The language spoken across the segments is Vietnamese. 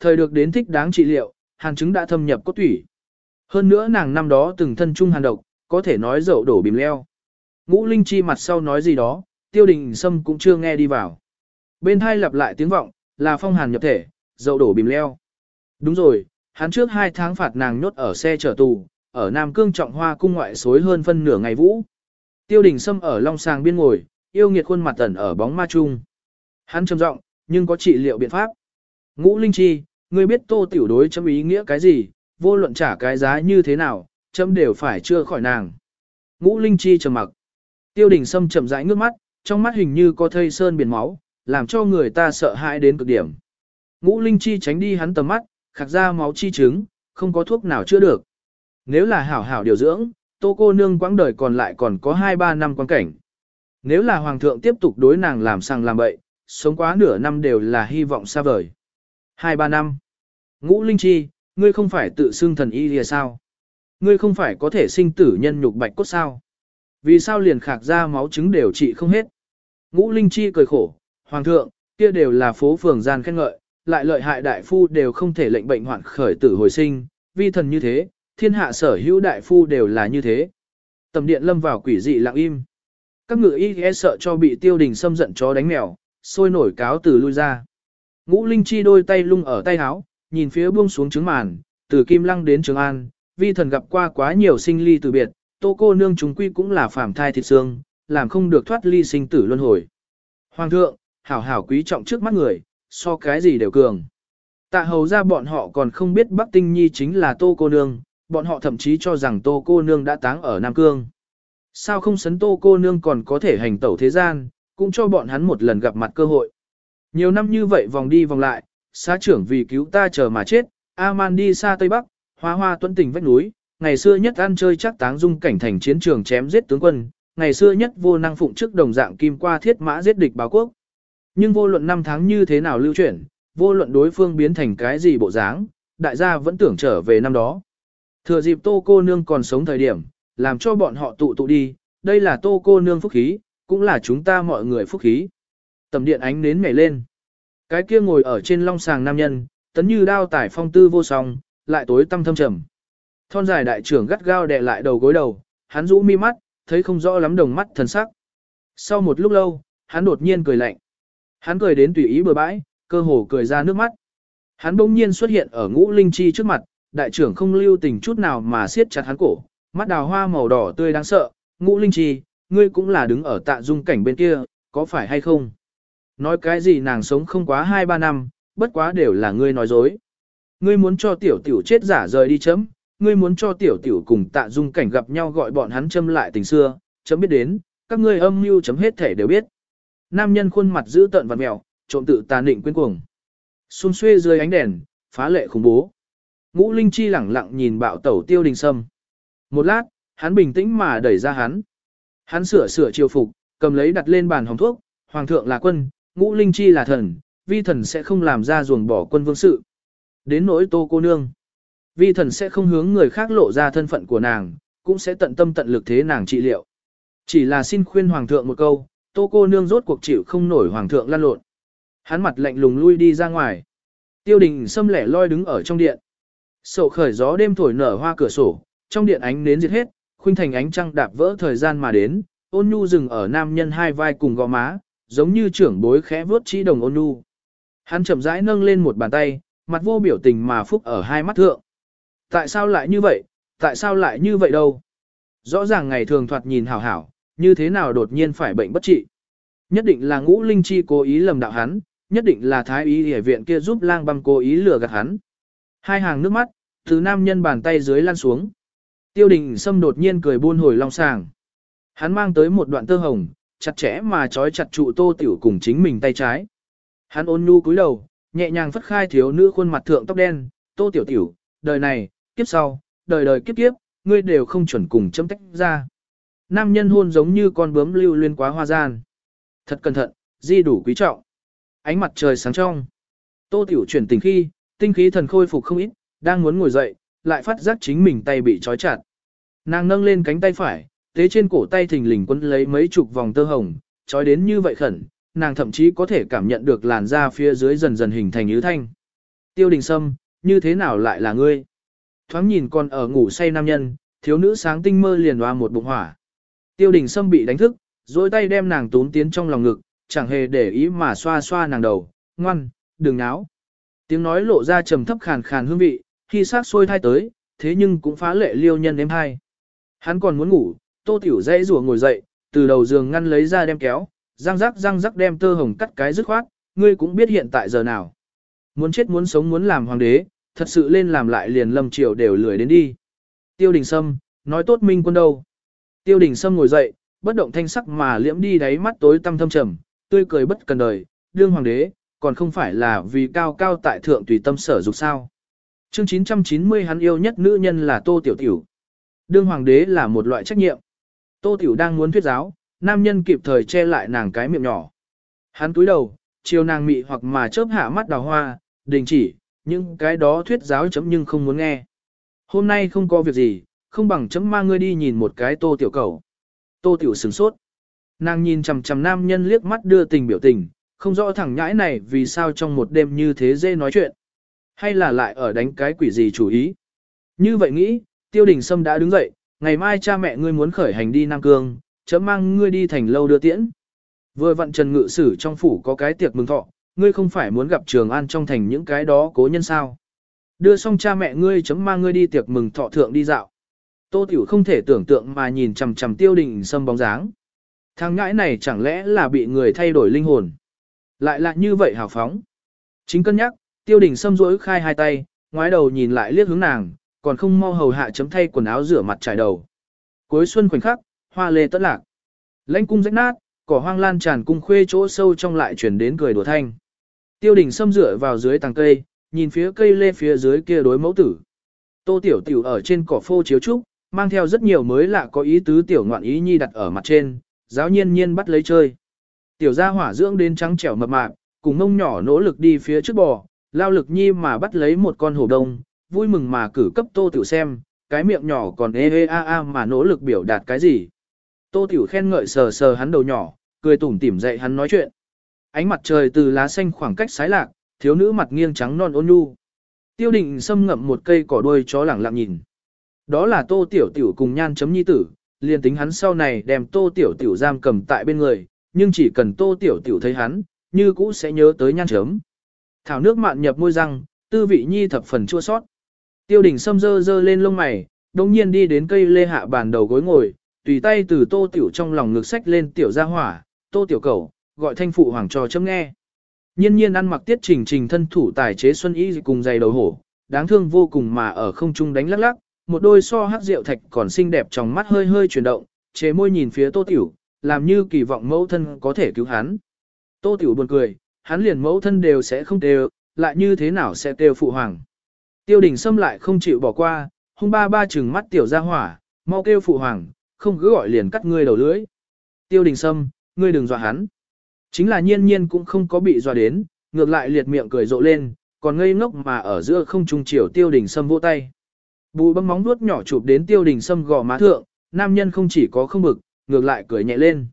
thời được đến thích đáng trị liệu, hàn chứng đã thâm nhập cốt tủy. Hơn nữa nàng năm đó từng thân chung hàn độc, có thể nói dậu đổ bìm leo. Ngũ Linh Chi mặt sau nói gì đó, tiêu đình sâm cũng chưa nghe đi vào. Bên thai lặp lại tiếng vọng, là phong hàn nhập thể, dậu đổ bìm leo. Đúng rồi, hắn trước hai tháng phạt nàng nhốt ở xe chở tù, ở Nam Cương trọng hoa cung ngoại xối hơn phân nửa ngày vũ. Tiêu đình sâm ở long sàng biên ngồi, yêu nghiệt khuôn mặt tẩn ở bóng ma chung. Hắn trầm giọng, nhưng có trị liệu biện pháp. Ngũ Linh Chi, ngươi biết tô tiểu đối chấm ý nghĩa cái gì, vô luận trả cái giá như thế nào, chấm đều phải chưa khỏi nàng. Ngũ Linh Chi trầm mặc. Tiêu đình sâm chậm rãi ngước mắt, trong mắt hình như có thây sơn biển máu, làm cho người ta sợ hãi đến cực điểm. Ngũ Linh Chi tránh đi hắn tầm mắt, khạc ra máu chi trứng, không có thuốc nào chữa được. Nếu là hảo hảo điều dưỡng, tô cô nương quãng đời còn lại còn có 2-3 năm quan cảnh. Nếu là hoàng thượng tiếp tục đối nàng làm sang làm bậy, sống quá nửa năm đều là hy vọng xa vời. 2-3 năm. Ngũ Linh Chi, ngươi không phải tự xưng thần y lìa sao? Ngươi không phải có thể sinh tử nhân nhục bạch cốt sao? Vì sao liền khạc ra máu trứng đều trị không hết? Ngũ Linh Chi cười khổ, Hoàng thượng, kia đều là phố phường gian khen ngợi, lại lợi hại đại phu đều không thể lệnh bệnh hoạn khởi tử hồi sinh, vi thần như thế, thiên hạ sở hữu đại phu đều là như thế. Tầm điện lâm vào quỷ dị lặng im. Các ngự y e sợ cho bị tiêu đình xâm giận chó đánh mèo, sôi nổi cáo từ lui ra. Ngũ Linh Chi đôi tay lung ở tay áo, nhìn phía buông xuống trứng màn, từ Kim Lăng đến Trường An, vi thần gặp qua quá nhiều sinh ly từ biệt, tô cô nương chúng quy cũng là phàm thai thịt xương, làm không được thoát ly sinh tử luân hồi. Hoàng thượng, hảo hảo quý trọng trước mắt người, so cái gì đều cường. Tạ hầu ra bọn họ còn không biết Bắc Tinh Nhi chính là tô cô nương, bọn họ thậm chí cho rằng tô cô nương đã táng ở Nam Cương. Sao không sấn tô cô nương còn có thể hành tẩu thế gian, cũng cho bọn hắn một lần gặp mặt cơ hội. Nhiều năm như vậy vòng đi vòng lại, xá trưởng vì cứu ta chờ mà chết, A-man đi xa Tây Bắc, hoa hoa tuấn tình vách núi, ngày xưa nhất ăn chơi chắc táng dung cảnh thành chiến trường chém giết tướng quân, ngày xưa nhất vô năng phụng chức đồng dạng kim qua thiết mã giết địch báo quốc. Nhưng vô luận năm tháng như thế nào lưu chuyển, vô luận đối phương biến thành cái gì bộ dáng, đại gia vẫn tưởng trở về năm đó. Thừa dịp tô cô nương còn sống thời điểm, làm cho bọn họ tụ tụ đi, đây là tô cô nương phúc khí, cũng là chúng ta mọi người phúc khí. Tầm điện ánh nến nhảy lên. Cái kia ngồi ở trên long sàng nam nhân, tấn như đao tải phong tư vô song, lại tối tăm thâm trầm. Thon dài đại trưởng gắt gao đè lại đầu gối đầu, hắn rũ mi mắt, thấy không rõ lắm đồng mắt thần sắc. Sau một lúc lâu, hắn đột nhiên cười lạnh. Hắn cười đến tùy ý bừa bãi, cơ hồ cười ra nước mắt. Hắn bỗng nhiên xuất hiện ở ngũ linh chi trước mặt, đại trưởng không lưu tình chút nào mà siết chặt hắn cổ, mắt đào hoa màu đỏ tươi đáng sợ, ngũ linh chi, ngươi cũng là đứng ở tạ dung cảnh bên kia, có phải hay không? Nói cái gì nàng sống không quá 2-3 năm, bất quá đều là ngươi nói dối. Ngươi muốn cho tiểu tiểu chết giả rời đi chấm, ngươi muốn cho tiểu tiểu cùng tạ dung cảnh gặp nhau gọi bọn hắn châm lại tình xưa, chấm biết đến, các ngươi âm mưu chấm hết thể đều biết. Nam nhân khuôn mặt giữ tợn và mèo, trộm tự tàn định quên cuồng. Xung xuê dưới ánh đèn, phá lệ khủng bố. Ngũ Linh Chi lẳng lặng nhìn bạo tẩu tiêu đình sâm. Một lát, hắn bình tĩnh mà đẩy ra hắn. Hắn sửa sửa chiều phục, cầm lấy đặt lên bàn hồng thuốc, hoàng thượng là quân, ngũ Linh Chi là thần, vi thần sẽ không làm ra ruồng bỏ quân vương sự. Đến nỗi tô cô nương. Vi thần sẽ không hướng người khác lộ ra thân phận của nàng, cũng sẽ tận tâm tận lực thế nàng trị liệu. Chỉ là xin khuyên hoàng thượng một câu, tô cô nương rốt cuộc chịu không nổi hoàng thượng lăn lộn. Hắn mặt lạnh lùng lui đi ra ngoài. Tiêu đình xâm lẻ loi đứng ở trong điện. Sổ khởi gió đêm thổi nở hoa cửa sổ, trong điện ánh nến diệt hết, khuynh thành ánh trăng đạp vỡ thời gian mà đến, ôn nhu dừng ở nam nhân hai vai cùng gò má, giống như trưởng bối khẽ vuốt chi đồng ôn nhu. Hắn chậm rãi nâng lên một bàn tay, mặt vô biểu tình mà phúc ở hai mắt thượng. Tại sao lại như vậy, tại sao lại như vậy đâu? Rõ ràng ngày thường thoạt nhìn hảo hảo, như thế nào đột nhiên phải bệnh bất trị. Nhất định là ngũ linh chi cố ý lầm đạo hắn, nhất định là thái y hệ viện kia giúp lang băm cố ý lừa gạt hắn. Hai hàng nước mắt, từ nam nhân bàn tay dưới lan xuống. Tiêu đình Sâm đột nhiên cười buôn hồi long sàng. Hắn mang tới một đoạn tơ hồng, chặt chẽ mà trói chặt trụ tô tiểu cùng chính mình tay trái. Hắn ôn nhu cúi đầu, nhẹ nhàng phất khai thiếu nữ khuôn mặt thượng tóc đen, tô tiểu tiểu, đời này, kiếp sau, đời đời kiếp kiếp, ngươi đều không chuẩn cùng chấm tách ra. Nam nhân hôn giống như con bướm lưu liên quá hoa gian. Thật cẩn thận, di đủ quý trọng. Ánh mặt trời sáng trong. Tô tiểu chuyển tình khi, tinh khí thần khôi phục không ít, đang muốn ngồi dậy, lại phát giác chính mình tay bị trói chặt. Nàng nâng lên cánh tay phải, tế trên cổ tay thình lình quấn lấy mấy chục vòng tơ hồng, trói đến như vậy khẩn, nàng thậm chí có thể cảm nhận được làn da phía dưới dần dần hình thành như thanh. Tiêu đình sâm, như thế nào lại là ngươi? Thoáng nhìn còn ở ngủ say nam nhân, thiếu nữ sáng tinh mơ liền hoa một bụng hỏa. Tiêu đình sâm bị đánh thức, dối tay đem nàng tốn tiến trong lòng ngực, chẳng hề để ý mà xoa xoa nàng đầu, ngoan, đừng náo. Tiếng nói lộ ra trầm thấp khàn khàn hương vị, khi sát xôi thai tới, thế nhưng cũng phá lệ liêu nhân em hai. Hắn còn muốn ngủ, tô tiểu dãy rùa ngồi dậy, từ đầu giường ngăn lấy ra đem kéo, răng rắc răng rắc đem tơ hồng cắt cái dứt khoát, ngươi cũng biết hiện tại giờ nào. Muốn chết muốn sống muốn làm hoàng đế, thật sự lên làm lại liền lâm triều đều lười đến đi. Tiêu đình sâm, nói tốt minh quân đâu. Tiêu đình sâm ngồi dậy, bất động thanh sắc mà liễm đi đáy mắt tối tăm thâm trầm, tươi cười bất cần đời, đương hoàng đế, còn không phải là vì cao cao tại thượng tùy tâm sở dục sao. Chương 990 hắn yêu nhất nữ nhân là Tô Tiểu Tiểu. Đương hoàng đế là một loại trách nhiệm. Tô Tiểu đang muốn thuyết giáo, nam nhân kịp thời che lại nàng cái miệng nhỏ. Hắn túi đầu, chiều nàng mị hoặc mà chớp hạ mắt đào hoa, đình chỉ, những cái đó thuyết giáo chấm nhưng không muốn nghe. Hôm nay không có việc gì, không bằng chấm mang ngươi đi nhìn một cái tô tiểu cầu. Tô tiểu sửng sốt. Nàng nhìn chằm chằm nam nhân liếc mắt đưa tình biểu tình, không rõ thẳng nhãi này vì sao trong một đêm như thế dễ nói chuyện. Hay là lại ở đánh cái quỷ gì chủ ý. Như vậy nghĩ, tiêu đình sâm đã đứng dậy, ngày mai cha mẹ ngươi muốn khởi hành đi Nam Cương, chấm mang ngươi đi thành lâu đưa tiễn. Vừa vặn Trần Ngự Sử trong phủ có cái tiệc mừng thọ, ngươi không phải muốn gặp Trường An trong thành những cái đó cố nhân sao. Đưa xong cha mẹ ngươi chấm mang ngươi đi tiệc mừng thọ thượng đi dạo. Tô Tiểu không thể tưởng tượng mà nhìn chằm chằm tiêu đình sâm bóng dáng. Thằng ngãi này chẳng lẽ là bị người thay đổi linh hồn. Lại là như vậy hào phóng. Chính cân nhắc, tiêu đình sâm rỗi khai hai tay, ngoái đầu nhìn lại liếc hướng nàng, còn không mau hầu hạ chấm thay quần áo rửa mặt trải đầu. Cuối xuân khoảnh khắc, hoa lê tất lạc. Lãnh cung rách nát, cỏ hoang lan tràn cung khuê chỗ sâu trong lại chuyển đến cười đùa thanh. Tiêu đình xâm dựa vào dưới tàng cây, nhìn phía cây lê phía dưới kia đối mẫu tử. Tô tiểu tiểu ở trên cỏ phô chiếu trúc, mang theo rất nhiều mới lạ có ý tứ tiểu ngoạn ý nhi đặt ở mặt trên, giáo nhiên nhiên bắt lấy chơi. Tiểu gia hỏa dưỡng đến trắng trẻo mập mạp, cùng mông nhỏ nỗ lực đi phía trước bò, lao lực nhi mà bắt lấy một con hổ đông, vui mừng mà cử cấp tô tiểu xem, cái miệng nhỏ còn ê ê a a mà nỗ lực biểu đạt cái gì. Tô tiểu khen ngợi sờ sờ hắn đầu nhỏ, cười tủm tỉm dậy hắn nói chuyện. Ánh mặt trời từ lá xanh khoảng cách sái lạc, thiếu nữ mặt nghiêng trắng non ôn nhu. Tiêu định xâm ngậm một cây cỏ đuôi chó lẳng lặng nhìn. Đó là tô tiểu tiểu cùng nhan chấm nhi tử, liền tính hắn sau này đem tô tiểu tiểu giam cầm tại bên người, nhưng chỉ cần tô tiểu tiểu thấy hắn, như cũ sẽ nhớ tới nhan chấm. Thảo nước mạn nhập môi răng, tư vị nhi thập phần chua sót. Tiêu đình xâm dơ dơ lên lông mày, đồng nhiên đi đến cây lê hạ bàn đầu gối ngồi, tùy tay từ tô tiểu trong lòng ngực sách lên tiểu ra hỏa, tô tiểu cầu, gọi thanh phụ hoàng trò chấm nghe. Nhiên nhiên ăn mặc tiết trình trình thân thủ tài chế xuân y cùng giày đầu hổ, đáng thương vô cùng mà ở không trung đánh lắc lắc, một đôi so hắc rượu thạch còn xinh đẹp trong mắt hơi hơi chuyển động, chế môi nhìn phía tô tiểu, làm như kỳ vọng mẫu thân có thể cứu hắn. Tô tiểu buồn cười, hắn liền mẫu thân đều sẽ không đều, lại như thế nào sẽ đều phụ hoàng. Tiêu đình xâm lại không chịu bỏ qua, hung ba ba chừng mắt tiểu ra hỏa, mau kêu phụ hoàng, không cứ gọi liền cắt ngươi đầu lưỡi. Tiêu đình sâm, ngươi đừng dọa hắn. Chính là nhiên nhiên cũng không có bị dọa đến, ngược lại liệt miệng cười rộ lên, còn ngây ngốc mà ở giữa không trung chiều tiêu đình sâm vỗ tay. Bù bấm móng vuốt nhỏ chụp đến tiêu đình sâm gò má thượng, nam nhân không chỉ có không bực, ngược lại cười nhẹ lên.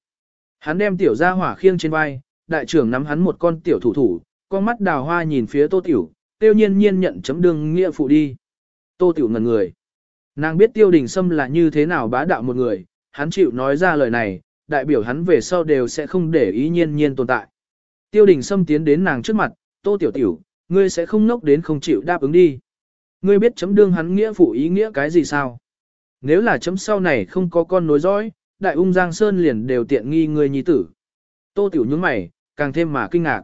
Hắn đem tiểu ra hỏa khiêng trên vai, đại trưởng nắm hắn một con tiểu thủ thủ, con mắt đào hoa nhìn phía tô tiểu, tiêu nhiên nhiên nhận chấm đương nghĩa phụ đi. Tô tiểu ngần người. Nàng biết tiêu đình sâm là như thế nào bá đạo một người, hắn chịu nói ra lời này, đại biểu hắn về sau đều sẽ không để ý nhiên nhiên tồn tại. Tiêu đình Sâm tiến đến nàng trước mặt, tô tiểu tiểu, ngươi sẽ không nốc đến không chịu đáp ứng đi. Ngươi biết chấm đương hắn nghĩa phụ ý nghĩa cái gì sao? Nếu là chấm sau này không có con nối dõi, đại ung giang sơn liền đều tiện nghi ngươi nhi tử. Tô tiểu nhướng mày, càng thêm mà kinh ngạc.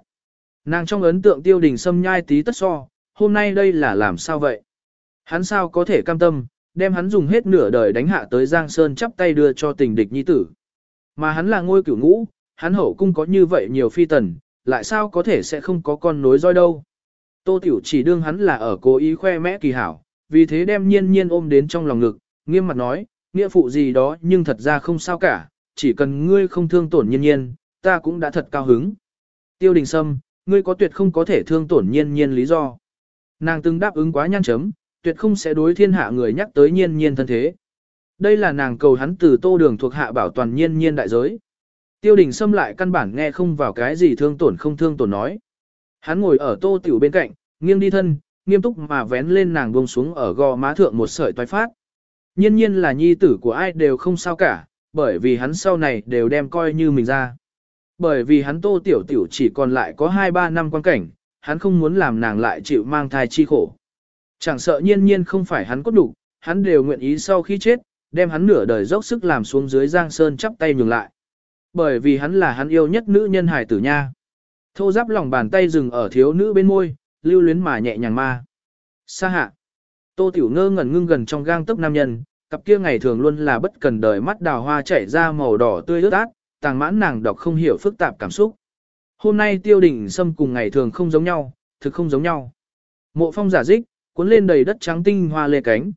Nàng trong ấn tượng tiêu đình Sâm nhai tí tất so, hôm nay đây là làm sao vậy? Hắn sao có thể cam tâm, đem hắn dùng hết nửa đời đánh hạ tới Giang Sơn chắp tay đưa cho tình địch nhi tử. Mà hắn là ngôi cửu ngũ, hắn hậu cung có như vậy nhiều phi tần, lại sao có thể sẽ không có con nối roi đâu. Tô Tiểu chỉ đương hắn là ở cố ý khoe mẽ kỳ hảo, vì thế đem nhiên nhiên ôm đến trong lòng ngực, nghiêm mặt nói, nghĩa phụ gì đó nhưng thật ra không sao cả, chỉ cần ngươi không thương tổn nhiên nhiên, ta cũng đã thật cao hứng. Tiêu đình sâm, ngươi có tuyệt không có thể thương tổn nhiên nhiên lý do. Nàng từng đáp ứng quá nhanh chấm, tuyệt không sẽ đối thiên hạ người nhắc tới nhiên nhiên thân thế. Đây là nàng cầu hắn từ tô đường thuộc hạ bảo toàn nhiên nhiên đại giới. Tiêu đình xâm lại căn bản nghe không vào cái gì thương tổn không thương tổn nói. Hắn ngồi ở tô tiểu bên cạnh, nghiêng đi thân, nghiêm túc mà vén lên nàng buông xuống ở gò má thượng một sợi toái phát. Nhiên nhiên là nhi tử của ai đều không sao cả, bởi vì hắn sau này đều đem coi như mình ra. Bởi vì hắn tô tiểu tiểu chỉ còn lại có 2-3 năm quan cảnh, hắn không muốn làm nàng lại chịu mang thai chi khổ. Chẳng sợ nhiên nhiên không phải hắn cốt đủ, hắn đều nguyện ý sau khi chết, đem hắn nửa đời dốc sức làm xuống dưới giang sơn chắp tay nhường lại. Bởi vì hắn là hắn yêu nhất nữ nhân hài tử nha. Thô giáp lòng bàn tay dừng ở thiếu nữ bên môi, lưu luyến mà nhẹ nhàng ma. Sa hạ. Tô tiểu ngơ ngẩn ngưng gần trong gang tấc nam nhân, cặp kia ngày thường luôn là bất cần đời mắt đào hoa chảy ra màu đỏ tươi ướt át, tàng mãn nàng đọc không hiểu phức tạp cảm xúc. Hôm nay tiêu đỉnh sâm cùng ngày thường không giống nhau, thực không giống nhau. Mộ phong giả dích, cuốn lên đầy đất trắng tinh hoa lê cánh.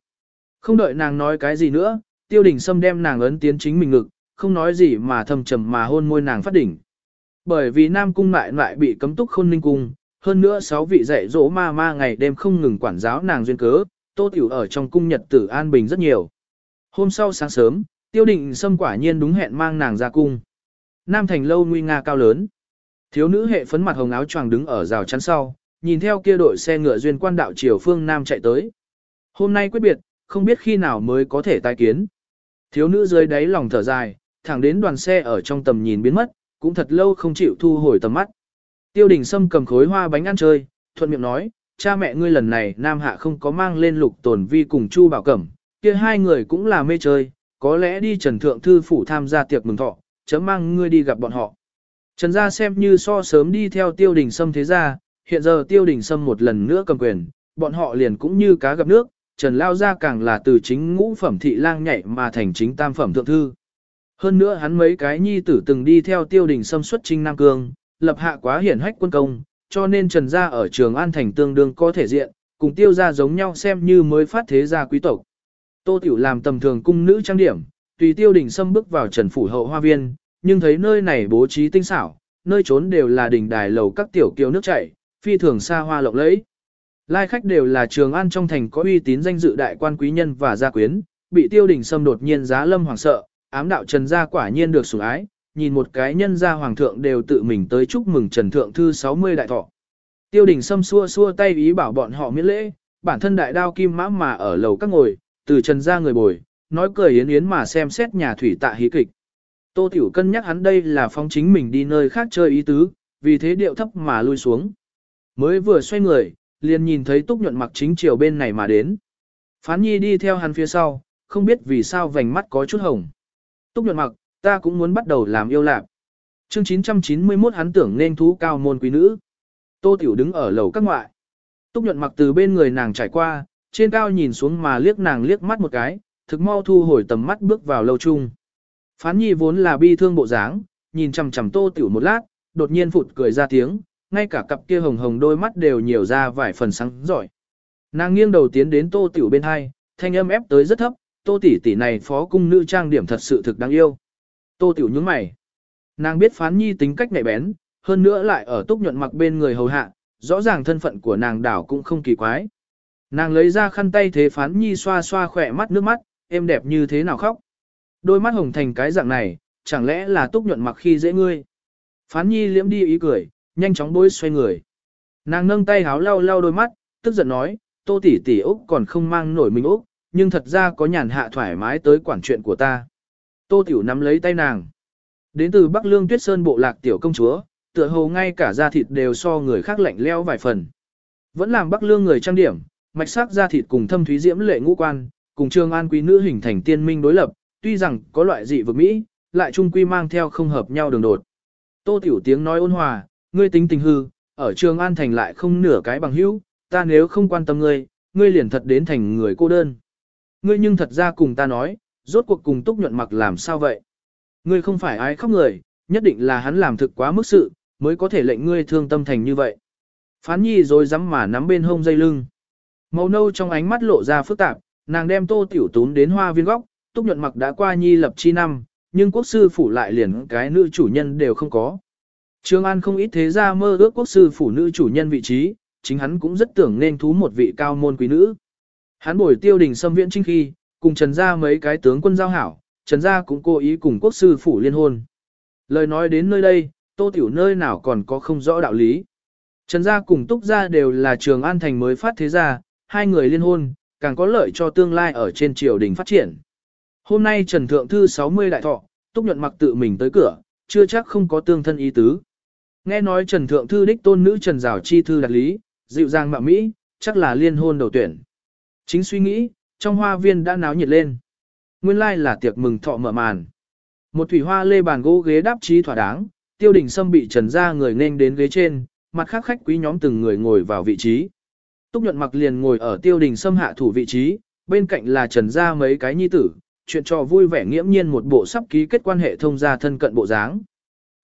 Không đợi nàng nói cái gì nữa, tiêu đỉnh sâm đem nàng ấn tiến chính mình ngực, không nói gì mà thầm trầm mà hôn môi nàng phát đỉnh. Bởi vì Nam Cung lại lại bị cấm túc khôn ninh cung, hơn nữa sáu vị dạy dỗ ma ma ngày đêm không ngừng quản giáo nàng duyên cớ, tô tiểu ở trong cung nhật tử an bình rất nhiều. Hôm sau sáng sớm, tiêu định xâm quả nhiên đúng hẹn mang nàng ra cung. Nam thành lâu nguy nga cao lớn. Thiếu nữ hệ phấn mặt hồng áo choàng đứng ở rào chắn sau, nhìn theo kia đội xe ngựa duyên quan đạo chiều phương Nam chạy tới. Hôm nay quyết biệt, không biết khi nào mới có thể tái kiến. Thiếu nữ dưới đáy lòng thở dài, thẳng đến đoàn xe ở trong tầm nhìn biến mất, cũng thật lâu không chịu thu hồi tầm mắt. Tiêu đình Sâm cầm khối hoa bánh ăn chơi, thuận miệng nói, cha mẹ ngươi lần này Nam Hạ không có mang lên lục tồn vi cùng Chu Bảo Cẩm, kia hai người cũng là mê chơi, có lẽ đi Trần Thượng Thư Phủ tham gia tiệc mừng thọ, chấm mang ngươi đi gặp bọn họ. Trần gia xem như so sớm đi theo tiêu đình Sâm thế gia, hiện giờ tiêu đình Sâm một lần nữa cầm quyền, bọn họ liền cũng như cá gặp nước, Trần Lao gia càng là từ chính ngũ phẩm thị lang nhảy mà thành chính tam phẩm thượng thư. Hơn nữa hắn mấy cái nhi tử từng đi theo tiêu đình Sâm xuất trinh Nam Cương, lập hạ quá hiển hách quân công, cho nên Trần gia ở trường An Thành tương đương có thể diện, cùng tiêu gia giống nhau xem như mới phát thế gia quý tộc. Tô Tiểu làm tầm thường cung nữ trang điểm, tùy tiêu đình xâm bước vào trần phủ hậu hoa viên, nhưng thấy nơi này bố trí tinh xảo, nơi trốn đều là đỉnh đài lầu các tiểu kiều nước chảy, phi thường xa hoa lộng lẫy. Lai khách đều là trường an trong thành có uy tín danh dự đại quan quý nhân và gia quyến, bị tiêu đình xâm đột nhiên giá lâm hoàng sợ, ám đạo trần gia quả nhiên được sủng ái, nhìn một cái nhân gia hoàng thượng đều tự mình tới chúc mừng trần thượng thư 60 đại thọ. Tiêu đình xâm xua xua tay ý bảo bọn họ miễn lễ, bản thân đại đao kim mã mà ở lầu các ngồi, từ trần gia người bồi, nói cười yến yến mà xem xét nhà thủy tạ hí kịch. Tô Tiểu cân nhắc hắn đây là phong chính mình đi nơi khác chơi ý tứ, vì thế điệu thấp mà lui xuống. Mới vừa xoay người, liền nhìn thấy Túc nhuận mặc chính chiều bên này mà đến. Phán nhi đi theo hắn phía sau, không biết vì sao vành mắt có chút hồng. Túc nhuận mặc, ta cũng muốn bắt đầu làm yêu lạc. Chương 991 hắn tưởng nên thú cao môn quý nữ. Tô Tiểu đứng ở lầu các ngoại. Túc nhuận mặc từ bên người nàng trải qua, trên cao nhìn xuống mà liếc nàng liếc mắt một cái, thực mau thu hồi tầm mắt bước vào lâu chung. Phán nhi vốn là bi thương bộ dáng, nhìn chằm chằm tô tiểu một lát, đột nhiên phụt cười ra tiếng, ngay cả cặp kia hồng hồng đôi mắt đều nhiều ra vài phần sáng giỏi. Nàng nghiêng đầu tiến đến tô tiểu bên hai, thanh âm ép tới rất thấp, tô tỷ tỷ này phó cung nữ trang điểm thật sự thực đáng yêu. Tô tiểu nhướng mày. Nàng biết phán nhi tính cách nhạy bén, hơn nữa lại ở túc nhuận mặc bên người hầu hạ, rõ ràng thân phận của nàng đảo cũng không kỳ quái. Nàng lấy ra khăn tay thế phán nhi xoa xoa khỏe mắt nước mắt, em đẹp như thế nào khóc. Đôi mắt hồng thành cái dạng này, chẳng lẽ là túc nhuận mặc khi dễ ngươi. Phán nhi liễm đi ý cười, nhanh chóng bối xoay người. Nàng nâng tay háo lau lau đôi mắt, tức giận nói, tô tỷ tỷ Úc còn không mang nổi mình Úc, nhưng thật ra có nhàn hạ thoải mái tới quản chuyện của ta. Tô tiểu nắm lấy tay nàng. Đến từ Bắc Lương Tuyết Sơn bộ lạc tiểu công chúa, tựa hồ ngay cả da thịt đều so người khác lạnh leo vài phần. Vẫn làm Bắc Lương người trang điểm, mạch sắc da thịt cùng thâm thúy diễm lệ ngũ quan, cùng trường An quý nữ hình thành tiên minh đối lập, tuy rằng có loại dị vực mỹ, lại chung quy mang theo không hợp nhau đường đột. Tô Tiểu tiếng nói ôn hòa, ngươi tính tình hư, ở trường An thành lại không nửa cái bằng hữu, ta nếu không quan tâm ngươi, ngươi liền thật đến thành người cô đơn. Ngươi nhưng thật ra cùng ta nói, rốt cuộc cùng túc nhuận mặc làm sao vậy? Ngươi không phải ai khóc người, nhất định là hắn làm thực quá mức sự, mới có thể lệnh ngươi thương tâm thành như vậy. Phán nhi rồi dám mà nắm bên hông dây lưng. Màu nâu trong ánh mắt lộ ra phức tạp, nàng đem tô tiểu tún đến hoa viên góc, túc nhuận mặc đã qua nhi lập chi năm, nhưng quốc sư phủ lại liền cái nữ chủ nhân đều không có. Trương An không ít thế ra mơ ước quốc sư phủ nữ chủ nhân vị trí, chính hắn cũng rất tưởng nên thú một vị cao môn quý nữ. Hắn bồi tiêu đình xâm viễn trinh khi, cùng trần ra mấy cái tướng quân giao hảo, trần gia cũng cố ý cùng quốc sư phủ liên hôn. Lời nói đến nơi đây, tô tiểu nơi nào còn có không rõ đạo lý. Trần gia cùng Túc gia đều là trường an thành mới phát thế gia, hai người liên hôn, càng có lợi cho tương lai ở trên triều đình phát triển. Hôm nay Trần Thượng Thư 60 đại thọ, Túc nhuận mặc tự mình tới cửa, chưa chắc không có tương thân ý tứ. Nghe nói Trần Thượng Thư đích tôn nữ Trần Giảo Chi Thư đặt lý, dịu dàng mạ Mỹ, chắc là liên hôn đầu tuyển. Chính suy nghĩ, trong hoa viên đã náo nhiệt lên. Nguyên lai là tiệc mừng thọ mở màn. Một thủy hoa lê bàn gỗ ghế đáp trí thỏa đáng, tiêu đình sâm bị trần ra người nên đến ghế trên, mặt khác khách quý nhóm từng người ngồi vào vị trí. Túc nhuận mặc liền ngồi ở tiêu đình xâm hạ thủ vị trí, bên cạnh là trần ra mấy cái nhi tử, chuyện trò vui vẻ nghiễm nhiên một bộ sắp ký kết quan hệ thông gia thân cận bộ dáng.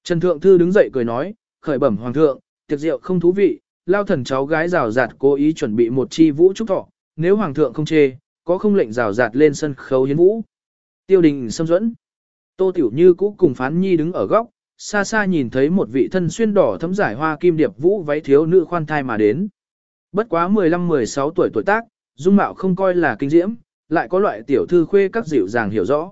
Trần Thượng Thư đứng dậy cười nói, khởi bẩm hoàng thượng, tiệc rượu không thú vị, lao thần cháu gái rào rạt cố ý chuẩn bị một chi vũ trúc thọ, nếu hoàng thượng không chê, có không lệnh rào rạt lên sân khấu hiến vũ. Tiêu đình xâm dẫn. Tô Tiểu Như cũ cùng phán nhi đứng ở góc, xa xa nhìn thấy một vị thân xuyên đỏ thấm giải hoa kim điệp vũ váy thiếu nữ khoan thai mà đến. Bất quá 15-16 tuổi tuổi tác, dung mạo không coi là kinh diễm, lại có loại tiểu thư khuê các dịu dàng hiểu rõ.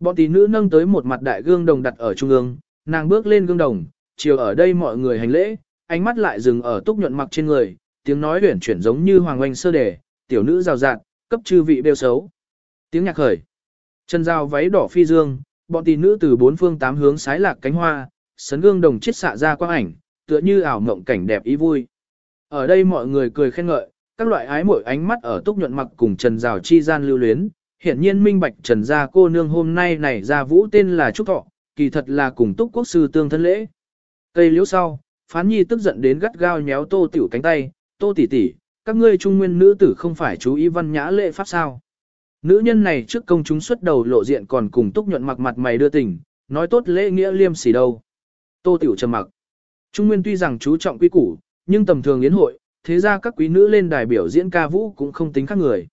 Bọn tỷ nữ nâng tới một mặt đại gương đồng đặt ở trung ương, nàng bước lên gương đồng, chiều ở đây mọi người hành lễ, ánh mắt lại dừng ở túc nhuận mặc trên người, tiếng nói huyển chuyển giống như hoàng oanh sơ đề, tiểu nữ rào rạt, cấp chư vị bêu xấu. Tiếng nhạc khởi. Chân dao váy đỏ phi dương, bọn tỷ nữ từ bốn phương tám hướng sái lạc cánh hoa, sấn gương đồng chiết xạ ra quang ảnh, tựa như ảo mộng cảnh đẹp ý vui. Ở đây mọi người cười khen ngợi, các loại ái mỗi ánh mắt ở túc nhuận mặc cùng Trần Rào chi gian lưu luyến, hiển nhiên minh bạch Trần gia cô nương hôm nay này ra vũ tên là Trúc Thọ, kỳ thật là cùng túc quốc sư tương thân lễ. Cây liễu sau, phán nhi tức giận đến gắt gao nhéo tô tiểu cánh tay, tô tỷ tỷ, các ngươi trung nguyên nữ tử không phải chú ý văn nhã lễ pháp sao. Nữ nhân này trước công chúng xuất đầu lộ diện còn cùng túc nhuận mặc mặt mày đưa tình, nói tốt lễ nghĩa liêm sỉ đâu. Tô tiểu trầm mặc. Trung nguyên tuy rằng chú trọng quy củ, nhưng tầm thường yến hội, thế ra các quý nữ lên đài biểu diễn ca vũ cũng không tính khác người.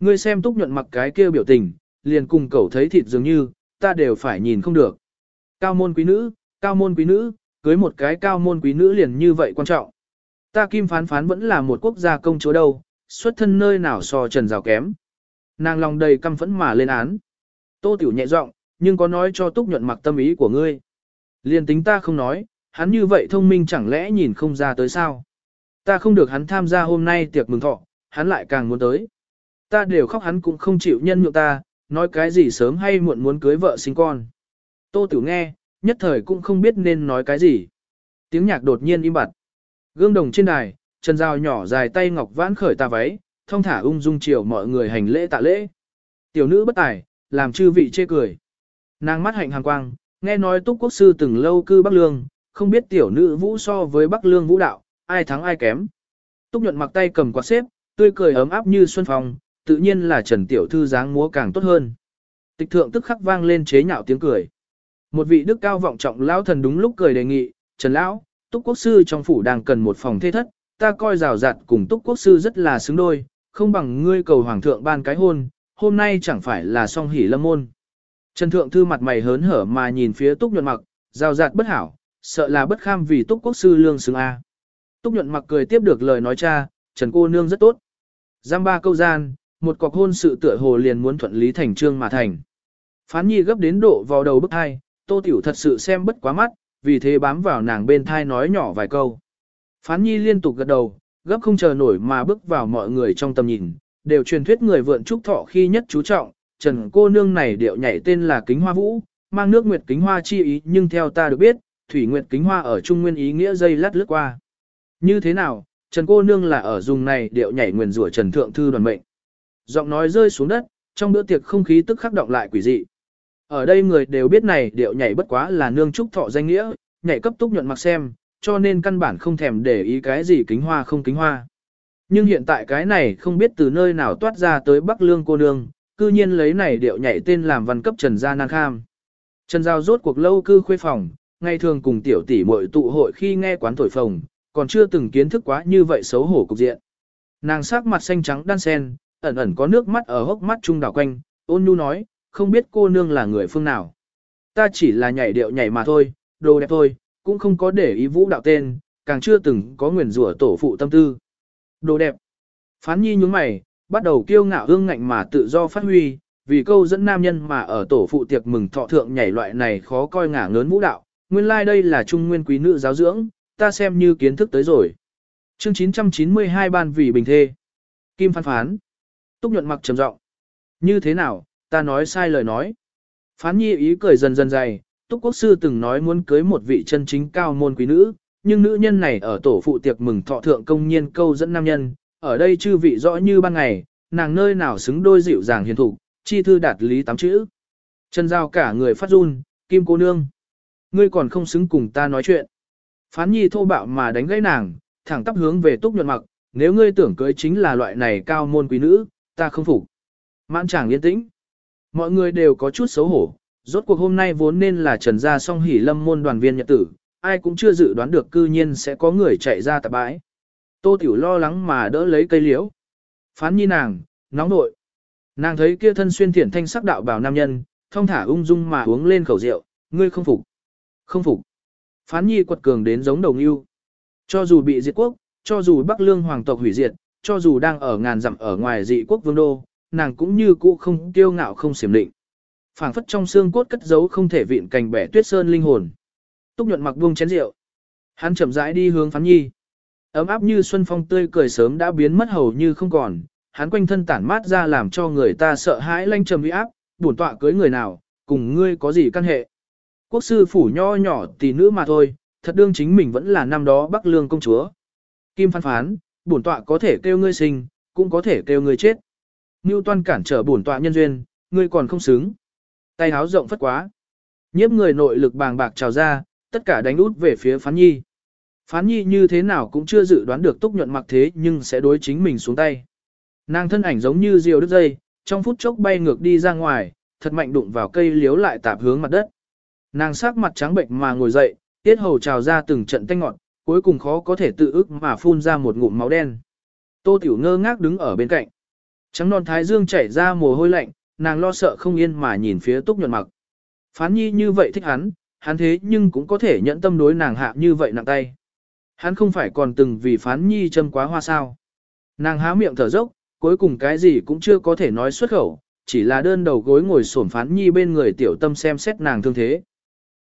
Ngươi xem túc nhuận mặc cái kia biểu tình, liền cùng cậu thấy thịt dường như, ta đều phải nhìn không được. Cao môn quý nữ, cao môn quý nữ, cưới một cái cao môn quý nữ liền như vậy quan trọng. Ta kim phán phán vẫn là một quốc gia công chúa đâu, xuất thân nơi nào so trần rào kém. Nàng lòng đầy căm phẫn mà lên án. Tô tiểu nhẹ giọng, nhưng có nói cho túc nhuận mặc tâm ý của ngươi. Liền tính ta không nói, hắn như vậy thông minh chẳng lẽ nhìn không ra tới sao. Ta không được hắn tham gia hôm nay tiệc mừng thọ, hắn lại càng muốn tới. Ta đều khóc hắn cũng không chịu nhân nhượng ta, nói cái gì sớm hay muộn muốn cưới vợ sinh con. Tô Tiểu nghe, nhất thời cũng không biết nên nói cái gì. Tiếng nhạc đột nhiên im bặt. Gương đồng trên đài, chân dao nhỏ dài tay ngọc vãn khởi ta váy, thông thả ung dung chiều mọi người hành lễ tạ lễ. Tiểu nữ bất tài, làm chư vị chê cười. Nàng mắt hạnh hàng quang, nghe nói túc quốc sư từng lâu cư Bắc Lương, không biết tiểu nữ vũ so với Bắc Lương vũ đạo, ai thắng ai kém. Túc nhuận mặc tay cầm quạt xếp, tươi cười ấm áp như xuân phong, tự nhiên là Trần Tiểu Thư dáng múa càng tốt hơn. Tịch thượng tức khắc vang lên chế nhạo tiếng cười. Một vị đức cao vọng trọng lão thần đúng lúc cười đề nghị, Trần Lão, Túc Quốc Sư trong phủ đang cần một phòng thế thất, ta coi rào rạt cùng Túc Quốc Sư rất là xứng đôi, không bằng ngươi cầu Hoàng thượng ban cái hôn, hôm nay chẳng phải là song hỷ lâm môn. Trần Thượng Thư mặt mày hớn hở mà nhìn phía Túc nhuận mặc, rào rạt bất hảo, sợ là bất kham vì Túc Quốc Sư lương xứng A. Túc nhuận mặc cười tiếp được lời nói cha, Trần cô nương rất tốt. Giam ba câu gian, một cọc hôn sự tựa hồ liền muốn thuận lý thành trương mà thành. Phán nhi gấp đến độ vào đầu bức hai, tô tiểu thật sự xem bất quá mắt, vì thế bám vào nàng bên thai nói nhỏ vài câu. Phán nhi liên tục gật đầu, gấp không chờ nổi mà bước vào mọi người trong tầm nhìn, đều truyền thuyết người vượn trúc thọ khi nhất chú trọng, trần cô nương này điệu nhảy tên là kính hoa vũ, mang nước nguyệt kính hoa chi ý nhưng theo ta được biết, thủy nguyệt kính hoa ở trung nguyên ý nghĩa dây lát lướt qua. Như thế nào, trần cô nương là ở dùng này điệu nhảy nguyền rủa trần thượng thư đoàn mệnh. Giọng nói rơi xuống đất, trong bữa tiệc không khí tức khắc động lại quỷ dị. Ở đây người đều biết này điệu nhảy bất quá là nương trúc thọ danh nghĩa, nhảy cấp túc nhuận mặc xem, cho nên căn bản không thèm để ý cái gì kính hoa không kính hoa. Nhưng hiện tại cái này không biết từ nơi nào toát ra tới Bắc Lương cô nương, cư nhiên lấy này điệu nhảy tên làm văn cấp Trần Gia Nan Kham. Trần Giao rốt cuộc lâu cư khuê phòng, ngày thường cùng tiểu tỷ muội tụ hội khi nghe quán thổi phồng, còn chưa từng kiến thức quá như vậy xấu hổ cục diện. Nàng sắc mặt xanh trắng đan sen, ẩn ẩn có nước mắt ở hốc mắt trung đảo quanh, ôn nhu nói, không biết cô nương là người phương nào. Ta chỉ là nhảy điệu nhảy mà thôi, đồ đẹp thôi, cũng không có để ý vũ đạo tên, càng chưa từng có nguyền rủa tổ phụ tâm tư. Đồ đẹp. Phán nhi nhúng mày, bắt đầu kiêu ngạo hương ngạnh mà tự do phát huy, vì câu dẫn nam nhân mà ở tổ phụ tiệc mừng thọ thượng nhảy loại này khó coi ngả ngớn vũ đạo. Nguyên lai like đây là trung nguyên quý nữ giáo dưỡng, ta xem như kiến thức tới rồi. Chương 992 ban vì bình thê. Kim phán phán. Túc nhuận mặc trầm giọng. Như thế nào, ta nói sai lời nói. Phán nhi ý cười dần dần dày, Túc quốc sư từng nói muốn cưới một vị chân chính cao môn quý nữ, nhưng nữ nhân này ở tổ phụ tiệc mừng thọ thượng công nhiên câu dẫn nam nhân, ở đây chư vị rõ như ban ngày, nàng nơi nào xứng đôi dịu dàng hiền thục, chi thư đạt lý tám chữ. Chân giao cả người phát run, kim cô nương. Ngươi còn không xứng cùng ta nói chuyện. Phán nhi thô bạo mà đánh gãy nàng, thẳng tắp hướng về túc nhuận mặc, nếu ngươi tưởng cưới chính là loại này cao môn quý nữ, ta không phục. Mãn chàng yên tĩnh. Mọi người đều có chút xấu hổ, rốt cuộc hôm nay vốn nên là trần gia song hỉ lâm môn đoàn viên nhật tử, ai cũng chưa dự đoán được cư nhiên sẽ có người chạy ra tạp bãi. Tô Tiểu lo lắng mà đỡ lấy cây liễu. Phán nhi nàng, nóng nội. Nàng thấy kia thân xuyên thiển thanh sắc đạo bảo nam nhân, thông thả ung dung mà uống lên khẩu rượu, ngươi không phục. Không phục. Phán nhi quật cường đến giống đồng yêu. Cho dù bị diệt quốc, cho dù Bắc Lương hoàng tộc hủy diệt, cho dù đang ở ngàn dặm ở ngoài dị quốc vương đô, nàng cũng như cũ không kiêu ngạo không xiểm định. phảng phất trong xương cốt cất giấu không thể vịn cành bẻ tuyết sơn linh hồn. Túc nhuận mặc buông chén rượu. Hắn chậm rãi đi hướng phán nhi. Ấm áp như xuân phong tươi cười sớm đã biến mất hầu như không còn, hắn quanh thân tản mát ra làm cho người ta sợ hãi lanh trầm uy áp, bổn tọa cưới người nào, cùng ngươi có gì căn hệ. Quốc sư phủ nho nhỏ tỷ nữ mà thôi, thật đương chính mình vẫn là năm đó Bắc Lương công chúa. Kim phán phán, bổn tọa có thể kêu ngươi sinh, cũng có thể kêu ngươi chết. Ngưu toan cản trở bổn tọa nhân duyên, ngươi còn không xứng. Tay háo rộng phất quá. Nhiếp người nội lực bàng bạc trào ra, tất cả đánh út về phía phán nhi. Phán nhi như thế nào cũng chưa dự đoán được túc nhuận mặc thế nhưng sẽ đối chính mình xuống tay. Nàng thân ảnh giống như diều đứt dây, trong phút chốc bay ngược đi ra ngoài, thật mạnh đụng vào cây liếu lại tạp hướng mặt đất. Nàng sắc mặt trắng bệnh mà ngồi dậy, tiết hầu trào ra từng trận tanh ngọn, cuối cùng khó có thể tự ức mà phun ra một ngụm máu đen. Tô Tiểu ngơ ngác đứng ở bên cạnh. Trắng non thái dương chảy ra mồ hôi lạnh, nàng lo sợ không yên mà nhìn phía túc nhuận mặc. Phán nhi như vậy thích hắn, hắn thế nhưng cũng có thể nhẫn tâm đối nàng hạ như vậy nặng tay. Hắn không phải còn từng vì phán nhi châm quá hoa sao. Nàng há miệng thở dốc, cuối cùng cái gì cũng chưa có thể nói xuất khẩu, chỉ là đơn đầu gối ngồi xổm phán nhi bên người tiểu tâm xem xét nàng thương thế.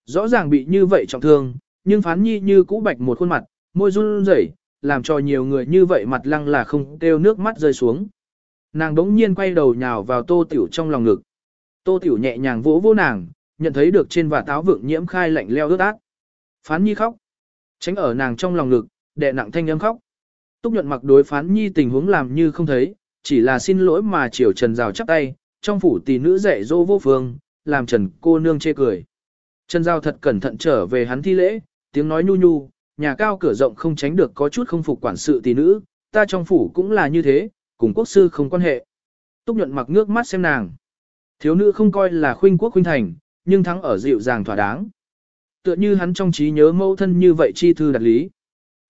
Rõ ràng bị như vậy trọng thương, nhưng phán nhi như cũ bạch một khuôn mặt, môi run rẩy, làm cho nhiều người như vậy mặt lăng là không kêu nước mắt rơi xuống. Nàng đống nhiên quay đầu nhào vào tô tiểu trong lòng ngực. Tô tiểu nhẹ nhàng vỗ vỗ nàng, nhận thấy được trên và táo vượng nhiễm khai lạnh leo ướt ác. Phán nhi khóc. Tránh ở nàng trong lòng ngực, đệ nặng thanh âm khóc. Túc nhuận mặc đối phán nhi tình huống làm như không thấy, chỉ là xin lỗi mà chiều trần rào chắp tay, trong phủ tỷ nữ dạy dỗ vô phương, làm trần cô nương chê cười. Trần Giao thật cẩn thận trở về hắn thi lễ, tiếng nói nhu nhu, nhà cao cửa rộng không tránh được có chút không phục quản sự tỷ nữ, ta trong phủ cũng là như thế, cùng quốc sư không quan hệ. Túc nhuận mặc nước mắt xem nàng. Thiếu nữ không coi là khuynh quốc khuynh thành, nhưng thắng ở dịu dàng thỏa đáng. Tựa như hắn trong trí nhớ mẫu thân như vậy chi thư đặt lý.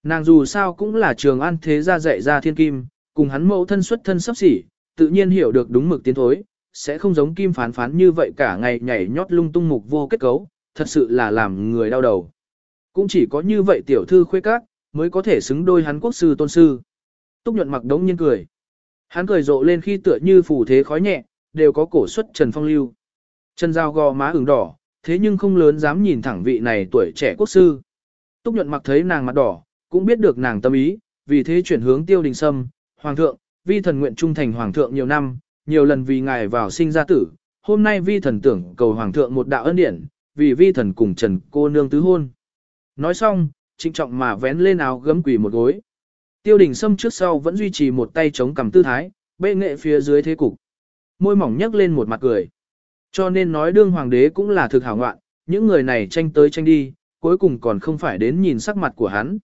Nàng dù sao cũng là trường an thế gia dạy ra thiên kim, cùng hắn mẫu thân xuất thân sắp xỉ, tự nhiên hiểu được đúng mực tiến thối, sẽ không giống kim phán phán như vậy cả ngày nhảy nhót lung tung mục vô kết cấu, thật sự là làm người đau đầu. Cũng chỉ có như vậy tiểu thư khuê các, mới có thể xứng đôi hắn quốc sư tôn sư. Túc nhuận mặc đống nhiên cười. Hắn cười rộ lên khi tựa như phủ thế khói nhẹ, đều có cổ xuất Trần Phong lưu. Trần Giao gò má ửng đỏ, thế nhưng không lớn dám nhìn thẳng vị này tuổi trẻ quốc sư. Túc nhuận mặc thấy nàng mặt đỏ, cũng biết được nàng tâm ý, vì thế chuyển hướng tiêu đình sâm, hoàng thượng, vi thần nguyện trung thành hoàng thượng nhiều năm, nhiều lần vì ngài vào sinh ra tử, hôm nay vi thần tưởng cầu hoàng thượng một đạo ân điển, vì vi thần cùng trần cô nương tứ hôn. Nói xong, trịnh trọng mà vén lên áo gấm quỳ một gối. Tiêu đình sâm trước sau vẫn duy trì một tay chống cầm tư thái, bệ nghệ phía dưới thế cục. Môi mỏng nhấc lên một mặt cười. Cho nên nói đương hoàng đế cũng là thực hảo ngoạn, những người này tranh tới tranh đi, cuối cùng còn không phải đến nhìn sắc mặt của hắn.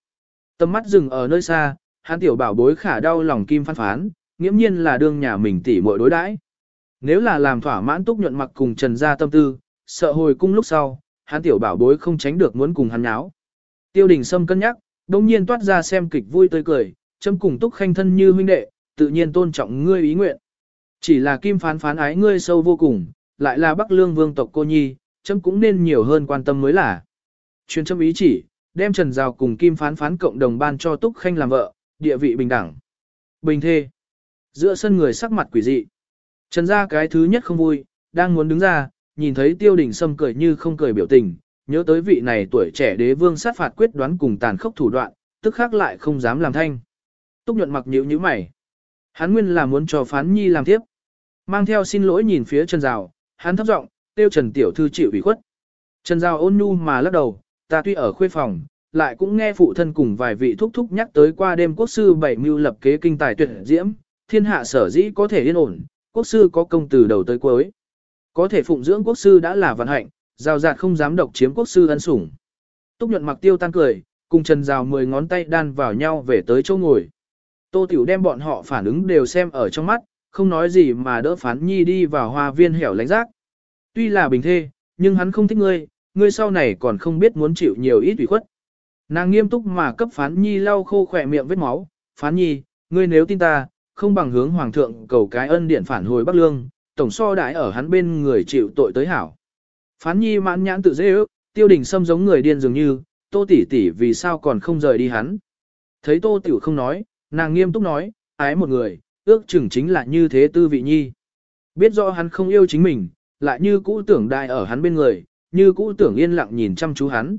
Tầm mắt dừng ở nơi xa, hắn tiểu bảo bối khả đau lòng kim phán phán, nghiễm nhiên là đương nhà mình tỉ muội đối đãi. Nếu là làm thỏa mãn túc nhuận mặc cùng trần gia tâm tư, sợ hồi cung lúc sau, hắn tiểu bảo bối không tránh được muốn cùng hắn nháo. Tiêu đình Sâm cân nhắc, đồng nhiên toát ra xem kịch vui tươi cười, châm cùng túc khanh thân như huynh đệ, tự nhiên tôn trọng ngươi ý nguyện. Chỉ là kim phán phán ái ngươi sâu vô cùng, lại là bắc lương vương tộc cô nhi, châm cũng nên nhiều hơn quan tâm mới là. Chuyên châm ý chỉ, đem trần giao cùng kim phán phán cộng đồng ban cho túc khanh làm vợ, địa vị bình đẳng. Bình thê. Giữa sân người sắc mặt quỷ dị. Trần gia cái thứ nhất không vui, đang muốn đứng ra, nhìn thấy tiêu đình sâm cười như không cười biểu tình, nhớ tới vị này tuổi trẻ đế vương sát phạt quyết đoán cùng tàn khốc thủ đoạn, tức khác lại không dám làm thanh. Túc nhuận mặc nhíu nhíu mày. Hắn nguyên là muốn cho phán nhi làm tiếp. Mang theo xin lỗi nhìn phía Trần rào hắn thấp giọng, tiêu Trần Tiểu Thư chịu ủy khuất. Trần rào ôn nhu mà lắc đầu, ta tuy ở khuê phòng, lại cũng nghe phụ thân cùng vài vị thúc thúc nhắc tới qua đêm quốc sư bảy mưu lập kế kinh tài tuyệt diễm, thiên hạ sở dĩ có thể yên ổn, quốc sư có công từ đầu tới cuối. Có thể phụng dưỡng quốc sư đã là vận hạnh, rào rạt không dám độc chiếm quốc sư ân sủng. Túc nhuận mặc tiêu tan cười, cùng Trần Rào mười ngón tay đan vào nhau về tới chỗ ngồi. Tô Tiểu đem bọn họ phản ứng đều xem ở trong mắt, không nói gì mà đỡ phán nhi đi vào hoa viên hẻo lánh rác. Tuy là bình thê, nhưng hắn không thích ngươi, ngươi sau này còn không biết muốn chịu nhiều ít ủy khuất. Nàng nghiêm túc mà cấp phán nhi lau khô khỏe miệng vết máu, phán nhi, ngươi nếu tin ta, không bằng hướng hoàng thượng cầu cái ân điện phản hồi Bắc Lương, tổng so đại ở hắn bên người chịu tội tới hảo. Phán nhi mãn nhãn tự dễ ước, tiêu đình xâm giống người điên dường như, tô tỷ tỷ vì sao còn không rời đi hắn. Thấy tô tiểu không nói, nàng nghiêm túc nói, ái một người, ước chừng chính là như thế tư vị nhi. Biết rõ hắn không yêu chính mình, lại như cũ tưởng đại ở hắn bên người, như cũ tưởng yên lặng nhìn chăm chú hắn.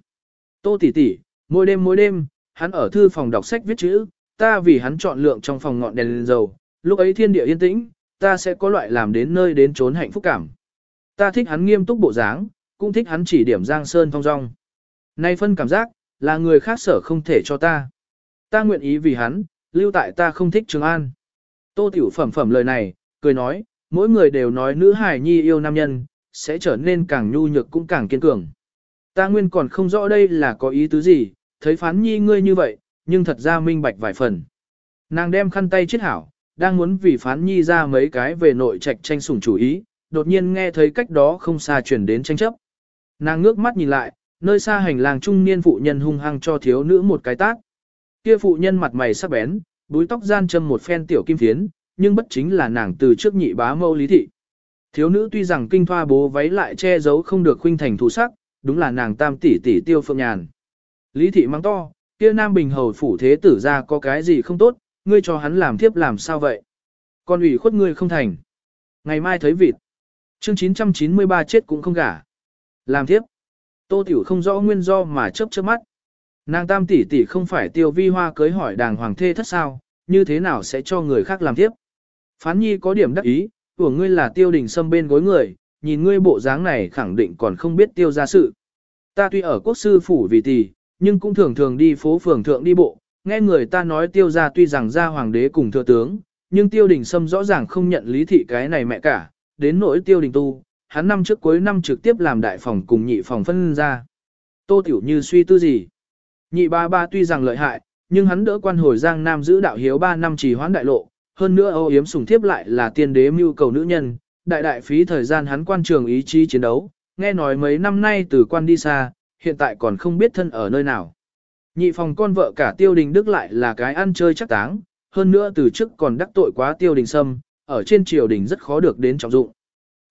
Tô tỷ tỷ, mỗi đêm mỗi đêm, hắn ở thư phòng đọc sách viết chữ, ta vì hắn chọn lượng trong phòng ngọn đèn lên dầu, lúc ấy thiên địa yên tĩnh, ta sẽ có loại làm đến nơi đến trốn hạnh phúc cảm. Ta thích hắn nghiêm túc bộ dáng, cũng thích hắn chỉ điểm giang sơn thong dong. Nay phân cảm giác, là người khác sở không thể cho ta. Ta nguyện ý vì hắn, lưu tại ta không thích Trường An. Tô Tiểu phẩm phẩm lời này, cười nói, mỗi người đều nói nữ hài nhi yêu nam nhân, sẽ trở nên càng nhu nhược cũng càng kiên cường. Ta nguyên còn không rõ đây là có ý tứ gì, thấy phán nhi ngươi như vậy, nhưng thật ra minh bạch vài phần. Nàng đem khăn tay chết hảo, đang muốn vì phán nhi ra mấy cái về nội trạch tranh sủng chủ ý, đột nhiên nghe thấy cách đó không xa chuyển đến tranh chấp. Nàng ngước mắt nhìn lại, nơi xa hành lang trung niên phụ nhân hung hăng cho thiếu nữ một cái tác. Kia phụ nhân mặt mày sắc bén, búi tóc gian châm một phen tiểu kim phiến, nhưng bất chính là nàng từ trước nhị bá mâu lý thị. Thiếu nữ tuy rằng kinh thoa bố váy lại che giấu không được khuynh thành thủ sắc, đúng là nàng tam tỷ tỷ tiêu phượng nhàn. Lý thị mang to, kia nam bình hầu phủ thế tử ra có cái gì không tốt, ngươi cho hắn làm thiếp làm sao vậy? Con ủy khuất ngươi không thành. Ngày mai thấy vịt. Chương 993 chết cũng không gả. Làm thiếp. Tô Tiểu không rõ nguyên do mà chớp chớp mắt. Nàng tam tỷ tỷ không phải tiêu vi hoa cưới hỏi đàng hoàng thê thất sao, như thế nào sẽ cho người khác làm tiếp. Phán nhi có điểm đắc ý, của ngươi là tiêu đình xâm bên gối người, nhìn ngươi bộ dáng này khẳng định còn không biết tiêu ra sự. Ta tuy ở quốc sư phủ vì tỷ, nhưng cũng thường thường đi phố phường thượng đi bộ, nghe người ta nói tiêu ra tuy rằng ra hoàng đế cùng thừa tướng, nhưng tiêu đình Sâm rõ ràng không nhận lý thị cái này mẹ cả, đến nỗi tiêu đình tu, hắn năm trước cuối năm trực tiếp làm đại phòng cùng nhị phòng phân ra. Tô Tiểu Như suy tư gì? Nhị ba ba tuy rằng lợi hại, nhưng hắn đỡ quan hồi Giang Nam giữ đạo hiếu 3 năm trì hoãn đại lộ, hơn nữa âu yếm sùng thiếp lại là tiên đế mưu cầu nữ nhân, đại đại phí thời gian hắn quan trường ý chí chiến đấu, nghe nói mấy năm nay từ quan đi xa, hiện tại còn không biết thân ở nơi nào. Nhị phòng con vợ cả tiêu đình đức lại là cái ăn chơi chắc táng, hơn nữa từ trước còn đắc tội quá tiêu đình sâm, ở trên triều đình rất khó được đến trọng dụng.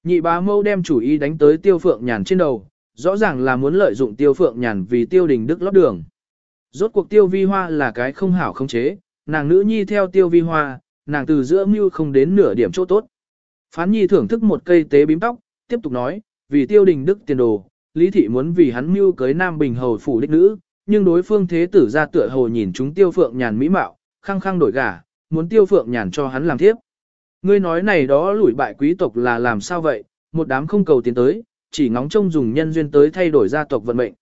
Nhị bá mâu đem chủ ý đánh tới tiêu phượng nhàn trên đầu, rõ ràng là muốn lợi dụng tiêu phượng nhàn vì tiêu đình đức lót đường. Rốt cuộc tiêu vi hoa là cái không hảo không chế, nàng nữ nhi theo tiêu vi hoa, nàng từ giữa mưu không đến nửa điểm chỗ tốt. Phán nhi thưởng thức một cây tế bím tóc, tiếp tục nói, vì tiêu đình đức tiền đồ, lý thị muốn vì hắn mưu cưới nam bình hầu phủ đích nữ, nhưng đối phương thế tử ra tựa hồ nhìn chúng tiêu phượng nhàn mỹ mạo, khăng khăng đổi gả, muốn tiêu phượng nhàn cho hắn làm thiếp. Ngươi nói này đó lủi bại quý tộc là làm sao vậy, một đám không cầu tiến tới, chỉ ngóng trông dùng nhân duyên tới thay đổi gia tộc vận mệnh.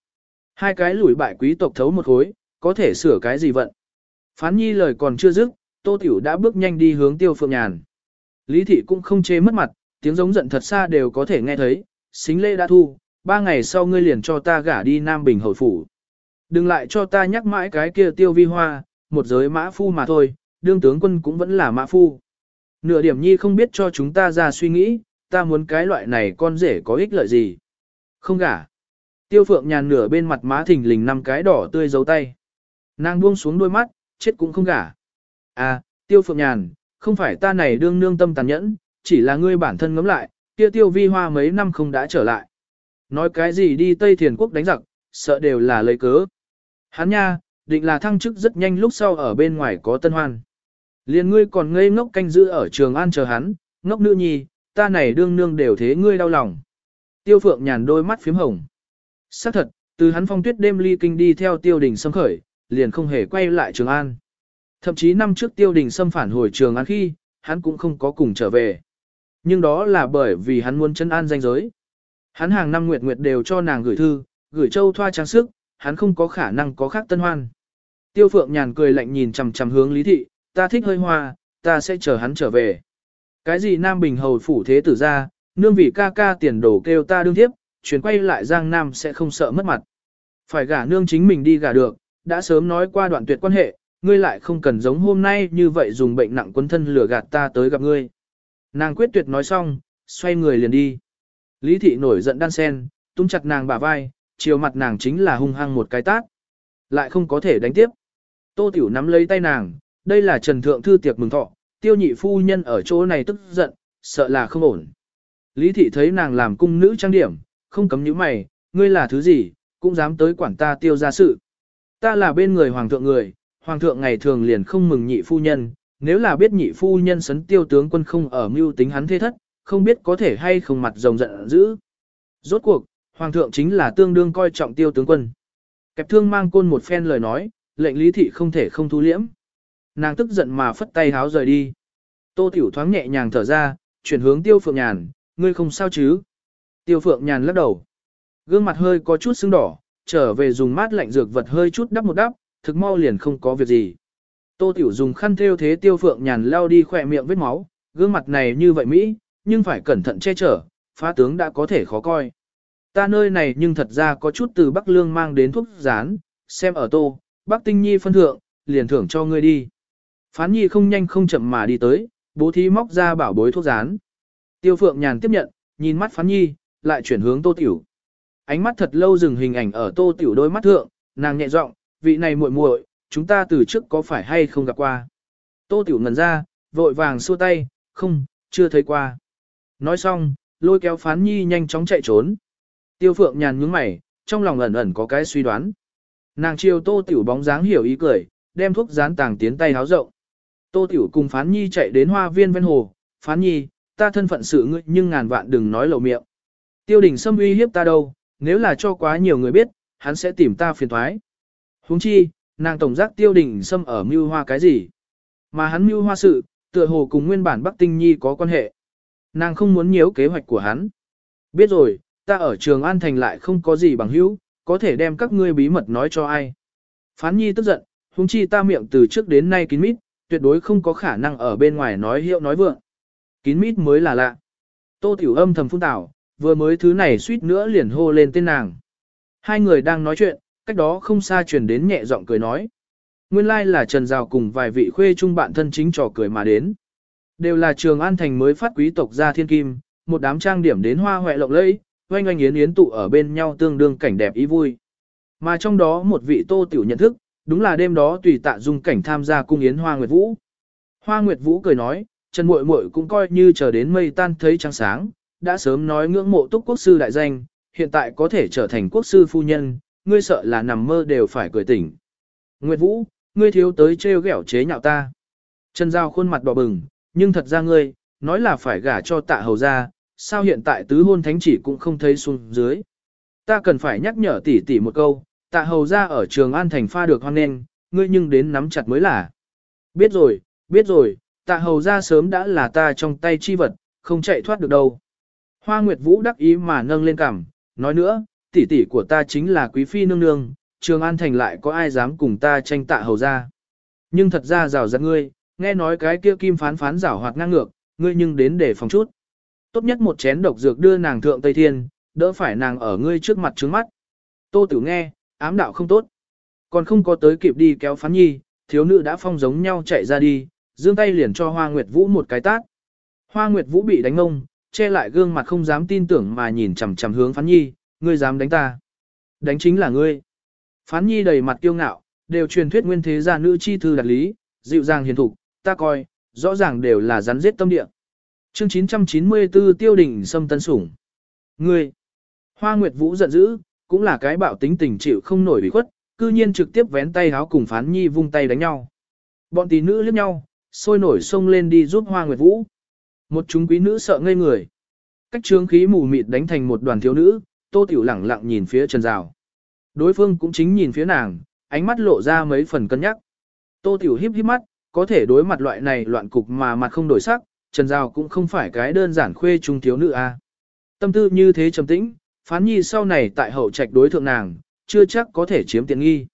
Hai cái lủi bại quý tộc thấu một khối, có thể sửa cái gì vận. Phán nhi lời còn chưa dứt, tô tiểu đã bước nhanh đi hướng tiêu phượng nhàn. Lý thị cũng không chê mất mặt, tiếng giống giận thật xa đều có thể nghe thấy, xính lễ đã thu, ba ngày sau ngươi liền cho ta gả đi Nam Bình hồi phủ. Đừng lại cho ta nhắc mãi cái kia tiêu vi hoa, một giới mã phu mà thôi, đương tướng quân cũng vẫn là mã phu. Nửa điểm nhi không biết cho chúng ta ra suy nghĩ, ta muốn cái loại này con rể có ích lợi gì. Không gả. Tiêu phượng nhàn nửa bên mặt má thình lình năm cái đỏ tươi dấu tay. Nàng buông xuống đôi mắt, chết cũng không gả. À, tiêu phượng nhàn, không phải ta này đương nương tâm tàn nhẫn, chỉ là ngươi bản thân ngấm lại, kia tiêu vi hoa mấy năm không đã trở lại. Nói cái gì đi Tây Thiền Quốc đánh giặc, sợ đều là lấy cớ. Hắn nha, định là thăng chức rất nhanh lúc sau ở bên ngoài có tân hoan. liền ngươi còn ngây ngốc canh giữ ở trường an chờ hắn, ngốc nữ nhi, ta này đương nương đều thế ngươi đau lòng. Tiêu phượng nhàn đôi mắt phím hồng. xác thật, từ hắn phong tuyết đêm ly kinh đi theo tiêu đình xâm khởi, liền không hề quay lại trường an. Thậm chí năm trước tiêu đình xâm phản hồi trường An khi, hắn cũng không có cùng trở về. Nhưng đó là bởi vì hắn muốn chân an danh giới. Hắn hàng năm nguyệt nguyệt đều cho nàng gửi thư, gửi châu thoa trang sức, hắn không có khả năng có khác tân hoan. Tiêu phượng nhàn cười lạnh nhìn chằm chằm hướng lý thị, ta thích hơi hoa, ta sẽ chờ hắn trở về. Cái gì Nam Bình hầu phủ thế tử ra, nương vị ca ca tiền đồ kêu ta đương tiếp, chuyển quay lại Giang Nam sẽ không sợ mất mặt. Phải gả nương chính mình đi gả được, đã sớm nói qua đoạn tuyệt quan hệ, ngươi lại không cần giống hôm nay như vậy dùng bệnh nặng quân thân lừa gạt ta tới gặp ngươi. Nàng quyết tuyệt nói xong, xoay người liền đi. Lý thị nổi giận đan sen, tung chặt nàng bả vai, chiều mặt nàng chính là hung hăng một cái tát. Lại không có thể đánh tiếp. Tô Tiểu nắm lấy tay nàng, đây là Trần Thượng Thư tiệc mừng thọ, tiêu nhị phu nhân ở chỗ này tức giận, sợ là không ổn. Lý thị thấy nàng làm cung nữ trang điểm, không cấm những mày, ngươi là thứ gì, cũng dám tới quản ta tiêu ra sự. Ta là bên người hoàng thượng người, hoàng thượng ngày thường liền không mừng nhị phu nhân, nếu là biết nhị phu nhân sấn tiêu tướng quân không ở mưu tính hắn thế thất, không biết có thể hay không mặt rồng giận dữ. Rốt cuộc, hoàng thượng chính là tương đương coi trọng tiêu tướng quân. Kẹp thương mang côn một phen lời nói, lệnh lý thị không thể không thu liễm. Nàng tức giận mà phất tay háo rời đi. Tô tiểu thoáng nhẹ nhàng thở ra, chuyển hướng tiêu phượng nhàn, ngươi không sao chứ. Tiêu phượng nhàn lắc đầu. Gương mặt hơi có chút sưng đỏ, trở về dùng mát lạnh dược vật hơi chút đắp một đắp, thực mau liền không có việc gì. Tô Tiểu dùng khăn thêu thế tiêu phượng nhàn lao đi khỏe miệng vết máu, gương mặt này như vậy Mỹ, nhưng phải cẩn thận che chở, phá tướng đã có thể khó coi. Ta nơi này nhưng thật ra có chút từ Bắc Lương mang đến thuốc rán, xem ở tô, Bắc Tinh Nhi phân thượng, liền thưởng cho ngươi đi. Phán Nhi không nhanh không chậm mà đi tới, bố thí móc ra bảo bối thuốc rán. Tiêu Phượng Nhàn tiếp nhận, nhìn mắt Phán Nhi, lại chuyển hướng Tô Tiểu. Ánh mắt thật lâu dừng hình ảnh ở Tô Tiểu đôi mắt thượng, nàng nhẹ giọng, vị này muội muội, chúng ta từ trước có phải hay không gặp qua. Tô Tiểu ngần ra, vội vàng xua tay, không, chưa thấy qua. Nói xong, lôi kéo Phán Nhi nhanh chóng chạy trốn. Tiêu Phượng Nhàn nhướng mày, trong lòng ẩn ẩn có cái suy đoán. Nàng chiều Tô Tiểu bóng dáng hiểu ý cười, đem thuốc dán tàng tiến tay háo rộng. Tô Tiểu cùng Phán Nhi chạy đến hoa viên ven hồ, Phán Nhi, ta thân phận sự ngươi nhưng ngàn vạn đừng nói lầu miệng. Tiêu đình xâm uy hiếp ta đâu, nếu là cho quá nhiều người biết, hắn sẽ tìm ta phiền thoái. Huống chi, nàng tổng giác tiêu đình xâm ở mưu hoa cái gì. Mà hắn mưu hoa sự, tựa hồ cùng nguyên bản Bắc Tinh Nhi có quan hệ. Nàng không muốn nhiễu kế hoạch của hắn. Biết rồi, ta ở trường An Thành lại không có gì bằng hữu, có thể đem các ngươi bí mật nói cho ai. Phán Nhi tức giận, huống chi ta miệng từ trước đến nay kín mít, tuyệt đối không có khả năng ở bên ngoài nói hiệu nói vượng. Kín mít mới là lạ. Tô Tiểu âm thầm phun tảo, vừa mới thứ này suýt nữa liền hô lên tên nàng. Hai người đang nói chuyện, cách đó không xa truyền đến nhẹ giọng cười nói. Nguyên lai like là Trần Giao cùng vài vị khuê trung bạn thân chính trò cười mà đến. Đều là trường An Thành mới phát quý tộc gia thiên kim, một đám trang điểm đến hoa hoẹ lộng lẫy, oanh oanh yến yến tụ ở bên nhau tương đương cảnh đẹp ý vui. Mà trong đó một vị tô tiểu nhận thức, đúng là đêm đó tùy tạ dung cảnh tham gia cung yến Hoa Nguyệt Vũ. Hoa Nguyệt Vũ cười nói, Trần Muội Muội cũng coi như chờ đến mây tan thấy trăng sáng, đã sớm nói ngưỡng mộ túc quốc sư đại danh, hiện tại có thể trở thành quốc sư phu nhân, ngươi sợ là nằm mơ đều phải cười tỉnh. Nguyệt Vũ, ngươi thiếu tới trêu ghẹo chế nhạo ta. Trần Giao khuôn mặt đỏ bừng, nhưng thật ra ngươi, nói là phải gả cho tạ hầu ra, sao hiện tại tứ hôn thánh chỉ cũng không thấy xuống dưới. Ta cần phải nhắc nhở tỷ tỷ một câu, tạ hầu ra ở trường An Thành pha được hoan nên, ngươi nhưng đến nắm chặt mới là. Biết rồi, biết rồi, tạ hầu ra sớm đã là ta trong tay chi vật, không chạy thoát được đâu. Hoa Nguyệt Vũ đắc ý mà nâng lên cằm, nói nữa, tỷ tỷ của ta chính là quý phi nương nương, trường An Thành lại có ai dám cùng ta tranh tạ hầu ra. Nhưng thật ra rào rạt ngươi, nghe nói cái kia kim phán phán rảo hoạt ngang ngược, ngươi nhưng đến để phòng chút. Tốt nhất một chén độc dược đưa nàng thượng Tây Thiên, đỡ phải nàng ở ngươi trước mặt trước mắt. Tô Tử nghe, ám đạo không tốt. Còn không có tới kịp đi kéo phán nhi, thiếu nữ đã phong giống nhau chạy ra đi, dương tay liền cho Hoa Nguyệt Vũ một cái tát. Hoa Nguyệt Vũ bị đánh ngông, che lại gương mặt không dám tin tưởng mà nhìn chằm chằm hướng phán nhi, ngươi dám đánh ta. Đánh chính là ngươi. Phán nhi đầy mặt kiêu ngạo, đều truyền thuyết nguyên thế gia nữ chi thư đặt lý, dịu dàng hiền thục, ta coi, rõ ràng đều là rắn giết tâm địa. Chương 994 tiêu đỉnh xâm tân sủng. Ngươi. Hoa Nguyệt Vũ giận dữ, cũng là cái bạo tính tình chịu không nổi bị khuất, cư nhiên trực tiếp vén tay háo cùng phán nhi vung tay đánh nhau. Bọn tỷ nữ liếc nhau, sôi nổi xông lên đi giúp Hoa Nguyệt Vũ. Một chúng quý nữ sợ ngây người. Cách trướng khí mù mịt đánh thành một đoàn thiếu nữ, tô tiểu lẳng lặng nhìn phía Trần Rào. Đối phương cũng chính nhìn phía nàng, ánh mắt lộ ra mấy phần cân nhắc. Tô tiểu híp híp mắt, có thể đối mặt loại này loạn cục mà mặt không đổi sắc, Trần Giao cũng không phải cái đơn giản khuê trung thiếu nữ a. Tâm tư như thế trầm tĩnh, phán nhi sau này tại hậu trạch đối thượng nàng, chưa chắc có thể chiếm tiện nghi.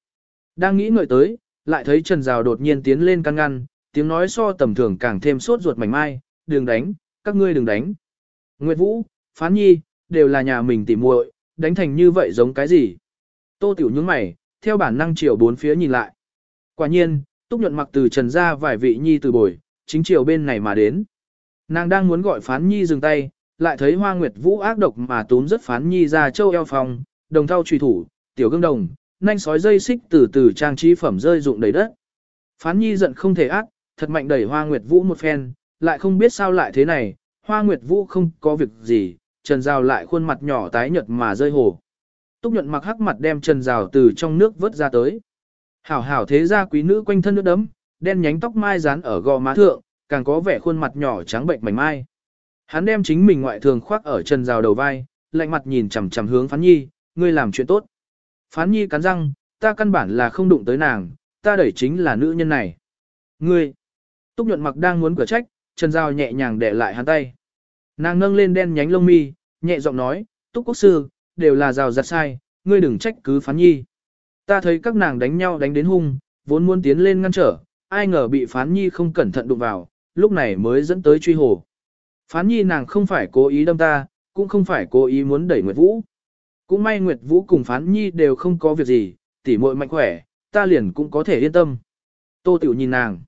Đang nghĩ ngợi tới, lại thấy Trần Giao đột nhiên tiến lên căn ngăn, tiếng nói so tầm thường càng thêm sốt ruột mảnh mai, đừng đánh, các ngươi đừng đánh. Nguyệt Vũ, phán nhi, đều là nhà mình tỉ muội, đánh thành như vậy giống cái gì? Tô Tiểu nhướng mày, theo bản năng chiều bốn phía nhìn lại. Quả nhiên, Túc nhuận mặc từ trần ra vài vị nhi từ bồi, chính chiều bên này mà đến. Nàng đang muốn gọi phán nhi dừng tay, lại thấy hoa nguyệt vũ ác độc mà túm rất phán nhi ra châu eo phòng, đồng thao truy thủ, tiểu gương đồng, nanh sói dây xích từ từ trang trí phẩm rơi rụng đầy đất. Phán nhi giận không thể ác, thật mạnh đẩy hoa nguyệt vũ một phen, lại không biết sao lại thế này, hoa nguyệt vũ không có việc gì, trần rào lại khuôn mặt nhỏ tái nhợt mà rơi hồ. Túc nhuận mặc hắc mặt đem trần rào từ trong nước vớt ra tới. Hảo hảo thế ra quý nữ quanh thân nước đấm, đen nhánh tóc mai dán ở gò má thượng, càng có vẻ khuôn mặt nhỏ trắng bệnh mảnh mai. Hắn đem chính mình ngoại thường khoác ở chân rào đầu vai, lạnh mặt nhìn chằm chằm hướng Phán Nhi, ngươi làm chuyện tốt. Phán Nhi cắn răng, ta căn bản là không đụng tới nàng, ta đẩy chính là nữ nhân này. Ngươi, Túc nhuận mặc đang muốn cửa trách, chân rào nhẹ nhàng để lại hắn tay. Nàng nâng lên đen nhánh lông mi, nhẹ giọng nói, Túc Quốc Sư, đều là rào giặt sai, ngươi đừng trách cứ Phán Nhi. Ta thấy các nàng đánh nhau đánh đến hung, vốn muốn tiến lên ngăn trở, ai ngờ bị phán nhi không cẩn thận đụng vào, lúc này mới dẫn tới truy hồ. Phán nhi nàng không phải cố ý đâm ta, cũng không phải cố ý muốn đẩy Nguyệt Vũ. Cũng may Nguyệt Vũ cùng phán nhi đều không có việc gì, tỉ muội mạnh khỏe, ta liền cũng có thể yên tâm. Tô tiểu nhìn nàng.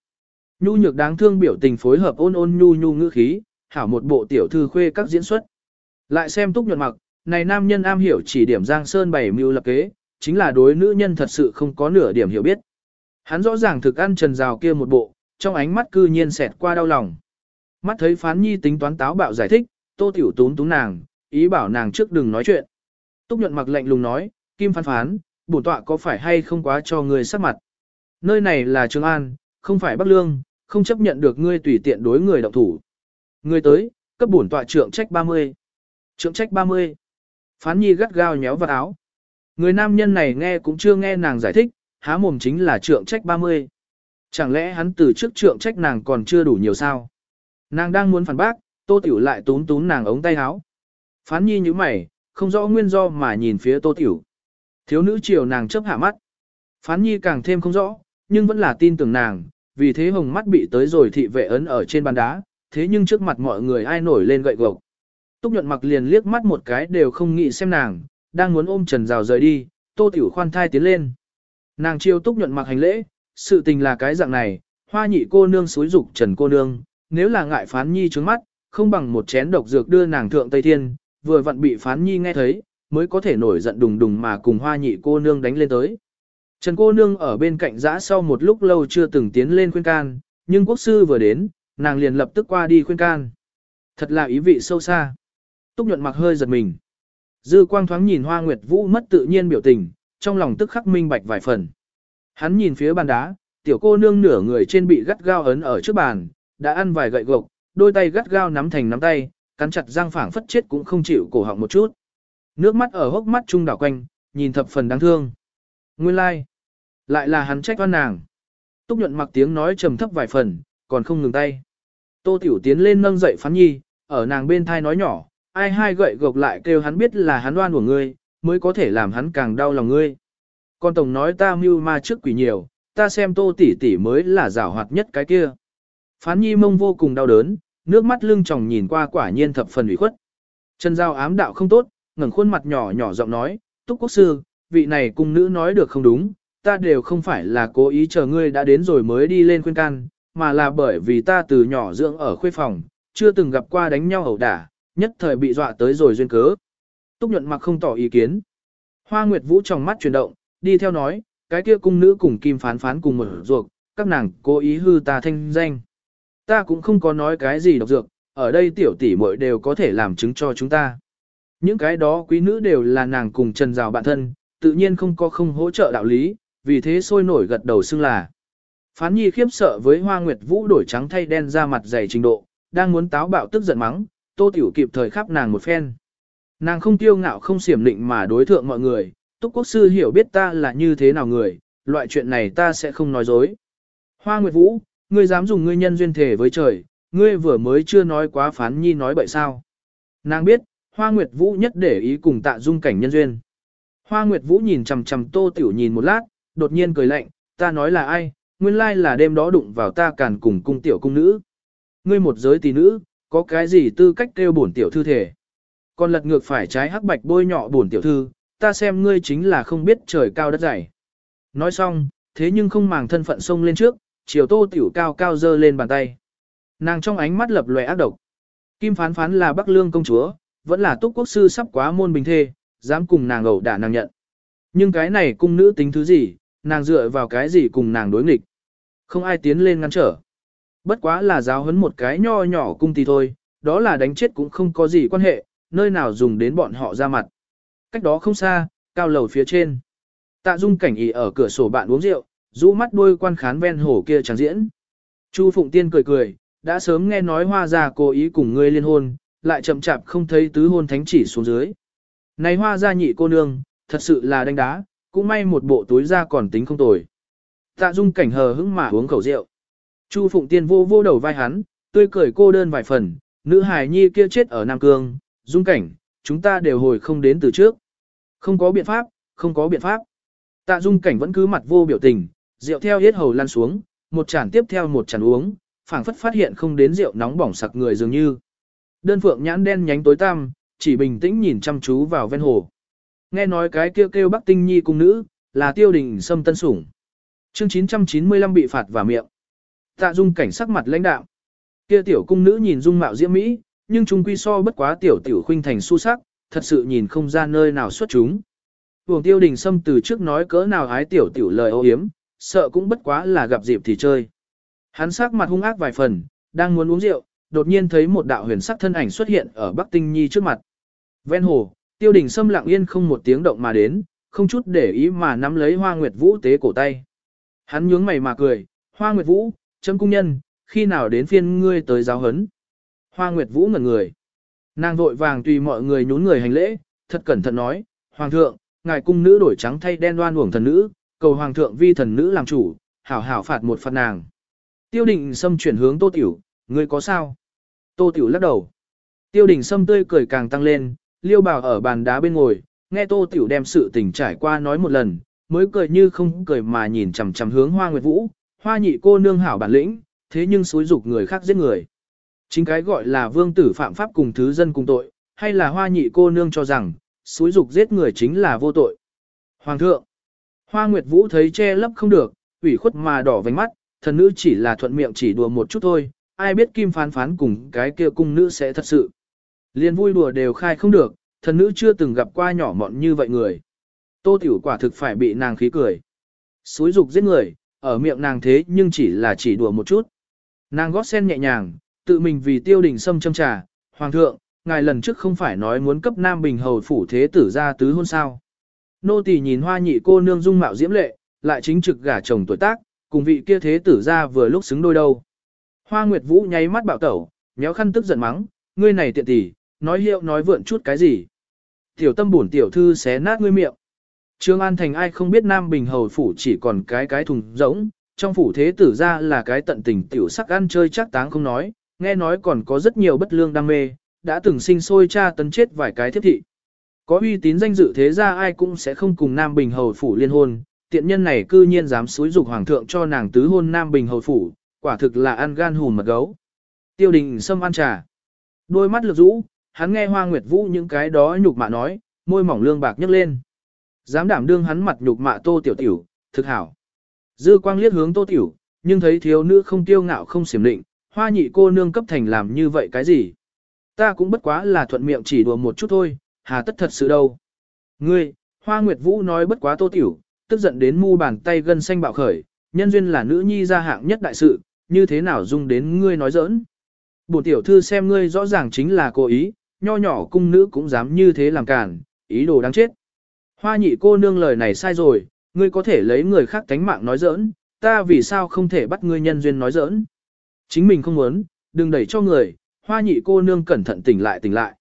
Nhu nhược đáng thương biểu tình phối hợp ôn ôn nhu nhu ngữ khí, hảo một bộ tiểu thư khuê các diễn xuất. Lại xem túc nhuận mặc, này nam nhân am hiểu chỉ điểm Giang Sơn bảy mưu lập kế, chính là đối nữ nhân thật sự không có nửa điểm hiểu biết. Hắn rõ ràng thực ăn trần rào kia một bộ, trong ánh mắt cư nhiên xẹt qua đau lòng. Mắt thấy phán nhi tính toán táo bạo giải thích, tô tiểu tún túng nàng, ý bảo nàng trước đừng nói chuyện. Túc nhuận mặc lệnh lùng nói, kim phán phán, bổn tọa có phải hay không quá cho người sắc mặt. Nơi này là Trường An, không phải Bắc Lương, không chấp nhận được ngươi tùy tiện đối người động thủ. Ngươi tới, cấp bổn tọa trượng trách 30. Trượng trách 30. Phán nhi gắt gao nhéo vào áo. Người nam nhân này nghe cũng chưa nghe nàng giải thích, há mồm chính là trượng trách 30. Chẳng lẽ hắn từ trước trượng trách nàng còn chưa đủ nhiều sao? Nàng đang muốn phản bác, tô tiểu lại tún tún nàng ống tay áo. Phán nhi như mày, không rõ nguyên do mà nhìn phía tô tiểu. Thiếu nữ chiều nàng chấp hạ mắt. Phán nhi càng thêm không rõ, nhưng vẫn là tin tưởng nàng, vì thế hồng mắt bị tới rồi thị vệ ấn ở trên bàn đá, thế nhưng trước mặt mọi người ai nổi lên gậy gộc. Túc nhuận mặc liền liếc mắt một cái đều không nghĩ xem nàng, đang muốn ôm Trần Rào rời đi, Tô Tiểu khoan thai tiến lên. Nàng chiêu túc nhuận mặc hành lễ, sự tình là cái dạng này, hoa nhị cô nương xúi dục Trần cô nương, nếu là ngại phán nhi trướng mắt, không bằng một chén độc dược đưa nàng thượng Tây Thiên, vừa vặn bị phán nhi nghe thấy, mới có thể nổi giận đùng đùng mà cùng hoa nhị cô nương đánh lên tới. Trần cô nương ở bên cạnh giã sau một lúc lâu chưa từng tiến lên khuyên can, nhưng quốc sư vừa đến, nàng liền lập tức qua đi khuyên can. Thật là ý vị sâu xa. Túc nhuận mặc hơi giật mình. Dư quang thoáng nhìn hoa nguyệt vũ mất tự nhiên biểu tình, trong lòng tức khắc minh bạch vài phần. Hắn nhìn phía bàn đá, tiểu cô nương nửa người trên bị gắt gao ấn ở trước bàn, đã ăn vài gậy gộc, đôi tay gắt gao nắm thành nắm tay, cắn chặt răng phảng phất chết cũng không chịu cổ họng một chút. Nước mắt ở hốc mắt trung đảo quanh, nhìn thập phần đáng thương. Nguyên lai, like. lại là hắn trách oan nàng. Túc nhuận mặc tiếng nói trầm thấp vài phần, còn không ngừng tay. Tô Tiểu tiến lên nâng dậy phán nhi, ở nàng bên thai nói nhỏ, ai hai gậy gộc lại kêu hắn biết là hắn đoan của ngươi, mới có thể làm hắn càng đau lòng ngươi. Con tổng nói ta mưu ma trước quỷ nhiều, ta xem tô tỷ tỷ mới là giảo hoạt nhất cái kia. Phán nhi mông vô cùng đau đớn, nước mắt lưng tròng nhìn qua quả nhiên thập phần ủy khuất. Chân giao ám đạo không tốt, ngẩng khuôn mặt nhỏ nhỏ giọng nói, túc quốc sư, vị này cung nữ nói được không đúng, ta đều không phải là cố ý chờ ngươi đã đến rồi mới đi lên khuyên can, mà là bởi vì ta từ nhỏ dưỡng ở khuê phòng, chưa từng gặp qua đánh nhau ẩu đả, nhất thời bị dọa tới rồi duyên cớ. Túc nhuận mặc không tỏ ý kiến. Hoa Nguyệt Vũ trong mắt chuyển động, đi theo nói, cái kia cung nữ cùng kim phán phán cùng một ruột, các nàng cố ý hư ta thanh danh. Ta cũng không có nói cái gì độc dược, ở đây tiểu tỷ muội đều có thể làm chứng cho chúng ta. Những cái đó quý nữ đều là nàng cùng trần rào bạn thân, tự nhiên không có không hỗ trợ đạo lý, vì thế sôi nổi gật đầu xưng là. Phán nhi khiếp sợ với hoa nguyệt vũ đổi trắng thay đen ra mặt dày trình độ, đang muốn táo bạo tức giận mắng, tô tiểu kịp thời khắp nàng một phen. Nàng không tiêu ngạo không xiểm định mà đối thượng mọi người, túc quốc sư hiểu biết ta là như thế nào người, loại chuyện này ta sẽ không nói dối. Hoa Nguyệt Vũ, ngươi dám dùng ngươi nhân duyên thể với trời, ngươi vừa mới chưa nói quá phán nhi nói bậy sao. Nàng biết, Hoa Nguyệt Vũ nhất để ý cùng tạ dung cảnh nhân duyên. Hoa Nguyệt Vũ nhìn chằm chằm Tô Tiểu nhìn một lát, đột nhiên cười lạnh, ta nói là ai, nguyên lai là đêm đó đụng vào ta càn cùng cung tiểu cung nữ. Ngươi một giới tỷ nữ, có cái gì tư cách kêu bổn tiểu thư thể. Còn lật ngược phải trái hắc bạch bôi nhọ bổn tiểu thư, ta xem ngươi chính là không biết trời cao đất dày. Nói xong, thế nhưng không màng thân phận xông lên trước, chiều tô tiểu cao cao dơ lên bàn tay. Nàng trong ánh mắt lập lòe ác độc. Kim phán phán là Bắc Lương công chúa, vẫn là túc quốc sư sắp quá môn bình thê, dám cùng nàng ẩu đả nàng nhận. Nhưng cái này cung nữ tính thứ gì, nàng dựa vào cái gì cùng nàng đối nghịch. Không ai tiến lên ngăn trở. Bất quá là giáo huấn một cái nho nhỏ cung tì thôi, đó là đánh chết cũng không có gì quan hệ, nơi nào dùng đến bọn họ ra mặt. Cách đó không xa, cao lầu phía trên. Tạ dung cảnh ý ở cửa sổ bạn uống rượu, rũ mắt đôi quan khán ven hồ kia chẳng diễn. Chu Phụng Tiên cười cười, đã sớm nghe nói hoa gia cố ý cùng ngươi liên hôn, lại chậm chạp không thấy tứ hôn thánh chỉ xuống dưới. Này hoa gia nhị cô nương, thật sự là đánh đá, cũng may một bộ túi ra còn tính không tồi. Tạ dung cảnh hờ hững mà uống khẩu rượu. Chu Phụng Tiên vô vô đầu vai hắn, tươi cười cô đơn vài phần, nữ hài nhi kia chết ở Nam Cương, dung cảnh, chúng ta đều hồi không đến từ trước. Không có biện pháp, không có biện pháp. Tạ dung cảnh vẫn cứ mặt vô biểu tình, rượu theo hết hầu lăn xuống, một chản tiếp theo một chản uống, phảng phất phát hiện không đến rượu nóng bỏng sặc người dường như. Đơn phượng nhãn đen nhánh tối tăm, chỉ bình tĩnh nhìn chăm chú vào ven hồ. Nghe nói cái kêu kêu Bắc Tinh Nhi cung nữ, là tiêu đình sâm tân sủng. Chương 995 bị phạt và miệng. Tạ dung cảnh sắc mặt lãnh đạo. Kia tiểu cung nữ nhìn dung mạo diễm mỹ, nhưng trung quy so bất quá tiểu tiểu khuynh thành su sắc, thật sự nhìn không ra nơi nào xuất chúng. Vùng tiêu đình sâm từ trước nói cỡ nào ái tiểu tiểu lời ô hiếm, sợ cũng bất quá là gặp dịp thì chơi. Hắn sắc mặt hung ác vài phần, đang muốn uống rượu, đột nhiên thấy một đạo huyền sắc thân ảnh xuất hiện ở Bắc Tinh Nhi trước mặt. Ven hồ, tiêu đình sâm lặng yên không một tiếng động mà đến, không chút để ý mà nắm lấy hoa nguyệt vũ tế cổ tay. Hắn nhướng mày mà cười, hoa nguyệt vũ, chấm cung nhân, khi nào đến phiên ngươi tới giáo hấn. Hoa nguyệt vũ ngẩn người. Nàng vội vàng tùy mọi người nhún người hành lễ, thật cẩn thận nói, Hoàng thượng, ngài cung nữ đổi trắng thay đen đoan uổng thần nữ, cầu Hoàng thượng vi thần nữ làm chủ, hảo hảo phạt một phạt nàng. Tiêu đình xâm chuyển hướng tô tiểu, ngươi có sao? Tô tiểu lắc đầu. Tiêu đình sâm tươi cười càng tăng lên, liêu bảo ở bàn đá bên ngồi, nghe tô tiểu đem sự tình trải qua nói một lần, mới cười như không cười mà nhìn chằm chằm hướng hoa nguyệt vũ, hoa nhị cô nương hảo bản lĩnh, thế nhưng xúi dục người khác giết người. Chính cái gọi là vương tử phạm pháp cùng thứ dân cùng tội, hay là hoa nhị cô nương cho rằng, xúi dục giết người chính là vô tội. Hoàng thượng, hoa nguyệt vũ thấy che lấp không được, ủy khuất mà đỏ vành mắt, thần nữ chỉ là thuận miệng chỉ đùa một chút thôi, ai biết kim phán phán cùng cái kia cung nữ sẽ thật sự. Liên vui đùa đều khai không được, thần nữ chưa từng gặp qua nhỏ mọn như vậy người. Tô tiểu quả thực phải bị nàng khí cười. Xúi dục giết người, ở miệng nàng thế nhưng chỉ là chỉ đùa một chút. Nàng gót sen nhẹ nhàng, tự mình vì tiêu đình sâm châm trà, hoàng thượng, ngài lần trước không phải nói muốn cấp Nam Bình hầu phủ thế tử ra tứ hôn sao. Nô tỳ nhìn hoa nhị cô nương dung mạo diễm lệ, lại chính trực gả chồng tuổi tác, cùng vị kia thế tử ra vừa lúc xứng đôi đâu. Hoa Nguyệt Vũ nháy mắt bạo tẩu, nhéo khăn tức giận mắng, ngươi này tiện tỷ, nói hiệu nói vượn chút cái gì. Tiểu tâm bổn tiểu thư xé nát ngươi miệng. Trương An Thành ai không biết Nam Bình Hầu Phủ chỉ còn cái cái thùng rỗng, trong phủ thế tử ra là cái tận tình tiểu sắc ăn chơi chắc táng không nói, nghe nói còn có rất nhiều bất lương đam mê, đã từng sinh sôi cha tấn chết vài cái thiết thị. Có uy tín danh dự thế ra ai cũng sẽ không cùng Nam Bình Hầu Phủ liên hôn, tiện nhân này cư nhiên dám xúi dục Hoàng thượng cho nàng tứ hôn Nam Bình Hầu Phủ, quả thực là ăn gan hùn mật gấu. Tiêu đình sâm ăn trà. Đôi mắt lực rũ, hắn nghe Hoa Nguyệt Vũ những cái đó nhục mạ nói, môi mỏng lương bạc nhấc lên. Dám đảm đương hắn mặt nhục mạ tô tiểu tiểu, thực hảo. Dư quang liếc hướng tô tiểu, nhưng thấy thiếu nữ không tiêu ngạo không xiểm định, hoa nhị cô nương cấp thành làm như vậy cái gì. Ta cũng bất quá là thuận miệng chỉ đùa một chút thôi, hà tất thật sự đâu. Ngươi, hoa nguyệt vũ nói bất quá tô tiểu, tức giận đến mu bàn tay gân xanh bạo khởi, nhân duyên là nữ nhi gia hạng nhất đại sự, như thế nào dung đến ngươi nói giỡn. Bổn tiểu thư xem ngươi rõ ràng chính là cố ý, nho nhỏ cung nữ cũng dám như thế làm cản, ý đồ đáng chết. Hoa nhị cô nương lời này sai rồi, ngươi có thể lấy người khác tánh mạng nói giỡn, ta vì sao không thể bắt ngươi nhân duyên nói giỡn. Chính mình không muốn, đừng đẩy cho người, hoa nhị cô nương cẩn thận tỉnh lại tỉnh lại.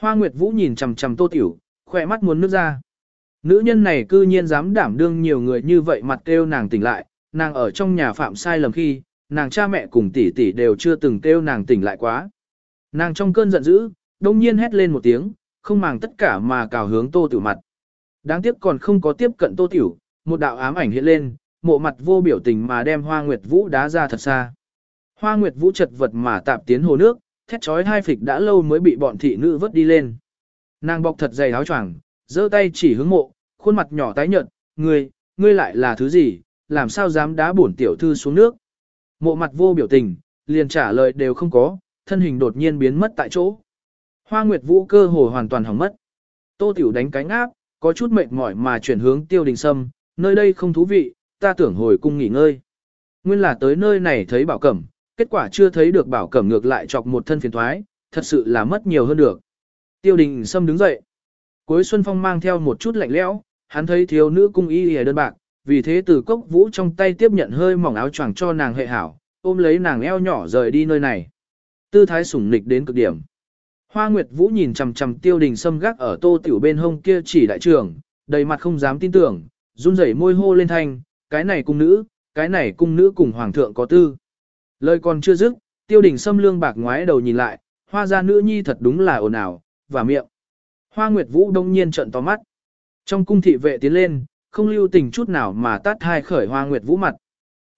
Hoa Nguyệt Vũ nhìn chằm chằm tô tiểu, khỏe mắt muốn nước ra. Nữ nhân này cư nhiên dám đảm đương nhiều người như vậy mặt kêu nàng tỉnh lại, nàng ở trong nhà phạm sai lầm khi, nàng cha mẹ cùng tỷ tỷ đều chưa từng kêu nàng tỉnh lại quá. Nàng trong cơn giận dữ, đông nhiên hét lên một tiếng, không màng tất cả mà cào hướng tô tiểu mặt. Đáng tiếc còn không có tiếp cận tô tiểu, một đạo ám ảnh hiện lên, mộ mặt vô biểu tình mà đem hoa nguyệt vũ đá ra thật xa. Hoa nguyệt vũ chật vật mà tạp tiến hồ nước, thét chói hai phịch đã lâu mới bị bọn thị nữ vớt đi lên. Nàng bọc thật dày áo choàng, giơ tay chỉ hướng mộ, khuôn mặt nhỏ tái nhợt, ngươi, ngươi lại là thứ gì, làm sao dám đá bổn tiểu thư xuống nước. Mộ mặt vô biểu tình, liền trả lời đều không có, thân hình đột nhiên biến mất tại chỗ. Hoa Nguyệt Vũ cơ hồ hoàn toàn hỏng mất. Tô Tiểu đánh cánh áp, có chút mệt mỏi mà chuyển hướng Tiêu Đình Sâm, nơi đây không thú vị, ta tưởng hồi cung nghỉ ngơi. Nguyên là tới nơi này thấy bảo cẩm, kết quả chưa thấy được bảo cẩm ngược lại chọc một thân phiền thoái, thật sự là mất nhiều hơn được. Tiêu Đình Sâm đứng dậy. Cuối Xuân Phong mang theo một chút lạnh lẽo, hắn thấy thiếu nữ cung y hề đơn bạc, vì thế từ cốc vũ trong tay tiếp nhận hơi mỏng áo choàng cho nàng hệ hảo, ôm lấy nàng eo nhỏ rời đi nơi này. Tư thái sủng nịch đến cực điểm. Hoa Nguyệt Vũ nhìn chằm chằm Tiêu Đình Sâm gác ở Tô Tiểu bên hông kia chỉ đại trưởng, đầy mặt không dám tin tưởng, run rẩy môi hô lên thanh, cái này cung nữ, cái này cung nữ cùng hoàng thượng có tư. Lời còn chưa dứt, Tiêu Đình xâm lương bạc ngoái đầu nhìn lại, hoa gia nữ nhi thật đúng là ồn ào, và miệng. Hoa Nguyệt Vũ đông nhiên trợn to mắt. Trong cung thị vệ tiến lên, không lưu tình chút nào mà tát hai khởi Hoa Nguyệt Vũ mặt.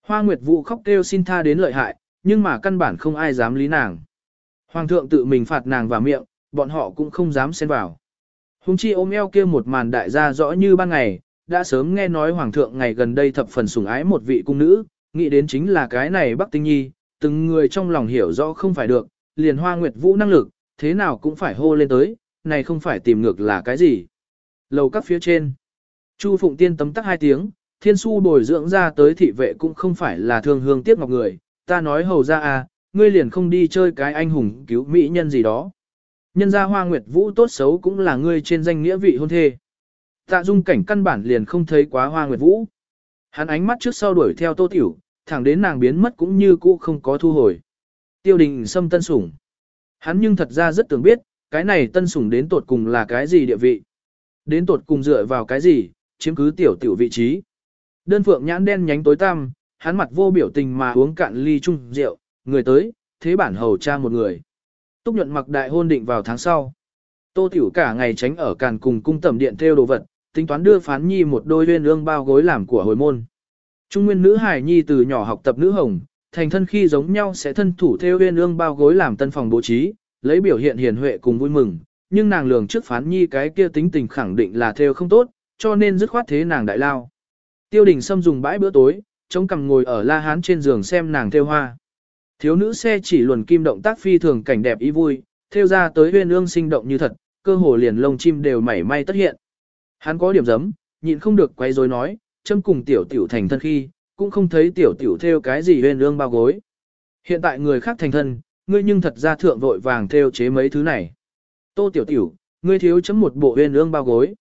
Hoa Nguyệt Vũ khóc kêu xin tha đến lợi hại, nhưng mà căn bản không ai dám lý nàng. Hoàng thượng tự mình phạt nàng vào miệng, bọn họ cũng không dám xen vào. Hùng chi ôm eo kia một màn đại gia rõ như ban ngày, đã sớm nghe nói hoàng thượng ngày gần đây thập phần sủng ái một vị cung nữ, nghĩ đến chính là cái này Bắc Tinh Nhi, từng người trong lòng hiểu rõ không phải được, liền hoa nguyệt vũ năng lực, thế nào cũng phải hô lên tới, này không phải tìm ngược là cái gì. Lầu các phía trên, Chu Phụng Tiên tấm tắc hai tiếng, thiên su bồi dưỡng ra tới thị vệ cũng không phải là thương hương tiếc ngọc người, ta nói hầu ra à, ngươi liền không đi chơi cái anh hùng cứu mỹ nhân gì đó. Nhân gia hoa nguyệt vũ tốt xấu cũng là ngươi trên danh nghĩa vị hôn thê. Tạ dung cảnh căn bản liền không thấy quá hoa nguyệt vũ. Hắn ánh mắt trước sau đuổi theo tô tiểu, thẳng đến nàng biến mất cũng như cũ không có thu hồi. Tiêu đình xâm tân sủng. Hắn nhưng thật ra rất tưởng biết, cái này tân sủng đến tột cùng là cái gì địa vị. Đến tột cùng dựa vào cái gì, chiếm cứ tiểu tiểu vị trí. Đơn phượng nhãn đen nhánh tối tăm, hắn mặt vô biểu tình mà uống cạn ly chung rượu, người tới, thế bản hầu cha một người. Túc nhuận mặc đại hôn định vào tháng sau. Tô tiểu cả ngày tránh ở càn cùng cung tẩm điện theo đồ vật, tính toán đưa phán nhi một đôi viên ương bao gối làm của hồi môn. Trung nguyên nữ hải nhi từ nhỏ học tập nữ hồng, thành thân khi giống nhau sẽ thân thủ theo Huyên ương bao gối làm tân phòng bố trí, lấy biểu hiện hiền huệ cùng vui mừng, nhưng nàng lường trước phán nhi cái kia tính tình khẳng định là theo không tốt, cho nên dứt khoát thế nàng đại lao. Tiêu đình Sâm dùng bãi bữa tối, chống cằm ngồi ở la hán trên giường xem nàng theo hoa. Thiếu nữ xe chỉ luồn kim động tác phi thường cảnh đẹp ý vui, theo ra tới huyên ương sinh động như thật, cơ hồ liền lông chim đều mảy may tất hiện. Hắn có điểm giấm, nhịn không được quay rối nói, châm cùng tiểu tiểu thành thân khi, cũng không thấy tiểu tiểu theo cái gì huyên ương bao gối. Hiện tại người khác thành thân, ngươi nhưng thật ra thượng vội vàng theo chế mấy thứ này. Tô tiểu tiểu, ngươi thiếu chấm một bộ huyên ương bao gối.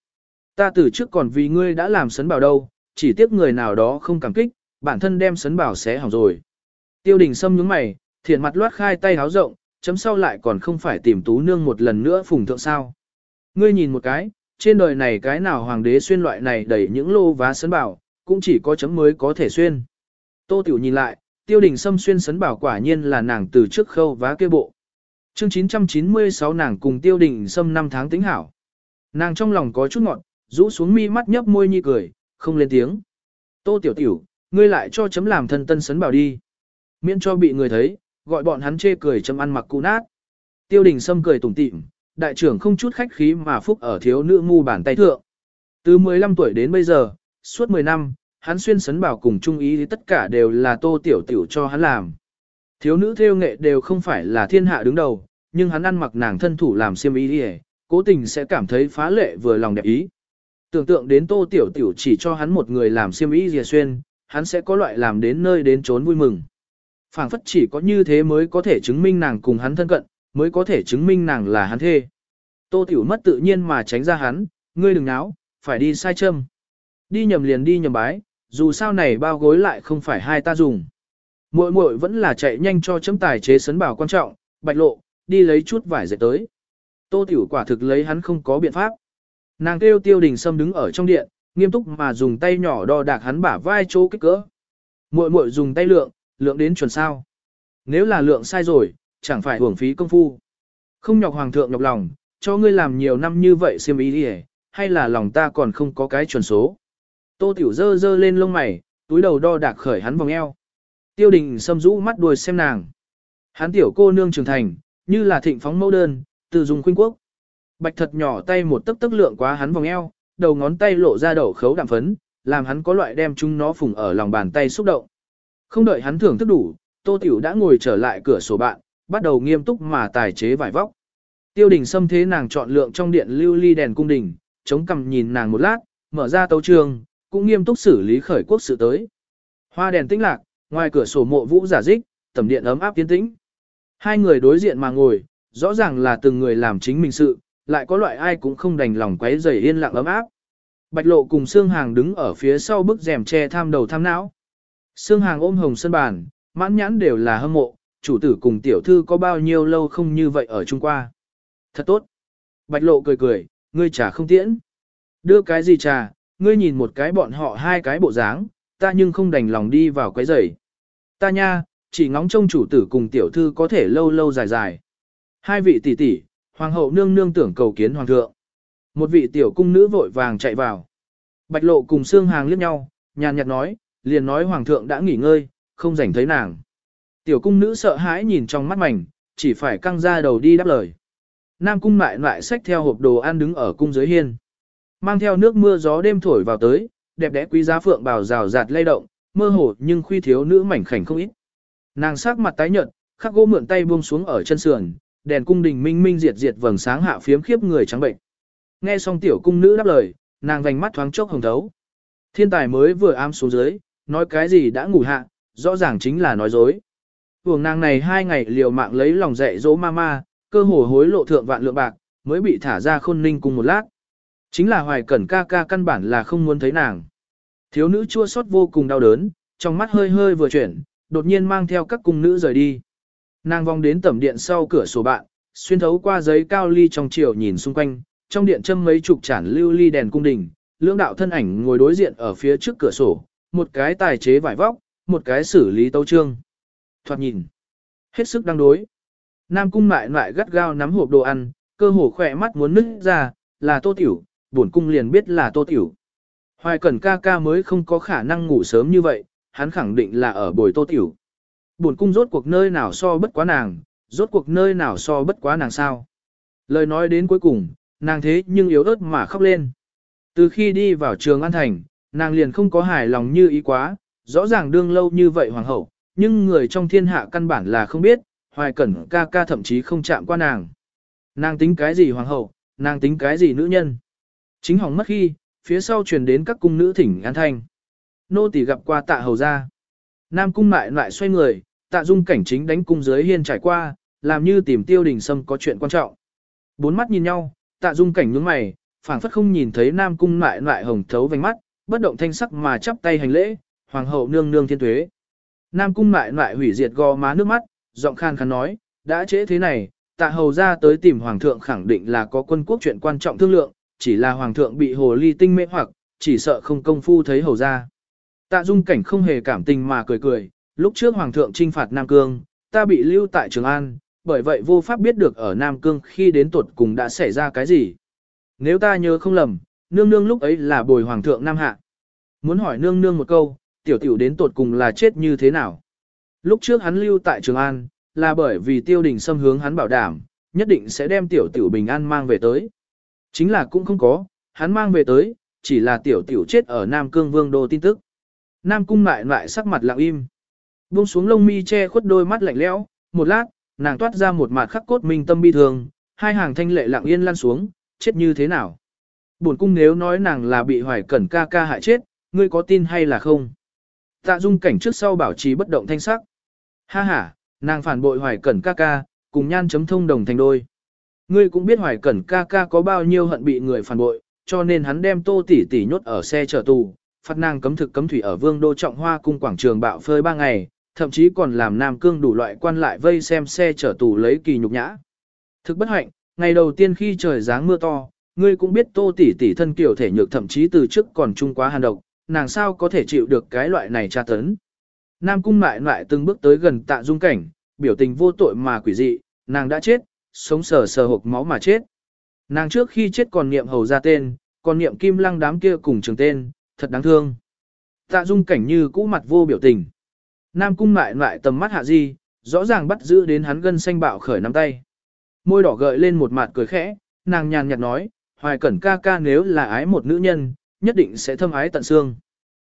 Ta từ trước còn vì ngươi đã làm sấn bảo đâu, chỉ tiếc người nào đó không cảm kích, bản thân đem sấn bảo xé hỏng rồi. Tiêu đình sâm nhướng mày, thiện mặt loát khai tay háo rộng, chấm sau lại còn không phải tìm tú nương một lần nữa phùng thượng sao. Ngươi nhìn một cái, trên đời này cái nào hoàng đế xuyên loại này đẩy những lô vá sấn bảo, cũng chỉ có chấm mới có thể xuyên. Tô Tiểu nhìn lại, tiêu đình sâm xuyên sấn bảo quả nhiên là nàng từ trước khâu vá kia bộ. Chương 996 nàng cùng tiêu đình sâm năm tháng tính hảo. Nàng trong lòng có chút ngọn, rũ xuống mi mắt nhấp môi nhi cười, không lên tiếng. Tô Tiểu Tiểu, ngươi lại cho chấm làm thân tân sấn bảo đi. Miễn cho bị người thấy, gọi bọn hắn chê cười chấm ăn mặc cũ nát. Tiêu đình Sâm cười tủm tỉm, đại trưởng không chút khách khí mà phúc ở thiếu nữ mu bàn tay thượng. Từ 15 tuổi đến bây giờ, suốt 10 năm, hắn xuyên sấn bảo cùng trung ý thì tất cả đều là tô tiểu tiểu cho hắn làm. Thiếu nữ theo nghệ đều không phải là thiên hạ đứng đầu, nhưng hắn ăn mặc nàng thân thủ làm xiêm ý đi cố tình sẽ cảm thấy phá lệ vừa lòng đẹp ý. Tưởng tượng đến tô tiểu tiểu chỉ cho hắn một người làm xiêm ý dìa xuyên, hắn sẽ có loại làm đến nơi đến trốn vui mừng phảng phất chỉ có như thế mới có thể chứng minh nàng cùng hắn thân cận, mới có thể chứng minh nàng là hắn thê. Tô Tiểu mất tự nhiên mà tránh ra hắn, ngươi đừng náo, phải đi sai châm. Đi nhầm liền đi nhầm bái, dù sao này bao gối lại không phải hai ta dùng. Muội muội vẫn là chạy nhanh cho chấm tài chế sấn bảo quan trọng, bạch lộ, đi lấy chút vải dệt tới. Tô Tiểu quả thực lấy hắn không có biện pháp. Nàng kêu tiêu đình sâm đứng ở trong điện, nghiêm túc mà dùng tay nhỏ đo đạc hắn bả vai chỗ kích cỡ. Muội muội dùng tay lượng, Lượng đến chuẩn sao. Nếu là lượng sai rồi, chẳng phải hưởng phí công phu. Không nhọc hoàng thượng nhọc lòng, cho ngươi làm nhiều năm như vậy xiêm ý đi hay là lòng ta còn không có cái chuẩn số. Tô tiểu dơ dơ lên lông mày, túi đầu đo đạc khởi hắn vòng eo. Tiêu đình xâm rũ mắt đuôi xem nàng. Hắn tiểu cô nương trưởng thành, như là thịnh phóng mẫu đơn, từ dùng khuynh quốc. Bạch thật nhỏ tay một tấc tấc lượng quá hắn vòng eo, đầu ngón tay lộ ra đầu khấu đạm phấn, làm hắn có loại đem chúng nó phùng ở lòng bàn tay xúc động. Không đợi hắn thưởng thức đủ, Tô Tiểu đã ngồi trở lại cửa sổ bạn, bắt đầu nghiêm túc mà tài chế vải vóc. Tiêu đình xâm thế nàng chọn lượng trong điện lưu ly đèn cung đình, chống cằm nhìn nàng một lát, mở ra tấu trường, cũng nghiêm túc xử lý khởi quốc sự tới. Hoa đèn tĩnh lạc, ngoài cửa sổ mộ vũ giả dích, tầm điện ấm áp tiến tĩnh. Hai người đối diện mà ngồi, rõ ràng là từng người làm chính mình sự, lại có loại ai cũng không đành lòng quấy rầy yên lặng ấm áp. Bạch lộ cùng Sương Hàng đứng ở phía sau bức rèm che tham đầu tham não. Sương Hàng ôm hồng sân bàn, mãn nhãn đều là hâm mộ, chủ tử cùng tiểu thư có bao nhiêu lâu không như vậy ở Trung Qua. Thật tốt. Bạch lộ cười cười, ngươi trà không tiễn. Đưa cái gì trà, ngươi nhìn một cái bọn họ hai cái bộ dáng, ta nhưng không đành lòng đi vào cái rầy. Ta nha, chỉ ngóng trông chủ tử cùng tiểu thư có thể lâu lâu dài dài. Hai vị tỷ tỷ, hoàng hậu nương nương tưởng cầu kiến hoàng thượng. Một vị tiểu cung nữ vội vàng chạy vào. Bạch lộ cùng xương hàng liếc nhau, nhàn nhạt nói, liền nói hoàng thượng đã nghỉ ngơi, không rảnh thấy nàng. Tiểu cung nữ sợ hãi nhìn trong mắt mảnh, chỉ phải căng ra đầu đi đáp lời. Nam cung lại lại xách theo hộp đồ ăn đứng ở cung dưới hiên. Mang theo nước mưa gió đêm thổi vào tới, đẹp đẽ quý giá phượng bào rào rạt lay động, mơ hồ nhưng khuy thiếu nữ mảnh khảnh không ít. Nàng sắc mặt tái nhợt, khắc gỗ mượn tay buông xuống ở chân sườn, đèn cung đình minh minh diệt diệt vầng sáng hạ phiếm khiếp người trắng bệnh. Nghe xong tiểu cung nữ đáp lời, nàng vành mắt thoáng chốc hồng thấu. Thiên tài mới vừa am xuống dưới, nói cái gì đã ngủ hạ, rõ ràng chính là nói dối. Hưởng nàng này hai ngày liều mạng lấy lòng dạy dỗ mama, cơ hồ hối lộ thượng vạn lượng bạc, mới bị thả ra khôn ninh cùng một lát. Chính là hoài cẩn ca ca căn bản là không muốn thấy nàng. Thiếu nữ chua xót vô cùng đau đớn, trong mắt hơi hơi vừa chuyển, đột nhiên mang theo các cung nữ rời đi. Nàng vong đến tẩm điện sau cửa sổ bạn, xuyên thấu qua giấy cao ly trong chiều nhìn xung quanh, trong điện châm mấy chục chản lưu ly đèn cung đình, lưỡng đạo thân ảnh ngồi đối diện ở phía trước cửa sổ, một cái tài chế vải vóc, một cái xử lý tấu trương. Thoạt nhìn, hết sức đang đối. Nam cung mại lại gắt gao nắm hộp đồ ăn, cơ hồ khỏe mắt muốn nứt ra, là tô tiểu, bổn cung liền biết là tô tiểu. Hoài cẩn ca ca mới không có khả năng ngủ sớm như vậy, hắn khẳng định là ở bồi tô tiểu. Bổn cung rốt cuộc nơi nào so bất quá nàng, rốt cuộc nơi nào so bất quá nàng sao. Lời nói đến cuối cùng, nàng thế nhưng yếu ớt mà khóc lên. Từ khi đi vào trường An Thành, nàng liền không có hài lòng như ý quá, rõ ràng đương lâu như vậy hoàng hậu, nhưng người trong thiên hạ căn bản là không biết, hoài cẩn ca ca thậm chí không chạm qua nàng. Nàng tính cái gì hoàng hậu, nàng tính cái gì nữ nhân. Chính hỏng mất khi, phía sau truyền đến các cung nữ thỉnh an thanh. Nô tỳ gặp qua tạ hầu ra. Nam cung mại lại xoay người, tạ dung cảnh chính đánh cung dưới hiên trải qua, làm như tìm tiêu đình sâm có chuyện quan trọng. Bốn mắt nhìn nhau, tạ dung cảnh nhướng mày, phảng phất không nhìn thấy nam cung mại lại hồng thấu vành mắt, bất động thanh sắc mà chắp tay hành lễ, hoàng hậu nương nương thiên tuế. Nam cung mại lại hủy diệt gò má nước mắt, giọng khan khán nói, đã trễ thế này, tạ hầu ra tới tìm hoàng thượng khẳng định là có quân quốc chuyện quan trọng thương lượng, chỉ là hoàng thượng bị hồ ly tinh mê hoặc, chỉ sợ không công phu thấy hầu ra. Tạ dung cảnh không hề cảm tình mà cười cười, lúc trước hoàng thượng trinh phạt Nam Cương, ta bị lưu tại Trường An, bởi vậy vô pháp biết được ở Nam Cương khi đến tuột cùng đã xảy ra cái gì. Nếu ta nhớ không lầm, nương nương lúc ấy là bồi hoàng thượng Nam Hạ. Muốn hỏi nương nương một câu, tiểu tiểu đến tột cùng là chết như thế nào? Lúc trước hắn lưu tại Trường An, là bởi vì tiêu đình xâm hướng hắn bảo đảm, nhất định sẽ đem tiểu tiểu bình an mang về tới. Chính là cũng không có, hắn mang về tới, chỉ là tiểu tiểu chết ở Nam Cương Vương Đô tin tức. Nam Cung lại lại sắc mặt lặng im. Buông xuống lông mi che khuất đôi mắt lạnh lẽo, một lát, nàng toát ra một mặt khắc cốt minh tâm bi thường, hai hàng thanh lệ lặng yên lan xuống, chết như thế nào? Bổn cung nếu nói nàng là bị hoài cẩn ca ca hại chết, ngươi có tin hay là không? Tạ dung cảnh trước sau bảo trì bất động thanh sắc. Ha ha, nàng phản bội hoài cẩn ca ca, cùng nhan chấm thông đồng thành đôi. Ngươi cũng biết hoài cẩn ca ca có bao nhiêu hận bị người phản bội, cho nên hắn đem tô tỷ tỷ nhốt ở xe chở tù, phạt nàng cấm thực cấm thủy ở vương đô trọng hoa cung quảng trường bạo phơi ba ngày, thậm chí còn làm nam cương đủ loại quan lại vây xem xe chở tù lấy kỳ nhục nhã. Thực bất hạnh, ngày đầu tiên khi trời giáng mưa to, ngươi cũng biết tô tỷ tỷ thân kiểu thể nhược thậm chí từ trước còn trung quá hàn độc, nàng sao có thể chịu được cái loại này tra tấn. Nam cung lại lại từng bước tới gần tạ dung cảnh, biểu tình vô tội mà quỷ dị, nàng đã chết, sống sờ sờ hộp máu mà chết. Nàng trước khi chết còn niệm hầu ra tên, còn niệm kim lăng đám kia cùng trường tên, thật đáng thương. Tạ dung cảnh như cũ mặt vô biểu tình. Nam cung lại lại tầm mắt hạ di, rõ ràng bắt giữ đến hắn gân xanh bạo khởi nắm tay. Môi đỏ gợi lên một mặt cười khẽ, nàng nhàn nhạt nói, hoài cẩn ca ca nếu là ái một nữ nhân, nhất định sẽ thâm ái tận xương.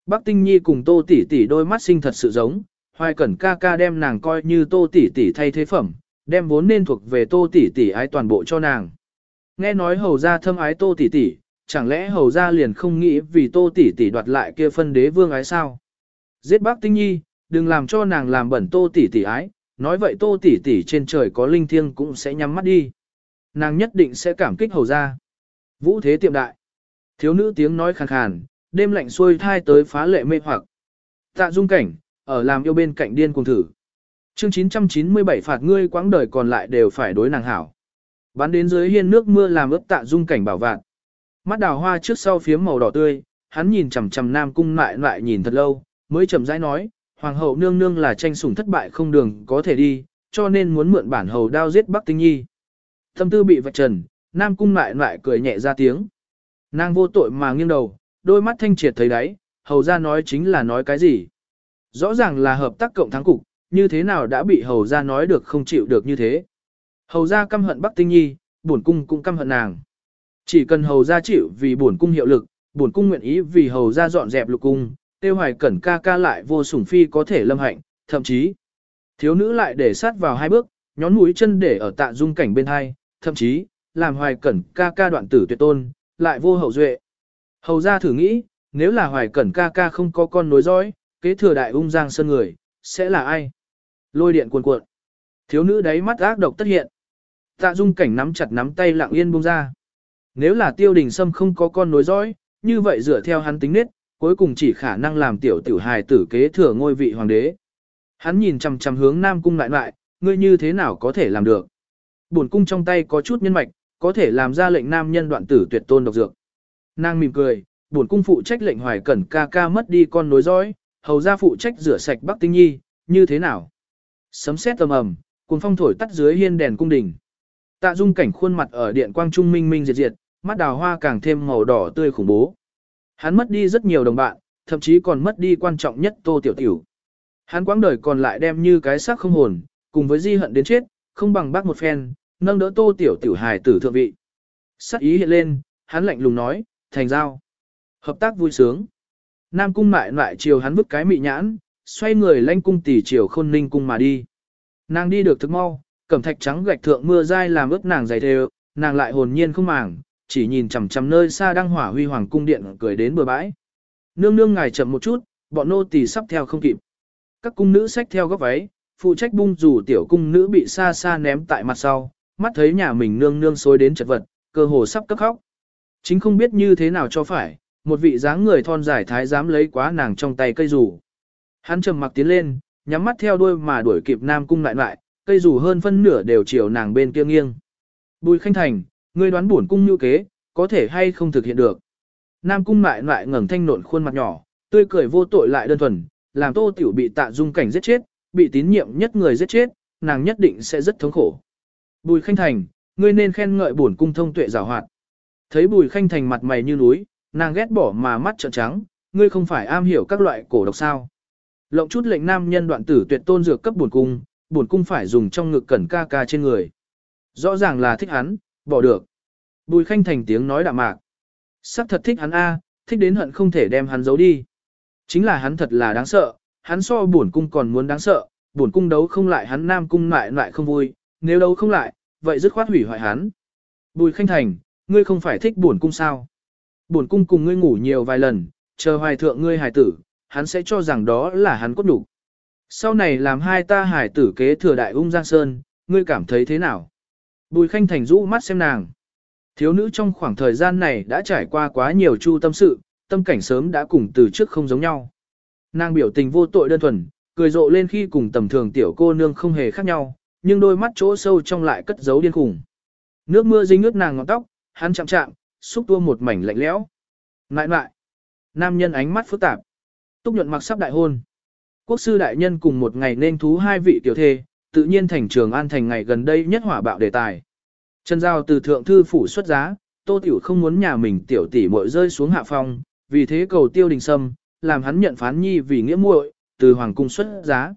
Bắc Tinh Nhi cùng Tô tỷ tỷ đôi mắt sinh thật sự giống, hoài cẩn ca ca đem nàng coi như Tô tỷ tỷ thay thế phẩm, đem vốn nên thuộc về Tô tỷ tỷ ái toàn bộ cho nàng. Nghe nói hầu ra thâm ái Tô tỷ tỷ, chẳng lẽ hầu ra liền không nghĩ vì Tô tỷ tỷ đoạt lại kia phân đế vương ái sao? Giết Bắc Tinh Nhi, đừng làm cho nàng làm bẩn Tô tỷ tỷ ái, nói vậy Tô tỷ tỷ trên trời có linh thiêng cũng sẽ nhắm mắt đi. Nàng nhất định sẽ cảm kích hầu ra. Vũ thế tiệm đại. Thiếu nữ tiếng nói khàn khàn, đêm lạnh xuôi thai tới phá lệ mê hoặc. Tạ dung cảnh, ở làm yêu bên cạnh điên cuồng thử. Chương 997 phạt ngươi quãng đời còn lại đều phải đối nàng hảo. Bắn đến dưới hiên nước mưa làm ướp tạ dung cảnh bảo vạn. Mắt đào hoa trước sau phiếm màu đỏ tươi, hắn nhìn chằm chằm nam cung lại lại nhìn thật lâu, mới chậm rãi nói, hoàng hậu nương nương là tranh sủng thất bại không đường có thể đi, cho nên muốn mượn bản hầu đao giết Bắc Tinh Nhi. Tâm tư bị vạch trần, nam cung lại lại cười nhẹ ra tiếng. Nàng vô tội mà nghiêng đầu, đôi mắt thanh triệt thấy đáy, hầu ra nói chính là nói cái gì. Rõ ràng là hợp tác cộng thắng cục, như thế nào đã bị hầu ra nói được không chịu được như thế. Hầu ra căm hận Bắc Tinh Nhi, bổn cung cũng căm hận nàng. Chỉ cần hầu ra chịu vì bổn cung hiệu lực, bổn cung nguyện ý vì hầu ra dọn dẹp lục cung, tiêu hoài cẩn ca ca lại vô sủng phi có thể lâm hạnh, thậm chí. Thiếu nữ lại để sát vào hai bước, nhón mũi chân để ở tạ dung cảnh bên hai, thậm chí, làm hoài cẩn ca ca đoạn tử tuyệt tôn, lại vô hậu duệ. Hầu ra thử nghĩ, nếu là hoài cẩn ca ca không có con nối dõi, kế thừa đại ung giang sơn người, sẽ là ai? Lôi điện cuồn cuộn. Thiếu nữ đáy mắt ác độc tất hiện. Tạ dung cảnh nắm chặt nắm tay lặng yên buông ra. Nếu là tiêu đình sâm không có con nối dõi, như vậy dựa theo hắn tính nết, cuối cùng chỉ khả năng làm tiểu tiểu hài tử kế thừa ngôi vị hoàng đế. Hắn nhìn chằm chằm hướng Nam cung lại lại, ngươi như thế nào có thể làm được? Bổn cung trong tay có chút nhân mạch, có thể làm ra lệnh nam nhân đoạn tử tuyệt tôn độc dược. Nàng mỉm cười, bổn cung phụ trách lệnh hoài cẩn ca ca mất đi con nối dõi, hầu ra phụ trách rửa sạch Bắc Tinh Nhi, như thế nào? Sấm sét tầm ầm, cuồng phong thổi tắt dưới hiên đèn cung đình. Tạ Dung cảnh khuôn mặt ở điện quang trung minh minh diệt diệt, mắt đào hoa càng thêm màu đỏ tươi khủng bố. Hắn mất đi rất nhiều đồng bạn, thậm chí còn mất đi quan trọng nhất Tô Tiểu Tiểu. Hắn quãng đời còn lại đem như cái xác không hồn, cùng với di hận đến chết, không bằng bác một phen, nâng đỡ Tô Tiểu Tiểu hài tử thượng vị. Sắc ý hiện lên, hắn lạnh lùng nói, thành giao. Hợp tác vui sướng. Nam cung mại lại chiều hắn vứt cái mị nhãn, xoay người lanh cung tỷ chiều khôn ninh cung mà đi. Nàng đi được thức mau, cẩm thạch trắng gạch thượng mưa dai làm ướt nàng dày đều, nàng lại hồn nhiên không màng, chỉ nhìn chằm chằm nơi xa đang hỏa huy hoàng cung điện cười đến bờ bãi. Nương nương ngài chậm một chút, bọn nô tỳ sắp theo không kịp. Các cung nữ xách theo góc váy, phụ trách bung rủ tiểu cung nữ bị xa xa ném tại mặt sau, mắt thấy nhà mình nương nương xối đến chật vật, cơ hồ sắp cấp khóc. Chính không biết như thế nào cho phải, một vị dáng người thon dài thái dám lấy quá nàng trong tay cây rủ. Hắn trầm mặc tiến lên, nhắm mắt theo đuôi mà đuổi kịp Nam cung lại lại, cây rủ hơn phân nửa đều chiều nàng bên kia nghiêng. Bùi khanh thành, ngươi đoán bổn cung như kế, có thể hay không thực hiện được. Nam cung lại lại ngẩng thanh nộn khuôn mặt nhỏ, tươi cười vô tội lại đơn thuần, làm tô tiểu bị tạ dung cảnh giết chết, bị tín nhiệm nhất người giết chết, nàng nhất định sẽ rất thống khổ. Bùi khanh thành, ngươi nên khen ngợi bổn cung thông tuệ giảo hoạt. Thấy bùi khanh thành mặt mày như núi, nàng ghét bỏ mà mắt trợn trắng, ngươi không phải am hiểu các loại cổ độc sao. Lộng chút lệnh nam nhân đoạn tử tuyệt tôn dược cấp bổn cung, bổn cung phải dùng trong ngực cẩn ca ca trên người. Rõ ràng là thích hắn, bỏ được. Bùi khanh thành tiếng nói đạm mạc. Sắc thật thích hắn a, thích đến hận không thể đem hắn giấu đi. Chính là hắn thật là đáng sợ, hắn so bổn cung còn muốn đáng sợ, bổn cung đấu không lại hắn nam cung lại lại không vui, nếu đấu không lại, vậy dứt khoát hủy hoại hắn. Bùi khanh thành, ngươi không phải thích bổn cung sao? Bổn cung cùng ngươi ngủ nhiều vài lần, chờ hoài thượng ngươi hài tử, hắn sẽ cho rằng đó là hắn cốt đủ. Sau này làm hai ta hài tử kế thừa đại ung giang sơn, ngươi cảm thấy thế nào? Bùi khanh thành rũ mắt xem nàng. Thiếu nữ trong khoảng thời gian này đã trải qua quá nhiều chu tâm sự, tâm cảnh sớm đã cùng từ trước không giống nhau. Nàng biểu tình vô tội đơn thuần, cười rộ lên khi cùng tầm thường tiểu cô nương không hề khác nhau, nhưng đôi mắt chỗ sâu trong lại cất giấu điên khủng. Nước mưa dính ướt nàng ngọn tóc, hắn chạm chạm, xúc tua một mảnh lạnh lẽo. Ngại ngại. Nam nhân ánh mắt phức tạp. Túc nhuận mặc sắp đại hôn. Quốc sư đại nhân cùng một ngày nên thú hai vị tiểu thê, tự nhiên thành trường an thành ngày gần đây nhất hỏa bạo đề tài. Trần Giao từ thượng thư phủ xuất giá, Tô Tiểu không muốn nhà mình tiểu tỷ muội rơi xuống hạ phong, vì thế cầu Tiêu Đình Sâm, làm hắn nhận phán nhi vì nghĩa muội, từ hoàng cung xuất giá.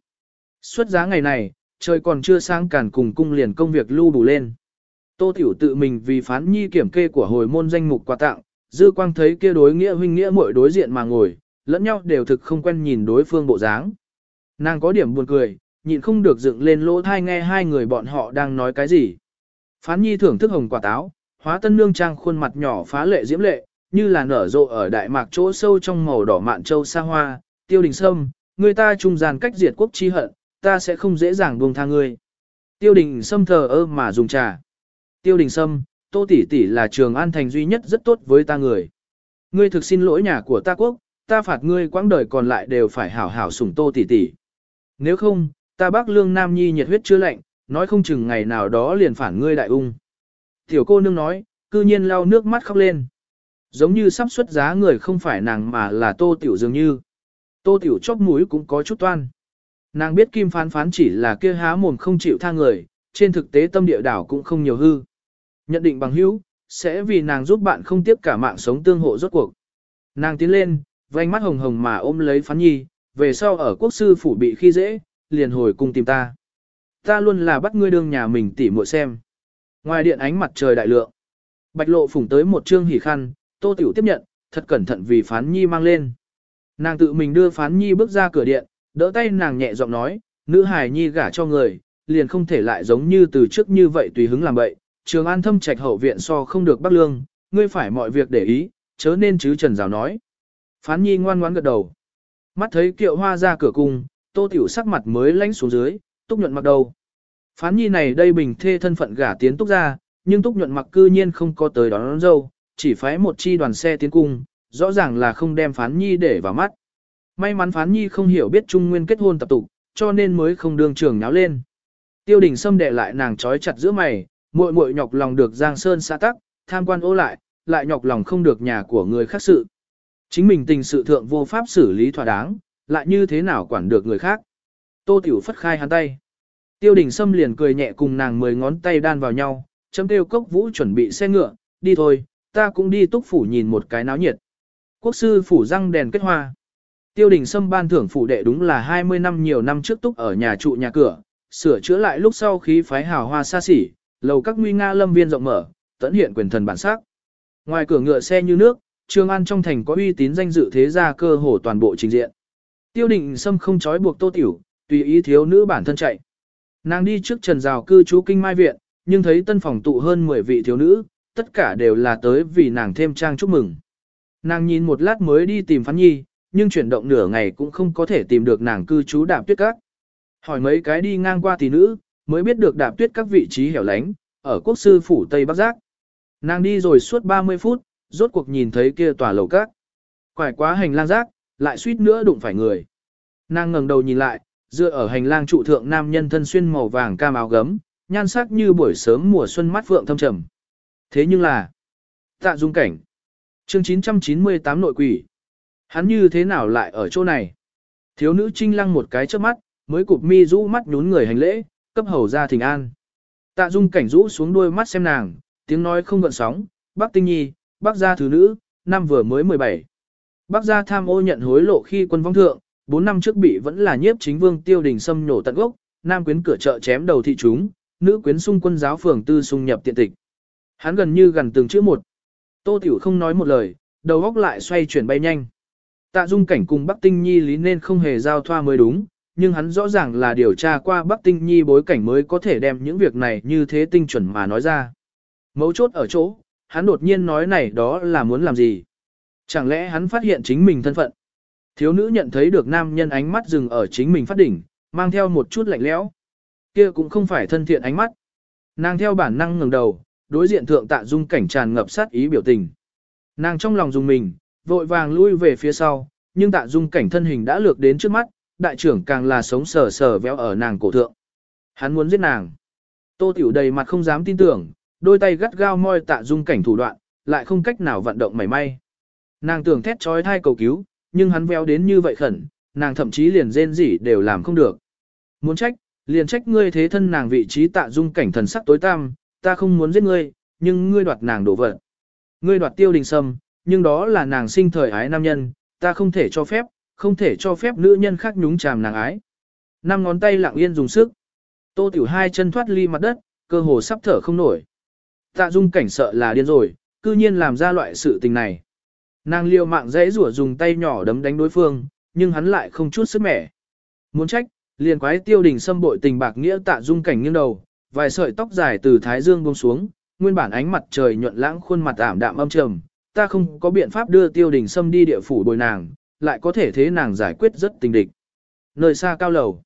Xuất giá ngày này, trời còn chưa sáng cản cùng cung liền công việc lưu đủ lên. Tô Tiểu tự mình vì phán nhi kiểm kê của hồi môn danh mục quà tặng, dư quang thấy kia đối nghĩa huynh nghĩa muội đối diện mà ngồi, lẫn nhau đều thực không quen nhìn đối phương bộ dáng. Nàng có điểm buồn cười, nhịn không được dựng lên lỗ thai nghe hai người bọn họ đang nói cái gì. Phán nhi thưởng thức hồng quả táo, hóa tân nương trang khuôn mặt nhỏ phá lệ diễm lệ, như là nở rộ ở đại mạc chỗ sâu trong màu đỏ mạn châu xa hoa, tiêu đình sâm, người ta trung gian cách diệt quốc chi hận, ta sẽ không dễ dàng buông tha ngươi. Tiêu đình sâm thờ ơ mà dùng trà. Tiêu đình sâm, tô tỷ tỷ là trường an thành duy nhất rất tốt với ta người. Ngươi thực xin lỗi nhà của ta quốc, ta phạt ngươi quãng đời còn lại đều phải hảo hảo sủng tô tỷ tỷ. Nếu không, ta bác lương nam nhi nhiệt huyết chưa lạnh, nói không chừng ngày nào đó liền phản ngươi đại ung. Tiểu cô nương nói, cư nhiên lau nước mắt khóc lên. Giống như sắp xuất giá người không phải nàng mà là tô tiểu dường như. Tô tiểu chóp mũi cũng có chút toan. Nàng biết kim phán phán chỉ là kia há mồm không chịu tha người, trên thực tế tâm địa đảo cũng không nhiều hư. Nhận định bằng hữu, sẽ vì nàng giúp bạn không tiếp cả mạng sống tương hộ rốt cuộc. Nàng tiến lên, vành mắt hồng hồng mà ôm lấy phán nhi, về sau ở quốc sư phủ bị khi dễ, liền hồi cùng tìm ta. Ta luôn là bắt ngươi đương nhà mình tỉ muội xem. Ngoài điện ánh mặt trời đại lượng, bạch lộ phủng tới một trương hỉ khăn, tô tiểu tiếp nhận, thật cẩn thận vì phán nhi mang lên. Nàng tự mình đưa phán nhi bước ra cửa điện, đỡ tay nàng nhẹ giọng nói, nữ hài nhi gả cho người, liền không thể lại giống như từ trước như vậy tùy hứng làm bậy. Trường an thâm trạch hậu viện so không được bắt lương, ngươi phải mọi việc để ý, chớ nên chứ trần rào nói. Phán nhi ngoan ngoãn gật đầu. Mắt thấy kiệu hoa ra cửa cung, tô tiểu sắc mặt mới lánh xuống dưới, túc nhuận mặc đầu. Phán nhi này đây bình thê thân phận gả tiến túc ra, nhưng túc nhuận mặc cư nhiên không có tới đón, đón dâu, chỉ phái một chi đoàn xe tiến cung, rõ ràng là không đem phán nhi để vào mắt. May mắn phán nhi không hiểu biết trung nguyên kết hôn tập tục, cho nên mới không đương trường náo lên. Tiêu đình xâm đệ lại nàng trói chặt giữa mày, muội muội nhọc lòng được Giang Sơn xã tắc, tham quan ô lại, lại nhọc lòng không được nhà của người khác sự. Chính mình tình sự thượng vô pháp xử lý thỏa đáng, lại như thế nào quản được người khác. Tô Tiểu phất khai hắn tay. Tiêu đình Sâm liền cười nhẹ cùng nàng mười ngón tay đan vào nhau, chấm tiêu cốc vũ chuẩn bị xe ngựa, đi thôi, ta cũng đi túc phủ nhìn một cái náo nhiệt. Quốc sư phủ răng đèn kết hoa. Tiêu đình Sâm ban thưởng phủ đệ đúng là 20 năm nhiều năm trước túc ở nhà trụ nhà cửa, sửa chữa lại lúc sau khí phái hào hoa xa xỉ, lầu các nguy nga lâm viên rộng mở, tận hiện quyền thần bản sắc. Ngoài cửa ngựa xe như nước, Trường An trong thành có uy tín danh dự thế gia cơ hồ toàn bộ trình diện. Tiêu Đình Sâm không trói buộc Tô Tiểu, tùy ý thiếu nữ bản thân chạy. Nàng đi trước trần rào cư trú kinh mai viện, nhưng thấy tân phòng tụ hơn 10 vị thiếu nữ, tất cả đều là tới vì nàng thêm trang chúc mừng. Nàng nhìn một lát mới đi tìm phán nhi, nhưng chuyển động nửa ngày cũng không có thể tìm được nàng cư trú đạp tuyết các. Hỏi mấy cái đi ngang qua tỷ nữ, mới biết được đạp tuyết các vị trí hẻo lánh, ở quốc sư phủ Tây Bắc Giác. Nàng đi rồi suốt 30 phút, rốt cuộc nhìn thấy kia tòa lầu các. Quải quá hành lang rác, lại suýt nữa đụng phải người. Nàng ngẩng đầu nhìn lại, dựa ở hành lang trụ thượng nam nhân thân xuyên màu vàng cam áo gấm, nhan sắc như buổi sớm mùa xuân mắt phượng thâm trầm. Thế nhưng là, tạ dung cảnh. Chương 998 nội quỷ. Hắn như thế nào lại ở chỗ này? Thiếu nữ trinh lăng một cái trước mắt, mới cụp mi rũ mắt nhún người hành lễ, cấp hầu ra thỉnh an. Tạ dung cảnh rũ xuống đuôi mắt xem nàng, tiếng nói không gợn sóng, bác tinh nhi, bác gia thứ nữ, năm vừa mới 17. Bác gia tham ô nhận hối lộ khi quân vong thượng, 4 năm trước bị vẫn là nhiếp chính vương tiêu đình xâm nổ tận gốc, nam quyến cửa chợ chém đầu thị chúng, nữ quyến xung quân giáo phường tư xung nhập tiện tịch. Hắn gần như gần từng chữ một. Tô Tiểu không nói một lời, đầu góc lại xoay chuyển bay nhanh. Tạ Dung cảnh cùng Bắc Tinh Nhi lý nên không hề giao thoa mới đúng, nhưng hắn rõ ràng là điều tra qua Bắc Tinh Nhi bối cảnh mới có thể đem những việc này như thế tinh chuẩn mà nói ra. Mấu chốt ở chỗ, hắn đột nhiên nói này đó là muốn làm gì? Chẳng lẽ hắn phát hiện chính mình thân phận? Thiếu nữ nhận thấy được nam nhân ánh mắt dừng ở chính mình phát đỉnh, mang theo một chút lạnh lẽo. Kia cũng không phải thân thiện ánh mắt. Nàng theo bản năng ngẩng đầu, đối diện thượng tạ dung cảnh tràn ngập sát ý biểu tình. Nàng trong lòng dùng mình, vội vàng lui về phía sau, nhưng tạ dung cảnh thân hình đã lược đến trước mắt, đại trưởng càng là sống sờ sờ véo ở nàng cổ thượng. Hắn muốn giết nàng. Tô tiểu đầy mặt không dám tin tưởng, đôi tay gắt gao moi tạ dung cảnh thủ đoạn, lại không cách nào vận động mảy may. Nàng tưởng thét trói thai cầu cứu, nhưng hắn véo đến như vậy khẩn, nàng thậm chí liền rên rỉ đều làm không được. Muốn trách, liền trách ngươi thế thân nàng vị trí tạ dung cảnh thần sắc tối tăm, ta không muốn giết ngươi, nhưng ngươi đoạt nàng đổ vật. Ngươi đoạt tiêu đình sâm, nhưng đó là nàng sinh thời ái nam nhân, ta không thể cho phép, không thể cho phép nữ nhân khác nhúng chàm nàng ái. Năm ngón tay lặng yên dùng sức. Tô tiểu hai chân thoát ly mặt đất, cơ hồ sắp thở không nổi. Tạ dung cảnh sợ là điên rồi, cư nhiên làm ra loại sự tình này. Nàng liều mạng dễ rủa dùng tay nhỏ đấm đánh đối phương, nhưng hắn lại không chút sức mẻ. Muốn trách, liền quái tiêu đình xâm bội tình bạc nghĩa tạ dung cảnh nghiêng đầu, vài sợi tóc dài từ thái dương buông xuống, nguyên bản ánh mặt trời nhuận lãng khuôn mặt ảm đạm âm trầm, ta không có biện pháp đưa tiêu đình sâm đi địa phủ bồi nàng, lại có thể thế nàng giải quyết rất tình địch. Nơi xa cao lầu,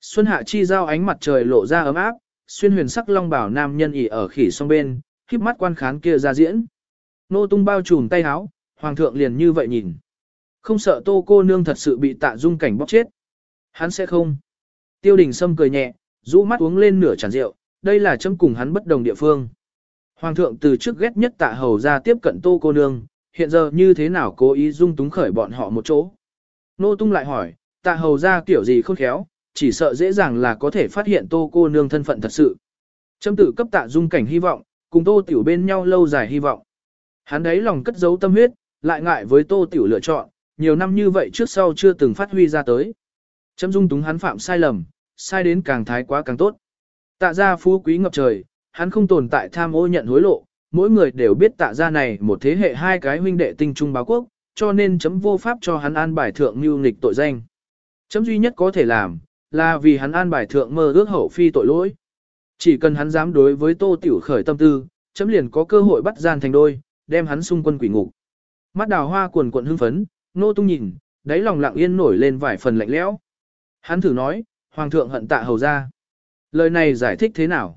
xuân hạ chi giao ánh mặt trời lộ ra ấm áp, xuyên huyền sắc long bảo nam nhân ỉ ở khỉ song bên, khiếp mắt quan khán kia ra diễn. Nô tung bao trùm tay áo, hoàng thượng liền như vậy nhìn. Không sợ tô cô nương thật sự bị tạ dung cảnh bóc chết. Hắn sẽ không. Tiêu đình sâm cười nhẹ, rũ mắt uống lên nửa chản rượu, đây là châm cùng hắn bất đồng địa phương. Hoàng thượng từ trước ghét nhất tạ hầu ra tiếp cận tô cô nương, hiện giờ như thế nào cố ý dung túng khởi bọn họ một chỗ. Nô tung lại hỏi, tạ hầu ra kiểu gì khôn khéo, chỉ sợ dễ dàng là có thể phát hiện tô cô nương thân phận thật sự. Châm tử cấp tạ dung cảnh hy vọng, cùng tô tiểu bên nhau lâu dài hy vọng. Hắn đấy lòng cất giấu tâm huyết, lại ngại với tô tiểu lựa chọn, nhiều năm như vậy trước sau chưa từng phát huy ra tới. Châm dung túng hắn phạm sai lầm, sai đến càng thái quá càng tốt. Tạ gia phú quý ngập trời, hắn không tồn tại tham ô nhận hối lộ, mỗi người đều biết tạ gia này một thế hệ hai cái huynh đệ tinh trung báo quốc, cho nên chấm vô pháp cho hắn an bài thượng mưu nghịch tội danh. Chấm duy nhất có thể làm, là vì hắn an bài thượng mơ ước hậu phi tội lỗi. Chỉ cần hắn dám đối với tô tiểu khởi tâm tư, chấm liền có cơ hội bắt gian thành đôi, đem hắn xung quân quỷ ngục. Mắt đào hoa cuồn cuộn hưng phấn, nô tung nhìn, đáy lòng lặng yên nổi lên vài phần lạnh lẽo. Hắn thử nói, hoàng thượng hận tạ hầu ra. Lời này giải thích thế nào?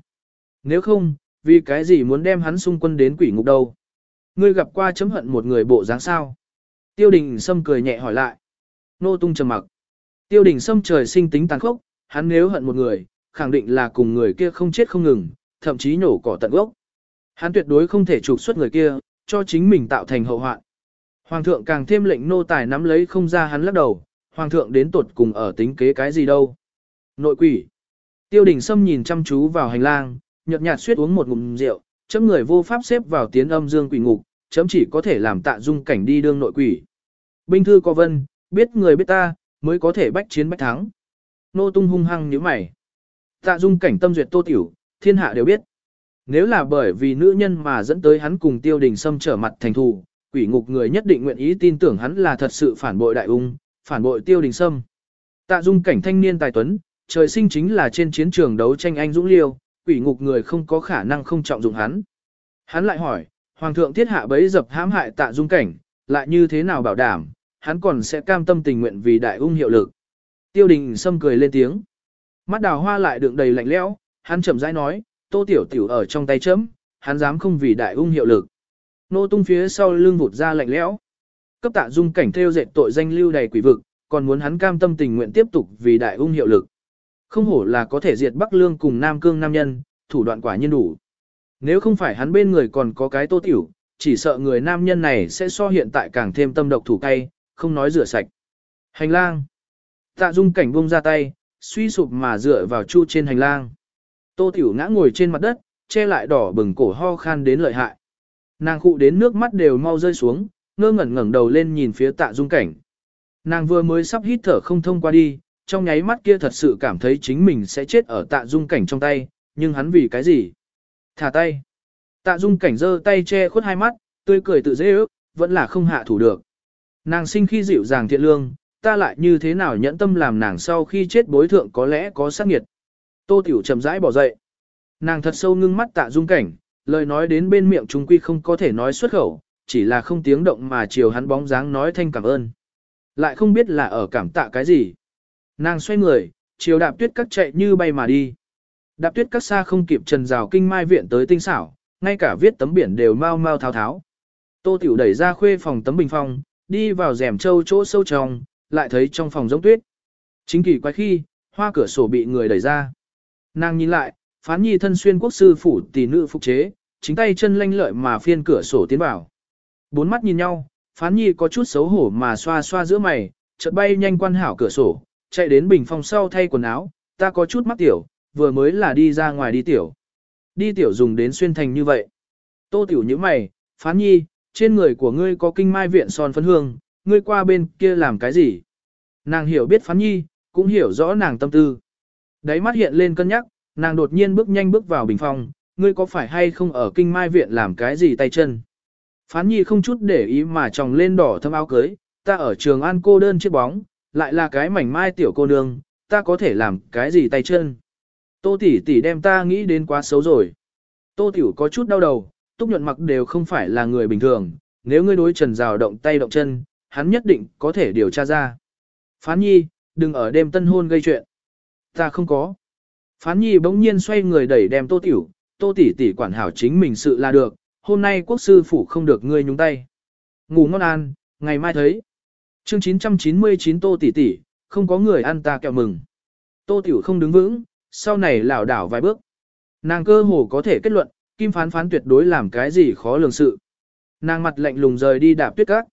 Nếu không, vì cái gì muốn đem hắn xung quân đến quỷ ngục đâu? Ngươi gặp qua chấm hận một người bộ dáng sao? Tiêu đình Sâm cười nhẹ hỏi lại. Nô tung trầm mặc. Tiêu đình Sâm trời sinh tính tàn khốc, hắn nếu hận một người, khẳng định là cùng người kia không chết không ngừng, thậm chí nhổ cỏ tận gốc. Hắn tuyệt đối không thể trục xuất người kia, cho chính mình tạo thành hậu hoạn. Hoàng thượng càng thêm lệnh nô tài nắm lấy không ra hắn lắc đầu, hoàng thượng đến tột cùng ở tính kế cái gì đâu. Nội quỷ. Tiêu đình Sâm nhìn chăm chú vào hành lang, nhợt nhạt suýt uống một ngụm rượu, chấm người vô pháp xếp vào tiến âm dương quỷ ngục, chấm chỉ có thể làm tạ dung cảnh đi đương nội quỷ. Binh thư có vân, biết người biết ta, mới có thể bách chiến bách thắng. Nô tung hung hăng nếu mày. Tạ dung cảnh tâm duyệt tô tiểu, thiên hạ đều biết. Nếu là bởi vì nữ nhân mà dẫn tới hắn cùng tiêu đình Sâm trở mặt thành thù, quỷ ngục người nhất định nguyện ý tin tưởng hắn là thật sự phản bội đại ung, phản bội tiêu đình Sâm. Tạ dung cảnh thanh niên tài tuấn, trời sinh chính là trên chiến trường đấu tranh anh dũng liêu, quỷ ngục người không có khả năng không trọng dụng hắn. Hắn lại hỏi, Hoàng thượng thiết hạ bấy dập hãm hại tạ dung cảnh, lại như thế nào bảo đảm, hắn còn sẽ cam tâm tình nguyện vì đại ung hiệu lực. Tiêu đình Sâm cười lên tiếng. Mắt đào hoa lại đựng đầy lạnh lẽo, hắn chậm rãi nói, tô tiểu tiểu ở trong tay chấm, hắn dám không vì đại ung hiệu lực. Nô tung phía sau lưng vụt ra lạnh lẽo. Cấp tạ dung cảnh theo dệt tội danh lưu đầy quỷ vực, còn muốn hắn cam tâm tình nguyện tiếp tục vì đại ung hiệu lực. Không hổ là có thể diệt Bắc Lương cùng Nam Cương nam nhân, thủ đoạn quả nhiên đủ. Nếu không phải hắn bên người còn có cái tô tiểu, chỉ sợ người nam nhân này sẽ so hiện tại càng thêm tâm độc thủ cay, không nói rửa sạch. Hành lang. Tạ dung cảnh buông ra tay, suy sụp mà dựa vào chu trên hành lang. Tô tiểu ngã ngồi trên mặt đất, che lại đỏ bừng cổ ho khan đến lợi hại. Nàng khụ đến nước mắt đều mau rơi xuống, ngơ ngẩn ngẩng đầu lên nhìn phía tạ dung cảnh. Nàng vừa mới sắp hít thở không thông qua đi, trong nháy mắt kia thật sự cảm thấy chính mình sẽ chết ở tạ dung cảnh trong tay, nhưng hắn vì cái gì? Thả tay. Tạ dung cảnh giơ tay che khuất hai mắt, tươi cười tự dễ ước, vẫn là không hạ thủ được. Nàng sinh khi dịu dàng thiện lương, ta lại như thế nào nhẫn tâm làm nàng sau khi chết bối thượng có lẽ có sát nghiệt. Tô Tiểu chậm rãi bỏ dậy. Nàng thật sâu ngưng mắt tạ dung cảnh, lời nói đến bên miệng chúng quy không có thể nói xuất khẩu, chỉ là không tiếng động mà chiều hắn bóng dáng nói thanh cảm ơn. Lại không biết là ở cảm tạ cái gì. Nàng xoay người, chiều đạp tuyết các chạy như bay mà đi. Đạp tuyết các xa không kịp trần rào kinh mai viện tới tinh xảo, ngay cả viết tấm biển đều mau mau tháo tháo. Tô Tiểu đẩy ra khuê phòng tấm bình phong, đi vào rèm châu chỗ sâu trong, lại thấy trong phòng giống tuyết. Chính kỳ quái khi, hoa cửa sổ bị người đẩy ra. Nàng nhìn lại, phán nhi thân xuyên quốc sư phủ tỷ nữ phục chế, chính tay chân lanh lợi mà phiên cửa sổ tiến vào. Bốn mắt nhìn nhau, phán nhi có chút xấu hổ mà xoa xoa giữa mày, chợt bay nhanh quan hảo cửa sổ, chạy đến bình phòng sau thay quần áo, ta có chút mắc tiểu, vừa mới là đi ra ngoài đi tiểu. Đi tiểu dùng đến xuyên thành như vậy. Tô tiểu như mày, phán nhi, trên người của ngươi có kinh mai viện son phấn hương, ngươi qua bên kia làm cái gì? Nàng hiểu biết phán nhi, cũng hiểu rõ nàng tâm tư. Đáy mắt hiện lên cân nhắc, nàng đột nhiên bước nhanh bước vào bình phòng, ngươi có phải hay không ở kinh mai viện làm cái gì tay chân? Phán nhi không chút để ý mà tròng lên đỏ thâm áo cưới, ta ở trường an cô đơn chiếc bóng, lại là cái mảnh mai tiểu cô nương, ta có thể làm cái gì tay chân? Tô tỷ tỷ đem ta nghĩ đến quá xấu rồi. Tô tiểu có chút đau đầu, túc nhuận mặc đều không phải là người bình thường, nếu ngươi đối trần rào động tay động chân, hắn nhất định có thể điều tra ra. Phán nhi, đừng ở đêm tân hôn gây chuyện. Ta không có. Phán nhi bỗng nhiên xoay người đẩy đem tô tiểu, tô tỷ tỷ quản hảo chính mình sự là được, hôm nay quốc sư phủ không được ngươi nhúng tay. Ngủ ngon an, ngày mai thấy. Chương 999 tô tỷ tỷ, không có người ăn ta kẹo mừng. Tô tiểu không đứng vững, sau này lảo đảo vài bước. Nàng cơ hồ có thể kết luận, kim phán phán tuyệt đối làm cái gì khó lường sự. Nàng mặt lạnh lùng rời đi đạp tuyết cát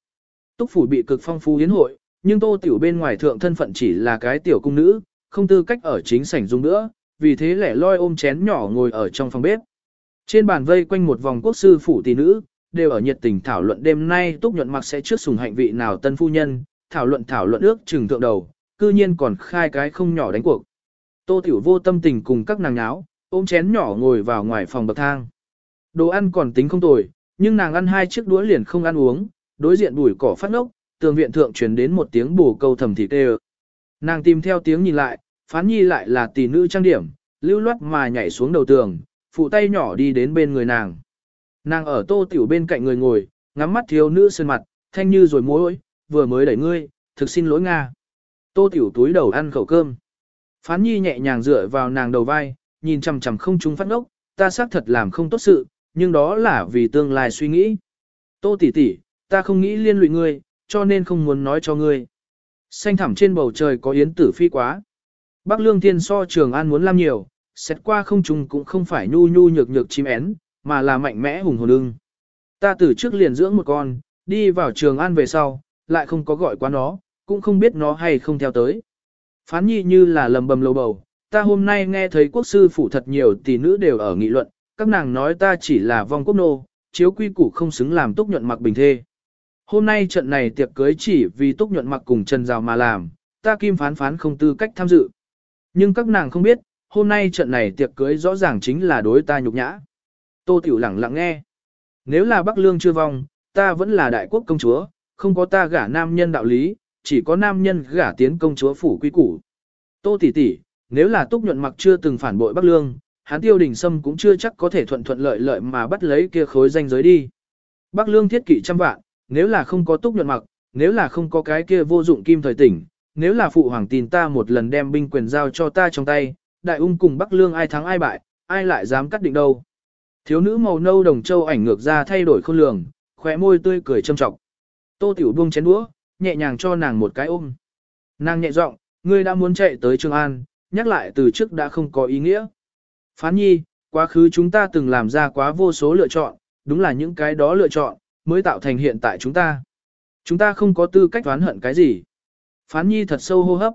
Túc phủ bị cực phong phú hiến hội, nhưng tô tiểu bên ngoài thượng thân phận chỉ là cái tiểu cung nữ, không tư cách ở chính sảnh dung nữa, vì thế lẻ loi ôm chén nhỏ ngồi ở trong phòng bếp. Trên bàn vây quanh một vòng quốc sư phủ tỷ nữ, đều ở nhiệt tình thảo luận đêm nay túc nhuận mặc sẽ trước sùng hạnh vị nào tân phu nhân, thảo luận thảo luận ước chừng thượng đầu, cư nhiên còn khai cái không nhỏ đánh cuộc. Tô tiểu vô tâm tình cùng các nàng nháo, ôm chén nhỏ ngồi vào ngoài phòng bậc thang. Đồ ăn còn tính không tồi, nhưng nàng ăn hai chiếc đũa liền không ăn uống, đối diện bụi cỏ phát ngốc, tường viện thượng truyền đến một tiếng bù câu thầm thì tê Nàng tìm theo tiếng nhìn lại, phán nhi lại là tỷ nữ trang điểm, lưu loát mà nhảy xuống đầu tường, phụ tay nhỏ đi đến bên người nàng. Nàng ở tô tiểu bên cạnh người ngồi, ngắm mắt thiếu nữ sơn mặt, thanh như rồi mối, vừa mới đẩy ngươi, thực xin lỗi Nga. Tô tiểu túi đầu ăn khẩu cơm. Phán nhi nhẹ nhàng dựa vào nàng đầu vai, nhìn chằm chằm không trung phát ngốc, ta xác thật làm không tốt sự, nhưng đó là vì tương lai suy nghĩ. Tô tỷ tỷ, ta không nghĩ liên lụy ngươi, cho nên không muốn nói cho ngươi. Xanh thẳm trên bầu trời có yến tử phi quá. Bắc lương thiên so trường an muốn làm nhiều, xét qua không trùng cũng không phải nhu nhu nhược nhược chim én, mà là mạnh mẽ hùng hồn ưng. Ta từ trước liền dưỡng một con, đi vào trường an về sau, lại không có gọi qua nó, cũng không biết nó hay không theo tới. Phán nhi như là lầm bầm lầu bầu, ta hôm nay nghe thấy quốc sư phủ thật nhiều tỷ nữ đều ở nghị luận, các nàng nói ta chỉ là vong quốc nô, chiếu quy củ không xứng làm túc nhuận mặc bình thê. Hôm nay trận này tiệc cưới chỉ vì túc nhuận mặc cùng Trần Rào mà làm, ta kim phán phán không tư cách tham dự. Nhưng các nàng không biết, hôm nay trận này tiệc cưới rõ ràng chính là đối ta nhục nhã. Tô Tiểu lẳng lặng nghe. Nếu là Bắc Lương chưa vong, ta vẫn là đại quốc công chúa, không có ta gả nam nhân đạo lý, chỉ có nam nhân gả tiến công chúa phủ quy củ. Tô tỷ tỷ, nếu là Túc nhuận mặc chưa từng phản bội Bắc Lương, hắn Tiêu Đình Sâm cũng chưa chắc có thể thuận thuận lợi lợi mà bắt lấy kia khối danh giới đi. Bắc Lương thiết kỵ trăm vạn, nếu là không có Túc nhuận mặc, nếu là không có cái kia vô dụng kim thời tỉnh, nếu là phụ hoàng tin ta một lần đem binh quyền giao cho ta trong tay, đại ung cùng Bắc Lương ai thắng ai bại, ai lại dám cắt định đâu. Thiếu nữ màu nâu đồng châu ảnh ngược ra thay đổi khôn lường, khóe môi tươi cười châm trọng. Tô Tiểu buông chén đũa, nhẹ nhàng cho nàng một cái ôm. Nàng nhẹ giọng, ngươi đã muốn chạy tới Trường An, nhắc lại từ trước đã không có ý nghĩa. Phán nhi, quá khứ chúng ta từng làm ra quá vô số lựa chọn, đúng là những cái đó lựa chọn, mới tạo thành hiện tại chúng ta. Chúng ta không có tư cách oán hận cái gì. Phán nhi thật sâu hô hấp.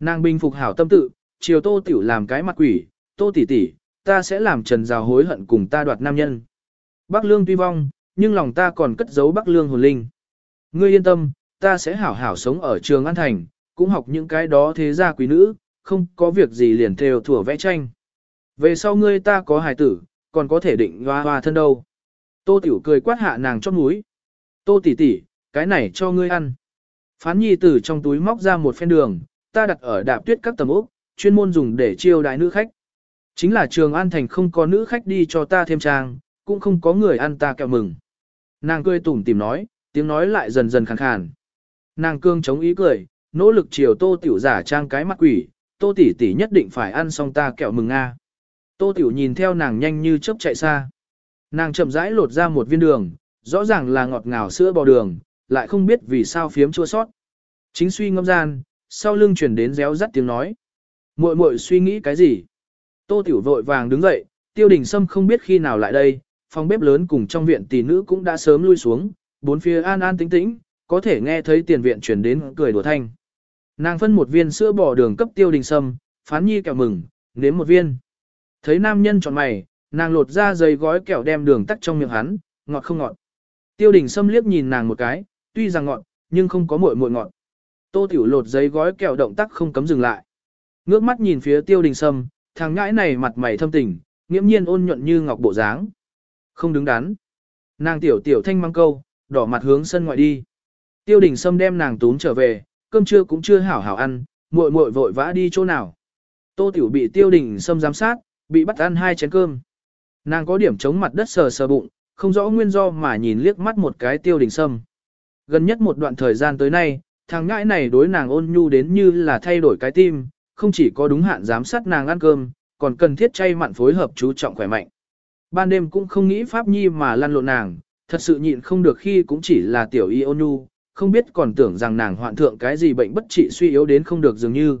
Nàng bình phục hảo tâm tự, chiều tô tiểu làm cái mặt quỷ, tô tỷ tỷ, ta sẽ làm trần rào hối hận cùng ta đoạt nam nhân. Bắc lương tuy vong, nhưng lòng ta còn cất giấu bắc lương hồn linh. Ngươi yên tâm, ta sẽ hảo hảo sống ở trường An Thành, cũng học những cái đó thế gia quý nữ, không có việc gì liền theo thủa vẽ tranh. Về sau ngươi ta có hài tử, còn có thể định hoa hoa thân đâu. Tô Tiểu cười quát hạ nàng chót núi. Tô tỷ tỷ, cái này cho ngươi ăn. Phán nhi tử trong túi móc ra một phen đường, ta đặt ở đạp tuyết các tầm ốc, chuyên môn dùng để chiêu đái nữ khách. Chính là trường An Thành không có nữ khách đi cho ta thêm trang, cũng không có người ăn ta kẹo mừng. Nàng cười tủm tìm nói, tiếng nói lại dần dần khàn khàn. Nàng cương chống ý cười, nỗ lực chiều tô tiểu giả trang cái mặt quỷ, tô tỷ tỷ nhất định phải ăn xong ta kẹo mừng Nga. Tô tiểu nhìn theo nàng nhanh như chớp chạy xa. Nàng chậm rãi lột ra một viên đường, rõ ràng là ngọt ngào sữa bò đường, lại không biết vì sao phiếm chua sót. Chính suy ngâm gian, sau lưng chuyển đến réo rắt tiếng nói. Muội muội suy nghĩ cái gì? Tô Tiểu vội vàng đứng dậy, Tiêu Đình Sâm không biết khi nào lại đây, phòng bếp lớn cùng trong viện tỷ nữ cũng đã sớm lui xuống, bốn phía an an tĩnh tĩnh, có thể nghe thấy tiền viện chuyển đến cười đùa thanh. Nàng phân một viên sữa bò đường cấp tiêu đình sâm, phán nhi kẹo mừng, nếm một viên. Thấy nam nhân chọn mày, nàng lột ra giấy gói kẹo đem đường tắt trong miệng hắn, ngọt không ngọt. Tiêu đình sâm liếc nhìn nàng một cái, tuy rằng ngọt, nhưng không có muội muội ngọt. Tô tiểu lột giấy gói kẹo động tác không cấm dừng lại. Ngước mắt nhìn phía tiêu đình sâm, thằng ngãi này mặt mày thâm tình, nghiễm nhiên ôn nhuận như ngọc bộ dáng. Không đứng đắn. Nàng tiểu tiểu thanh mang câu, đỏ mặt hướng sân ngoại đi. Tiêu đình sâm đem nàng tún trở về, cơm trưa cũng chưa hảo hảo ăn, muội muội vội vã đi chỗ nào. Tô tiểu bị tiêu đình sâm giám sát, bị bắt ăn hai chén cơm. Nàng có điểm chống mặt đất sờ sờ bụng, không rõ nguyên do mà nhìn liếc mắt một cái tiêu đình sâm. Gần nhất một đoạn thời gian tới nay, thằng ngãi này đối nàng ôn nhu đến như là thay đổi cái tim, không chỉ có đúng hạn giám sát nàng ăn cơm, còn cần thiết chay mặn phối hợp chú trọng khỏe mạnh. Ban đêm cũng không nghĩ pháp nhi mà lăn lộn nàng, thật sự nhịn không được khi cũng chỉ là tiểu y ôn nhu, không biết còn tưởng rằng nàng hoạn thượng cái gì bệnh bất trị suy yếu đến không được dường như.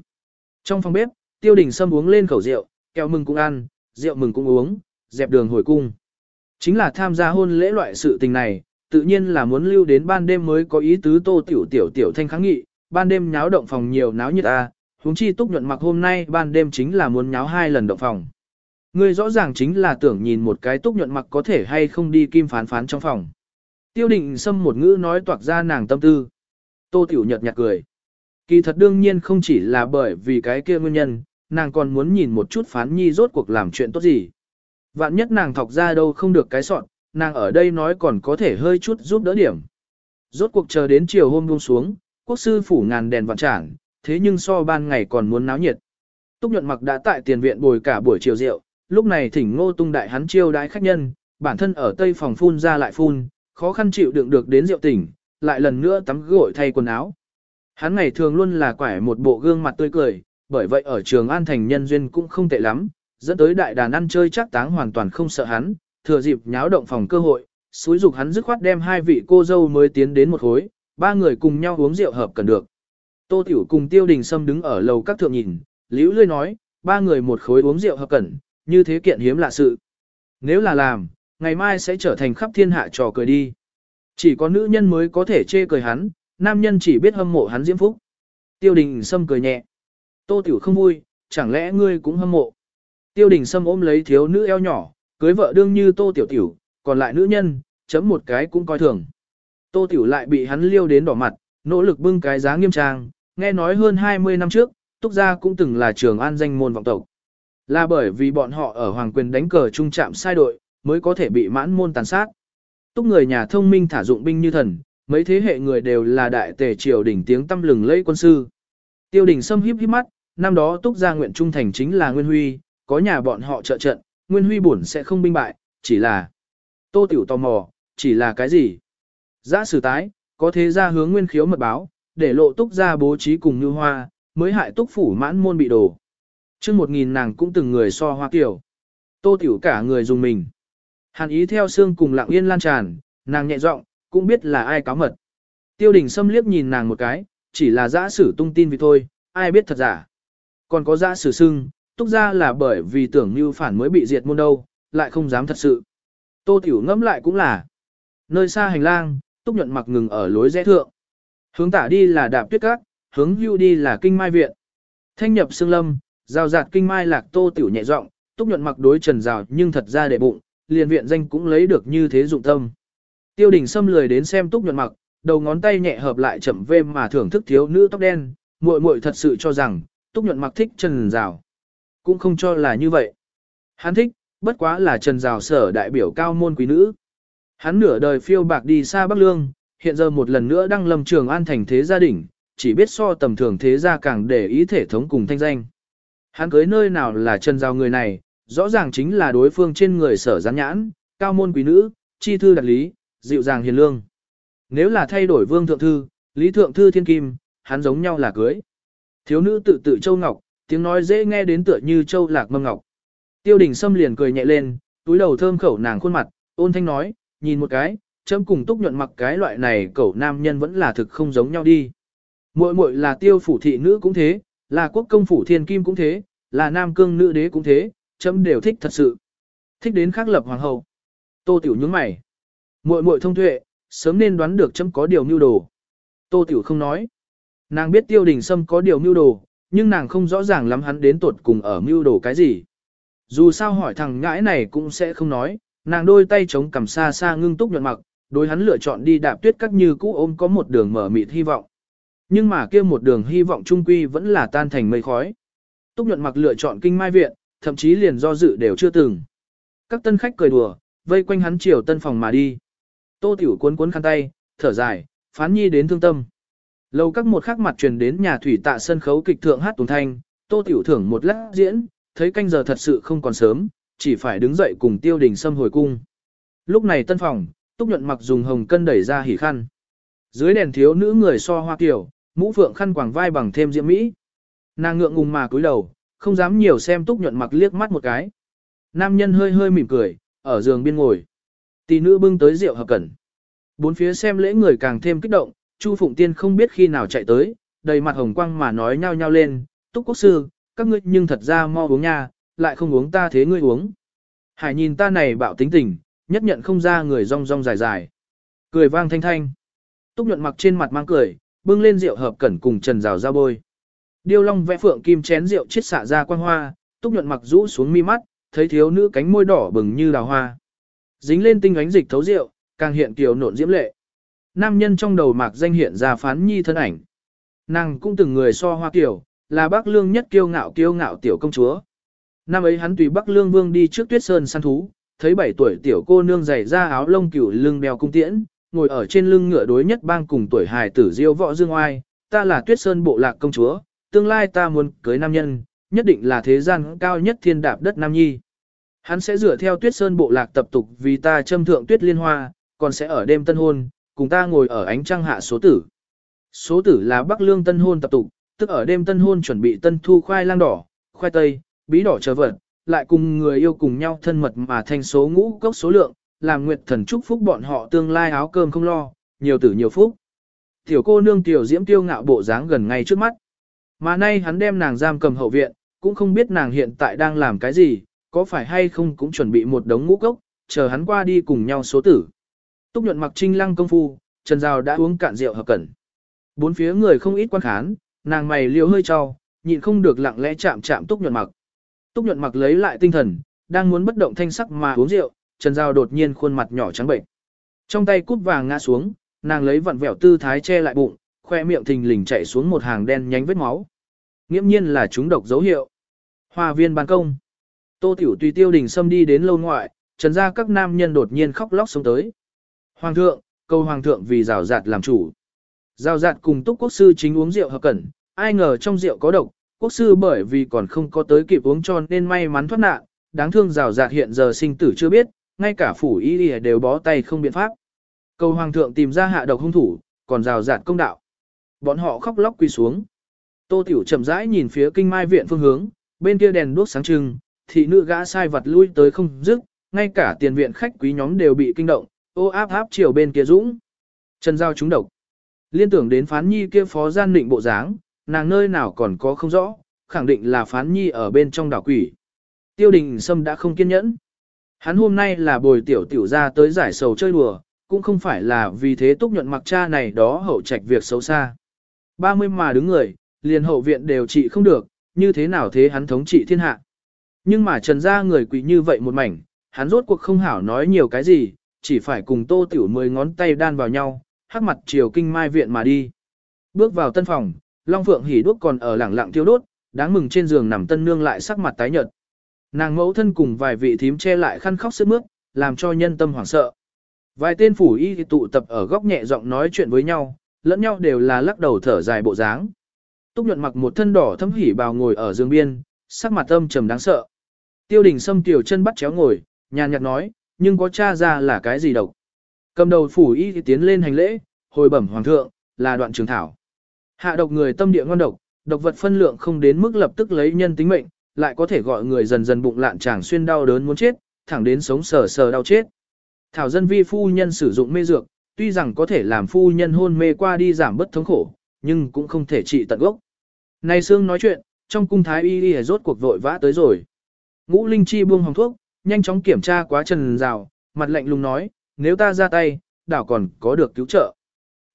Trong phòng bếp, tiêu đình sâm uống lên khẩu rượu, kẹo mừng cũng ăn, rượu mừng cũng uống, dẹp đường hồi cung. Chính là tham gia hôn lễ loại sự tình này, tự nhiên là muốn lưu đến ban đêm mới có ý tứ tô tiểu tiểu tiểu thanh kháng nghị, ban đêm nháo động phòng nhiều náo nhiệt a, huống chi túc nhuận mặc hôm nay ban đêm chính là muốn nháo hai lần động phòng. Ngươi rõ ràng chính là tưởng nhìn một cái túc nhuận mặc có thể hay không đi kim phán phán trong phòng. Tiêu định xâm một ngữ nói toạc ra nàng tâm tư. Tô tiểu nhật nhạt cười. Kỳ thật đương nhiên không chỉ là bởi vì cái kia nguyên nhân, nàng còn muốn nhìn một chút phán nhi rốt cuộc làm chuyện tốt gì. Vạn nhất nàng thọc ra đâu không được cái soạn, nàng ở đây nói còn có thể hơi chút giúp đỡ điểm. Rốt cuộc chờ đến chiều hôm buông xuống, quốc sư phủ ngàn đèn vạn trảng, thế nhưng so ban ngày còn muốn náo nhiệt. Túc nhuận mặc đã tại tiền viện bồi cả buổi chiều rượu, lúc này thỉnh ngô tung đại hắn chiêu đãi khách nhân, bản thân ở tây phòng phun ra lại phun, khó khăn chịu đựng được đến rượu tỉnh, lại lần nữa tắm gội thay quần áo. Hắn ngày thường luôn là quải một bộ gương mặt tươi cười, bởi vậy ở trường An Thành nhân duyên cũng không tệ lắm, dẫn tới đại đàn ăn chơi chắc táng hoàn toàn không sợ hắn, thừa dịp nháo động phòng cơ hội, suối dục hắn dứt khoát đem hai vị cô dâu mới tiến đến một khối, ba người cùng nhau uống rượu hợp cần được. Tô Tiểu cùng Tiêu Đình Sâm đứng ở lầu các thượng nhìn, liễu lươi nói, ba người một khối uống rượu hợp cẩn, như thế kiện hiếm lạ sự. Nếu là làm, ngày mai sẽ trở thành khắp thiên hạ trò cười đi. Chỉ có nữ nhân mới có thể chê cười hắn, nam nhân chỉ biết hâm mộ hắn diễm phúc. Tiêu Đình Sâm cười nhẹ. Tô Tiểu không vui, chẳng lẽ ngươi cũng hâm mộ. Tiêu Đình Sâm ôm lấy thiếu nữ eo nhỏ, cưới vợ đương như Tô Tiểu Tiểu, còn lại nữ nhân, chấm một cái cũng coi thường. Tô Tiểu lại bị hắn liêu đến đỏ mặt, nỗ lực bưng cái giá nghiêm trang, nghe nói hơn 20 năm trước, Túc Gia cũng từng là trường an danh môn vọng tộc. Là bởi vì bọn họ ở Hoàng quyền đánh cờ trung chạm sai đội, mới có thể bị mãn môn tàn sát. Túc người nhà thông minh thả dụng binh như thần, mấy thế hệ người đều là đại tề triều đỉnh tiếng tâm lừng lẫy quân sư. Tiêu đình xâm híp híp mắt, năm đó Túc gia nguyện trung thành chính là Nguyên Huy, có nhà bọn họ trợ trận, Nguyên Huy bổn sẽ không binh bại, chỉ là Tô Tiểu tò mò, chỉ là cái gì? Giã sử tái, có thế ra hướng Nguyên khiếu mật báo, để lộ Túc gia bố trí cùng như hoa, mới hại Túc phủ mãn môn bị đổ. Trước một nghìn nàng cũng từng người so hoa kiểu. Tô Tiểu cả người dùng mình. Hàn ý theo xương cùng lặng yên lan tràn, nàng nhẹ giọng, cũng biết là ai cáo mật. Tiêu đình xâm liếc nhìn nàng một cái, chỉ là giã sử tung tin vì thôi, ai biết thật giả. Còn có giã sử sưng, túc ra là bởi vì tưởng như phản mới bị diệt môn đâu, lại không dám thật sự. Tô Tiểu ngẫm lại cũng là. Nơi xa hành lang, túc nhuận mặc ngừng ở lối rẽ thượng. Hướng tả đi là đạp tuyết cát, hướng hưu đi là kinh mai viện. Thanh nhập xương lâm, rào rạt kinh mai lạc tô tiểu nhẹ giọng, túc nhuận mặc đối trần rào nhưng thật ra để bụng, liền viện danh cũng lấy được như thế dụng tâm. Tiêu đình xâm lười đến xem túc nhuận mặc, đầu ngón tay nhẹ hợp lại chậm vê mà thưởng thức thiếu nữ tóc đen, muội muội thật sự cho rằng, túc nhuận mặc thích trần rào. Cũng không cho là như vậy. Hắn thích, bất quá là trần rào sở đại biểu cao môn quý nữ. Hắn nửa đời phiêu bạc đi xa Bắc Lương, hiện giờ một lần nữa đăng lâm trường an thành thế gia đình, chỉ biết so tầm thường thế gia càng để ý thể thống cùng thanh danh. Hắn cưới nơi nào là chân giao người này, rõ ràng chính là đối phương trên người sở gián nhãn, cao môn quý nữ, chi thư đặc lý, dịu dàng hiền lương. Nếu là thay đổi vương thượng thư, lý thượng thư thiên kim, hắn giống nhau là cưới. Thiếu nữ tự tự châu ngọc, tiếng nói dễ nghe đến tựa như châu lạc mâm ngọc. Tiêu đình xâm liền cười nhẹ lên, túi đầu thơm khẩu nàng khuôn mặt, ôn thanh nói, nhìn một cái, châm cùng túc nhuận mặc cái loại này cẩu nam nhân vẫn là thực không giống nhau đi. Muội muội là tiêu phủ thị nữ cũng thế, là quốc công phủ thiên kim cũng thế, là nam cương nữ đế cũng thế, chấm đều thích thật sự. Thích đến khắc lập hoàng hậu. Tô tiểu nhướng mày. Muội muội thông tuệ, sớm nên đoán được chấm có điều mưu đồ. Tô Tiểu không nói. Nàng biết tiêu đình sâm có điều mưu đồ, nhưng nàng không rõ ràng lắm hắn đến tuột cùng ở mưu đồ cái gì. Dù sao hỏi thằng ngãi này cũng sẽ không nói, nàng đôi tay chống cằm xa xa ngưng túc nhuận mặc, đối hắn lựa chọn đi đạp tuyết các như cũ ôm có một đường mở mịt hy vọng. Nhưng mà kia một đường hy vọng trung quy vẫn là tan thành mây khói. Túc nhuận mặc lựa chọn kinh mai viện, thậm chí liền do dự đều chưa từng. Các tân khách cười đùa, vây quanh hắn chiều tân phòng mà đi. Tô tiểu cuốn cuốn khăn tay, thở dài, phán nhi đến thương tâm. Lâu các một khắc mặt truyền đến nhà thủy tạ sân khấu kịch thượng hát tuồng thanh, tô tiểu thưởng một lát diễn, thấy canh giờ thật sự không còn sớm, chỉ phải đứng dậy cùng tiêu đình xâm hồi cung. Lúc này tân phòng, túc nhuận mặc dùng hồng cân đẩy ra hỉ khăn. Dưới đèn thiếu nữ người so hoa kiểu, mũ phượng khăn quàng vai bằng thêm diễm mỹ. Nàng ngượng ngùng mà cúi đầu, không dám nhiều xem túc nhuận mặc liếc mắt một cái. Nam nhân hơi hơi mỉm cười, ở giường biên ngồi. Tỷ nữ bưng tới rượu hợp cẩn. Bốn phía xem lễ người càng thêm kích động, Chu Phụng Tiên không biết khi nào chạy tới, đầy mặt hồng quang mà nói nhau nhau lên, túc quốc sư, các ngươi nhưng thật ra mo uống nha, lại không uống ta thế ngươi uống. Hải nhìn ta này bạo tính tình, nhất nhận không ra người rong rong dài dài. Cười vang thanh thanh. Túc nhuận mặc trên mặt mang cười, bưng lên rượu hợp cẩn cùng trần rào ra bôi. Điêu long vẽ phượng kim chén rượu chiết xạ ra quang hoa, túc nhuận mặc rũ xuống mi mắt, thấy thiếu nữ cánh môi đỏ bừng như đào hoa. Dính lên tinh ánh dịch thấu rượu, càng hiện kiều nộn diễm lệ. Nam nhân trong đầu mạc danh hiện ra phán nhi thân ảnh. Nàng cũng từng người so hoa kiểu, là bác lương nhất kiêu ngạo kiêu ngạo tiểu công chúa. Năm ấy hắn tùy Bắc Lương Vương đi trước tuyết sơn săn thú, thấy bảy tuổi tiểu cô nương giày ra áo lông cửu lưng đeo cung tiễn, ngồi ở trên lưng ngựa đối nhất bang cùng tuổi hài tử diêu võ dương oai, ta là tuyết sơn bộ lạc công chúa, tương lai ta muốn cưới nam nhân, nhất định là thế gian cao nhất thiên đạp đất nam nhi. Hắn sẽ dựa theo tuyết sơn bộ lạc tập tục vì ta châm thượng tuyết liên hoa, còn sẽ ở đêm tân hôn, cùng ta ngồi ở ánh trăng hạ số tử. Số tử là Bắc Lương tân hôn tập tục, tức ở đêm tân hôn chuẩn bị tân thu khoai lang đỏ, khoai tây, bí đỏ chờ vật, lại cùng người yêu cùng nhau thân mật mà thành số ngũ cốc số lượng, làm nguyệt thần chúc phúc bọn họ tương lai áo cơm không lo, nhiều tử nhiều phúc. Tiểu cô nương tiểu diễm tiêu ngạo bộ dáng gần ngay trước mắt. Mà nay hắn đem nàng giam cầm hậu viện, cũng không biết nàng hiện tại đang làm cái gì, có phải hay không cũng chuẩn bị một đống ngũ cốc, chờ hắn qua đi cùng nhau số tử. Túc nhuận mặc trinh lăng công phu, Trần Giao đã uống cạn rượu hợp cẩn. Bốn phía người không ít quan khán, nàng mày liều hơi cho, nhịn không được lặng lẽ chạm chạm túc nhuận mặc. Túc nhuận mặc lấy lại tinh thần, đang muốn bất động thanh sắc mà uống rượu, Trần Giao đột nhiên khuôn mặt nhỏ trắng bệnh. Trong tay cút vàng ngã xuống, nàng lấy vặn vẹo tư thái che lại bụng, khoe miệng thình lình chạy xuống một hàng đen nhánh vết máu. Nghiễm nhiên là chúng độc dấu hiệu. Hoa viên ban công. Tô Tiểu tùy tiêu đình xâm đi đến lâu ngoại, trần ra các nam nhân đột nhiên khóc lóc sống tới. Hoàng thượng, câu hoàng thượng vì rào rạt làm chủ. Rào rạt cùng túc quốc sư chính uống rượu hợp cẩn, ai ngờ trong rượu có độc, quốc sư bởi vì còn không có tới kịp uống cho nên may mắn thoát nạn, đáng thương rào rạt hiện giờ sinh tử chưa biết, ngay cả phủ y đều bó tay không biện pháp. Cầu hoàng thượng tìm ra hạ độc hung thủ, còn rào rạt công đạo. Bọn họ khóc lóc quỳ xuống. Tô Tiểu chậm rãi nhìn phía kinh mai viện phương hướng, bên kia đèn đuốc sáng trưng, thị nữ gã sai vật lui tới không dứt, ngay cả tiền viện khách quý nhóm đều bị kinh động, ô áp áp chiều bên kia dũng. Trần giao chúng độc. Liên tưởng đến phán nhi kia phó gian định bộ dáng, nàng nơi nào còn có không rõ, khẳng định là phán nhi ở bên trong đảo quỷ. Tiêu đình Sâm đã không kiên nhẫn. Hắn hôm nay là bồi tiểu tiểu ra tới giải sầu chơi đùa, cũng không phải là vì thế túc nhuận mặc cha này đó hậu trạch việc xấu xa. Ba mươi mà đứng người, liền hậu viện đều trị không được, như thế nào thế hắn thống trị thiên hạ. Nhưng mà trần ra người quỷ như vậy một mảnh, hắn rốt cuộc không hảo nói nhiều cái gì, chỉ phải cùng tô tiểu mười ngón tay đan vào nhau, hắc mặt chiều kinh mai viện mà đi. Bước vào tân phòng, Long Phượng hỉ đuốc còn ở lẳng lặng tiêu đốt, đáng mừng trên giường nằm tân nương lại sắc mặt tái nhợt. Nàng mẫu thân cùng vài vị thím che lại khăn khóc sướt mướt, làm cho nhân tâm hoảng sợ. Vài tên phủ y tụ tập ở góc nhẹ giọng nói chuyện với nhau, lẫn nhau đều là lắc đầu thở dài bộ dáng. Túc nhuận mặc một thân đỏ thấm hỉ bào ngồi ở giường biên, sắc mặt âm trầm đáng sợ. Tiêu đình sâm tiểu chân bắt chéo ngồi, nhàn nhạt nói, nhưng có tra ra là cái gì độc. Cầm đầu phủ y thì tiến lên hành lễ, hồi bẩm hoàng thượng, là đoạn trường thảo. Hạ độc người tâm địa ngon độc, độc vật phân lượng không đến mức lập tức lấy nhân tính mệnh, lại có thể gọi người dần dần bụng lạn chàng xuyên đau đớn muốn chết, thẳng đến sống sờ sờ đau chết. Thảo dân vi phu nhân sử dụng mê dược, tuy rằng có thể làm phu nhân hôn mê qua đi giảm bất thống khổ, nhưng cũng không thể trị tận gốc. Nay Sương nói chuyện, trong cung thái y y rốt cuộc vội vã tới rồi. Ngũ Linh Chi buông hồng thuốc, nhanh chóng kiểm tra quá trần rào, mặt lạnh lùng nói, nếu ta ra tay, đảo còn có được cứu trợ.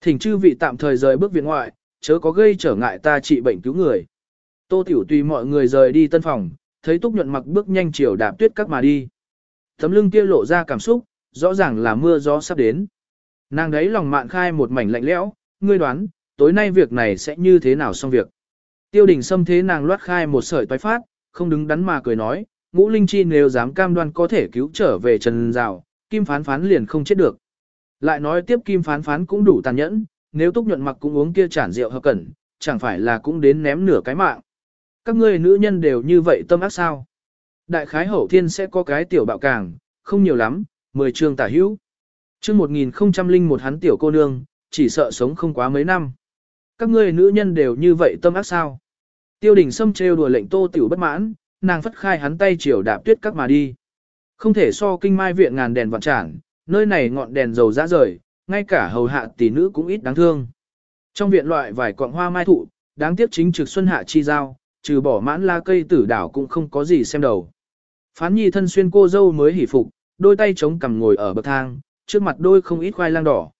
Thỉnh chư vị tạm thời rời bước viện ngoại, chớ có gây trở ngại ta trị bệnh cứu người. Tô Tiểu tùy mọi người rời đi tân phòng, thấy Túc nhuận mặc bước nhanh chiều đạp tuyết các mà đi. Tấm lưng kia lộ ra cảm xúc, rõ ràng là mưa gió sắp đến. Nàng đấy lòng mạn khai một mảnh lạnh lẽo, ngươi đoán, tối nay việc này sẽ như thế nào xong việc. Tiêu đình xâm thế nàng loát khai một sợi toái phát, không đứng đắn mà cười nói, ngũ linh chi nếu dám cam đoan có thể cứu trở về trần rào, kim phán phán liền không chết được. Lại nói tiếp kim phán phán cũng đủ tàn nhẫn, nếu túc nhuận mặc cũng uống kia chản rượu hợp cẩn, chẳng phải là cũng đến ném nửa cái mạng. Các ngươi nữ nhân đều như vậy tâm ác sao. Đại khái hậu thiên sẽ có cái tiểu bạo càng, không nhiều lắm, 10 chương tả hữu. Chương 1001 hắn tiểu cô nương, chỉ sợ sống không quá mấy năm. Các ngươi nữ nhân đều như vậy tâm ác sao. Tiêu đình Sâm trêu đùa lệnh tô tiểu bất mãn, nàng phất khai hắn tay chiều đạp tuyết các mà đi. Không thể so kinh mai viện ngàn đèn vạn trảng, nơi này ngọn đèn dầu ra rời, ngay cả hầu hạ tỷ nữ cũng ít đáng thương. Trong viện loại vài cọng hoa mai thụ, đáng tiếc chính trực xuân hạ chi giao, trừ bỏ mãn la cây tử đảo cũng không có gì xem đầu. Phán nhi thân xuyên cô dâu mới hỉ phục, đôi tay chống cằm ngồi ở bậc thang, trước mặt đôi không ít khoai lang đỏ.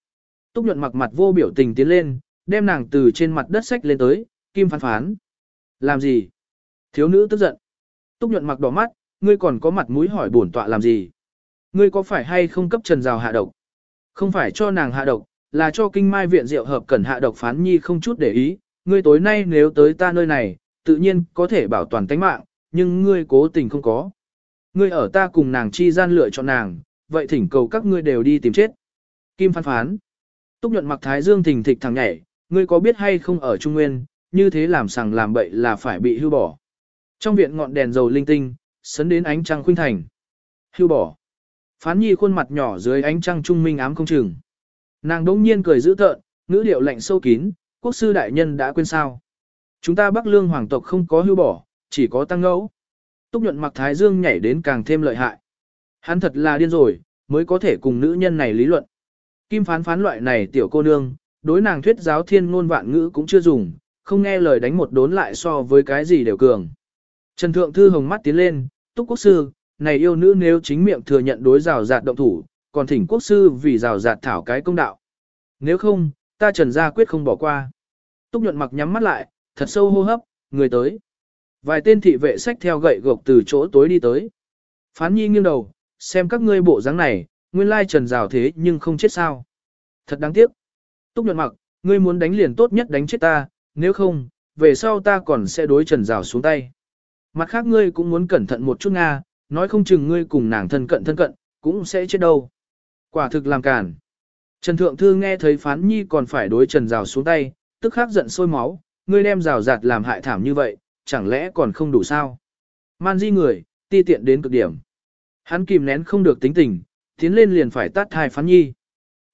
Túc nhuận mặc mặt vô biểu tình tiến lên, đem nàng từ trên mặt đất sách lên tới, kim phán phán. Làm gì? Thiếu nữ tức giận. Túc nhuận mặc đỏ mắt, ngươi còn có mặt mũi hỏi bổn tọa làm gì? Ngươi có phải hay không cấp trần rào hạ độc? Không phải cho nàng hạ độc, là cho kinh mai viện rượu hợp cẩn hạ độc phán nhi không chút để ý. Ngươi tối nay nếu tới ta nơi này, tự nhiên có thể bảo toàn tánh mạng, nhưng ngươi cố tình không có. Ngươi ở ta cùng nàng chi gian lựa chọn nàng, vậy thỉnh cầu các ngươi đều đi tìm chết. Kim phán phán. Túc nhuận mặc thái dương thình thịch thằng nhảy, ngươi có biết hay không ở Trung Nguyên, như thế làm sằng làm bậy là phải bị hưu bỏ. Trong viện ngọn đèn dầu linh tinh, sấn đến ánh trăng khuynh thành. Hưu bỏ. Phán nhi khuôn mặt nhỏ dưới ánh trăng trung minh ám không chừng. Nàng đỗng nhiên cười dữ tợn, ngữ điệu lạnh sâu kín, quốc sư đại nhân đã quên sao. Chúng ta Bắc Lương hoàng tộc không có hưu bỏ, chỉ có tăng ngẫu. Túc nhuận mặc thái dương nhảy đến càng thêm lợi hại. Hắn thật là điên rồi, mới có thể cùng nữ nhân này lý luận. Kim phán phán loại này tiểu cô nương, đối nàng thuyết giáo thiên ngôn vạn ngữ cũng chưa dùng, không nghe lời đánh một đốn lại so với cái gì đều cường. Trần Thượng Thư hồng mắt tiến lên, túc quốc sư, này yêu nữ nếu chính miệng thừa nhận đối rào rạt động thủ, còn thỉnh quốc sư vì rào rạt thảo cái công đạo. Nếu không, ta trần gia quyết không bỏ qua. Túc nhuận mặc nhắm mắt lại, thật sâu hô hấp, người tới. Vài tên thị vệ sách theo gậy gộc từ chỗ tối đi tới. Phán nhi nghiêng đầu, xem các ngươi bộ dáng này, nguyên lai trần rào thế nhưng không chết sao. Thật đáng tiếc. Túc nhuận mặc, ngươi muốn đánh liền tốt nhất đánh chết ta, nếu không, về sau ta còn sẽ đối trần rào xuống tay. Mặt khác ngươi cũng muốn cẩn thận một chút Nga, nói không chừng ngươi cùng nàng thân cận thân cận, cũng sẽ chết đâu. Quả thực làm cản. Trần Thượng Thư nghe thấy phán nhi còn phải đối trần rào xuống tay, tức khắc giận sôi máu, ngươi đem rào rạt làm hại thảm như vậy, chẳng lẽ còn không đủ sao? Man di người, ti tiện đến cực điểm. Hắn kìm nén không được tính tình, tiến lên liền phải tát thai phán nhi.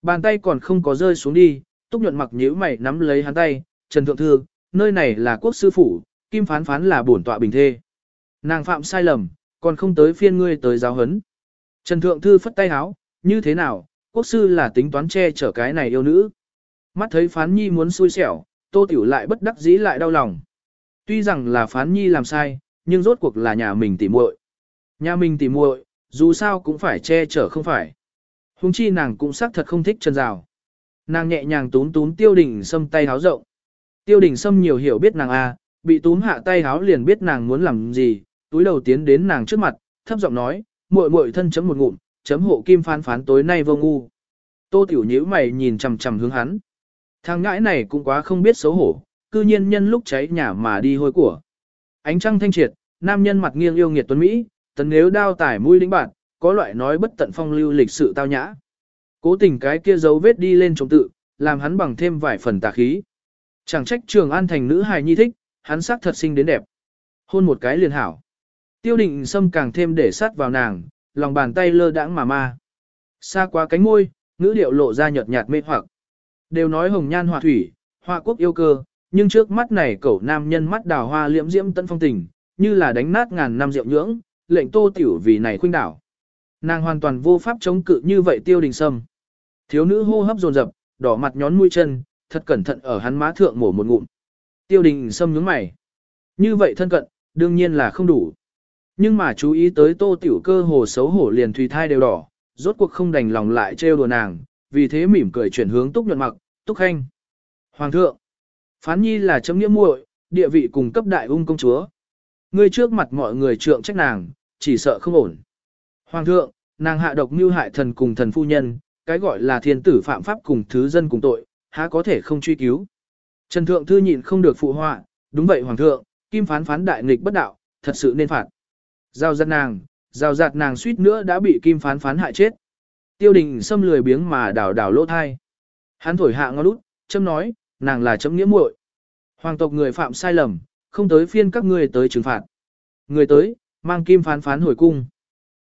Bàn tay còn không có rơi xuống đi, túc nhuận mặc nhíu mày nắm lấy hắn tay, Trần Thượng Thư, nơi này là quốc sư phủ, kim phán phán là bổn tọa bình thê. Nàng phạm sai lầm, còn không tới phiên ngươi tới giáo hấn. Trần Thượng Thư phất tay háo, như thế nào, quốc sư là tính toán che chở cái này yêu nữ. Mắt thấy phán nhi muốn xui xẻo, tô tiểu lại bất đắc dĩ lại đau lòng. Tuy rằng là phán nhi làm sai, nhưng rốt cuộc là nhà mình tỉ muội. Nhà mình tỉ muội, dù sao cũng phải che chở không phải. Hùng chi nàng cũng xác thật không thích trần rào. Nàng nhẹ nhàng tún tún tiêu đình sâm tay háo rộng. Tiêu đình sâm nhiều hiểu biết nàng a, bị tún hạ tay háo liền biết nàng muốn làm gì, túi đầu tiến đến nàng trước mặt, thấp giọng nói, muội muội thân chấm một ngụm, chấm hộ kim phán phán tối nay vô ngu. Tô tiểu nhíu mày nhìn chằm chằm hướng hắn. Thằng ngãi này cũng quá không biết xấu hổ, cư nhiên nhân lúc cháy nhà mà đi hôi của. Ánh trăng thanh triệt, nam nhân mặt nghiêng yêu nghiệt tuấn Mỹ, tấn nếu đao tải mũi lĩnh bạn, có loại nói bất tận phong lưu lịch sự tao nhã. Cố tình cái kia dấu vết đi lên chống tự, làm hắn bằng thêm vài phần tà khí. Chẳng trách trường an thành nữ hài nhi thích, hắn sắc thật xinh đến đẹp. Hôn một cái liền hảo. Tiêu định xâm càng thêm để sát vào nàng, lòng bàn tay lơ đãng mà ma. Xa qua cánh môi, ngữ điệu lộ ra nhợt nhạt mê hoặc. Đều nói hồng nhan họa thủy, họa quốc yêu cơ, nhưng trước mắt này cẩu nam nhân mắt đào hoa liễm diễm tân phong tình, như là đánh nát ngàn năm rượu nhưỡng, lệnh tô tiểu vì này khuynh đảo. Nàng hoàn toàn vô pháp chống cự như vậy tiêu đình sâm. Thiếu nữ hô hấp dồn dập, đỏ mặt nhón mũi chân, thật cẩn thận ở hắn má thượng mổ một ngụm. Tiêu đình sâm nhướng mày. Như vậy thân cận, đương nhiên là không đủ. Nhưng mà chú ý tới tô tiểu cơ hồ xấu hổ liền thùy thai đều đỏ, rốt cuộc không đành lòng lại trêu đùa nàng, vì thế mỉm cười chuyển hướng túc nhuận mặc, Túc Khanh. Hoàng thượng. Phán nhi là chấm nghĩa muội, địa vị cùng cấp đại ung công chúa. Ngươi trước mặt mọi người trượng trách nàng, chỉ sợ không ổn. Hoàng thượng, nàng hạ độc mưu hại thần cùng thần phu nhân, cái gọi là thiên tử phạm pháp cùng thứ dân cùng tội, há có thể không truy cứu. Trần thượng thư nhịn không được phụ họa, đúng vậy hoàng thượng, kim phán phán đại nghịch bất đạo, thật sự nên phạt. Giao giặt nàng, giao giặt nàng suýt nữa đã bị kim phán phán hại chết. Tiêu đình xâm lười biếng mà đảo đảo lỗ thai. Hắn thổi hạ ngó lút, châm nói, nàng là chấm nghĩa muội. Hoàng tộc người phạm sai lầm, không tới phiên các ngươi tới trừng phạt. Người tới, mang kim phán phán hồi cung.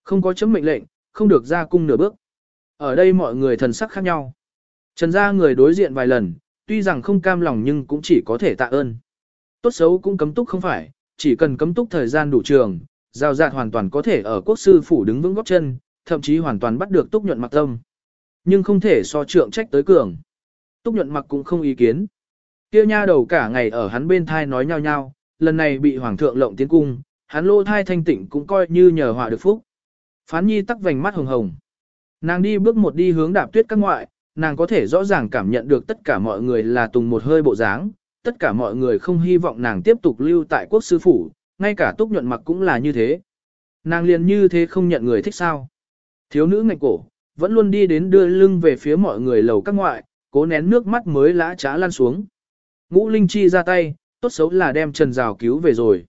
Không có chấm mệnh lệnh, không được ra cung nửa bước. Ở đây mọi người thần sắc khác nhau. Trần gia người đối diện vài lần, tuy rằng không cam lòng nhưng cũng chỉ có thể tạ ơn. Tốt xấu cũng cấm túc không phải, chỉ cần cấm túc thời gian đủ trường, giao dạt hoàn toàn có thể ở quốc sư phủ đứng vững góc chân, thậm chí hoàn toàn bắt được túc nhuận mặc tâm. Nhưng không thể so trượng trách tới cường. Túc nhuận mặc cũng không ý kiến. Kêu nha đầu cả ngày ở hắn bên thai nói nhau nhau, lần này bị hoàng thượng lộng tiến cung, hắn lô thai thanh tịnh cũng coi như nhờ họa được phúc. Phán nhi tắc vành mắt hồng hồng. Nàng đi bước một đi hướng đạp tuyết các ngoại, nàng có thể rõ ràng cảm nhận được tất cả mọi người là tùng một hơi bộ dáng, tất cả mọi người không hy vọng nàng tiếp tục lưu tại quốc sư phủ, ngay cả túc nhuận mặc cũng là như thế. Nàng liền như thế không nhận người thích sao. Thiếu nữ ngạch cổ, vẫn luôn đi đến đưa lưng về phía mọi người lầu các ngoại, cố nén nước mắt mới lã trá lan xuống. Ngũ Linh Chi ra tay, tốt xấu là đem Trần Rào cứu về rồi.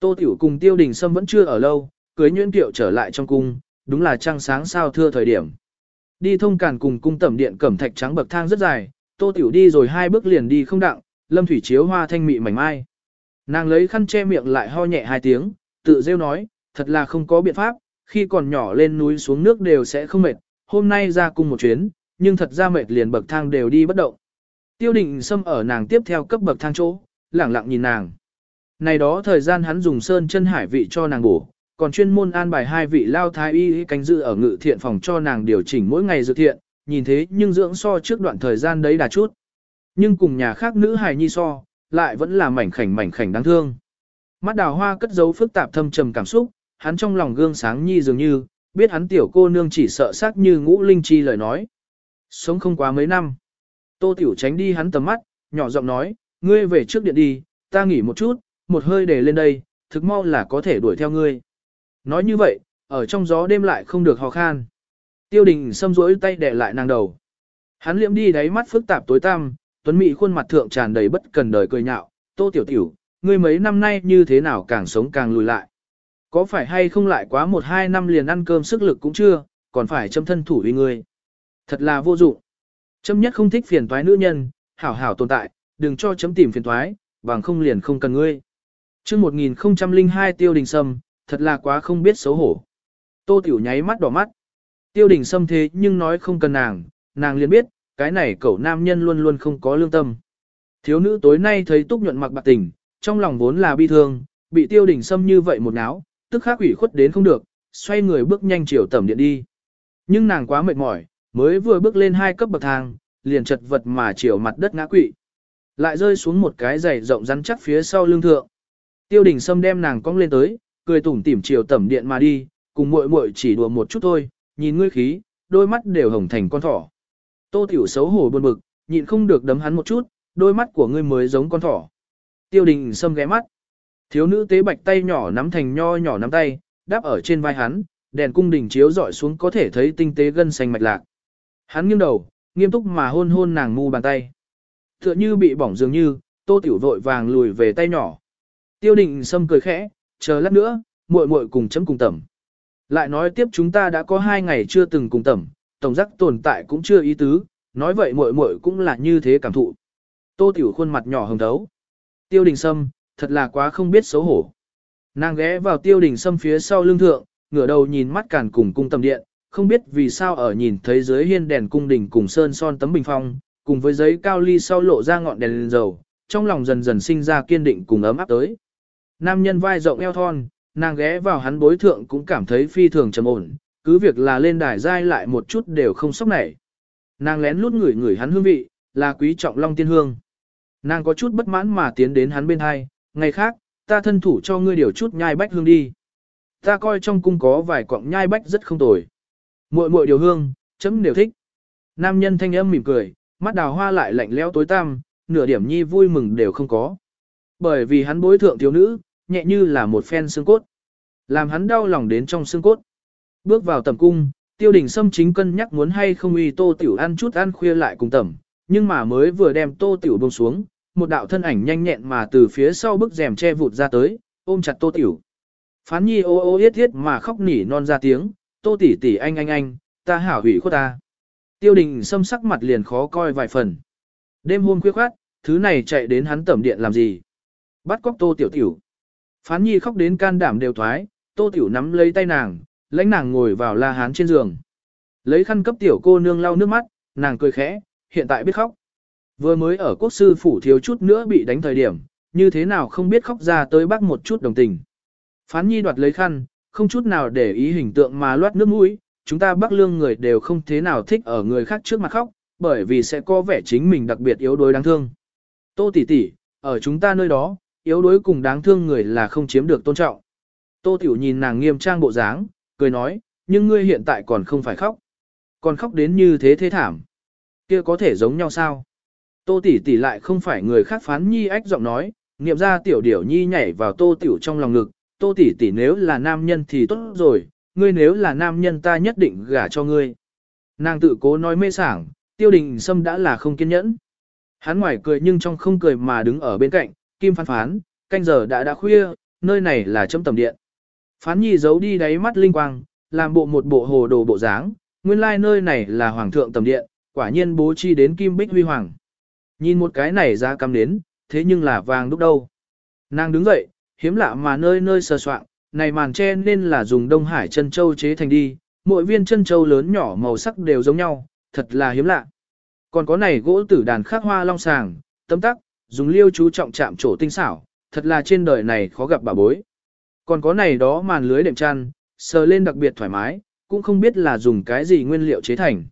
Tô Tiểu cùng Tiêu Đình Sâm vẫn chưa ở lâu, cưới nhuyễn tiệu trở lại trong cung, đúng là trăng sáng sao thưa thời điểm. Đi thông cản cùng cung tẩm điện cẩm thạch trắng bậc thang rất dài, Tô Tiểu đi rồi hai bước liền đi không đặng, Lâm Thủy chiếu hoa thanh mị mảnh mai. Nàng lấy khăn che miệng lại ho nhẹ hai tiếng, tự rêu nói, thật là không có biện pháp, khi còn nhỏ lên núi xuống nước đều sẽ không mệt, hôm nay ra cung một chuyến, nhưng thật ra mệt liền bậc thang đều đi bất động. Tiêu định xâm ở nàng tiếp theo cấp bậc thang chỗ, lẳng lặng nhìn nàng. Này đó thời gian hắn dùng sơn chân hải vị cho nàng bổ, còn chuyên môn an bài hai vị lao thái y canh dự ở ngự thiện phòng cho nàng điều chỉnh mỗi ngày dự thiện, nhìn thế nhưng dưỡng so trước đoạn thời gian đấy đã chút. Nhưng cùng nhà khác nữ hài nhi so, lại vẫn là mảnh khảnh mảnh khảnh đáng thương. Mắt đào hoa cất giấu phức tạp thâm trầm cảm xúc, hắn trong lòng gương sáng nhi dường như, biết hắn tiểu cô nương chỉ sợ xác như ngũ linh chi lời nói. Sống không quá mấy năm. Tô tiểu tránh đi hắn tầm mắt, nhỏ giọng nói, ngươi về trước điện đi, ta nghỉ một chút, một hơi để lên đây, thực mau là có thể đuổi theo ngươi. Nói như vậy, ở trong gió đêm lại không được hò khan. Tiêu đình xâm rỗi tay để lại nàng đầu. Hắn liễm đi đáy mắt phức tạp tối tăm, tuấn mỹ khuôn mặt thượng tràn đầy bất cần đời cười nhạo, tô tiểu tiểu, ngươi mấy năm nay như thế nào càng sống càng lùi lại. Có phải hay không lại quá một hai năm liền ăn cơm sức lực cũng chưa, còn phải châm thân thủ vì ngươi. Thật là vô dụng. Châm nhất không thích phiền toái nữ nhân, hảo hảo tồn tại, đừng cho chấm tìm phiền toái, bằng không liền không cần ngươi. Trước 1002 tiêu đình sâm, thật là quá không biết xấu hổ. Tô tiểu nháy mắt đỏ mắt. Tiêu đình sâm thế nhưng nói không cần nàng, nàng liền biết, cái này cậu nam nhân luôn luôn không có lương tâm. Thiếu nữ tối nay thấy túc nhuận mặc bạc tình, trong lòng vốn là bi thương, bị tiêu đình sâm như vậy một náo, tức khắc ủy khuất đến không được, xoay người bước nhanh chiều tẩm điện đi. Nhưng nàng quá mệt mỏi, mới vừa bước lên hai cấp bậc thang, liền chật vật mà chiều mặt đất ngã quỵ. Lại rơi xuống một cái giày rộng rắn chắc phía sau lưng thượng. Tiêu đình sâm đem nàng cong lên tới, cười tủm tỉm chiều tẩm điện mà đi, cùng muội muội chỉ đùa một chút thôi, nhìn ngươi khí, đôi mắt đều hồng thành con thỏ. Tô tiểu xấu hổ buồn bực, nhịn không được đấm hắn một chút, đôi mắt của ngươi mới giống con thỏ. Tiêu đình sâm ghé mắt. Thiếu nữ tế bạch tay nhỏ nắm thành nho nhỏ nắm tay, đáp ở trên vai hắn, đèn cung đình chiếu dọi xuống có thể thấy tinh tế gân xanh mạch lạc. Hắn nghiêng đầu, nghiêm túc mà hôn hôn nàng mu bàn tay. Tựa như bị bỏng dường như, tô tiểu vội vàng lùi về tay nhỏ. Tiêu đình sâm cười khẽ, chờ lát nữa, muội muội cùng chấm cùng tẩm. Lại nói tiếp chúng ta đã có hai ngày chưa từng cùng tẩm, tổng giác tồn tại cũng chưa ý tứ, nói vậy muội muội cũng là như thế cảm thụ. Tô tiểu khuôn mặt nhỏ hồng thấu. Tiêu đình sâm, thật là quá không biết xấu hổ. Nàng ghé vào tiêu đình sâm phía sau lưng thượng, ngửa đầu nhìn mắt càn cùng cung tầm điện, không biết vì sao ở nhìn thấy dưới hiên đèn cung đình cùng sơn son tấm bình phong, cùng với giấy cao ly sau lộ ra ngọn đèn lên dầu, trong lòng dần dần sinh ra kiên định cùng ấm áp tới. Nam nhân vai rộng eo thon, nàng ghé vào hắn bối thượng cũng cảm thấy phi thường trầm ổn, cứ việc là lên đài dai lại một chút đều không sốc nảy. Nàng lén lút ngửi ngửi hắn hương vị, là quý trọng long tiên hương. Nàng có chút bất mãn mà tiến đến hắn bên hai, ngày khác, ta thân thủ cho ngươi điều chút nhai bách hương đi. Ta coi trong cung có vài quặng nhai bách rất không tồi. Muội muội điều hương, chấm đều thích. Nam nhân thanh âm mỉm cười, mắt đào hoa lại lạnh lẽo tối tăm, nửa điểm nhi vui mừng đều không có. Bởi vì hắn bối thượng thiếu nữ, nhẹ như là một phen xương cốt. Làm hắn đau lòng đến trong xương cốt. Bước vào tầm cung, tiêu đình sâm chính cân nhắc muốn hay không uy tô tiểu ăn chút ăn khuya lại cùng tầm, nhưng mà mới vừa đem tô tiểu buông xuống, một đạo thân ảnh nhanh nhẹn mà từ phía sau bức rèm che vụt ra tới, ôm chặt tô tiểu. Phán nhi ô ô yết thiết mà khóc nỉ non ra tiếng, tô tỷ tỷ anh anh anh, ta hảo hủy khuất ta. Tiêu đình sâm sắc mặt liền khó coi vài phần. Đêm hôm khuya khoát, thứ này chạy đến hắn tẩm điện làm gì? Bắt cóc tô tiểu tiểu. Phán nhi khóc đến can đảm đều thoái, tô tiểu nắm lấy tay nàng, lãnh nàng ngồi vào la hán trên giường. Lấy khăn cấp tiểu cô nương lau nước mắt, nàng cười khẽ, hiện tại biết khóc. Vừa mới ở quốc sư phủ thiếu chút nữa bị đánh thời điểm, như thế nào không biết khóc ra tới bác một chút đồng tình. Phán nhi đoạt lấy khăn, không chút nào để ý hình tượng mà loát nước mũi, chúng ta bắc lương người đều không thế nào thích ở người khác trước mặt khóc, bởi vì sẽ có vẻ chính mình đặc biệt yếu đuối đáng thương. Tô tỷ tỷ, ở chúng ta nơi đó, yếu đuối cùng đáng thương người là không chiếm được tôn trọng. Tô tiểu nhìn nàng nghiêm trang bộ dáng, cười nói, nhưng ngươi hiện tại còn không phải khóc. Còn khóc đến như thế thế thảm. kia có thể giống nhau sao? Tô tỷ tỷ lại không phải người khác phán nhi ách giọng nói, niệm ra tiểu điểu nhi nhảy vào tô tiểu trong lòng ngực, tô tỷ tỷ nếu là nam nhân thì tốt rồi, ngươi nếu là nam nhân ta nhất định gả cho ngươi. Nàng tự cố nói mê sảng, tiêu đình sâm đã là không kiên nhẫn. Hắn ngoài cười nhưng trong không cười mà đứng ở bên cạnh, kim phán phán, canh giờ đã đã khuya, nơi này là chấm tầm điện. Phán nhi giấu đi đáy mắt linh quang, làm bộ một bộ hồ đồ bộ dáng, nguyên lai like nơi này là hoàng thượng tầm điện, quả nhiên bố chi đến kim bích huy hoàng. Nhìn một cái này ra cắm đến, thế nhưng là vàng đúc đâu. Nàng đứng dậy, hiếm lạ mà nơi nơi sờ soạn, này màn che nên là dùng Đông Hải chân châu chế thành đi, mỗi viên chân châu lớn nhỏ màu sắc đều giống nhau, thật là hiếm lạ. Còn có này gỗ tử đàn khắc hoa long sàng, tấm tắc, dùng liêu chú trọng chạm trổ tinh xảo, thật là trên đời này khó gặp bà bối. Còn có này đó màn lưới đệm chăn, sờ lên đặc biệt thoải mái, cũng không biết là dùng cái gì nguyên liệu chế thành.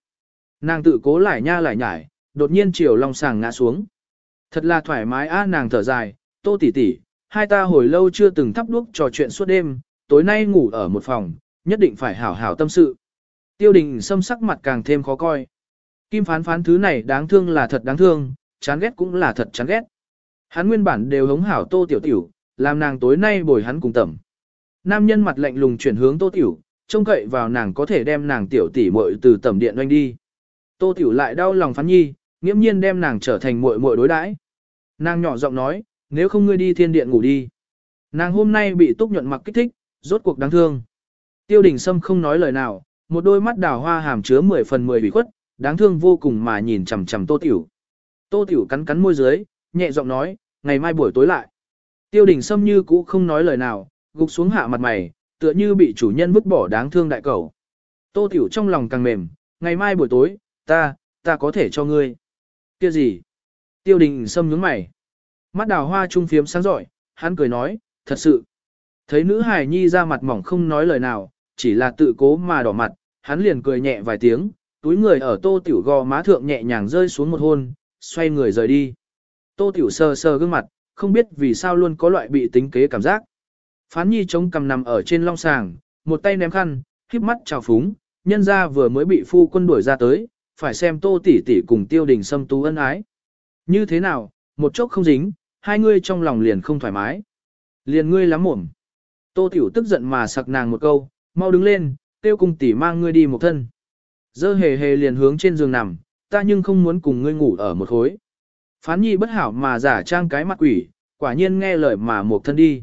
Nàng tự cố lại nha lại nhải, đột nhiên chiều long sàng ngã xuống. Thật là thoải mái a nàng thở dài, tô tỉ tỉ, hai ta hồi lâu chưa từng thắp đuốc trò chuyện suốt đêm, tối nay ngủ ở một phòng, nhất định phải hảo hảo tâm sự. Tiêu đình xâm sắc mặt càng thêm khó coi. Kim phán phán thứ này đáng thương là thật đáng thương, chán ghét cũng là thật chán ghét. Hắn nguyên bản đều hống hảo tô tiểu tiểu, làm nàng tối nay bồi hắn cùng tẩm. Nam nhân mặt lạnh lùng chuyển hướng tô tiểu, trông cậy vào nàng có thể đem nàng tiểu tỷ muội từ tẩm điện oanh đi. Tô tiểu lại đau lòng phán nhi, nghiễm nhiên đem nàng trở thành muội muội đối đãi. Nàng nhỏ giọng nói, nếu không ngươi đi thiên điện ngủ đi. Nàng hôm nay bị túc nhuận mặc kích thích, rốt cuộc đáng thương. Tiêu đình Sâm không nói lời nào, một đôi mắt đào hoa hàm chứa 10 phần 10 bị khuất, đáng thương vô cùng mà nhìn chằm chằm tô tiểu. Tô tiểu cắn cắn môi dưới, nhẹ giọng nói, ngày mai buổi tối lại. Tiêu đình Sâm như cũ không nói lời nào, gục xuống hạ mặt mày, tựa như bị chủ nhân vứt bỏ đáng thương đại cầu. Tô tiểu trong lòng càng mềm, ngày mai buổi tối, ta, ta có thể cho ngươi. Kia gì? Tiêu đình Sâm nhướng mày. Mắt đào hoa trung phiếm sáng giỏi, hắn cười nói, thật sự. Thấy nữ hài nhi ra mặt mỏng không nói lời nào, chỉ là tự cố mà đỏ mặt, hắn liền cười nhẹ vài tiếng, túi người ở tô tiểu gò má thượng nhẹ nhàng rơi xuống một hôn, xoay người rời đi. Tô tiểu sờ sờ gương mặt, không biết vì sao luôn có loại bị tính kế cảm giác. Phán nhi chống cầm nằm ở trên long sàng, một tay ném khăn, khiếp mắt trào phúng, nhân ra vừa mới bị phu quân đuổi ra tới, phải xem tô tỷ tỷ cùng tiêu đình xâm tú ân ái. Như thế nào, một chốc không dính, hai ngươi trong lòng liền không thoải mái. Liền ngươi lắm mồm. Tô Tiểu tức giận mà sặc nàng một câu, mau đứng lên, tiêu cung tỷ mang ngươi đi một thân. Dơ hề hề liền hướng trên giường nằm, ta nhưng không muốn cùng ngươi ngủ ở một khối. Phán nhi bất hảo mà giả trang cái mặt quỷ, quả nhiên nghe lời mà một thân đi.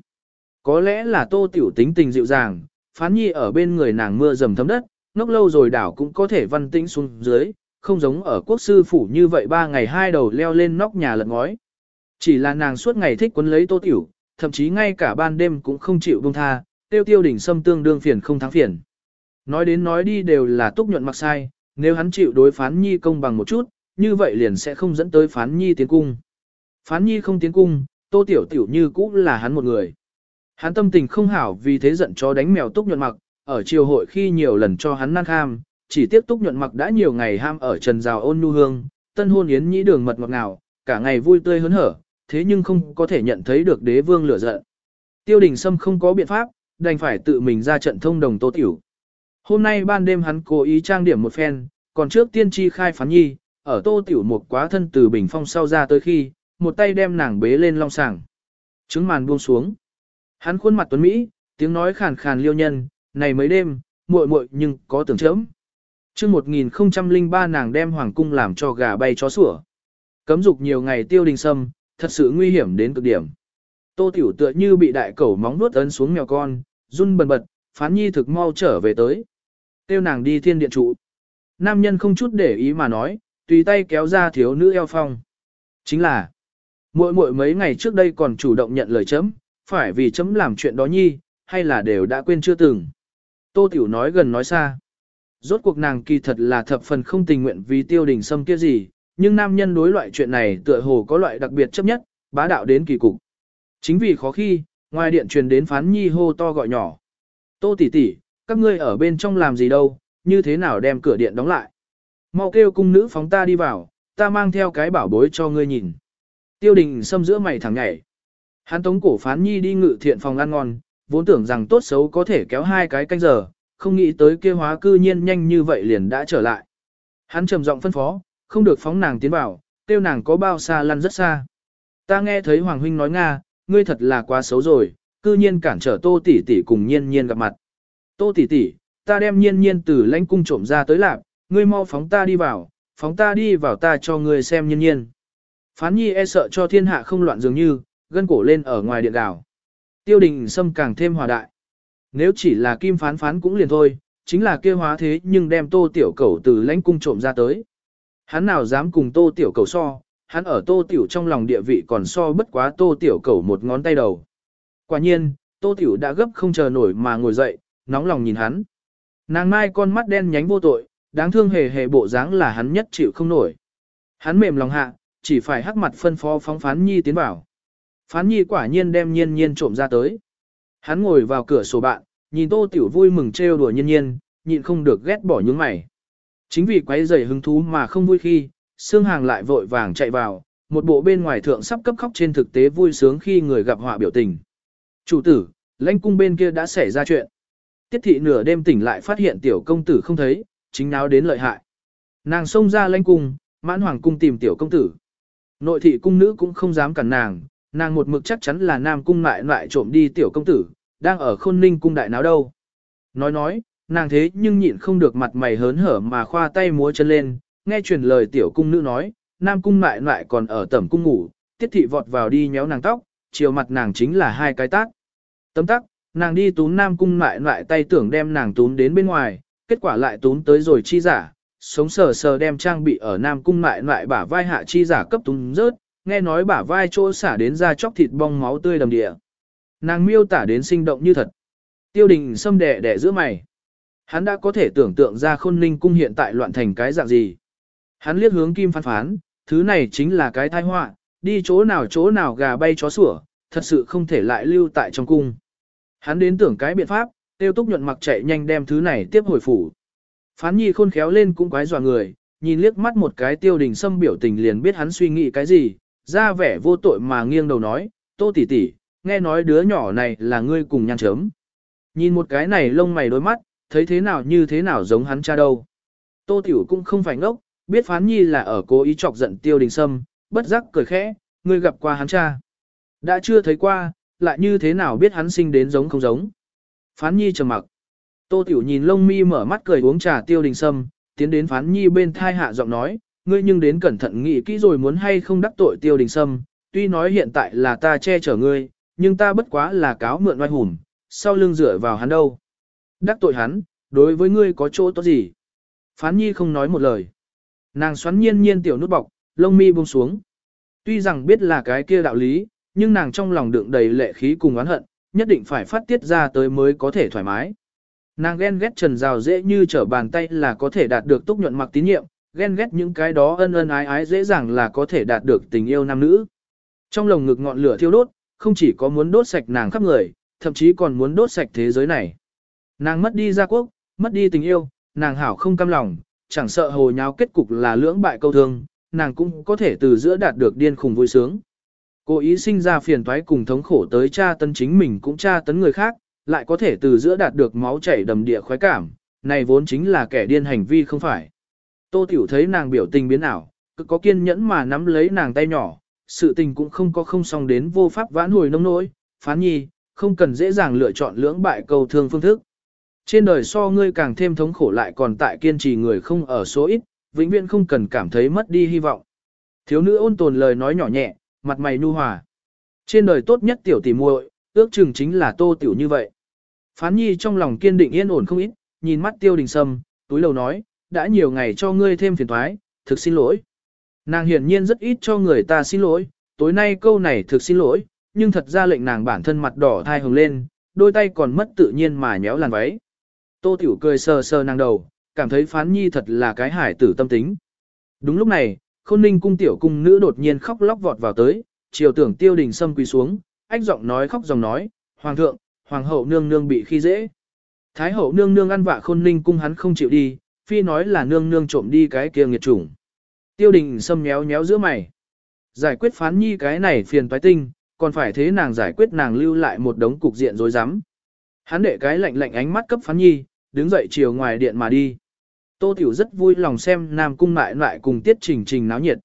Có lẽ là tô tiểu tính tình dịu dàng, phán nhi ở bên người nàng mưa dầm thấm đất, ngốc lâu rồi đảo cũng có thể văn tĩnh xuống dưới, không giống ở quốc sư phủ như vậy ba ngày hai đầu leo lên nóc nhà lật ngói. Chỉ là nàng suốt ngày thích quấn lấy tô tiểu, thậm chí ngay cả ban đêm cũng không chịu buông tha, tiêu tiêu đỉnh sâm tương đương phiền không thắng phiền. Nói đến nói đi đều là túc nhuận mặc sai, nếu hắn chịu đối phán nhi công bằng một chút, như vậy liền sẽ không dẫn tới phán nhi tiến cung. Phán nhi không tiến cung, tô tiểu tiểu như cũ là hắn một người. Hắn tâm tình không hảo vì thế giận cho đánh mèo túc nhuận mặc, ở triều hội khi nhiều lần cho hắn năng kham, chỉ tiếp túc nhuận mặc đã nhiều ngày ham ở trần rào ôn nhu hương, tân hôn yến nhĩ đường mật ngọt ngào, cả ngày vui tươi hớn hở, thế nhưng không có thể nhận thấy được đế vương lửa giận. Tiêu đình Sâm không có biện pháp, đành phải tự mình ra trận thông đồng tô tiểu. Hôm nay ban đêm hắn cố ý trang điểm một phen, còn trước tiên tri khai phán nhi, ở tô tiểu một quá thân từ bình phong sau ra tới khi, một tay đem nàng bế lên long sàng. Trứng màn buông xuống. Hắn khuôn mặt tuấn Mỹ, tiếng nói khàn khàn liêu nhân, này mấy đêm, muội muội nhưng có tưởng chớm. Trước 1003 nàng đem hoàng cung làm cho gà bay chó sủa. Cấm dục nhiều ngày tiêu đình sâm, thật sự nguy hiểm đến cực điểm. Tô tiểu tựa như bị đại cẩu móng nuốt ấn xuống mèo con, run bần bật, phán nhi thực mau trở về tới. Tiêu nàng đi thiên điện trụ. Nam nhân không chút để ý mà nói, tùy tay kéo ra thiếu nữ eo phong. Chính là, muội muội mấy ngày trước đây còn chủ động nhận lời chấm, phải vì chấm làm chuyện đó nhi, hay là đều đã quên chưa từng. Tô Tiểu nói gần nói xa. Rốt cuộc nàng kỳ thật là thập phần không tình nguyện vì tiêu đình sâm kia gì, nhưng nam nhân đối loại chuyện này tựa hồ có loại đặc biệt chấp nhất, bá đạo đến kỳ cục. Chính vì khó khi, ngoài điện truyền đến phán nhi hô to gọi nhỏ. Tô tỷ tỷ, các ngươi ở bên trong làm gì đâu, như thế nào đem cửa điện đóng lại. Mau kêu cung nữ phóng ta đi vào, ta mang theo cái bảo bối cho ngươi nhìn. Tiêu đình xâm giữa mày thẳng nhảy. Hắn tống cổ phán nhi đi ngự thiện phòng ăn ngon, vốn tưởng rằng tốt xấu có thể kéo hai cái canh giờ, không nghĩ tới kia hóa cư nhiên nhanh như vậy liền đã trở lại. Hắn trầm giọng phân phó, không được phóng nàng tiến vào, tiêu nàng có bao xa lăn rất xa. Ta nghe thấy Hoàng Huynh nói Nga, ngươi thật là quá xấu rồi, cư nhiên cản trở tô tỷ tỷ cùng nhiên nhiên gặp mặt. Tô tỷ tỷ, ta đem nhiên nhiên từ lãnh cung trộm ra tới lạp, ngươi mau phóng ta đi vào, phóng ta đi vào ta cho ngươi xem nhân nhiên. Phán nhi e sợ cho thiên hạ không loạn dường như, gân cổ lên ở ngoài điện đảo. Tiêu đình xâm càng thêm hòa đại. Nếu chỉ là kim phán phán cũng liền thôi, chính là kia hóa thế nhưng đem tô tiểu cầu từ lãnh cung trộm ra tới. Hắn nào dám cùng tô tiểu cầu so, hắn ở tô tiểu trong lòng địa vị còn so bất quá tô tiểu cầu một ngón tay đầu. Quả nhiên, tô tiểu đã gấp không chờ nổi mà ngồi dậy, nóng lòng nhìn hắn. Nàng mai con mắt đen nhánh vô tội, đáng thương hề hề bộ dáng là hắn nhất chịu không nổi. Hắn mềm lòng hạ, chỉ phải hắc mặt phân phó phóng phán nhi tiến vào. Phán nhi quả nhiên đem nhiên nhiên trộm ra tới. Hắn ngồi vào cửa sổ bạn, nhìn tô tiểu vui mừng trêu đùa nhiên nhiên, nhịn không được ghét bỏ những mày. Chính vì quấy rầy hứng thú mà không vui khi, xương hàng lại vội vàng chạy vào, một bộ bên ngoài thượng sắp cấp khóc trên thực tế vui sướng khi người gặp họa biểu tình. Chủ tử, lãnh cung bên kia đã xảy ra chuyện. Tiết thị nửa đêm tỉnh lại phát hiện tiểu công tử không thấy, chính náo đến lợi hại. Nàng xông ra lãnh cung, mãn hoàng cung tìm tiểu công tử. Nội thị cung nữ cũng không dám cản nàng, nàng một mực chắc chắn là nam cung lại lại trộm đi tiểu công tử, đang ở khôn ninh cung đại náo đâu. Nói nói, nàng thế nhưng nhịn không được mặt mày hớn hở mà khoa tay múa chân lên, nghe truyền lời tiểu cung nữ nói, nam cung lại lại còn ở tẩm cung ngủ, tiết thị vọt vào đi nhéo nàng tóc, chiều mặt nàng chính là hai cái tác. Tấm tắc, nàng đi túm nam cung lại lại tay tưởng đem nàng túm đến bên ngoài, kết quả lại tốn tới rồi chi giả, sống sờ sờ đem trang bị ở nam cung lại lại bả vai hạ chi giả cấp túng rớt, nghe nói bả vai chỗ xả đến ra chóc thịt bong máu tươi đầm địa. Nàng miêu tả đến sinh động như thật. Tiêu đình xâm đẻ đẻ giữa mày. Hắn đã có thể tưởng tượng ra khôn ninh cung hiện tại loạn thành cái dạng gì. Hắn liếc hướng kim phán phán, thứ này chính là cái tai họa, đi chỗ nào chỗ nào gà bay chó sủa, thật sự không thể lại lưu tại trong cung. Hắn đến tưởng cái biện pháp, tiêu túc nhuận mặc chạy nhanh đem thứ này tiếp hồi phủ. Phán nhi khôn khéo lên cũng quái dọa người, nhìn liếc mắt một cái tiêu đình xâm biểu tình liền biết hắn suy nghĩ cái gì, ra vẻ vô tội mà nghiêng đầu nói, tô tỷ tỷ, nghe nói đứa nhỏ này là ngươi cùng nhăn chớm. Nhìn một cái này lông mày đôi mắt, thấy thế nào như thế nào giống hắn cha đâu. Tô tiểu cũng không phải ngốc, biết phán nhi là ở cố ý chọc giận tiêu đình sâm, bất giác cười khẽ, ngươi gặp qua hắn cha. Đã chưa thấy qua, lại như thế nào biết hắn sinh đến giống không giống. Phán nhi trầm mặc. Tô tiểu nhìn lông mi mở mắt cười uống trà tiêu đình sâm, tiến đến phán nhi bên thai hạ giọng nói, ngươi nhưng đến cẩn thận nghĩ kỹ rồi muốn hay không đắc tội tiêu đình sâm, tuy nói hiện tại là ta che chở ngươi, nhưng ta bất quá là cáo mượn oai hùng, sau lưng dựa vào hắn đâu. Đắc tội hắn, đối với ngươi có chỗ tốt gì? Phán nhi không nói một lời. Nàng xoắn nhiên nhiên tiểu nút bọc, lông mi buông xuống. Tuy rằng biết là cái kia đạo lý, nhưng nàng trong lòng đựng đầy lệ khí cùng oán hận, nhất định phải phát tiết ra tới mới có thể thoải mái. Nàng ghen ghét trần rào dễ như trở bàn tay là có thể đạt được túc nhuận mặc tín nhiệm, ghen ghét những cái đó ân ân ái ái dễ dàng là có thể đạt được tình yêu nam nữ. Trong lồng ngực ngọn lửa thiêu đốt, không chỉ có muốn đốt sạch nàng khắp người, thậm chí còn muốn đốt sạch thế giới này. Nàng mất đi gia quốc, mất đi tình yêu, nàng hảo không cam lòng, chẳng sợ hồ nháo kết cục là lưỡng bại câu thương, nàng cũng có thể từ giữa đạt được điên khùng vui sướng. Cô ý sinh ra phiền toái cùng thống khổ tới cha tấn chính mình cũng cha tấn người khác, lại có thể từ giữa đạt được máu chảy đầm địa khoái cảm, này vốn chính là kẻ điên hành vi không phải. Tô Tiểu thấy nàng biểu tình biến ảo, cứ có kiên nhẫn mà nắm lấy nàng tay nhỏ, sự tình cũng không có không xong đến vô pháp vãn hồi nông nỗi, phán nhi, không cần dễ dàng lựa chọn lưỡng bại cầu thương phương thức. Trên đời so ngươi càng thêm thống khổ lại còn tại kiên trì người không ở số ít, vĩnh viễn không cần cảm thấy mất đi hy vọng. Thiếu nữ ôn tồn lời nói nhỏ nhẹ, mặt mày nu hòa. Trên đời tốt nhất tiểu tỷ muội, ước chừng chính là tô tiểu như vậy. Phán nhi trong lòng kiên định yên ổn không ít, nhìn mắt tiêu đình sâm, túi lầu nói, đã nhiều ngày cho ngươi thêm phiền thoái, thực xin lỗi. Nàng hiển nhiên rất ít cho người ta xin lỗi, tối nay câu này thực xin lỗi, nhưng thật ra lệnh nàng bản thân mặt đỏ thai hồng lên, đôi tay còn mất tự nhiên mà nhéo làn váy. Tô Tiểu cười sờ sờ nàng đầu, cảm thấy phán nhi thật là cái hải tử tâm tính. Đúng lúc này, khôn ninh cung tiểu cung nữ đột nhiên khóc lóc vọt vào tới, chiều tưởng tiêu đình sâm quỳ xuống, ách giọng nói khóc dòng nói, Hoàng thượng, Hoàng hậu nương nương bị khi dễ. Thái hậu nương nương ăn vạ khôn ninh cung hắn không chịu đi, phi nói là nương nương trộm đi cái kia nghiệt chủng. Tiêu đình sâm nhéo nhéo giữa mày. Giải quyết phán nhi cái này phiền toái tinh, còn phải thế nàng giải quyết nàng lưu lại một đống cục diện rối rắm. Hắn đệ cái lạnh lạnh ánh mắt cấp phán nhi, đứng dậy chiều ngoài điện mà đi. Tô Tiểu rất vui lòng xem Nam Cung mại lại cùng tiết trình trình náo nhiệt.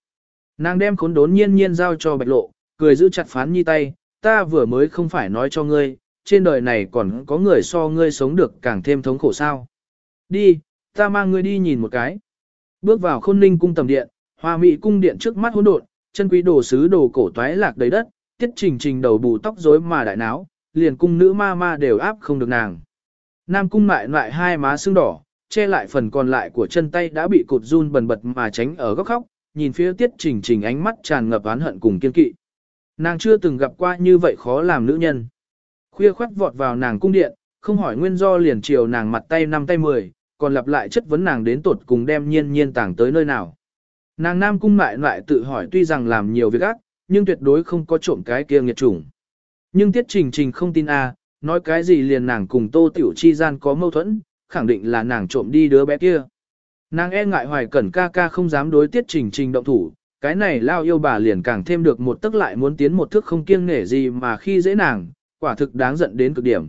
Nàng đem khốn đốn nhiên nhiên giao cho bạch lộ, cười giữ chặt phán nhi tay, ta vừa mới không phải nói cho ngươi, trên đời này còn có người so ngươi sống được càng thêm thống khổ sao. Đi, ta mang ngươi đi nhìn một cái. Bước vào khôn ninh cung tầm điện, hoa mỹ cung điện trước mắt hỗn độn, chân quý đồ sứ đồ cổ toái lạc đầy đất, tiết trình trình đầu bù tóc rối mà đại náo, liền cung nữ ma ma đều áp không được nàng. Nam cung mại lại hai má sưng đỏ, che lại phần còn lại của chân tay đã bị cột run bần bật mà tránh ở góc khóc, nhìn phía tiết trình trình ánh mắt tràn ngập oán hận cùng kiên kỵ. Nàng chưa từng gặp qua như vậy khó làm nữ nhân. Khuya khoắt vọt vào nàng cung điện, không hỏi nguyên do liền chiều nàng mặt tay năm tay mười, còn lặp lại chất vấn nàng đến tột cùng đem nhiên nhiên tàng tới nơi nào. Nàng nam cung lại lại tự hỏi tuy rằng làm nhiều việc ác, nhưng tuyệt đối không có trộm cái kia nghiệt chủng. Nhưng tiết trình trình không tin a, nói cái gì liền nàng cùng tô tiểu chi gian có mâu thuẫn, khẳng định là nàng trộm đi đứa bé kia. Nàng e ngại hoài cẩn ca ca không dám đối tiết trình trình động thủ, cái này lao yêu bà liền càng thêm được một tức lại muốn tiến một thước không kiêng nể gì mà khi dễ nàng, quả thực đáng giận đến cực điểm.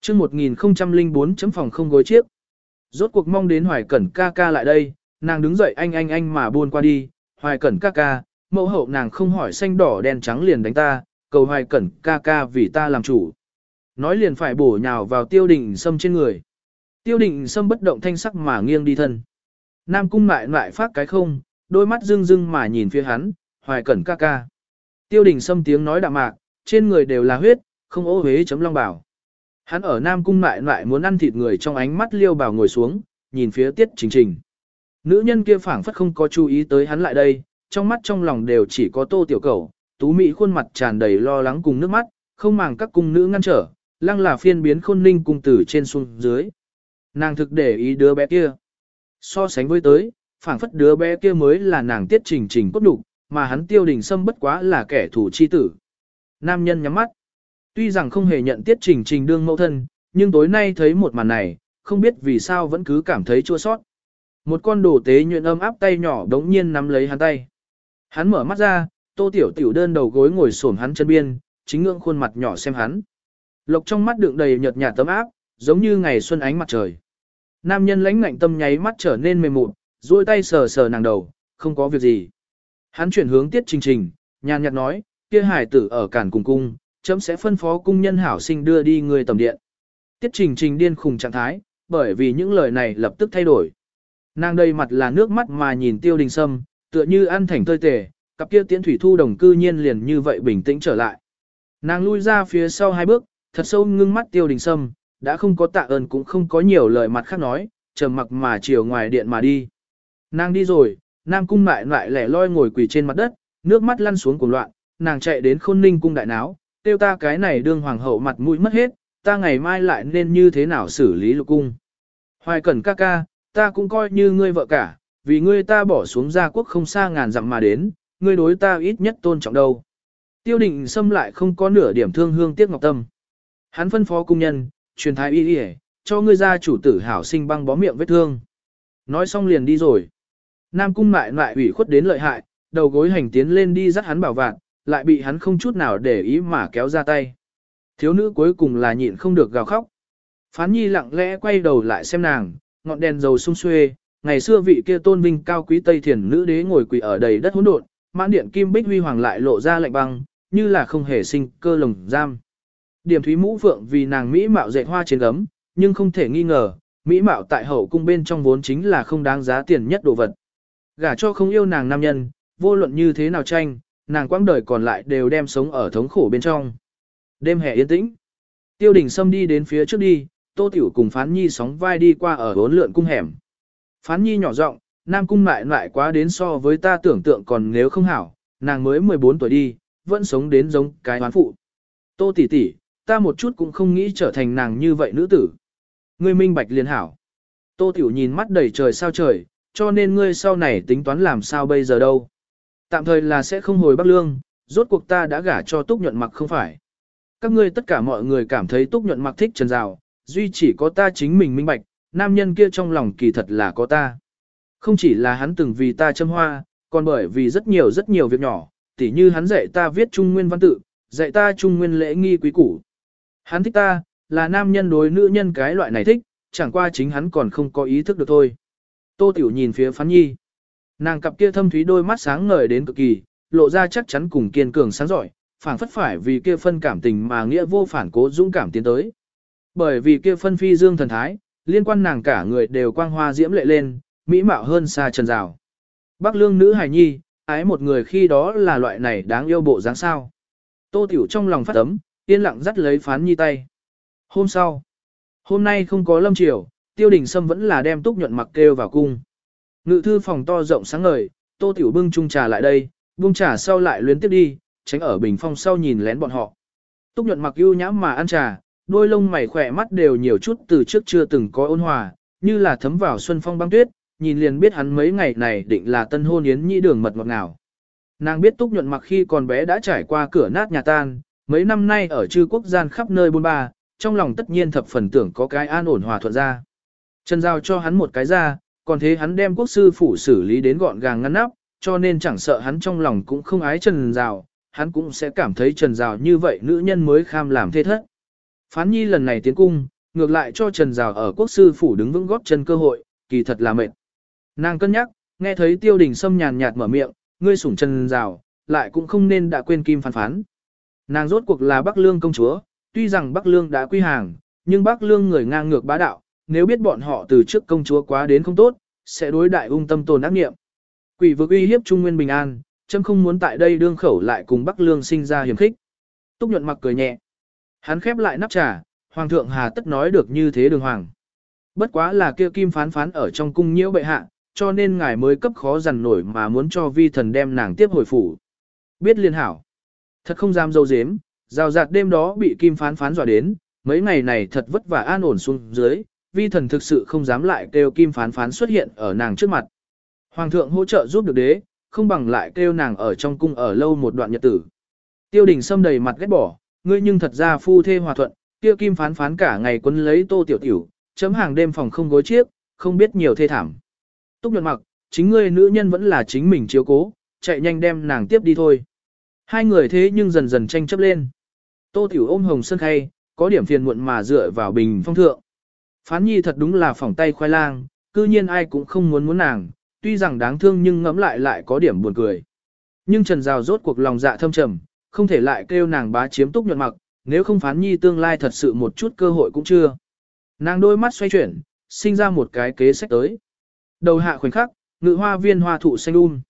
chương 1004 chấm phòng không gối chiếc. Rốt cuộc mong đến hoài cẩn ca ca lại đây, nàng đứng dậy anh anh anh mà buôn qua đi, hoài cẩn ca ca, mẫu hậu nàng không hỏi xanh đỏ đen trắng liền đánh ta, cầu hoài cẩn ca ca vì ta làm chủ. Nói liền phải bổ nhào vào tiêu đình sâm trên người. Tiêu định sâm bất động thanh sắc mà nghiêng đi thân. Nam cung lại lại phát cái không, đôi mắt rưng rưng mà nhìn phía hắn, hoài cẩn ca ca. Tiêu đình sâm tiếng nói đạm mạc, trên người đều là huyết, không ô huế chấm long bảo. Hắn ở Nam cung lại lại muốn ăn thịt người trong ánh mắt liêu bảo ngồi xuống, nhìn phía tiết trình trình. Nữ nhân kia phảng phất không có chú ý tới hắn lại đây, trong mắt trong lòng đều chỉ có tô tiểu cầu, tú mỹ khuôn mặt tràn đầy lo lắng cùng nước mắt, không màng các cung nữ ngăn trở, lăng là phiên biến khôn ninh cung tử trên xuống dưới. Nàng thực để ý đứa bé kia. So sánh với tới, phảng phất đứa bé kia mới là nàng tiết trình trình cốt đục, mà hắn tiêu đình sâm bất quá là kẻ thủ chi tử. Nam nhân nhắm mắt. Tuy rằng không hề nhận tiết trình trình đương mẫu thân, nhưng tối nay thấy một màn này, không biết vì sao vẫn cứ cảm thấy chua sót. Một con đồ tế nhuyễn âm áp tay nhỏ đống nhiên nắm lấy hắn tay. Hắn mở mắt ra, tô tiểu tiểu đơn đầu gối ngồi xổm hắn chân biên, chính ngưỡng khuôn mặt nhỏ xem hắn. Lộc trong mắt đựng đầy nhợt nhạt tấm áp, giống như ngày xuân ánh mặt trời. Nam nhân lãnh ngạnh tâm nháy mắt trở nên mềm mụn, duỗi tay sờ sờ nàng đầu, không có việc gì. Hắn chuyển hướng tiết trình trình, nhàn nhạt nói, kia hải tử ở cản cùng cung, chấm sẽ phân phó cung nhân hảo sinh đưa đi người tầm điện. Tiết trình trình điên khùng trạng thái, bởi vì những lời này lập tức thay đổi. Nàng đầy mặt là nước mắt mà nhìn tiêu đình sâm, tựa như ăn thành tơi tề, cặp kia tiễn thủy thu đồng cư nhiên liền như vậy bình tĩnh trở lại. Nàng lui ra phía sau hai bước, thật sâu ngưng mắt tiêu đình sâm, đã không có tạ ơn cũng không có nhiều lời mặt khác nói, trầm mặc mà chiều ngoài điện mà đi. Nàng đi rồi, Nam cung mại lại lẻ loi ngồi quỳ trên mặt đất, nước mắt lăn xuống cuồng loạn, nàng chạy đến khôn ninh cung đại náo, tiêu ta cái này đương hoàng hậu mặt mũi mất hết, ta ngày mai lại nên như thế nào xử lý lục cung. Hoài cẩn ca ca, ta cũng coi như ngươi vợ cả, vì ngươi ta bỏ xuống gia quốc không xa ngàn dặm mà đến, ngươi đối ta ít nhất tôn trọng đâu. Tiêu định xâm lại không có nửa điểm thương hương tiếc ngọc tâm. Hắn phân phó cung nhân, truyền thái y y cho ngươi ra chủ tử hảo sinh băng bó miệng vết thương. Nói xong liền đi rồi. Nam cung mại lại ủy khuất đến lợi hại, đầu gối hành tiến lên đi dắt hắn bảo vạn, lại bị hắn không chút nào để ý mà kéo ra tay. Thiếu nữ cuối cùng là nhịn không được gào khóc. Phán nhi lặng lẽ quay đầu lại xem nàng, ngọn đèn dầu sung xuê, ngày xưa vị kia tôn vinh cao quý Tây Thiền nữ đế ngồi quỳ ở đầy đất hỗn độn, mãn điện kim bích huy hoàng lại lộ ra lạnh băng, như là không hề sinh cơ lồng giam. Điểm thúy mũ phượng vì nàng mỹ mạo dệt hoa trên gấm, nhưng không thể nghi ngờ, mỹ mạo tại hậu cung bên trong vốn chính là không đáng giá tiền nhất đồ vật. Gả cho không yêu nàng nam nhân, vô luận như thế nào tranh, nàng quãng đời còn lại đều đem sống ở thống khổ bên trong. Đêm hè yên tĩnh. Tiêu đình Sâm đi đến phía trước đi, Tô Tiểu cùng Phán Nhi sóng vai đi qua ở bốn lượn cung hẻm. Phán Nhi nhỏ giọng, Nam cung mại lại quá đến so với ta tưởng tượng còn nếu không hảo, nàng mới 14 tuổi đi, vẫn sống đến giống cái hoán phụ. Tô tỷ tỷ, ta một chút cũng không nghĩ trở thành nàng như vậy nữ tử. Ngươi minh bạch liền hảo. Tô Tiểu nhìn mắt đầy trời sao trời, cho nên ngươi sau này tính toán làm sao bây giờ đâu. Tạm thời là sẽ không hồi Bắc Lương, rốt cuộc ta đã gả cho Túc Nhuận Mặc không phải. Các ngươi tất cả mọi người cảm thấy Túc Nhuận Mặc thích Trần rào, duy chỉ có ta chính mình minh bạch, nam nhân kia trong lòng kỳ thật là có ta. Không chỉ là hắn từng vì ta châm hoa, còn bởi vì rất nhiều rất nhiều việc nhỏ, tỉ như hắn dạy ta viết trung nguyên văn tự, dạy ta trung nguyên lễ nghi quý củ. Hắn thích ta, là nam nhân đối nữ nhân cái loại này thích, chẳng qua chính hắn còn không có ý thức được thôi. Tô Tiểu nhìn phía Phán Nhi. Nàng cặp kia thâm thúy đôi mắt sáng ngời đến cực kỳ, lộ ra chắc chắn cùng kiên cường sáng giỏi, phảng phất phải vì kia phân cảm tình mà nghĩa vô phản cố dũng cảm tiến tới. Bởi vì kia phân phi dương thần thái, liên quan nàng cả người đều quang hoa diễm lệ lên, mỹ mạo hơn xa trần rào. Bắc lương nữ hài nhi, ái một người khi đó là loại này đáng yêu bộ dáng sao. Tô Tiểu trong lòng phát ấm yên lặng dắt lấy phán nhi tay. Hôm sau, hôm nay không có lâm triều, tiêu đình sâm vẫn là đem túc nhuận mặc kêu vào cung. Ngự thư phòng to rộng sáng ngời, tô tiểu bưng chung trà lại đây, buông trà sau lại luyến tiếp đi, tránh ở bình phong sau nhìn lén bọn họ. Túc nhuận mặc ưu nhãm mà ăn trà, đôi lông mày khỏe mắt đều nhiều chút từ trước chưa từng có ôn hòa, như là thấm vào xuân phong băng tuyết, nhìn liền biết hắn mấy ngày này định là tân hôn yến nhị đường mật ngọt ngào. Nàng biết túc nhuận mặc khi còn bé đã trải qua cửa nát nhà tan, mấy năm nay ở chư quốc gian khắp nơi bôn ba, trong lòng tất nhiên thập phần tưởng có cái an ổn hòa thuận ra. Trần Giao cho hắn một cái ra, còn thế hắn đem quốc sư phủ xử lý đến gọn gàng ngăn nắp, cho nên chẳng sợ hắn trong lòng cũng không ái Trần Giao, hắn cũng sẽ cảm thấy Trần Giao như vậy nữ nhân mới kham làm thế thất. Phán nhi lần này tiến cung, ngược lại cho Trần Giao ở quốc sư phủ đứng vững góp chân cơ hội, kỳ thật là mệt. Nàng cân nhắc, nghe thấy tiêu đình sâm nhàn nhạt mở miệng, ngươi sủng Trần Giao, lại cũng không nên đã quên kim phán phán. Nàng rốt cuộc là Bắc Lương công chúa, tuy rằng Bắc Lương đã quy hàng, nhưng Bắc Lương người ngang ngược bá đạo, nếu biết bọn họ từ trước công chúa quá đến không tốt, sẽ đối đại ung tâm tồn ác nghiệm. Quỷ vực uy hiếp Trung Nguyên bình an, châm không muốn tại đây đương khẩu lại cùng Bắc Lương sinh ra hiểm khích. Túc nhuận mặc cười nhẹ. Hắn khép lại nắp trà, Hoàng thượng hà tất nói được như thế đường hoàng. Bất quá là kia kim phán phán ở trong cung nhiễu bệ hạ, cho nên ngài mới cấp khó dằn nổi mà muốn cho vi thần đem nàng tiếp hồi phủ. Biết liên hảo. Thật không dám dâu dếm, rào rạt đêm đó bị kim phán phán dọa đến, mấy ngày này thật vất vả an ổn xuống dưới, vi thần thực sự không dám lại kêu kim phán phán xuất hiện ở nàng trước mặt. Hoàng thượng hỗ trợ giúp được đế, không bằng lại kêu nàng ở trong cung ở lâu một đoạn nhật tử. Tiêu đình xâm đầy mặt ghét bỏ, ngươi nhưng thật ra phu thê hòa thuận, kia kim phán phán cả ngày quấn lấy tô tiểu tiểu, chấm hàng đêm phòng không gối chiếc, không biết nhiều thê thảm. Túc nhuận mặc, chính ngươi nữ nhân vẫn là chính mình chiếu cố, chạy nhanh đem nàng tiếp đi thôi. Hai người thế nhưng dần dần tranh chấp lên. Tô Tiểu ôm hồng sơn khay, có điểm phiền muộn mà dựa vào bình phong thượng. Phán nhi thật đúng là phỏng tay khoai lang, cư nhiên ai cũng không muốn muốn nàng, tuy rằng đáng thương nhưng ngẫm lại lại có điểm buồn cười. Nhưng Trần Giao rốt cuộc lòng dạ thâm trầm, không thể lại kêu nàng bá chiếm túc nhuận mặc, nếu không phán nhi tương lai thật sự một chút cơ hội cũng chưa. Nàng đôi mắt xoay chuyển, sinh ra một cái kế sách tới. Đầu hạ khoảnh khắc, ngự hoa viên hoa thụ xanh um.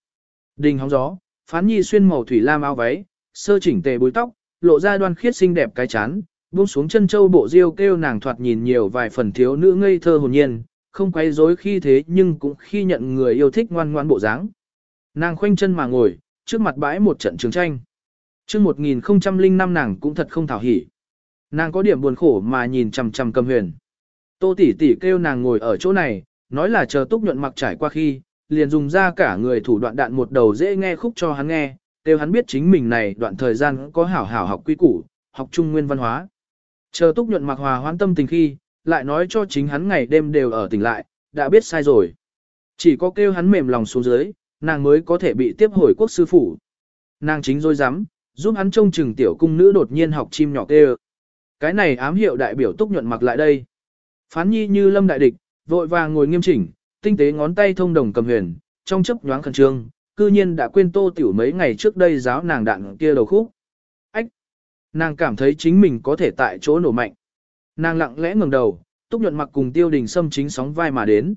Đình hóng gió, phán nhi xuyên màu thủy lam áo váy, sơ chỉnh tề búi tóc, lộ ra đoan khiết xinh đẹp cái chán, buông xuống chân châu bộ diêu kêu nàng thoạt nhìn nhiều vài phần thiếu nữ ngây thơ hồn nhiên, không quay rối khi thế nhưng cũng khi nhận người yêu thích ngoan ngoan bộ dáng. Nàng khoanh chân mà ngồi, trước mặt bãi một trận trường tranh. Trước 1005 nàng cũng thật không thảo hỉ. Nàng có điểm buồn khổ mà nhìn chằm chằm cầm huyền. Tô tỷ tỷ kêu nàng ngồi ở chỗ này, nói là chờ túc nhuận mặc trải qua khi, liền dùng ra cả người thủ đoạn đạn một đầu dễ nghe khúc cho hắn nghe, kêu hắn biết chính mình này đoạn thời gian có hảo hảo học quy củ, học trung nguyên văn hóa. Chờ túc nhuận mặc hòa hoan tâm tình khi, lại nói cho chính hắn ngày đêm đều ở tỉnh lại, đã biết sai rồi. Chỉ có kêu hắn mềm lòng xuống dưới, nàng mới có thể bị tiếp hồi quốc sư phủ. Nàng chính dối rắm giúp hắn trông chừng tiểu cung nữ đột nhiên học chim nhỏ kêu. Cái này ám hiệu đại biểu túc nhuận mặc lại đây. Phán nhi như lâm đại địch, vội vàng ngồi nghiêm chỉnh, tinh tế ngón tay thông đồng cầm huyền, trong chấp nhoáng khẩn trương, cư nhiên đã quên tô tiểu mấy ngày trước đây giáo nàng đạn kia đầu khúc. Ách! Nàng cảm thấy chính mình có thể tại chỗ nổ mạnh. Nàng lặng lẽ ngẩng đầu, túc nhuận mặc cùng tiêu đình xâm chính sóng vai mà đến.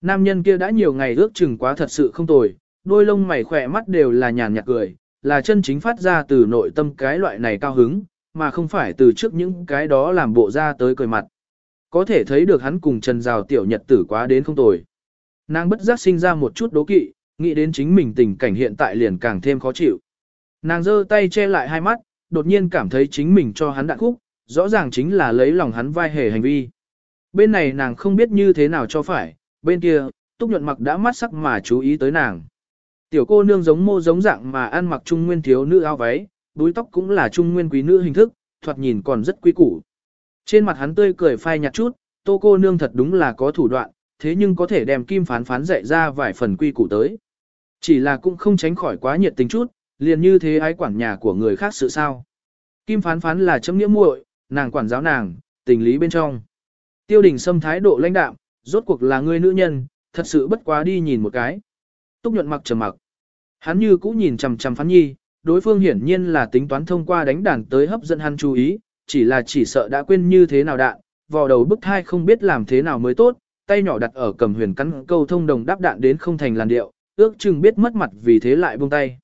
Nam nhân kia đã nhiều ngày ước chừng quá thật sự không tồi, đôi lông mày khỏe mắt đều là nhàn nhạt cười, là chân chính phát ra từ nội tâm cái loại này cao hứng, mà không phải từ trước những cái đó làm bộ ra tới cười mặt. Có thể thấy được hắn cùng Trần Rào tiểu nhật tử quá đến không tồi. Nàng bất giác sinh ra một chút đố kỵ, nghĩ đến chính mình tình cảnh hiện tại liền càng thêm khó chịu. Nàng giơ tay che lại hai mắt, đột nhiên cảm thấy chính mình cho hắn đạn khúc, rõ ràng chính là lấy lòng hắn vai hề hành vi. Bên này nàng không biết như thế nào cho phải, bên kia, túc nhuận mặc đã mắt sắc mà chú ý tới nàng. Tiểu cô nương giống mô giống dạng mà ăn mặc trung nguyên thiếu nữ áo váy, búi tóc cũng là trung nguyên quý nữ hình thức, thoạt nhìn còn rất quý củ. Trên mặt hắn tươi cười phai nhạt chút, tô cô nương thật đúng là có thủ đoạn, thế nhưng có thể đem kim phán phán dạy ra vài phần quy củ tới. Chỉ là cũng không tránh khỏi quá nhiệt tình chút, liền như thế ái quản nhà của người khác sự sao. Kim phán phán là chấm nghĩa muội, nàng quản giáo nàng, tình lý bên trong. Tiêu đình xâm thái độ lãnh đạm, rốt cuộc là người nữ nhân, thật sự bất quá đi nhìn một cái. Túc nhuận mặc trầm mặc. Hắn như cũ nhìn chằm chằm phán nhi, đối phương hiển nhiên là tính toán thông qua đánh đàn tới hấp dẫn hắn chú ý, chỉ là chỉ sợ đã quên như thế nào đạn, vò đầu bức thai không biết làm thế nào mới tốt, tay nhỏ đặt ở cầm huyền cắn câu thông đồng đáp đạn đến không thành làn điệu, ước chừng biết mất mặt vì thế lại buông tay.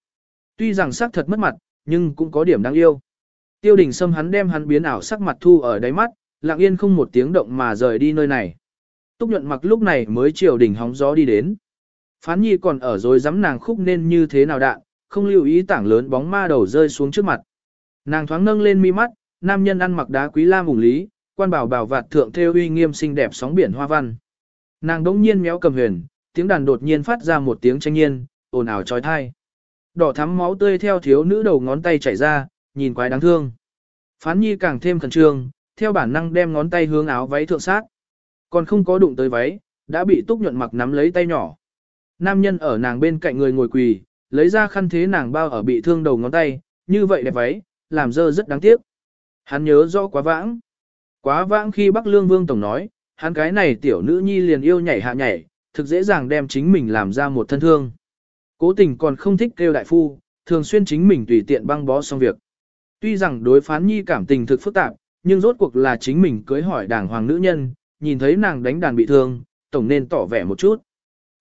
Tuy rằng sắc thật mất mặt, nhưng cũng có điểm đáng yêu. Tiêu đình xâm hắn đem hắn biến ảo sắc mặt thu ở đáy mắt, lặng yên không một tiếng động mà rời đi nơi này. Túc nhuận mặc lúc này mới chiều đỉnh hóng gió đi đến. Phán nhi còn ở rồi dám nàng khúc nên như thế nào đạn, không lưu ý tảng lớn bóng ma đầu rơi xuống trước mặt. Nàng thoáng nâng lên mi mắt, nam nhân ăn mặc đá quý lam vùng lý, quan bảo bảo vạt thượng theo uy nghiêm xinh đẹp sóng biển hoa văn. Nàng đống nhiên méo cầm huyền, tiếng đàn đột nhiên phát ra một tiếng tranh nhiên, ồn ào trói thai. Đỏ thắm máu tươi theo thiếu nữ đầu ngón tay chảy ra, nhìn quái đáng thương. Phán nhi càng thêm khẩn trương, theo bản năng đem ngón tay hướng áo váy thượng sát. Còn không có đụng tới váy, đã bị túc nhuận mặc nắm lấy tay nhỏ. Nam nhân ở nàng bên cạnh người ngồi quỳ, lấy ra khăn thế nàng bao ở bị thương đầu ngón tay, như vậy đẹp váy, làm dơ rất đáng tiếc. Hắn nhớ rõ quá vãng. Quá vãng khi Bắc Lương Vương Tổng nói, hắn cái này tiểu nữ nhi liền yêu nhảy hạ nhảy, thực dễ dàng đem chính mình làm ra một thân thương. Cố tình còn không thích kêu đại phu, thường xuyên chính mình tùy tiện băng bó xong việc. Tuy rằng đối phán nhi cảm tình thực phức tạp, nhưng rốt cuộc là chính mình cưới hỏi đàng hoàng nữ nhân, nhìn thấy nàng đánh đàn bị thương, tổng nên tỏ vẻ một chút.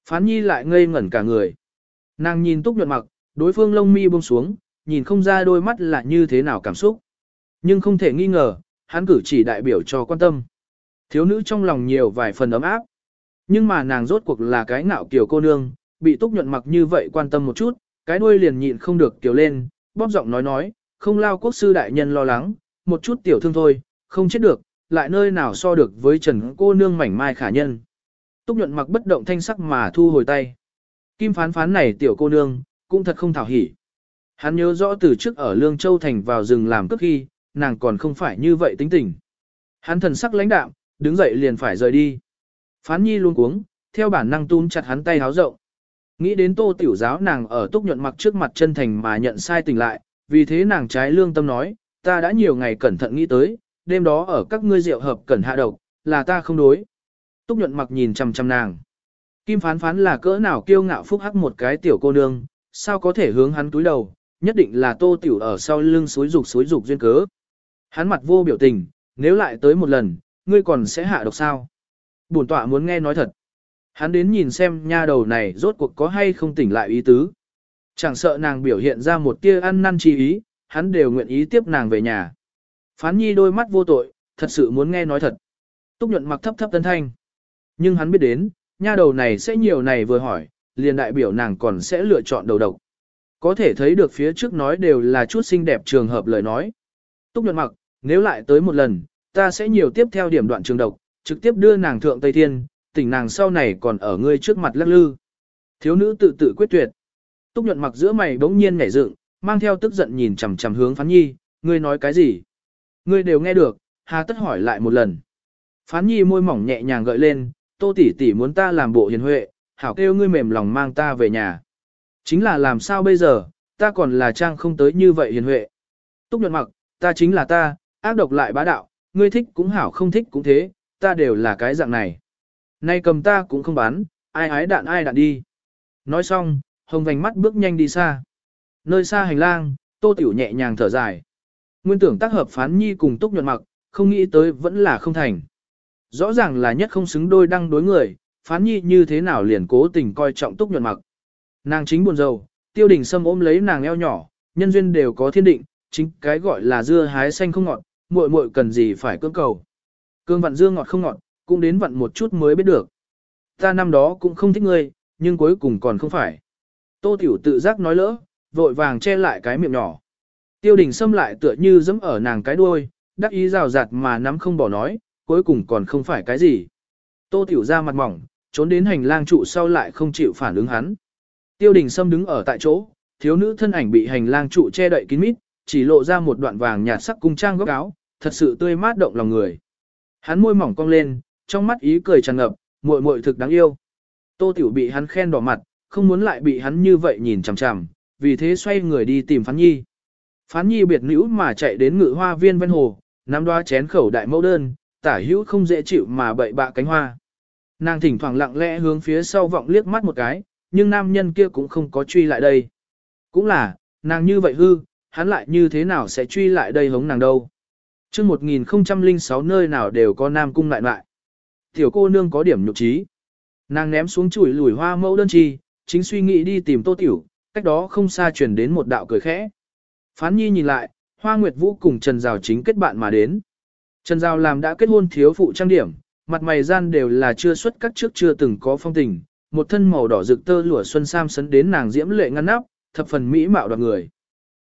Phán nhi lại ngây ngẩn cả người. Nàng nhìn túc nhuận mặc, đối phương lông mi buông xuống, nhìn không ra đôi mắt là như thế nào cảm xúc. Nhưng không thể nghi ngờ, hắn cử chỉ đại biểu cho quan tâm. Thiếu nữ trong lòng nhiều vài phần ấm áp. Nhưng mà nàng rốt cuộc là cái ngạo kiểu cô nương, bị túc nhuận mặc như vậy quan tâm một chút, cái đuôi liền nhịn không được kiểu lên, bóp giọng nói nói, không lao quốc sư đại nhân lo lắng, một chút tiểu thương thôi, không chết được, lại nơi nào so được với trần cô nương mảnh mai khả nhân. Túc nhuận mặc bất động thanh sắc mà thu hồi tay. Kim phán phán này tiểu cô nương, cũng thật không thảo hỉ. Hắn nhớ rõ từ trước ở Lương Châu Thành vào rừng làm cướp khi, nàng còn không phải như vậy tính tình. Hắn thần sắc lãnh đạm, đứng dậy liền phải rời đi. Phán nhi luôn cuống, theo bản năng túm chặt hắn tay háo rộng. Nghĩ đến tô tiểu giáo nàng ở túc nhuận mặc trước mặt chân thành mà nhận sai tình lại, vì thế nàng trái lương tâm nói, ta đã nhiều ngày cẩn thận nghĩ tới, đêm đó ở các ngươi rượu hợp cẩn hạ độc, là ta không đối. Túc nhuận mặc nhìn chằm chằm nàng. Kim phán phán là cỡ nào kiêu ngạo phúc hắc một cái tiểu cô nương, sao có thể hướng hắn túi đầu, nhất định là tô tiểu ở sau lưng suối rục suối rục duyên cớ. Hắn mặt vô biểu tình, nếu lại tới một lần, ngươi còn sẽ hạ độc sao? Bổn tọa muốn nghe nói thật. Hắn đến nhìn xem nha đầu này rốt cuộc có hay không tỉnh lại ý tứ. Chẳng sợ nàng biểu hiện ra một tia ăn năn chi ý, hắn đều nguyện ý tiếp nàng về nhà. Phán nhi đôi mắt vô tội, thật sự muốn nghe nói thật. Túc nhuận mặc thấp thấp tân thanh. Nhưng hắn biết đến, nha đầu này sẽ nhiều này vừa hỏi, liền đại biểu nàng còn sẽ lựa chọn đầu độc. Có thể thấy được phía trước nói đều là chút xinh đẹp trường hợp lời nói. Túc nhuận mặc, nếu lại tới một lần, ta sẽ nhiều tiếp theo điểm đoạn trường độc, trực tiếp đưa nàng thượng Tây Thiên, tỉnh nàng sau này còn ở ngươi trước mặt lắc lư. Thiếu nữ tự tự quyết tuyệt. Túc nhuận mặc giữa mày bỗng nhiên nhảy dựng, mang theo tức giận nhìn chằm chằm hướng phán nhi, ngươi nói cái gì? Ngươi đều nghe được, hà tất hỏi lại một lần. Phán nhi môi mỏng nhẹ nhàng gợi lên, tô tỷ tỷ muốn ta làm bộ hiền huệ, hảo kêu ngươi mềm lòng mang ta về nhà. Chính là làm sao bây giờ, ta còn là trang không tới như vậy hiền huệ. Túc nhuận mặc, ta chính là ta, ác độc lại bá đạo, ngươi thích cũng hảo không thích cũng thế, ta đều là cái dạng này. Nay cầm ta cũng không bán, ai ái đạn ai đạn đi. Nói xong, hồng vành mắt bước nhanh đi xa. Nơi xa hành lang, tô tiểu nhẹ nhàng thở dài. Nguyên tưởng tác hợp phán nhi cùng túc nhuận mặc, không nghĩ tới vẫn là không thành. Rõ ràng là nhất không xứng đôi đăng đối người, phán nhi như thế nào liền cố tình coi trọng túc nhuận mặc. Nàng chính buồn rầu, tiêu đình sâm ôm lấy nàng eo nhỏ, nhân duyên đều có thiên định, chính cái gọi là dưa hái xanh không ngọt, muội muội cần gì phải cưỡng cầu. Cương vặn dương ngọt không ngọt, cũng đến vặn một chút mới biết được. Ta năm đó cũng không thích ngươi, nhưng cuối cùng còn không phải. Tô Tiểu tự giác nói lỡ, vội vàng che lại cái miệng nhỏ. Tiêu đình xâm lại tựa như dẫm ở nàng cái đuôi, đắc ý rào rạt mà nắm không bỏ nói, cuối cùng còn không phải cái gì. Tô Tiểu ra mặt mỏng, trốn đến hành lang trụ sau lại không chịu phản ứng hắn. Tiêu đình Sâm đứng ở tại chỗ, thiếu nữ thân ảnh bị hành lang trụ che đậy kín mít, chỉ lộ ra một đoạn vàng nhạt sắc cung trang góc áo, thật sự tươi mát động lòng người. Hắn môi mỏng cong lên, trong mắt ý cười tràn ngập, muội muội thực đáng yêu. Tô Tiểu bị hắn khen đỏ mặt, không muốn lại bị hắn như vậy nhìn chằm chằm, vì thế xoay người đi tìm Phán Nhi. Phán Nhi biệt nữ mà chạy đến ngự hoa viên ven hồ, nắm đoa chén khẩu đại mẫu đơn, tả hữu không dễ chịu mà bậy bạ cánh hoa. Nàng thỉnh thoảng lặng lẽ hướng phía sau vọng liếc mắt một cái, nhưng nam nhân kia cũng không có truy lại đây. Cũng là, nàng như vậy hư, hắn lại như thế nào sẽ truy lại đây hống nàng đâu chương 1006 nơi nào đều có nam cung lại lại. Tiểu cô nương có điểm nhục trí. Nàng ném xuống chuỗi lùi hoa mẫu đơn chi, chính suy nghĩ đi tìm tô tiểu, cách đó không xa chuyển đến một đạo cười khẽ. Phán nhi nhìn lại, hoa nguyệt vũ cùng Trần Giao chính kết bạn mà đến. Trần Giao làm đã kết hôn thiếu phụ trang điểm, mặt mày gian đều là chưa xuất các trước chưa từng có phong tình, một thân màu đỏ rực tơ lụa xuân sam sấn đến nàng diễm lệ ngăn nắp, thập phần mỹ mạo đoạt người.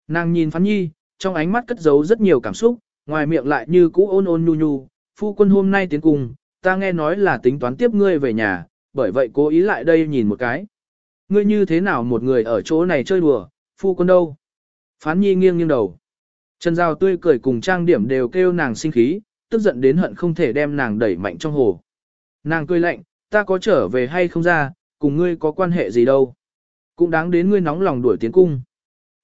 Nàng nhìn Phán Nhi, trong ánh mắt cất giấu rất nhiều cảm xúc, ngoài miệng lại như cũ ôn ôn nhu nhu, phu quân hôm nay tiến cùng, ta nghe nói là tính toán tiếp ngươi về nhà, bởi vậy cố ý lại đây nhìn một cái. Ngươi như thế nào một người ở chỗ này chơi đùa, phu quân đâu? Phán Nhi nghiêng nghiêng đầu. Trần Giao tươi cười cùng trang điểm đều kêu nàng sinh khí, tức giận đến hận không thể đem nàng đẩy mạnh trong hồ. Nàng cười lạnh, ta có trở về hay không ra, cùng ngươi có quan hệ gì đâu. Cũng đáng đến ngươi nóng lòng đuổi tiến cung.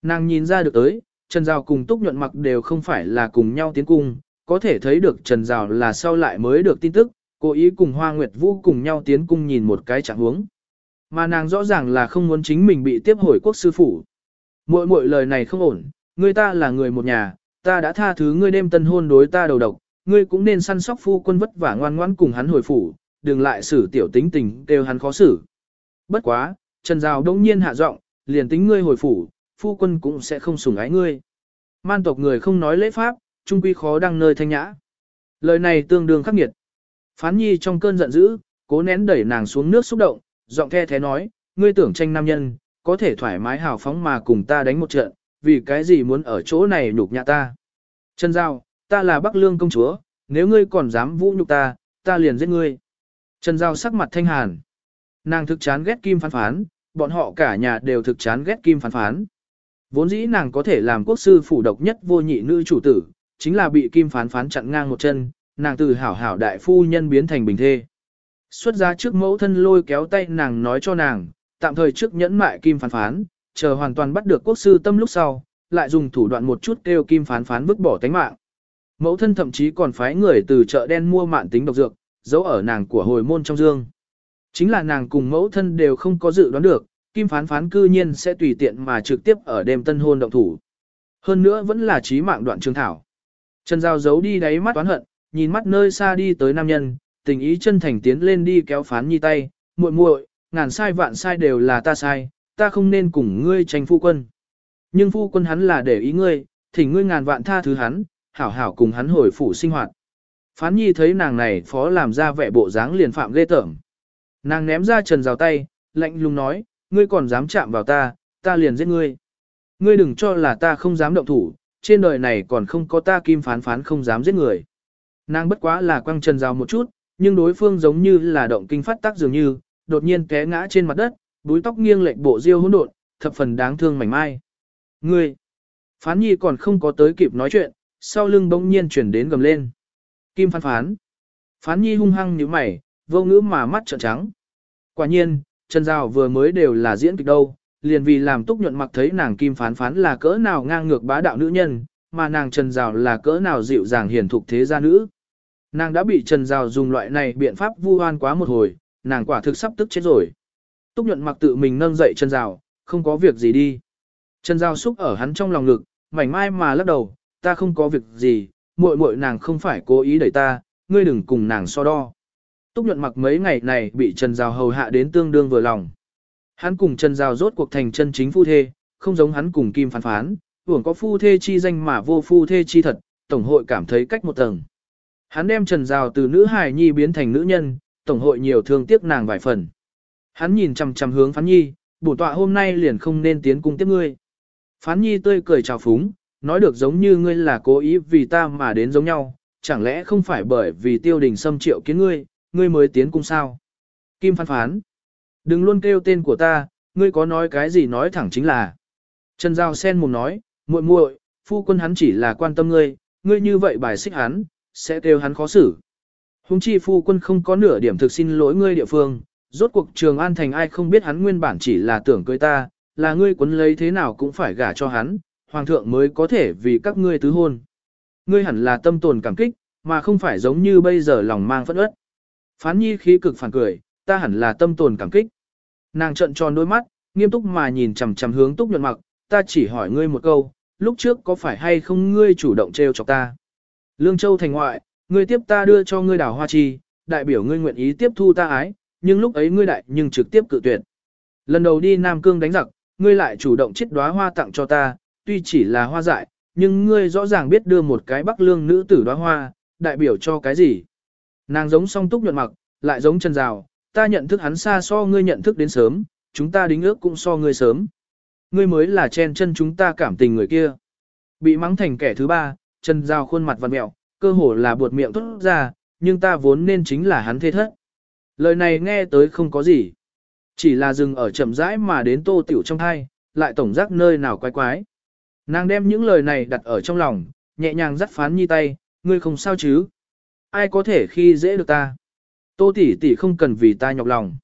Nàng nhìn ra được tới, Trần Giao cùng Túc Nhuận Mặc đều không phải là cùng nhau tiến cung, có thể thấy được Trần Giao là sau lại mới được tin tức, cố ý cùng Hoa Nguyệt Vũ cùng nhau tiến cung nhìn một cái trạng huống. Mà nàng rõ ràng là không muốn chính mình bị tiếp hồi quốc sư phủ. Mỗi mỗi lời này không ổn, người ta là người một nhà, ta đã tha thứ ngươi đêm tân hôn đối ta đầu độc, ngươi cũng nên săn sóc phu quân vất vả ngoan ngoãn cùng hắn hồi phủ, đừng lại xử tiểu tính tình đều hắn khó xử. Bất quá, Trần Giao đông nhiên hạ giọng, liền tính ngươi hồi phủ, phu quân cũng sẽ không sủng ái ngươi. Man tộc người không nói lễ pháp, trung quy khó đăng nơi thanh nhã. Lời này tương đương khắc nghiệt. Phán nhi trong cơn giận dữ, cố nén đẩy nàng xuống nước xúc động, giọng the thế nói, ngươi tưởng tranh nam nhân, có thể thoải mái hào phóng mà cùng ta đánh một trận, vì cái gì muốn ở chỗ này nhục nhã ta. Trần Giao, ta là Bắc Lương công chúa, nếu ngươi còn dám vũ nhục ta, ta liền giết ngươi. Trần Giao sắc mặt thanh hàn. Nàng thực chán ghét kim phán phán, bọn họ cả nhà đều thực chán ghét kim phán phán. Vốn dĩ nàng có thể làm quốc sư phủ độc nhất vô nhị nữ chủ tử, chính là bị kim phán phán chặn ngang một chân, nàng từ hảo hảo đại phu nhân biến thành bình thê. Xuất ra trước mẫu thân lôi kéo tay nàng nói cho nàng, tạm thời trước nhẫn mại kim phán phán, chờ hoàn toàn bắt được quốc sư tâm lúc sau, lại dùng thủ đoạn một chút kêu kim phán phán vứt bỏ tánh mạng. Mẫu thân thậm chí còn phái người từ chợ đen mua mạn tính độc dược, giấu ở nàng của hồi môn trong dương. Chính là nàng cùng mẫu thân đều không có dự đoán được, kim phán phán cư nhiên sẽ tùy tiện mà trực tiếp ở đêm tân hôn động thủ. Hơn nữa vẫn là trí mạng đoạn trường thảo. Trần Giao giấu đi đáy mắt toán hận, nhìn mắt nơi xa đi tới nam nhân, tình ý chân thành tiến lên đi kéo phán nhi tay, muội muội, ngàn sai vạn sai đều là ta sai, ta không nên cùng ngươi tranh phu quân. Nhưng phu quân hắn là để ý ngươi, thỉnh ngươi ngàn vạn tha thứ hắn, hảo hảo cùng hắn hồi phủ sinh hoạt. Phán nhi thấy nàng này phó làm ra vẻ bộ dáng liền phạm ghê tởm. Nàng ném ra trần rào tay, lạnh lùng nói, ngươi còn dám chạm vào ta, ta liền giết ngươi. Ngươi đừng cho là ta không dám động thủ, trên đời này còn không có ta kim phán phán không dám giết người. Nàng bất quá là quăng trần rào một chút, nhưng đối phương giống như là động kinh phát tác dường như, đột nhiên té ngã trên mặt đất, búi tóc nghiêng lệch bộ diêu hỗn độn, thập phần đáng thương mảnh mai. Ngươi! Phán nhi còn không có tới kịp nói chuyện, sau lưng bỗng nhiên chuyển đến gầm lên. Kim phán phán. Phán nhi hung hăng như mày, vô ngữ mà mắt trợn trắng. Quả nhiên, Trần Giao vừa mới đều là diễn kịch đâu, liền vì làm túc nhuận mặc thấy nàng kim phán phán là cỡ nào ngang ngược bá đạo nữ nhân, mà nàng Trần Giao là cỡ nào dịu dàng hiền thục thế gia nữ. Nàng đã bị Trần Giao dùng loại này biện pháp vu oan quá một hồi, nàng quả thực sắp tức chết rồi. Túc nhuận mặc tự mình nâng dậy Trần Giao, không có việc gì đi. Trần Giao xúc ở hắn trong lòng ngực, mảnh mai mà lắc đầu, ta không có việc gì, muội muội nàng không phải cố ý đẩy ta, ngươi đừng cùng nàng so đo. Túc nhuận mặc mấy ngày này bị Trần Giao hầu hạ đến tương đương vừa lòng. Hắn cùng Trần Giao rốt cuộc thành chân chính phu thê, không giống hắn cùng Kim phán phán, hưởng có phu thê chi danh mà vô phu thê chi thật, Tổng hội cảm thấy cách một tầng. Hắn đem Trần Giao từ nữ hài nhi biến thành nữ nhân, Tổng hội nhiều thương tiếc nàng vài phần. Hắn nhìn chằm chằm hướng phán nhi, bổ tọa hôm nay liền không nên tiến cung tiếp ngươi. Phán nhi tươi cười chào phúng, nói được giống như ngươi là cố ý vì ta mà đến giống nhau, chẳng lẽ không phải bởi vì tiêu đình xâm triệu kiến ngươi, ngươi mới tiến cung sao? Kim phán phán, đừng luôn kêu tên của ta, ngươi có nói cái gì nói thẳng chính là. Trần Giao sen mồm nói, muội muội, phu quân hắn chỉ là quan tâm ngươi, ngươi như vậy bài xích hắn, sẽ kêu hắn khó xử. Hùng chi phu quân không có nửa điểm thực xin lỗi ngươi địa phương, rốt cuộc trường an thành ai không biết hắn nguyên bản chỉ là tưởng cưới ta, là ngươi quấn lấy thế nào cũng phải gả cho hắn, hoàng thượng mới có thể vì các ngươi tứ hôn. Ngươi hẳn là tâm tồn cảm kích, mà không phải giống như bây giờ lòng mang phẫn ớt. Phán nhi khí cực phản cười, ta hẳn là tâm tồn cảm kích. Nàng trợn tròn đôi mắt, nghiêm túc mà nhìn chằm chằm hướng túc nhuận mặc, ta chỉ hỏi ngươi một câu, lúc trước có phải hay không ngươi chủ động trêu chọc ta? Lương Châu thành ngoại, ngươi tiếp ta đưa cho ngươi đào hoa chi, đại biểu ngươi nguyện ý tiếp thu ta ái, nhưng lúc ấy ngươi đại nhưng trực tiếp cự tuyệt. Lần đầu đi Nam Cương đánh giặc, ngươi lại chủ động chiết đóa hoa tặng cho ta, tuy chỉ là hoa dại, nhưng ngươi rõ ràng biết đưa một cái bắc lương nữ tử đóa hoa, đại biểu cho cái gì. Nàng giống song túc nhuận mặc, lại giống chân rào, ta nhận thức hắn xa so ngươi nhận thức đến sớm, chúng ta đính ước cũng so ngươi sớm. Ngươi mới là chen chân chúng ta cảm tình người kia. Bị mắng thành kẻ thứ ba, chân rào khuôn mặt vặn mẹo, cơ hồ là buột miệng tốt ra, nhưng ta vốn nên chính là hắn thế thất. Lời này nghe tới không có gì. Chỉ là dừng ở chậm rãi mà đến tô tiểu trong thai, lại tổng giác nơi nào quái quái. Nàng đem những lời này đặt ở trong lòng, nhẹ nhàng dắt phán nhi tay, ngươi không sao chứ. Ai có thể khi dễ được ta. Tô tỷ tỷ không cần vì ta nhọc lòng.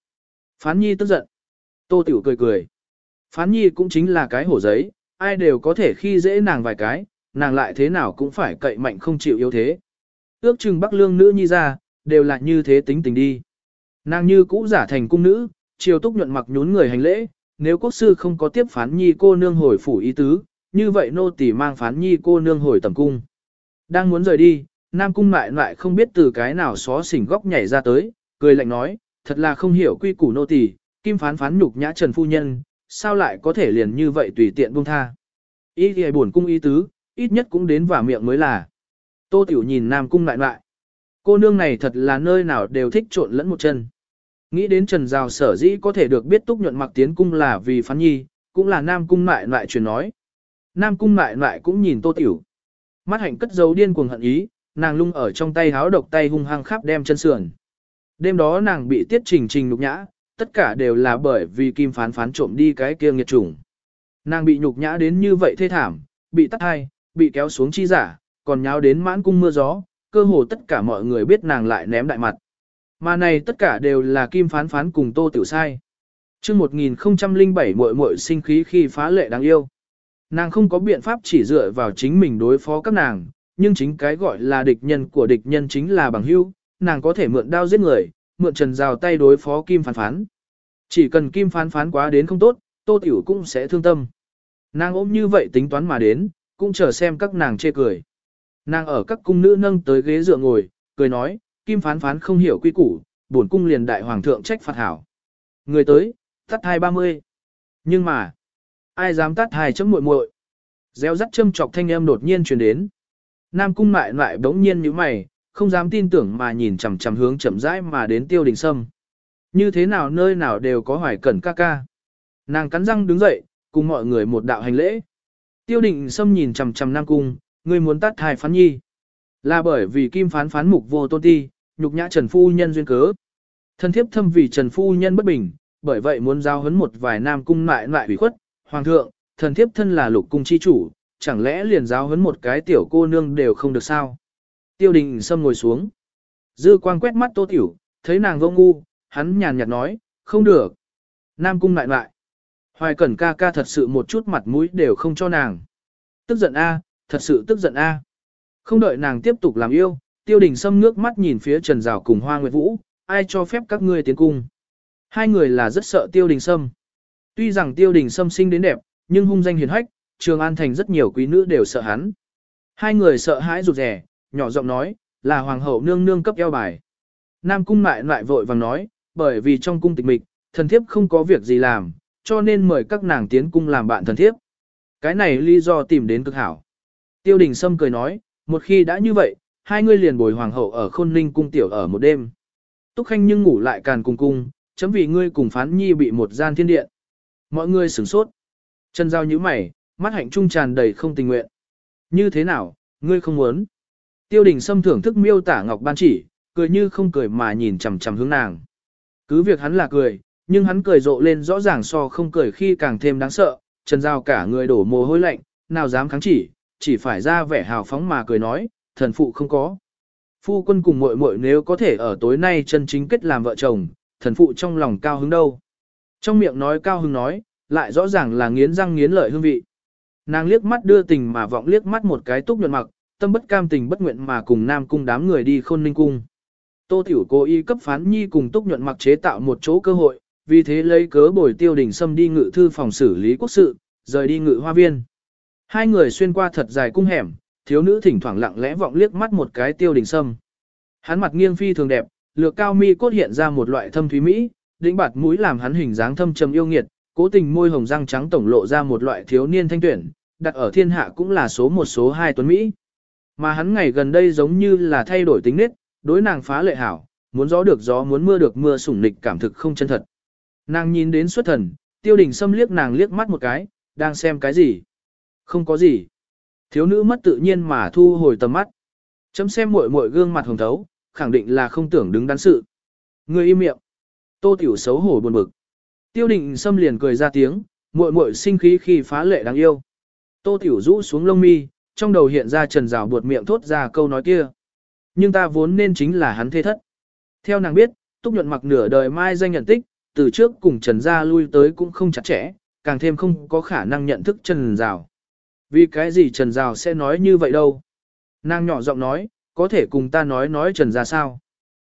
Phán nhi tức giận. Tô tiểu cười cười. Phán nhi cũng chính là cái hổ giấy, ai đều có thể khi dễ nàng vài cái, nàng lại thế nào cũng phải cậy mạnh không chịu yếu thế. Ước chừng bắc lương nữ nhi ra, đều là như thế tính tình đi. Nàng như cũ giả thành cung nữ, triều túc nhuận mặc nhún người hành lễ, nếu quốc sư không có tiếp phán nhi cô nương hồi phủ ý tứ, như vậy nô tỳ mang phán nhi cô nương hồi tầm cung. Đang muốn rời đi, nam cung mại lại không biết từ cái nào xó xỉnh góc nhảy ra tới, cười lạnh nói, thật là không hiểu quy củ nô tỳ, kim phán phán nhục nhã trần phu nhân, sao lại có thể liền như vậy tùy tiện buông tha. Ý thì buồn cung ý tứ, ít nhất cũng đến vả miệng mới là. Tô tiểu nhìn nam cung lại lại. Cô nương này thật là nơi nào đều thích trộn lẫn một chân. Nghĩ đến Trần Giao sở dĩ có thể được biết túc nhuận mặc tiến cung là vì phán nhi, cũng là nam cung mại lại truyền nói. Nam cung mại lại cũng nhìn tô tiểu. Mắt hạnh cất dấu điên cuồng hận ý, nàng lung ở trong tay háo độc tay hung hăng khắp đem chân sườn. Đêm đó nàng bị tiết trình trình nhục nhã, tất cả đều là bởi vì kim phán phán trộm đi cái kia nghiệt chủng. Nàng bị nhục nhã đến như vậy thê thảm, bị tắt hai, bị kéo xuống chi giả, còn nháo đến mãn cung mưa gió, cơ hồ tất cả mọi người biết nàng lại ném đại mặt. Mà này tất cả đều là kim phán phán cùng tô tiểu sai. Trước 1007 muội muội sinh khí khi phá lệ đáng yêu. Nàng không có biện pháp chỉ dựa vào chính mình đối phó các nàng, nhưng chính cái gọi là địch nhân của địch nhân chính là bằng hữu, nàng có thể mượn đao giết người, mượn trần rào tay đối phó kim phán phán. Chỉ cần kim phán phán quá đến không tốt, tô tiểu cũng sẽ thương tâm. Nàng ôm như vậy tính toán mà đến, cũng chờ xem các nàng chê cười. Nàng ở các cung nữ nâng tới ghế dựa ngồi, cười nói, kim phán phán không hiểu quy củ, bổn cung liền đại hoàng thượng trách phạt hảo. Người tới, tắt hai ba mươi. Nhưng mà, ai dám tắt hai chấm muội muội? Gieo rắc châm chọc thanh âm đột nhiên truyền đến. Nam cung mại lại bỗng nhiên như mày, không dám tin tưởng mà nhìn chằm chằm hướng chậm rãi mà đến tiêu đình sâm. Như thế nào nơi nào đều có hoài cẩn ca ca. Nàng cắn răng đứng dậy, cùng mọi người một đạo hành lễ. Tiêu đình sâm nhìn chằm chằm Nam cung, người muốn tắt hai phán nhi. Là bởi vì kim phán phán mục vô tôn ti, nhục nhã Trần Phu Nhân duyên cớ. Thân thiếp thâm vì Trần Phu Nhân bất bình, bởi vậy muốn giao hấn một vài nam cung mại lại ủy khuất. Hoàng thượng, thần thiếp thân là lục cung chi chủ, chẳng lẽ liền giáo huấn một cái tiểu cô nương đều không được sao? Tiêu đình Sâm ngồi xuống. Dư quang quét mắt tô tiểu, thấy nàng vô ngu, hắn nhàn nhạt nói, không được. Nam cung lại lại. Hoài cẩn ca ca thật sự một chút mặt mũi đều không cho nàng. Tức giận a, thật sự tức giận a. Không đợi nàng tiếp tục làm yêu, tiêu đình Sâm ngước mắt nhìn phía trần rào cùng hoa nguyệt vũ, ai cho phép các ngươi tiến cung. Hai người là rất sợ tiêu đình sâm. Tuy rằng tiêu đình sâm sinh đến đẹp, nhưng hung danh hiền hách, trường an thành rất nhiều quý nữ đều sợ hắn. Hai người sợ hãi rụt rẻ, nhỏ giọng nói, là hoàng hậu nương nương cấp eo bài. Nam cung mại lại vội vàng nói, bởi vì trong cung tịch mịch, thần thiếp không có việc gì làm, cho nên mời các nàng tiến cung làm bạn thần thiếp. Cái này lý do tìm đến cực hảo. Tiêu đình Sâm cười nói, một khi đã như vậy, hai người liền bồi hoàng hậu ở khôn ninh cung tiểu ở một đêm. Túc Khanh nhưng ngủ lại càn cùng cung, chấm vì ngươi cùng phán nhi bị một gian thiên điện. Mọi người sửng sốt. Chân giao như mày, mắt hạnh trung tràn đầy không tình nguyện. Như thế nào, ngươi không muốn. Tiêu đình Sâm thưởng thức miêu tả Ngọc Ban chỉ, cười như không cười mà nhìn chằm chằm hướng nàng. Cứ việc hắn là cười, nhưng hắn cười rộ lên rõ ràng so không cười khi càng thêm đáng sợ, Trần Giao cả người đổ mồ hôi lạnh, nào dám kháng chỉ, chỉ phải ra vẻ hào phóng mà cười nói, thần phụ không có. Phu quân cùng muội muội nếu có thể ở tối nay chân chính kết làm vợ chồng, thần phụ trong lòng cao hứng đâu. Trong miệng nói cao hứng nói, lại rõ ràng là nghiến răng nghiến lợi hương vị. Nàng liếc mắt đưa tình mà vọng liếc mắt một cái túc nhuận mặc, tâm bất cam tình bất nguyện mà cùng nam cung đám người đi khôn ninh cung. Tô Tiểu cố ý cấp phán nhi cùng túc nhuận mặc chế tạo một chỗ cơ hội, vì thế lấy cớ bồi tiêu đình xâm đi ngự thư phòng xử lý quốc sự, rời đi ngự hoa viên. Hai người xuyên qua thật dài cung hẻm, thiếu nữ thỉnh thoảng lặng lẽ vọng liếc mắt một cái tiêu đình sâm. Hắn mặt nghiêng phi thường đẹp, lược cao mi cốt hiện ra một loại thâm thúy mỹ, đỉnh bạt mũi làm hắn hình dáng thâm trầm yêu nghiệt, cố tình môi hồng răng trắng tổng lộ ra một loại thiếu niên thanh tuyển, đặt ở thiên hạ cũng là số một số hai tuấn mỹ. Mà hắn ngày gần đây giống như là thay đổi tính nết, đối nàng phá lệ hảo, muốn gió được gió muốn mưa được mưa sủng nịch cảm thực không chân thật. Nàng nhìn đến xuất thần, tiêu đình xâm liếc nàng liếc mắt một cái, đang xem cái gì? Không có gì. Thiếu nữ mất tự nhiên mà thu hồi tầm mắt. Chấm xem muội muội gương mặt hồng thấu, khẳng định là không tưởng đứng đắn sự. Người im miệng. Tô tiểu xấu hổ buồn bực. Tiêu đình xâm liền cười ra tiếng, muội muội sinh khí khi phá lệ đáng yêu. Tô tiểu rũ xuống lông mi, trong đầu hiện ra trần rào buột miệng thốt ra câu nói kia. Nhưng ta vốn nên chính là hắn thế thất. Theo nàng biết, túc nhuận mặc nửa đời mai danh nhận tích, từ trước cùng trần gia lui tới cũng không chặt chẽ, càng thêm không có khả năng nhận thức trần rào. Vì cái gì Trần Giao sẽ nói như vậy đâu? Nàng nhỏ giọng nói, có thể cùng ta nói nói Trần Gia sao?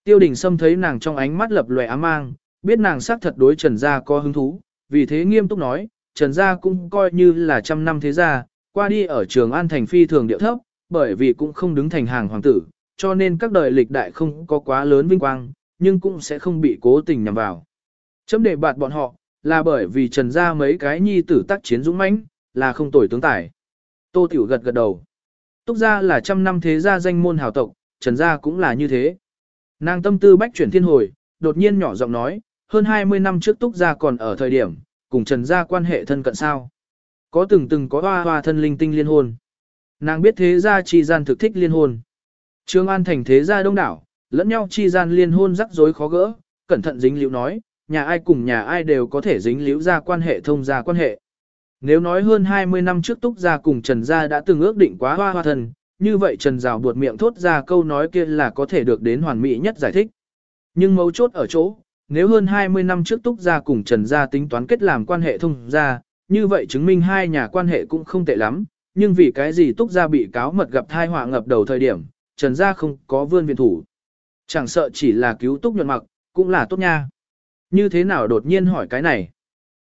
Tiêu đình Sâm thấy nàng trong ánh mắt lập lòe ám mang, biết nàng xác thật đối Trần Gia có hứng thú, vì thế nghiêm túc nói, Trần Gia cũng coi như là trăm năm thế gia, qua đi ở trường An Thành phi thường điệu thấp, bởi vì cũng không đứng thành hàng hoàng tử, cho nên các đời lịch đại không có quá lớn vinh quang, nhưng cũng sẽ không bị cố tình nhằm vào. Chấm đề bạt bọn họ, là bởi vì Trần Gia mấy cái nhi tử tác chiến dũng mãnh, là không tồi tướng tài. Tô Tiểu gật gật đầu. Túc gia là trăm năm thế gia danh môn hào tộc, Trần gia cũng là như thế. Nàng tâm tư bách chuyển thiên hồi, đột nhiên nhỏ giọng nói, hơn 20 năm trước Túc gia còn ở thời điểm, cùng Trần gia quan hệ thân cận sao. Có từng từng có hoa hoa thân linh tinh liên hôn. Nàng biết thế gia chi gian thực thích liên hôn. Trương An thành thế gia đông đảo, lẫn nhau chi gian liên hôn rắc rối khó gỡ, cẩn thận dính liễu nói, nhà ai cùng nhà ai đều có thể dính liễu ra quan hệ thông gia quan hệ. Nếu nói hơn 20 năm trước Túc Gia cùng Trần Gia đã từng ước định quá hoa hoa thần, như vậy Trần Giảo buột miệng thốt ra câu nói kia là có thể được đến hoàn mỹ nhất giải thích. Nhưng mấu chốt ở chỗ, nếu hơn 20 năm trước Túc Gia cùng Trần Gia tính toán kết làm quan hệ thông gia, như vậy chứng minh hai nhà quan hệ cũng không tệ lắm, nhưng vì cái gì Túc Gia bị cáo mật gặp thai họa ngập đầu thời điểm, Trần Gia không có vươn viện thủ. Chẳng sợ chỉ là cứu Túc nhuận mặc, cũng là tốt nha. Như thế nào đột nhiên hỏi cái này?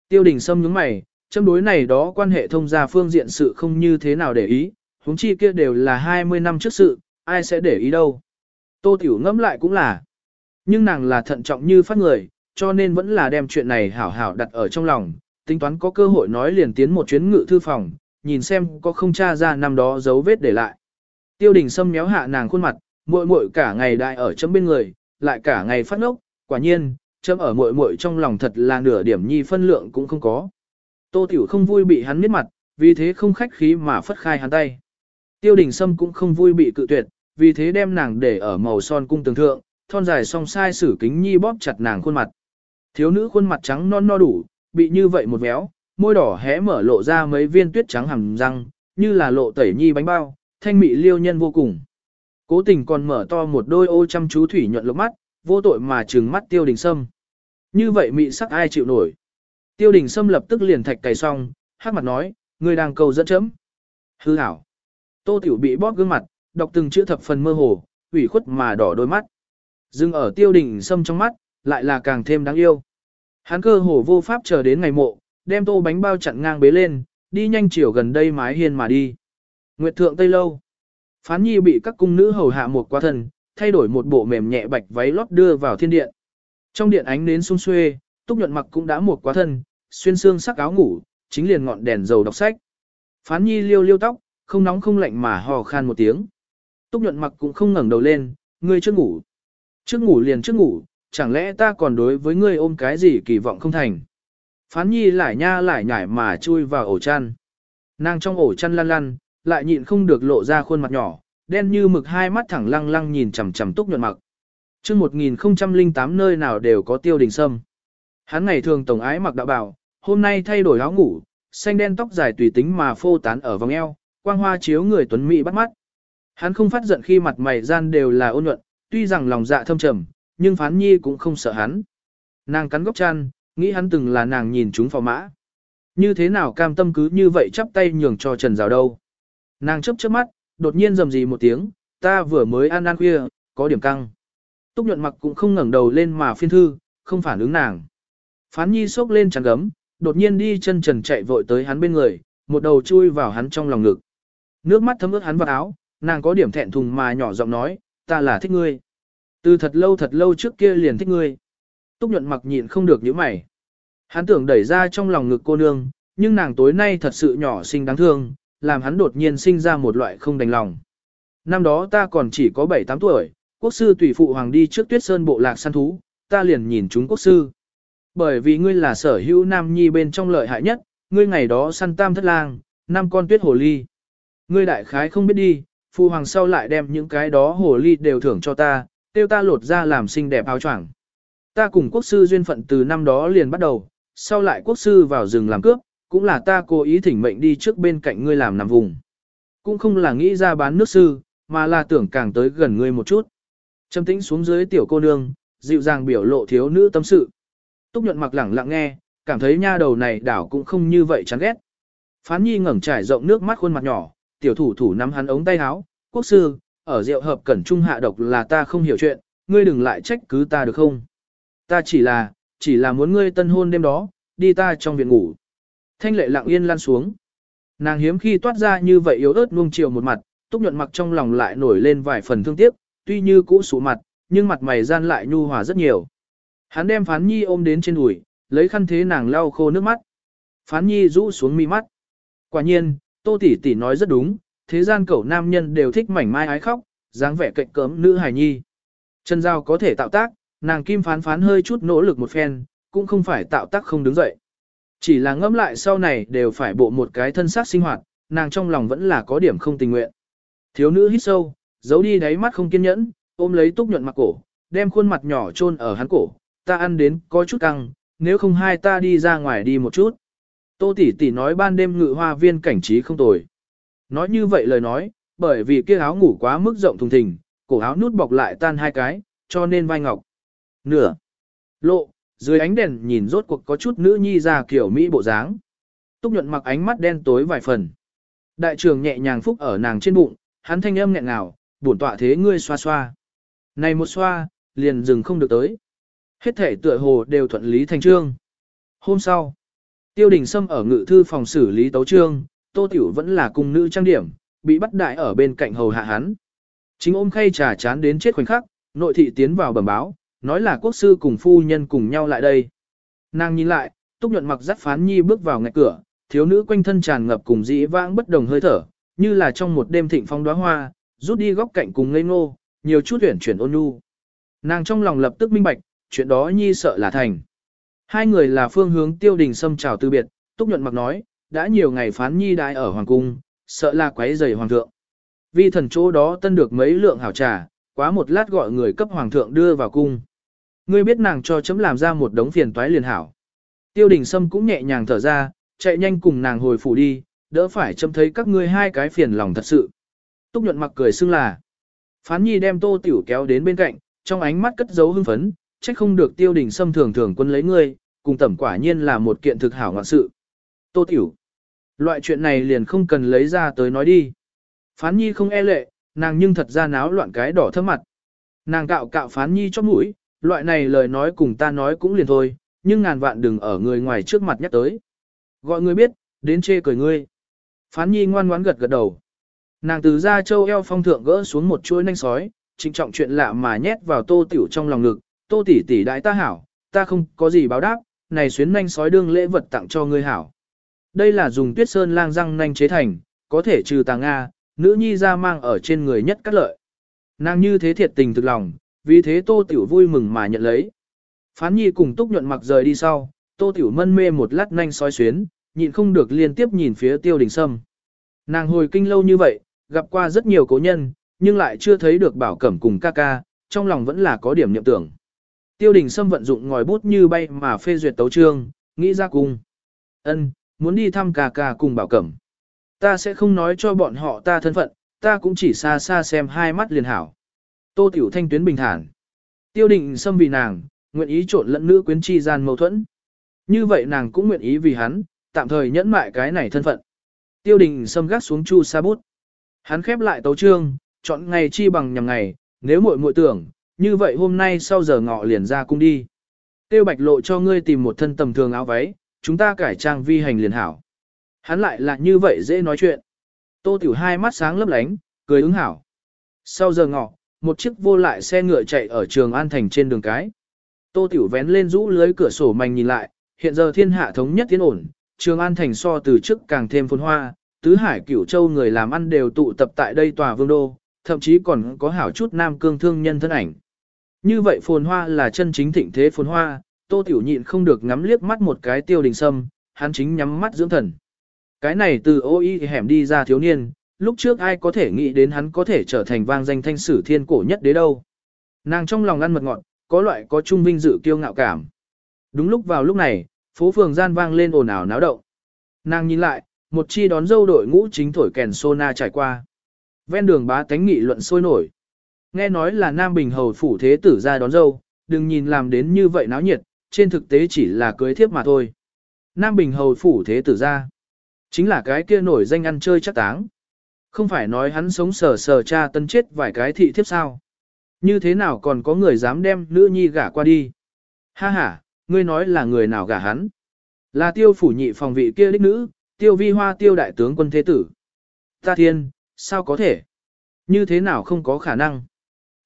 Tiêu đình Sâm nhướng mày, châm đối này đó quan hệ thông gia phương diện sự không như thế nào để ý, huống chi kia đều là 20 năm trước sự, ai sẽ để ý đâu. Tô Tiểu ngẫm lại cũng là. Nhưng nàng là thận trọng như phát người, cho nên vẫn là đem chuyện này hảo hảo đặt ở trong lòng, tính toán có cơ hội nói liền tiến một chuyến ngự thư phòng, nhìn xem có không tra ra năm đó dấu vết để lại. Tiêu đình Sâm méo hạ nàng khuôn mặt, muội muội cả ngày đại ở chấm bên người, lại cả ngày phát ngốc, quả nhiên, chấm ở muội muội trong lòng thật là nửa điểm nhi phân lượng cũng không có. Tô Tiểu không vui bị hắn miết mặt, vì thế không khách khí mà phất khai hắn tay. Tiêu đình Sâm cũng không vui bị cự tuyệt, vì thế đem nàng để ở màu son cung tường thượng, thon dài song sai sử kính nhi bóp chặt nàng khuôn mặt. Thiếu nữ khuôn mặt trắng non no đủ, bị như vậy một véo, môi đỏ hé mở lộ ra mấy viên tuyết trắng hầm răng, như là lộ tẩy nhi bánh bao, thanh mị liêu nhân vô cùng. Cố tình còn mở to một đôi ô chăm chú thủy nhuận lục mắt, vô tội mà trừng mắt tiêu đình sâm. Như vậy mị sắc ai chịu nổi. Tiêu đình Sâm lập tức liền thạch cày xong, hát mặt nói, người đang cầu dẫn chấm. Hư hảo. Tô Tiểu bị bóp gương mặt, đọc từng chữ thập phần mơ hồ, ủy khuất mà đỏ đôi mắt. Dừng ở tiêu đình sâm trong mắt, lại là càng thêm đáng yêu. Hắn cơ hồ vô pháp chờ đến ngày mộ, đem tô bánh bao chặn ngang bế lên, đi nhanh chiều gần đây mái hiên mà đi. Nguyệt thượng Tây Lâu. Phán nhi bị các cung nữ hầu hạ một quá thần, thay đổi một bộ mềm nhẹ bạch váy lót đưa vào thiên điện. Trong điện ánh nến sung xuê, túc nhuận mặc cũng đã một quá thân, xuyên xương sắc áo ngủ, chính liền ngọn đèn dầu đọc sách. Phán nhi liêu liêu tóc, không nóng không lạnh mà hò khan một tiếng. Túc nhuận mặc cũng không ngẩng đầu lên, ngươi chưa ngủ. Trước ngủ liền trước ngủ, chẳng lẽ ta còn đối với ngươi ôm cái gì kỳ vọng không thành. Phán nhi lại nha lại nhảy mà chui vào ổ chăn. Nàng trong ổ chăn lăn lăn, lại nhịn không được lộ ra khuôn mặt nhỏ, đen như mực hai mắt thẳng lăng lăng nhìn chằm chằm túc nhuận mặc. Trước 1008 nơi nào đều có tiêu đình sâm. Hắn ngày thường tổng ái mặc đạo bảo, hôm nay thay đổi áo ngủ, xanh đen tóc dài tùy tính mà phô tán ở vòng eo, quang hoa chiếu người tuấn mỹ bắt mắt. Hắn không phát giận khi mặt mày gian đều là ôn nhuận, tuy rằng lòng dạ thâm trầm, nhưng phán nhi cũng không sợ hắn. Nàng cắn góc chăn, nghĩ hắn từng là nàng nhìn chúng phò mã. Như thế nào cam tâm cứ như vậy chắp tay nhường cho Trần Rào đâu. Nàng chấp chớp mắt, đột nhiên rầm rì một tiếng, ta vừa mới ăn ăn khuya, có điểm căng. Túc nhuận mặc cũng không ngẩng đầu lên mà phiên thư, không phản ứng nàng. Phán nhi sốc lên chắn gấm, đột nhiên đi chân trần chạy vội tới hắn bên người, một đầu chui vào hắn trong lòng ngực. Nước mắt thấm ướt hắn vào áo, nàng có điểm thẹn thùng mà nhỏ giọng nói, ta là thích ngươi. Từ thật lâu thật lâu trước kia liền thích ngươi. Túc nhuận mặc nhịn không được những mày. Hắn tưởng đẩy ra trong lòng ngực cô nương, nhưng nàng tối nay thật sự nhỏ xinh đáng thương, làm hắn đột nhiên sinh ra một loại không đành lòng. Năm đó ta còn chỉ có 7-8 tuổi, quốc sư tùy phụ hoàng đi trước tuyết sơn bộ lạc săn thú, ta liền nhìn chúng quốc sư. Bởi vì ngươi là sở hữu nam nhi bên trong lợi hại nhất, ngươi ngày đó săn tam thất lang, năm con tuyết hồ ly. Ngươi đại khái không biết đi, phụ hoàng sau lại đem những cái đó hồ ly đều thưởng cho ta, tiêu ta lột ra làm xinh đẹp áo choàng. Ta cùng quốc sư duyên phận từ năm đó liền bắt đầu, sau lại quốc sư vào rừng làm cướp, cũng là ta cố ý thỉnh mệnh đi trước bên cạnh ngươi làm nằm vùng. Cũng không là nghĩ ra bán nước sư, mà là tưởng càng tới gần ngươi một chút. Trầm tĩnh xuống dưới tiểu cô nương, dịu dàng biểu lộ thiếu nữ tâm sự. Túc nhuận mặc lẳng lặng nghe, cảm thấy nha đầu này đảo cũng không như vậy chán ghét. Phán nhi ngẩng trải rộng nước mắt khuôn mặt nhỏ, tiểu thủ thủ nắm hắn ống tay áo, quốc sư, ở rượu hợp cẩn trung hạ độc là ta không hiểu chuyện, ngươi đừng lại trách cứ ta được không? Ta chỉ là, chỉ là muốn ngươi tân hôn đêm đó, đi ta trong viện ngủ. Thanh lệ lặng yên lan xuống. Nàng hiếm khi toát ra như vậy yếu ớt nuông chiều một mặt, túc nhuận mặc trong lòng lại nổi lên vài phần thương tiếc, tuy như cũ sụ mặt, nhưng mặt mày gian lại nhu hòa rất nhiều. Hắn đem phán nhi ôm đến trên đùi, lấy khăn thế nàng lau khô nước mắt. Phán nhi rũ xuống mi mắt. Quả nhiên, tô tỷ tỷ nói rất đúng, thế gian cẩu nam nhân đều thích mảnh mai ái khóc, dáng vẻ cạnh cấm nữ hài nhi. Trần Giao có thể tạo tác, nàng kim phán phán hơi chút nỗ lực một phen, cũng không phải tạo tác không đứng dậy. Chỉ là ngẫm lại sau này đều phải bộ một cái thân xác sinh hoạt, nàng trong lòng vẫn là có điểm không tình nguyện. Thiếu nữ hít sâu, giấu đi đáy mắt không kiên nhẫn, ôm lấy túc nhuận mặt cổ, đem khuôn mặt nhỏ chôn ở hắn cổ, ta ăn đến có chút căng, nếu không hai ta đi ra ngoài đi một chút. Tô tỷ tỷ nói ban đêm ngự hoa viên cảnh trí không tồi. Nói như vậy lời nói, bởi vì kia áo ngủ quá mức rộng thùng thình, cổ áo nút bọc lại tan hai cái, cho nên vai ngọc. Nửa. Lộ, dưới ánh đèn nhìn rốt cuộc có chút nữ nhi ra kiểu Mỹ bộ dáng. Túc nhuận mặc ánh mắt đen tối vài phần. Đại trưởng nhẹ nhàng phúc ở nàng trên bụng, hắn thanh âm nghẹn ngào, bổn tọa thế ngươi xoa xoa. Này một xoa, liền dừng không được tới. Hết thể tựa hồ đều thuận lý thành trương. Hôm sau, tiêu đình Sâm ở ngự thư phòng xử lý tấu trương, tô tiểu vẫn là cung nữ trang điểm, bị bắt đại ở bên cạnh hầu hạ hắn. Chính ôm khay trà chán đến chết khoảnh khắc, nội thị tiến vào bẩm báo, nói là quốc sư cùng phu nhân cùng nhau lại đây. Nàng nhìn lại, túc nhuận mặc dắt phán nhi bước vào ngạch cửa, thiếu nữ quanh thân tràn ngập cùng dĩ vãng bất đồng hơi thở, như là trong một đêm thịnh phong đóa hoa, rút đi góc cạnh cùng ngây ngô, nhiều chút chuyển chuyển ôn nhu. Nàng trong lòng lập tức minh bạch, chuyện đó nhi sợ là thành. Hai người là phương hướng tiêu đình xâm chào từ biệt, túc nhuận mặc nói, đã nhiều ngày phán nhi đại ở hoàng cung, sợ là quấy rầy hoàng thượng. Vi thần chỗ đó tân được mấy lượng hảo trà, quá một lát gọi người cấp hoàng thượng đưa vào cung. Ngươi biết nàng cho chấm làm ra một đống phiền toái liền hảo. Tiêu đình Sâm cũng nhẹ nhàng thở ra, chạy nhanh cùng nàng hồi phủ đi, đỡ phải chấm thấy các ngươi hai cái phiền lòng thật sự. Túc nhuận mặc cười xưng là. Phán nhi đem tô tiểu kéo đến bên cạnh, trong ánh mắt cất giấu hưng phấn, trách không được tiêu đình Sâm thường thường quân lấy ngươi, cùng tẩm quả nhiên là một kiện thực hảo ngoạn sự. Tô tiểu. Loại chuyện này liền không cần lấy ra tới nói đi. Phán nhi không e lệ, nàng nhưng thật ra náo loạn cái đỏ thơm mặt. Nàng cạo cạo phán nhi cho mũi, loại này lời nói cùng ta nói cũng liền thôi, nhưng ngàn vạn đừng ở người ngoài trước mặt nhắc tới. Gọi người biết, đến chê cười ngươi. Phán nhi ngoan ngoãn gật gật đầu. Nàng từ ra châu eo phong thượng gỡ xuống một chuỗi nanh sói, trịnh trọng chuyện lạ mà nhét vào tô tiểu trong lòng ngực, tô tỷ tỷ đại ta hảo, ta không có gì báo đáp, này xuyến nanh sói đương lễ vật tặng cho ngươi hảo. Đây là dùng tuyết sơn lang răng nanh chế thành, có thể trừ tà Nga, nữ nhi ra mang ở trên người nhất cắt lợi. Nàng như thế thiệt tình thực lòng, vì thế tô tiểu vui mừng mà nhận lấy. Phán nhi cùng túc nhuận mặc rời đi sau, tô tiểu mân mê một lát nanh sói xuyến, nhịn không được liên tiếp nhìn phía tiêu đình sâm. Nàng hồi kinh lâu như vậy, gặp qua rất nhiều cố nhân, nhưng lại chưa thấy được bảo cẩm cùng ca ca, trong lòng vẫn là có điểm nhậm tưởng. Tiêu đình Sâm vận dụng ngòi bút như bay mà phê duyệt tấu trương, nghĩ ra cùng. ân muốn đi thăm cà cà cùng bảo cẩm. Ta sẽ không nói cho bọn họ ta thân phận, ta cũng chỉ xa xa xem hai mắt liền hảo. Tô Tiểu Thanh tuyến bình thản. Tiêu Đình Sâm vì nàng, nguyện ý trộn lẫn nữ quyến chi gian mâu thuẫn. Như vậy nàng cũng nguyện ý vì hắn, tạm thời nhẫn mại cái này thân phận. Tiêu đình Sâm gác xuống chu sa bút. Hắn khép lại tấu trương, chọn ngày chi bằng nhằm ngày, nếu muội muội tưởng, như vậy hôm nay sau giờ ngọ liền ra cung đi. Tiêu bạch lộ cho ngươi tìm một thân tầm thường áo váy, chúng ta cải trang vi hành liền hảo. Hắn lại là như vậy dễ nói chuyện. Tô tiểu hai mắt sáng lấp lánh, cười ứng hảo. Sau giờ ngọ, một chiếc vô lại xe ngựa chạy ở trường An Thành trên đường cái. Tô tiểu vén lên rũ lưới cửa sổ mảnh nhìn lại, hiện giờ thiên hạ thống nhất tiến ổn, trường An Thành so từ trước càng thêm phồn hoa, tứ hải cửu châu người làm ăn đều tụ tập tại đây tòa vương đô, thậm chí còn có hảo chút nam cương thương nhân thân ảnh. Như vậy phồn hoa là chân chính thịnh thế phồn hoa, tô tiểu nhịn không được ngắm liếc mắt một cái tiêu đình sâm, hắn chính nhắm mắt dưỡng thần. Cái này từ ô y hẻm đi ra thiếu niên, lúc trước ai có thể nghĩ đến hắn có thể trở thành vang danh thanh sử thiên cổ nhất đế đâu. Nàng trong lòng ăn mật ngọt, có loại có trung vinh dự kiêu ngạo cảm. Đúng lúc vào lúc này, phố phường gian vang lên ồn ào náo động. Nàng nhìn lại, một chi đón dâu đội ngũ chính thổi kèn sona trải qua. Ven đường bá tánh nghị luận sôi nổi. Nghe nói là Nam Bình Hầu phủ thế tử ra đón dâu, đừng nhìn làm đến như vậy náo nhiệt, trên thực tế chỉ là cưới thiếp mà thôi. Nam Bình Hầu phủ thế tử ra, chính là cái kia nổi danh ăn chơi chắc táng. Không phải nói hắn sống sờ sờ cha tân chết vài cái thị thiếp sao. Như thế nào còn có người dám đem nữ nhi gả qua đi. Ha ha, ngươi nói là người nào gả hắn. Là tiêu phủ nhị phòng vị kia đích nữ, tiêu vi hoa tiêu đại tướng quân thế tử. Ta thiên, sao có thể? Như thế nào không có khả năng?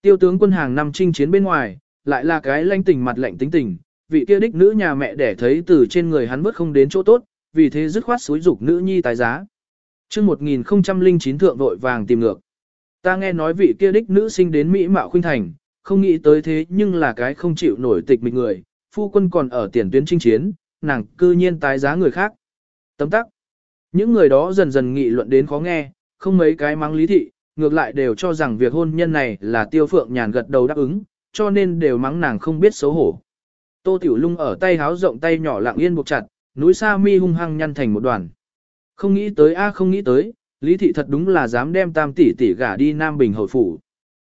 Tiêu tướng quân hàng năm chinh chiến bên ngoài, lại là cái lanh tình mặt lạnh tính tình, vị kia đích nữ nhà mẹ để thấy từ trên người hắn bớt không đến chỗ tốt, vì thế dứt khoát xúi dục nữ nhi tái giá. chương 1009 thượng vội vàng tìm ngược. Ta nghe nói vị kia đích nữ sinh đến Mỹ Mạo Khuynh Thành, không nghĩ tới thế nhưng là cái không chịu nổi tịch mịch người, phu quân còn ở tiền tuyến chinh chiến, nàng cư nhiên tái giá người khác. Tấm tắc. Những người đó dần dần nghị luận đến khó nghe, không mấy cái mắng lý thị, ngược lại đều cho rằng việc hôn nhân này là tiêu phượng nhàn gật đầu đáp ứng, cho nên đều mắng nàng không biết xấu hổ. Tô Tiểu Lung ở tay háo rộng tay nhỏ lặng yên buộc chặt, núi sa mi hung hăng nhăn thành một đoàn. Không nghĩ tới a không nghĩ tới, Lý thị thật đúng là dám đem tam tỷ tỷ gả đi Nam Bình Hồi phủ.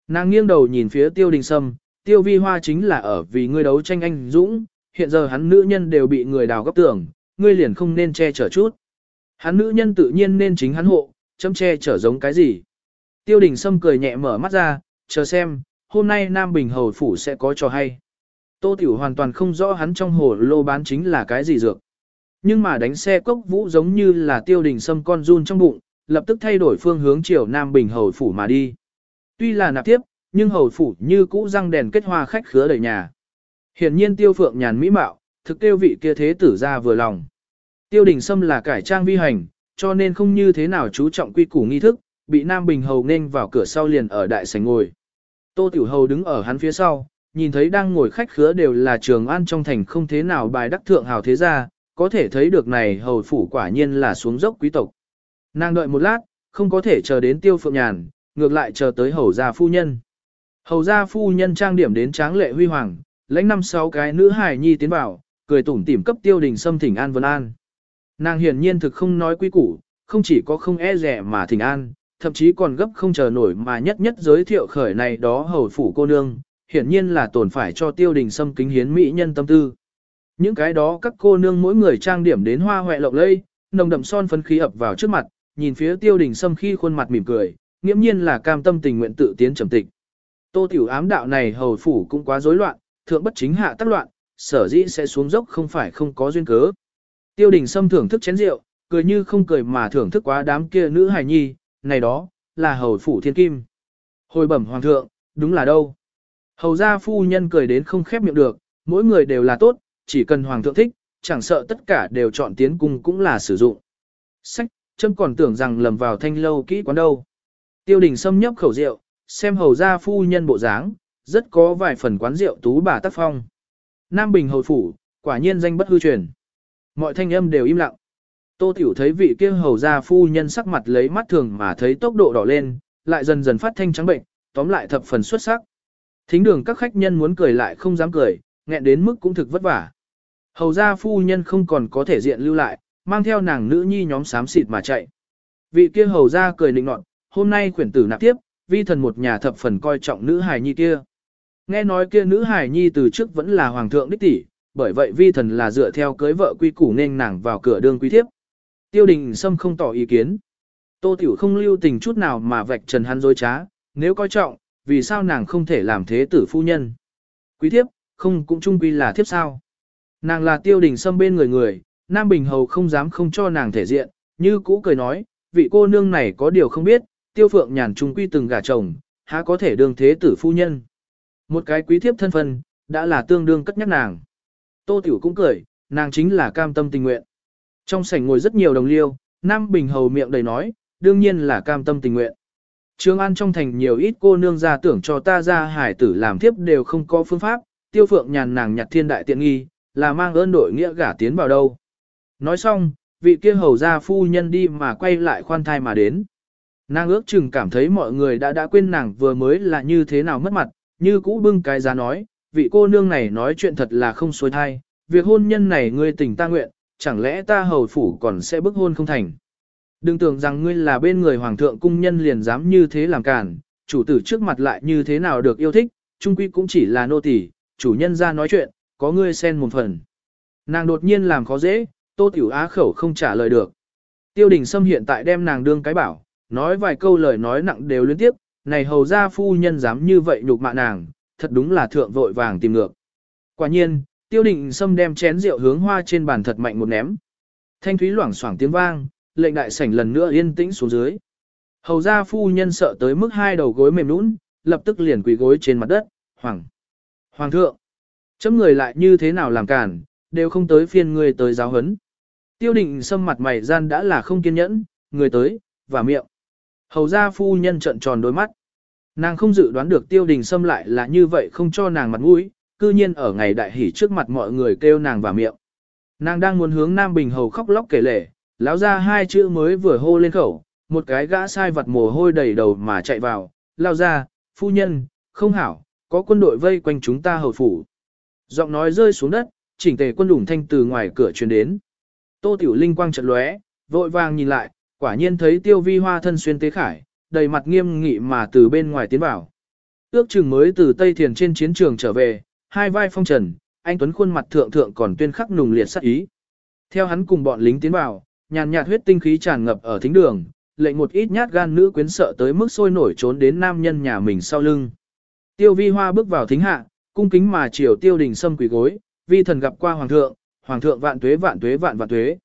Nàng nghiêng đầu nhìn phía Tiêu Đình Sâm, Tiêu Vi Hoa chính là ở vì ngươi đấu tranh anh dũng, hiện giờ hắn nữ nhân đều bị người đào góc tường, ngươi liền không nên che chở chút. Hắn nữ nhân tự nhiên nên chính hắn hộ, chấm che chở giống cái gì. Tiêu đình Sâm cười nhẹ mở mắt ra, chờ xem, hôm nay Nam Bình Hầu Phủ sẽ có trò hay. Tô Tiểu hoàn toàn không rõ hắn trong hồ lô bán chính là cái gì dược. Nhưng mà đánh xe cốc vũ giống như là tiêu đình Sâm con run trong bụng, lập tức thay đổi phương hướng chiều Nam Bình Hầu Phủ mà đi. Tuy là nạp tiếp, nhưng Hầu Phủ như cũ răng đèn kết hoa khách khứa đầy nhà. Hiển nhiên tiêu phượng nhàn mỹ mạo, thực tiêu vị kia thế tử ra vừa lòng. Tiêu đình Sâm là cải trang vi hành, cho nên không như thế nào chú trọng quy củ nghi thức, bị Nam Bình Hầu nên vào cửa sau liền ở đại sảnh ngồi. Tô Tiểu Hầu đứng ở hắn phía sau, nhìn thấy đang ngồi khách khứa đều là trường an trong thành không thế nào bài đắc thượng hào thế gia, có thể thấy được này hầu phủ quả nhiên là xuống dốc quý tộc. Nàng đợi một lát, không có thể chờ đến tiêu phượng nhàn, ngược lại chờ tới hầu gia phu nhân. Hầu gia phu nhân trang điểm đến tráng lệ huy hoàng, lãnh năm sáu cái nữ hài nhi tiến vào, cười tủm tỉm cấp tiêu đình xâm thỉnh an vân an. Nàng hiển nhiên thực không nói quý củ, không chỉ có không e rẻ mà thỉnh an, thậm chí còn gấp không chờ nổi mà nhất nhất giới thiệu khởi này đó hầu phủ cô nương, hiển nhiên là tổn phải cho tiêu đình xâm kính hiến mỹ nhân tâm tư. Những cái đó các cô nương mỗi người trang điểm đến hoa hoẹ lộng lây, nồng đậm son phấn khí ập vào trước mặt, nhìn phía tiêu đình xâm khi khuôn mặt mỉm cười, nghiễm nhiên là cam tâm tình nguyện tự tiến trầm tịch. Tô Tiểu ám đạo này hầu phủ cũng quá rối loạn, thượng bất chính hạ tác loạn, sở dĩ sẽ xuống dốc không phải không có duyên cớ. Tiêu đình Sâm thưởng thức chén rượu, cười như không cười mà thưởng thức quá đám kia nữ hài nhi, này đó, là hầu phủ thiên kim. Hồi bẩm hoàng thượng, đúng là đâu. Hầu gia phu nhân cười đến không khép miệng được, mỗi người đều là tốt, chỉ cần hoàng thượng thích, chẳng sợ tất cả đều chọn tiến cung cũng là sử dụng. Sách, châm còn tưởng rằng lầm vào thanh lâu kỹ quán đâu. Tiêu đình Sâm nhấp khẩu rượu, xem hầu gia phu nhân bộ dáng, rất có vài phần quán rượu tú bà tác phong. Nam Bình hầu phủ, quả nhiên danh bất hư truyền. Mọi thanh âm đều im lặng. Tô Tiểu thấy vị kia hầu gia phu nhân sắc mặt lấy mắt thường mà thấy tốc độ đỏ lên, lại dần dần phát thanh trắng bệnh, tóm lại thập phần xuất sắc. Thính đường các khách nhân muốn cười lại không dám cười, nghẹn đến mức cũng thực vất vả. Hầu gia phu nhân không còn có thể diện lưu lại, mang theo nàng nữ nhi nhóm xám xịt mà chạy. Vị kia hầu gia cười nịnh nọt, hôm nay quyển tử nạp tiếp, vi thần một nhà thập phần coi trọng nữ hài nhi kia. Nghe nói kia nữ hài nhi từ trước vẫn là hoàng thượng đích tỷ, bởi vậy vi thần là dựa theo cưới vợ quy củ nên nàng vào cửa đương quý thiếp. Tiêu đình Sâm không tỏ ý kiến. Tô Tiểu không lưu tình chút nào mà vạch trần hắn dối trá, nếu coi trọng, vì sao nàng không thể làm thế tử phu nhân. Quý thiếp, không cũng chung quy là thiếp sao. Nàng là tiêu đình Sâm bên người người, Nam Bình Hầu không dám không cho nàng thể diện, như cũ cười nói, vị cô nương này có điều không biết, tiêu phượng nhàn trung quy từng gả chồng, há có thể đương thế tử phu nhân. Một cái quý thiếp thân phân, đã là tương đương cất nhắc nàng. Tô Tiểu cũng cười, nàng chính là cam tâm tình nguyện. Trong sảnh ngồi rất nhiều đồng liêu, Nam Bình Hầu miệng đầy nói, đương nhiên là cam tâm tình nguyện. Trương An trong thành nhiều ít cô nương ra tưởng cho ta ra hải tử làm thiếp đều không có phương pháp, tiêu phượng nhàn nàng nhặt thiên đại tiện nghi, là mang ơn đội nghĩa gả tiến vào đâu. Nói xong, vị kia hầu ra phu nhân đi mà quay lại khoan thai mà đến. Nàng ước chừng cảm thấy mọi người đã đã quên nàng vừa mới là như thế nào mất mặt, như cũ bưng cái giá nói, vị cô nương này nói chuyện thật là không xuôi thai, việc hôn nhân này ngươi tình ta nguyện, chẳng lẽ ta hầu phủ còn sẽ bức hôn không thành. Đừng tưởng rằng ngươi là bên người hoàng thượng cung nhân liền dám như thế làm cản, chủ tử trước mặt lại như thế nào được yêu thích, trung quy cũng chỉ là nô tỳ, chủ nhân ra nói chuyện, có ngươi xen một phần. Nàng đột nhiên làm khó dễ, tô tiểu á khẩu không trả lời được. Tiêu đình Sâm hiện tại đem nàng đương cái bảo, nói vài câu lời nói nặng đều liên tiếp, này hầu ra phu nhân dám như vậy nhục mạ nàng, thật đúng là thượng vội vàng tìm ngược. Quả nhiên, tiêu định Sâm đem chén rượu hướng hoa trên bàn thật mạnh một ném. Thanh thúy loảng xoảng tiếng vang, lệnh đại sảnh lần nữa yên tĩnh xuống dưới. Hầu ra phu nhân sợ tới mức hai đầu gối mềm nũng, lập tức liền quỳ gối trên mặt đất, hoàng. Hoàng thượng, chấm người lại như thế nào làm cản, đều không tới phiên người tới giáo hấn. Tiêu định Sâm mặt mày gian đã là không kiên nhẫn, người tới, và miệng. Hầu ra phu nhân trợn tròn đôi mắt. Nàng không dự đoán được tiêu đình xâm lại là như vậy không cho nàng mặt mũi, cư nhiên ở ngày đại hỷ trước mặt mọi người kêu nàng vào miệng. Nàng đang muốn hướng Nam Bình Hầu khóc lóc kể lể, lão ra hai chữ mới vừa hô lên khẩu, một cái gã sai vật mồ hôi đầy đầu mà chạy vào, lao ra, phu nhân, không hảo, có quân đội vây quanh chúng ta hầu phủ. Giọng nói rơi xuống đất, chỉnh tề quân đủng thanh từ ngoài cửa truyền đến. Tô Tiểu Linh quang trận lóe, vội vàng nhìn lại, quả nhiên thấy tiêu vi hoa thân xuyên tế khải, đầy mặt nghiêm nghị mà từ bên ngoài tiến vào. Ước chừng mới từ Tây Thiền trên chiến trường trở về, hai vai phong trần, anh Tuấn khuôn mặt thượng thượng còn tuyên khắc nùng liệt sắc ý. Theo hắn cùng bọn lính tiến vào, nhàn nhạt huyết tinh khí tràn ngập ở thính đường, lệnh một ít nhát gan nữ quyến sợ tới mức sôi nổi trốn đến nam nhân nhà mình sau lưng. Tiêu vi hoa bước vào thính hạ, cung kính mà chiều tiêu đình sâm quỳ gối, vi thần gặp qua hoàng thượng, hoàng thượng vạn tuế vạn tuế vạn vạn tuế.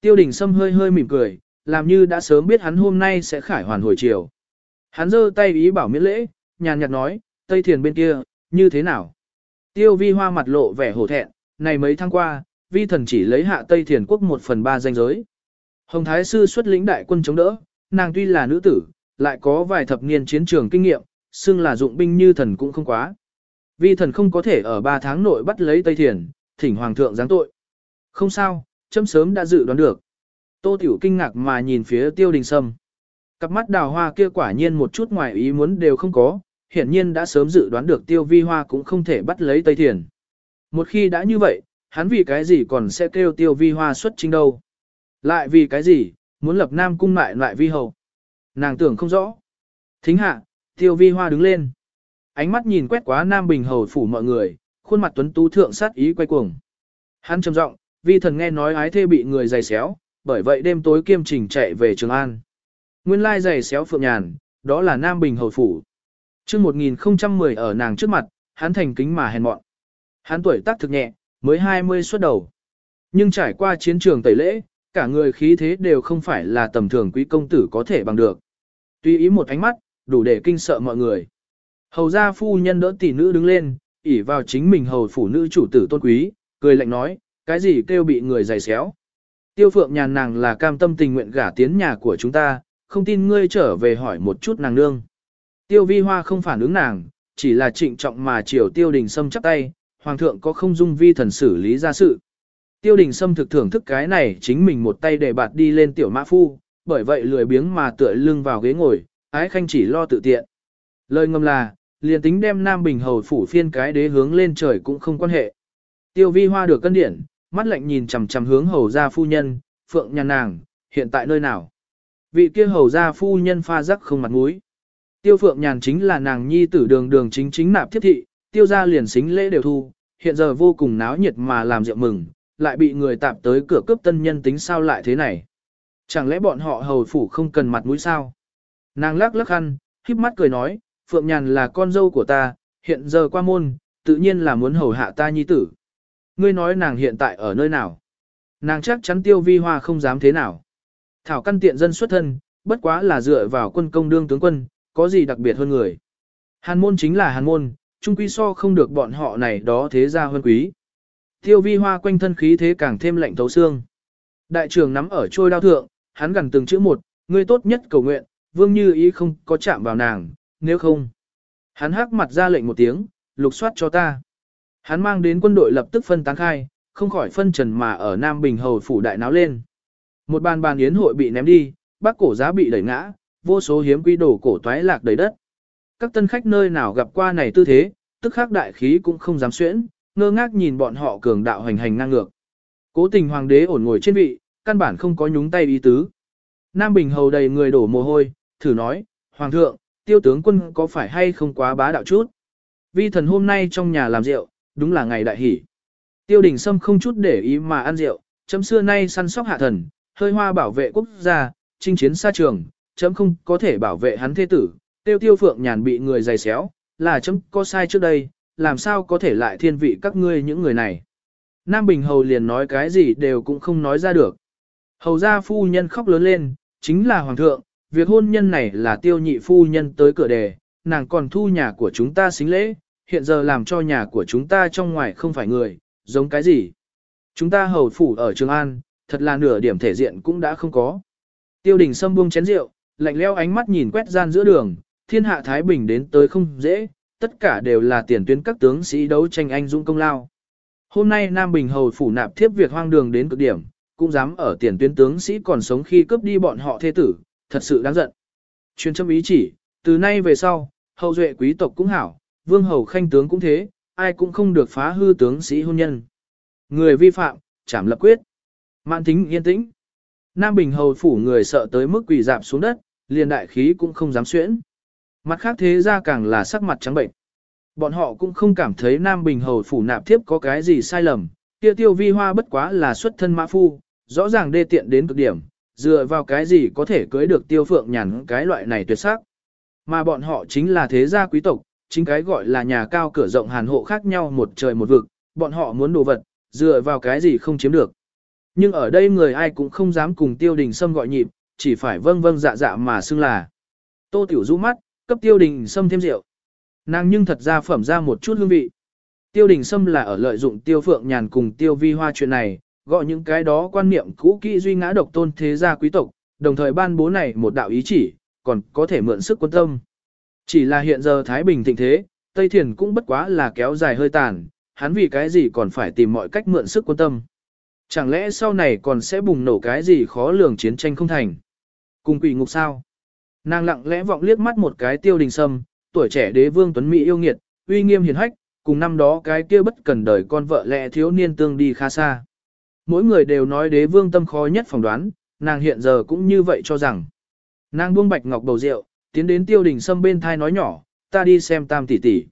Tiêu đình sâm hơi hơi mỉm cười, làm như đã sớm biết hắn hôm nay sẽ khải hoàn hồi chiều. Hắn giơ tay ý bảo miễn lễ, nhàn nhạt nói, Tây Thiền bên kia, như thế nào? Tiêu vi hoa mặt lộ vẻ hổ thẹn, này mấy tháng qua, vi thần chỉ lấy hạ Tây Thiền quốc một phần ba danh giới. Hồng Thái Sư xuất lĩnh đại quân chống đỡ, nàng tuy là nữ tử, lại có vài thập niên chiến trường kinh nghiệm, xưng là dụng binh như thần cũng không quá. Vi thần không có thể ở ba tháng nội bắt lấy Tây Thiền, thỉnh Hoàng thượng giáng tội. Không sao, chấm sớm đã dự đoán được. Tô Tiểu kinh ngạc mà nhìn phía tiêu đình sâm. Cặp mắt đào hoa kia quả nhiên một chút ngoài ý muốn đều không có, hiển nhiên đã sớm dự đoán được tiêu vi hoa cũng không thể bắt lấy Tây Thiền. Một khi đã như vậy, hắn vì cái gì còn sẽ kêu tiêu vi hoa xuất chính đâu. Lại vì cái gì, muốn lập nam cung lại lại vi hầu. Nàng tưởng không rõ. Thính hạ, tiêu vi hoa đứng lên. Ánh mắt nhìn quét quá nam bình hầu phủ mọi người, khuôn mặt tuấn tú thượng sát ý quay cuồng. Hắn trầm giọng, vi thần nghe nói ái thê bị người giày xéo, bởi vậy đêm tối kiêm trình chạy về Trường An. Nguyên lai giày xéo phượng nhàn, đó là Nam Bình Hầu Phủ. Trước 1010 ở nàng trước mặt, hắn thành kính mà hèn mọn. Hắn tuổi tác thực nhẹ, mới 20 xuất đầu. Nhưng trải qua chiến trường tẩy lễ, cả người khí thế đều không phải là tầm thường quý công tử có thể bằng được. Tuy ý một ánh mắt, đủ để kinh sợ mọi người. Hầu gia phu nhân đỡ tỷ nữ đứng lên, ỉ vào chính mình hầu phụ nữ chủ tử tôn quý, cười lạnh nói, cái gì kêu bị người giày xéo. Tiêu phượng nhàn nàng là cam tâm tình nguyện gả tiến nhà của chúng ta, không tin ngươi trở về hỏi một chút nàng nương. Tiêu vi hoa không phản ứng nàng, chỉ là trịnh trọng mà chiều tiêu đình sâm chắp tay, hoàng thượng có không dung vi thần xử lý ra sự. Tiêu đình sâm thực thưởng thức cái này chính mình một tay để bạt đi lên tiểu mã phu, bởi vậy lười biếng mà tựa lưng vào ghế ngồi, ái khanh chỉ lo tự tiện. Lời ngầm là, liền tính đem Nam Bình hầu phủ phiên cái đế hướng lên trời cũng không quan hệ. Tiêu vi hoa được cân điển, mắt lạnh nhìn chằm chằm hướng hầu gia phu nhân, phượng nhà nàng, hiện tại nơi nào. Vị kia hầu gia phu nhân pha rắc không mặt mũi. Tiêu phượng nhàn chính là nàng nhi tử đường đường chính chính nạp thiết thị, tiêu gia liền xính lễ đều thu, hiện giờ vô cùng náo nhiệt mà làm rượu mừng, lại bị người tạp tới cửa cướp tân nhân tính sao lại thế này. Chẳng lẽ bọn họ hầu phủ không cần mặt mũi sao? Nàng lắc lắc khăn, híp mắt cười nói, Phượng Nhàn là con dâu của ta, hiện giờ qua môn, tự nhiên là muốn hầu hạ ta nhi tử. Ngươi nói nàng hiện tại ở nơi nào? Nàng chắc chắn tiêu vi hoa không dám thế nào. Thảo căn tiện dân xuất thân, bất quá là dựa vào quân công đương tướng quân, có gì đặc biệt hơn người. Hàn môn chính là hàn môn, trung quy so không được bọn họ này đó thế ra hơn quý. Tiêu vi hoa quanh thân khí thế càng thêm lạnh thấu xương. Đại trưởng nắm ở trôi đao thượng, hắn gần từng chữ một, ngươi tốt nhất cầu nguyện, vương như ý không có chạm vào nàng, nếu không. Hắn hắc mặt ra lệnh một tiếng, lục soát cho ta. Hắn mang đến quân đội lập tức phân tán khai, không khỏi phân trần mà ở Nam Bình Hầu phủ đại náo lên. Một bàn bàn yến hội bị ném đi, bác cổ giá bị đẩy ngã, vô số hiếm quý đồ cổ toái lạc đầy đất. Các tân khách nơi nào gặp qua này tư thế, tức khắc đại khí cũng không dám xuyễn, ngơ ngác nhìn bọn họ cường đạo hành hành ngang ngược. Cố tình hoàng đế ổn ngồi trên vị, căn bản không có nhúng tay ý tứ. Nam Bình hầu đầy người đổ mồ hôi, thử nói, Hoàng thượng, tiêu tướng quân có phải hay không quá bá đạo chút? Vi thần hôm nay trong nhà làm rượu, đúng là ngày đại hỷ. Tiêu đình Sâm không chút để ý mà ăn rượu, chấm xưa nay săn sóc hạ thần, hơi hoa bảo vệ quốc gia, chinh chiến xa trường, chấm không có thể bảo vệ hắn thế tử, tiêu tiêu phượng nhàn bị người giày xéo, là chấm có sai trước đây, làm sao có thể lại thiên vị các ngươi những người này. Nam Bình Hầu liền nói cái gì đều cũng không nói ra được. Hầu gia phu nhân khóc lớn lên, chính là hoàng thượng, việc hôn nhân này là tiêu nhị phu nhân tới cửa đề, nàng còn thu nhà của chúng ta xính lễ, hiện giờ làm cho nhà của chúng ta trong ngoài không phải người, giống cái gì. Chúng ta hầu phủ ở Trường An, thật là nửa điểm thể diện cũng đã không có. Tiêu đình sâm buông chén rượu, lạnh leo ánh mắt nhìn quét gian giữa đường, thiên hạ Thái Bình đến tới không dễ, tất cả đều là tiền tuyến các tướng sĩ đấu tranh anh dũng công lao. Hôm nay Nam Bình hầu phủ nạp thiếp việc hoang đường đến cực điểm, cũng dám ở tiền tuyến tướng sĩ còn sống khi cướp đi bọn họ thê tử, thật sự đáng giận. Chuyên châm ý chỉ, từ nay về sau, hậu duệ quý tộc cũng hảo, vương hầu khanh tướng cũng thế, ai cũng không được phá hư tướng sĩ hôn nhân. Người vi phạm, chảm lập quyết. Mạn tính yên tĩnh. Nam Bình hầu phủ người sợ tới mức quỳ dạp xuống đất, liền đại khí cũng không dám xuyễn. Mặt khác thế ra càng là sắc mặt trắng bệnh. Bọn họ cũng không cảm thấy Nam Bình hầu phủ nạp thiếp có cái gì sai lầm, kia tiêu vi hoa bất quá là xuất thân mã phu, rõ ràng đê tiện đến cực điểm, dựa vào cái gì có thể cưới được tiêu phượng nhàn cái loại này tuyệt sắc. Mà bọn họ chính là thế gia quý tộc, chính cái gọi là nhà cao cửa rộng hàn hộ khác nhau một trời một vực, bọn họ muốn đồ vật, dựa vào cái gì không chiếm được. Nhưng ở đây người ai cũng không dám cùng tiêu đình sâm gọi nhịp, chỉ phải vâng vâng dạ dạ mà xưng là. Tô tiểu rũ mắt, cấp tiêu đình sâm thêm rượu. Nàng nhưng thật ra phẩm ra một chút hương vị. Tiêu đình sâm là ở lợi dụng tiêu phượng nhàn cùng tiêu vi hoa chuyện này, gọi những cái đó quan niệm cũ kỹ duy ngã độc tôn thế gia quý tộc, đồng thời ban bố này một đạo ý chỉ, còn có thể mượn sức quân tâm. Chỉ là hiện giờ Thái Bình thịnh thế, Tây Thiền cũng bất quá là kéo dài hơi tàn, hắn vì cái gì còn phải tìm mọi cách mượn sức quân tâm. Chẳng lẽ sau này còn sẽ bùng nổ cái gì khó lường chiến tranh không thành? Cùng quỷ ngục sao? Nàng lặng lẽ vọng liếc mắt một cái tiêu đình sâm, tuổi trẻ đế vương tuấn mỹ yêu nghiệt, uy nghiêm hiền hách, cùng năm đó cái kia bất cần đời con vợ lẽ thiếu niên tương đi khá xa. Mỗi người đều nói đế vương tâm khó nhất phỏng đoán, nàng hiện giờ cũng như vậy cho rằng. Nàng buông bạch ngọc bầu rượu, tiến đến tiêu đình sâm bên thai nói nhỏ, ta đi xem tam tỷ tỷ.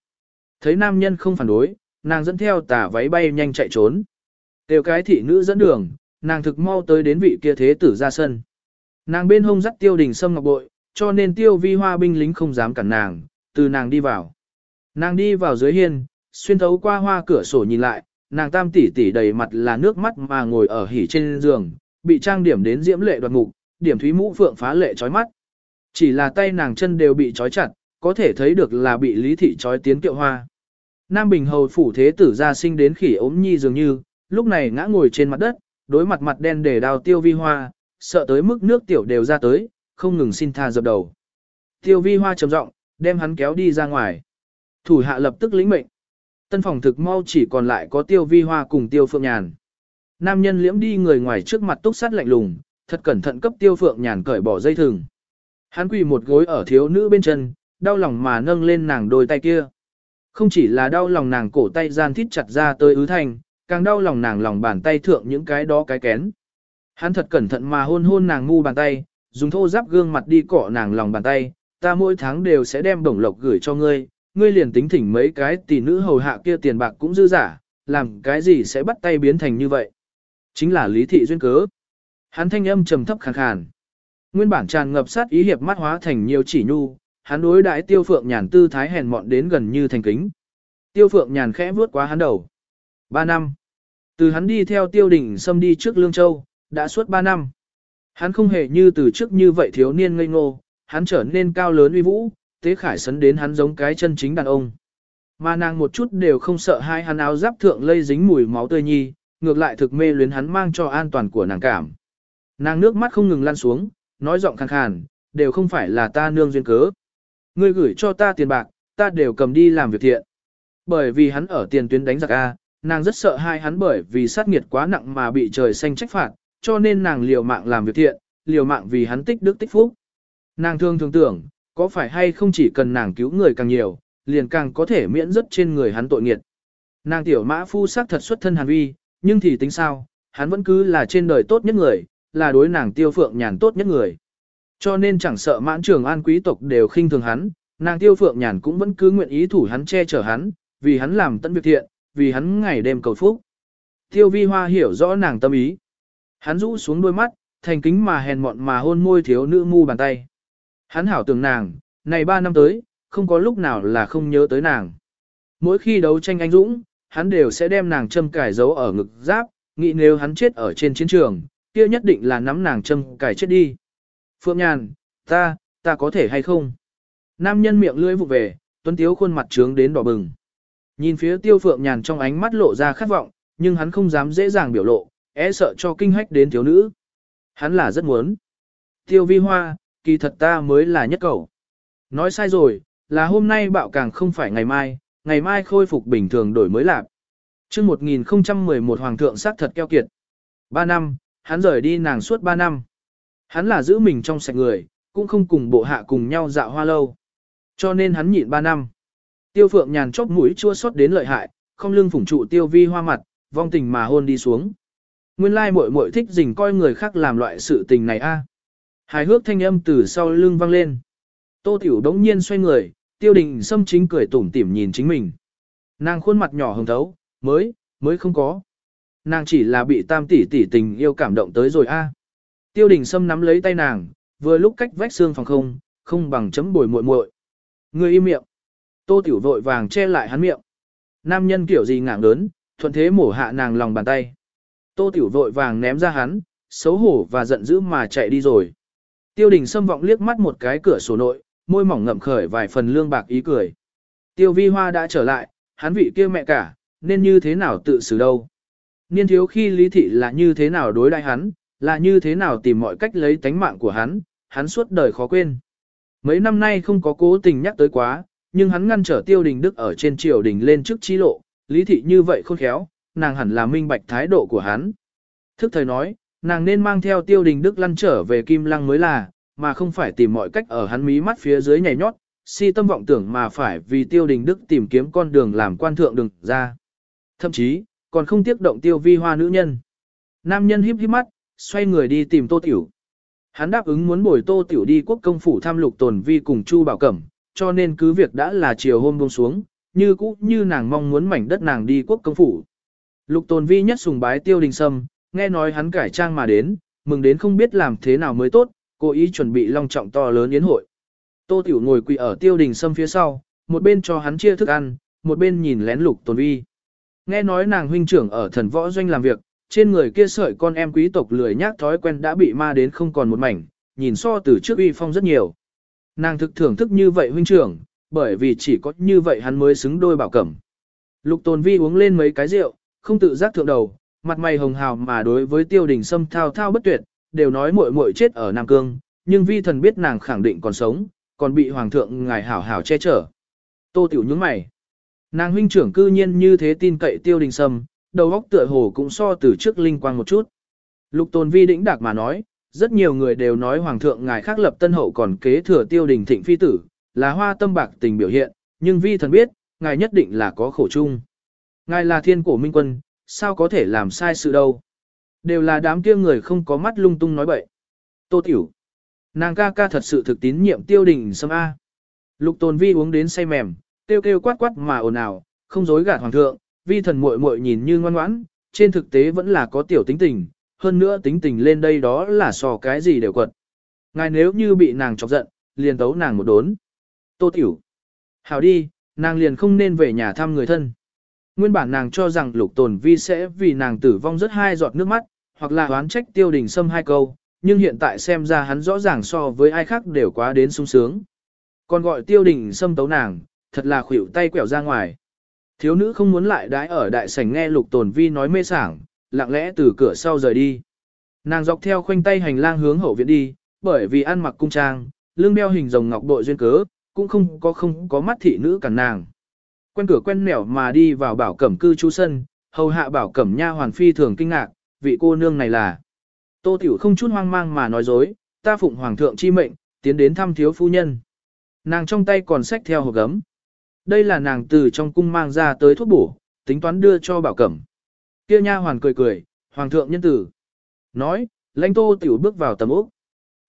Thấy nam nhân không phản đối, nàng dẫn theo tà váy bay nhanh chạy trốn. Tiêu cái thị nữ dẫn đường, nàng thực mau tới đến vị kia thế tử ra sân. Nàng bên hông dắt tiêu đình sâm ngọc bội, cho nên tiêu vi hoa binh lính không dám cản nàng, từ nàng đi vào. Nàng đi vào dưới hiên, xuyên thấu qua hoa cửa sổ nhìn lại, nàng tam tỷ tỷ đầy mặt là nước mắt mà ngồi ở hỉ trên giường, bị trang điểm đến diễm lệ đoạt mục, điểm thúy mũ phượng phá lệ chói mắt. Chỉ là tay nàng chân đều bị trói chặt, có thể thấy được là bị lý thị trói tiến kiệu hoa. Nam Bình hầu phủ thế tử ra sinh đến khỉ ốm nhi dường như, lúc này ngã ngồi trên mặt đất, đối mặt mặt đen để đào tiêu vi hoa, sợ tới mức nước tiểu đều ra tới, không ngừng xin tha dập đầu. Tiêu vi hoa trầm giọng, đem hắn kéo đi ra ngoài. Thủ hạ lập tức lĩnh mệnh. Tân phòng thực mau chỉ còn lại có tiêu vi hoa cùng tiêu phượng nhàn. Nam nhân liễm đi người ngoài trước mặt túc sát lạnh lùng, thật cẩn thận cấp tiêu phượng nhàn cởi bỏ dây thừng. Hắn quỳ một gối ở thiếu nữ bên chân, đau lòng mà nâng lên nàng đôi tay kia. Không chỉ là đau lòng nàng cổ tay gian thít chặt ra tới ứ thành, càng đau lòng nàng lòng bàn tay thượng những cái đó cái kén. Hắn thật cẩn thận mà hôn hôn nàng ngu bàn tay, dùng thô giáp gương mặt đi cọ nàng lòng bàn tay, ta mỗi tháng đều sẽ đem đồng lộc gửi cho ngươi, ngươi liền tính thỉnh mấy cái tỷ nữ hầu hạ kia tiền bạc cũng dư giả, làm cái gì sẽ bắt tay biến thành như vậy. Chính là lý thị duyên cớ. Hắn thanh âm trầm thấp khàn khàn. Nguyên bản tràn ngập sát ý hiệp mắt hóa thành nhiều chỉ nhu, hắn đối đãi tiêu phượng nhàn tư thái hèn mọn đến gần như thành kính. Tiêu phượng nhàn khẽ vuốt qua hắn đầu. Ba năm. Từ hắn đi theo tiêu đỉnh xâm đi trước Lương Châu, đã suốt ba năm. Hắn không hề như từ trước như vậy thiếu niên ngây ngô, hắn trở nên cao lớn uy vũ, tế khải sấn đến hắn giống cái chân chính đàn ông. Mà nàng một chút đều không sợ hai hắn áo giáp thượng lây dính mùi máu tươi nhi, ngược lại thực mê luyến hắn mang cho an toàn của nàng cảm. Nàng nước mắt không ngừng lăn xuống, nói giọng khàn khàn, đều không phải là ta nương duyên cớ. Ngươi gửi cho ta tiền bạc, ta đều cầm đi làm việc thiện. Bởi vì hắn ở tiền tuyến đánh giặc A, nàng rất sợ hai hắn bởi vì sát nghiệt quá nặng mà bị trời xanh trách phạt, cho nên nàng liều mạng làm việc thiện, liều mạng vì hắn tích đức tích phúc. Nàng thương thường tưởng, có phải hay không chỉ cần nàng cứu người càng nhiều, liền càng có thể miễn rất trên người hắn tội nghiệt. Nàng tiểu mã phu sắc thật xuất thân hàn vi, nhưng thì tính sao, hắn vẫn cứ là trên đời tốt nhất người, là đối nàng tiêu phượng nhàn tốt nhất người. Cho nên chẳng sợ mãn trường an quý tộc đều khinh thường hắn, nàng tiêu phượng nhàn cũng vẫn cứ nguyện ý thủ hắn che chở hắn, vì hắn làm tận việc thiện, vì hắn ngày đêm cầu phúc. Tiêu vi hoa hiểu rõ nàng tâm ý. Hắn rũ xuống đôi mắt, thành kính mà hèn mọn mà hôn môi thiếu nữ mu bàn tay. Hắn hảo tưởng nàng, này ba năm tới, không có lúc nào là không nhớ tới nàng. Mỗi khi đấu tranh anh dũng, hắn đều sẽ đem nàng châm cải giấu ở ngực giáp, nghĩ nếu hắn chết ở trên chiến trường, kia nhất định là nắm nàng châm cải chết đi. Phượng Nhàn, ta, ta có thể hay không? Nam nhân miệng lưỡi vụ về, tuấn tiếu khuôn mặt trướng đến đỏ bừng. Nhìn phía tiêu Phượng Nhàn trong ánh mắt lộ ra khát vọng, nhưng hắn không dám dễ dàng biểu lộ, e sợ cho kinh hách đến thiếu nữ. Hắn là rất muốn. Tiêu vi hoa, kỳ thật ta mới là nhất cầu. Nói sai rồi, là hôm nay bạo càng không phải ngày mai, ngày mai khôi phục bình thường đổi mới lạc. Trước 1011 Hoàng thượng sắc thật keo kiệt. Ba năm, hắn rời đi nàng suốt ba năm. Hắn là giữ mình trong sạch người, cũng không cùng bộ hạ cùng nhau dạo hoa lâu. Cho nên hắn nhịn ba năm. Tiêu phượng nhàn chóp mũi chua xót đến lợi hại, không lưng phủng trụ tiêu vi hoa mặt, vong tình mà hôn đi xuống. Nguyên lai muội muội thích dình coi người khác làm loại sự tình này a. Hài hước thanh âm từ sau lưng vang lên. Tô Tiểu đống nhiên xoay người, tiêu đình Sâm chính cười tủm tỉm nhìn chính mình. Nàng khuôn mặt nhỏ hồng thấu, mới, mới không có. Nàng chỉ là bị tam tỷ tỷ tình yêu cảm động tới rồi a. Tiêu đình Sâm nắm lấy tay nàng, vừa lúc cách vách xương phòng không, không bằng chấm bồi muội muội. Người im miệng. Tô Tiểu vội vàng che lại hắn miệng. Nam nhân kiểu gì ngạng lớn, thuận thế mổ hạ nàng lòng bàn tay. Tô Tiểu vội vàng ném ra hắn, xấu hổ và giận dữ mà chạy đi rồi. Tiêu đình xâm vọng liếc mắt một cái cửa sổ nội, môi mỏng ngậm khởi vài phần lương bạc ý cười. Tiêu vi hoa đã trở lại, hắn vị kia mẹ cả, nên như thế nào tự xử đâu. Niên thiếu khi lý thị là như thế nào đối đãi hắn, là như thế nào tìm mọi cách lấy tánh mạng của hắn, hắn suốt đời khó quên. Mấy năm nay không có cố tình nhắc tới quá, nhưng hắn ngăn trở tiêu đình đức ở trên triều đình lên trước chi lộ, lý thị như vậy khôn khéo, nàng hẳn là minh bạch thái độ của hắn. Thức thời nói, nàng nên mang theo tiêu đình đức lăn trở về kim lăng mới là, mà không phải tìm mọi cách ở hắn mí mắt phía dưới nhảy nhót, si tâm vọng tưởng mà phải vì tiêu đình đức tìm kiếm con đường làm quan thượng đừng ra. Thậm chí, còn không tiếc động tiêu vi hoa nữ nhân. Nam nhân híp híp mắt, xoay người đi tìm tô tiểu. Hắn đáp ứng muốn bồi tô tiểu đi quốc công phủ tham lục tồn vi cùng Chu Bảo Cẩm, cho nên cứ việc đã là chiều hôm buông xuống, như cũ như nàng mong muốn mảnh đất nàng đi quốc công phủ. Lục tồn vi nhất sùng bái tiêu đình sâm, nghe nói hắn cải trang mà đến, mừng đến không biết làm thế nào mới tốt, cố ý chuẩn bị long trọng to lớn yến hội. Tô Tiểu ngồi quỳ ở tiêu đình sâm phía sau, một bên cho hắn chia thức ăn, một bên nhìn lén lục tồn vi. Nghe nói nàng huynh trưởng ở thần võ doanh làm việc, trên người kia sợi con em quý tộc lười nhác thói quen đã bị ma đến không còn một mảnh, nhìn so từ trước uy phong rất nhiều. Nàng thực thưởng thức như vậy huynh trưởng, bởi vì chỉ có như vậy hắn mới xứng đôi bảo cẩm. Lục tồn vi uống lên mấy cái rượu, không tự giác thượng đầu, mặt mày hồng hào mà đối với tiêu đình sâm thao thao bất tuyệt, đều nói muội muội chết ở Nam Cương, nhưng vi thần biết nàng khẳng định còn sống, còn bị hoàng thượng ngài hảo hảo che chở. Tô tiểu nhướng mày. Nàng huynh trưởng cư nhiên như thế tin cậy tiêu đình sâm, đầu óc tựa hồ cũng so từ trước linh quang một chút. Lục tồn vi đĩnh đạc mà nói, rất nhiều người đều nói hoàng thượng ngài khắc lập tân hậu còn kế thừa tiêu đình thịnh phi tử, là hoa tâm bạc tình biểu hiện, nhưng vi thần biết, ngài nhất định là có khổ chung. Ngài là thiên cổ minh quân, sao có thể làm sai sự đâu. Đều là đám kia người không có mắt lung tung nói bậy. Tô tiểu. Nàng ca ca thật sự thực tín nhiệm tiêu đình sâm A. Lục tồn vi uống đến say mềm, kêu kêu quát quát mà ồn ào, không dối gạt hoàng thượng, vi thần muội muội nhìn như ngoan ngoãn, trên thực tế vẫn là có tiểu tính tình, hơn nữa tính tình lên đây đó là so cái gì đều quật. Ngài nếu như bị nàng chọc giận, liền tấu nàng một đốn. Tô tiểu. Hảo đi, nàng liền không nên về nhà thăm người thân. Nguyên bản nàng cho rằng lục tồn vi sẽ vì nàng tử vong rất hai giọt nước mắt, hoặc là oán trách tiêu đình sâm hai câu, nhưng hiện tại xem ra hắn rõ ràng so với ai khác đều quá đến sung sướng. Còn gọi tiêu đình sâm tấu nàng, thật là khuỷu tay quẹo ra ngoài. Thiếu nữ không muốn lại đãi ở đại sảnh nghe lục tồn vi nói mê sảng, lặng lẽ từ cửa sau rời đi. Nàng dọc theo khoanh tay hành lang hướng hậu viện đi, bởi vì ăn mặc cung trang, lưng đeo hình rồng ngọc bội duyên cớ, cũng không có không có mắt thị nữ cản nàng. Quen cửa quen nẻo mà đi vào bảo cẩm cư trú sân, hầu hạ bảo cẩm nha hoàn phi thường kinh ngạc, vị cô nương này là. Tô Tiểu không chút hoang mang mà nói dối, ta phụng hoàng thượng chi mệnh, tiến đến thăm thiếu phu nhân. Nàng trong tay còn xách theo hộp gấm. Đây là nàng từ trong cung mang ra tới thuốc bổ, tính toán đưa cho bảo cẩm. Kia nha hoàn cười cười, hoàng thượng nhân tử. Nói, lãnh tô tiểu bước vào tầm ốc.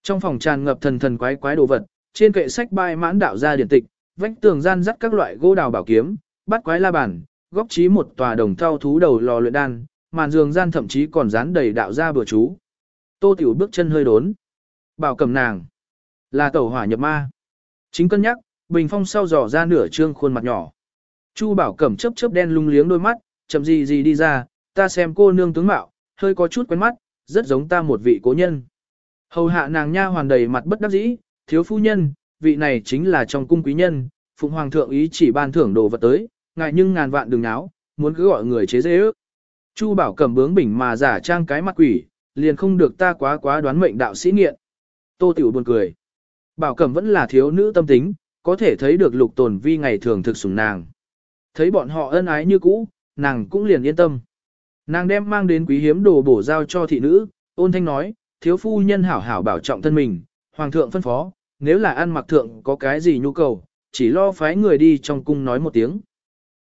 Trong phòng tràn ngập thần thần quái quái đồ vật, trên kệ sách bài mãn đạo ra điển tịch, vách tường gian dắt các loại gỗ đào bảo kiếm, bắt quái la bàn, góc trí một tòa đồng thau thú đầu lò luyện đan, màn giường gian thậm chí còn dán đầy đạo ra bừa chú. Tô Tiểu bước chân hơi đốn. Bảo cầm nàng. Là tẩu hỏa nhập ma. Chính cân nhắc, bình phong sau dò ra nửa trương khuôn mặt nhỏ. Chu bảo cẩm chớp chớp đen lung liếng đôi mắt, chậm gì gì đi ra, ta xem cô nương tướng mạo, hơi có chút quen mắt, rất giống ta một vị cố nhân. Hầu hạ nàng nha hoàn đầy mặt bất đắc dĩ, thiếu phu nhân, vị này chính là trong cung quý nhân, phụng hoàng thượng ý chỉ ban thưởng đồ vật tới, ngại nhưng ngàn vạn đừng náo, muốn cứ gọi người chế dễ ước. Chu bảo cầm bướng bỉnh mà giả trang cái mặt quỷ, liền không được ta quá quá đoán mệnh đạo sĩ nghiện. Tô tiểu buồn cười. Bảo cẩm vẫn là thiếu nữ tâm tính, có thể thấy được lục tồn vi ngày thường thực sủng nàng. Thấy bọn họ ân ái như cũ, nàng cũng liền yên tâm. Nàng đem mang đến quý hiếm đồ bổ giao cho thị nữ, ôn thanh nói, thiếu phu nhân hảo hảo bảo trọng thân mình, hoàng thượng phân phó, nếu là ăn mặc thượng có cái gì nhu cầu, chỉ lo phái người đi trong cung nói một tiếng.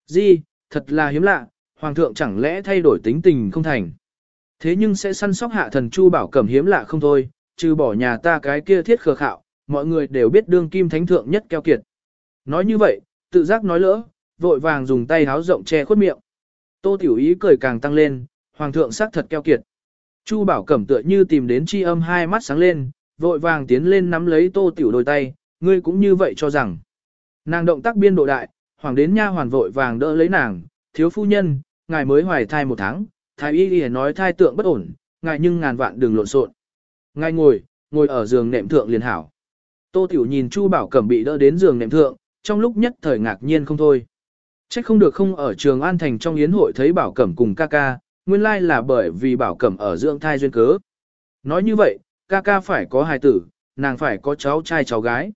Di, thật là hiếm lạ, hoàng thượng chẳng lẽ thay đổi tính tình không thành. Thế nhưng sẽ săn sóc hạ thần chu bảo cẩm hiếm lạ không thôi, trừ bỏ nhà ta cái kia thiết khờ khạo, mọi người đều biết đương kim thánh thượng nhất keo kiệt. Nói như vậy, tự giác nói lỡ, vội vàng dùng tay háo rộng che khuất miệng. Tô tiểu ý cười càng tăng lên, hoàng thượng xác thật keo kiệt. Chu bảo cẩm tựa như tìm đến chi âm hai mắt sáng lên, vội vàng tiến lên nắm lấy tô tiểu đôi tay, ngươi cũng như vậy cho rằng. Nàng động tác biên độ đại, hoàng đến nha hoàn vội vàng đỡ lấy nàng, thiếu phu nhân, ngài mới hoài thai một tháng, thái y y nói thai tượng bất ổn, ngài nhưng ngàn vạn đừng lộn xộn. Ngài ngồi, ngồi ở giường nệm thượng liền hảo. Tô tiểu nhìn Chu Bảo Cẩm bị đỡ đến giường nệm thượng, trong lúc nhất thời ngạc nhiên không thôi. Trách không được không ở trường An Thành trong yến hội thấy Bảo Cẩm cùng ca ca, nguyên lai là bởi vì Bảo Cẩm ở dưỡng thai duyên cớ. Nói như vậy, ca ca phải có hài tử, nàng phải có cháu trai cháu gái.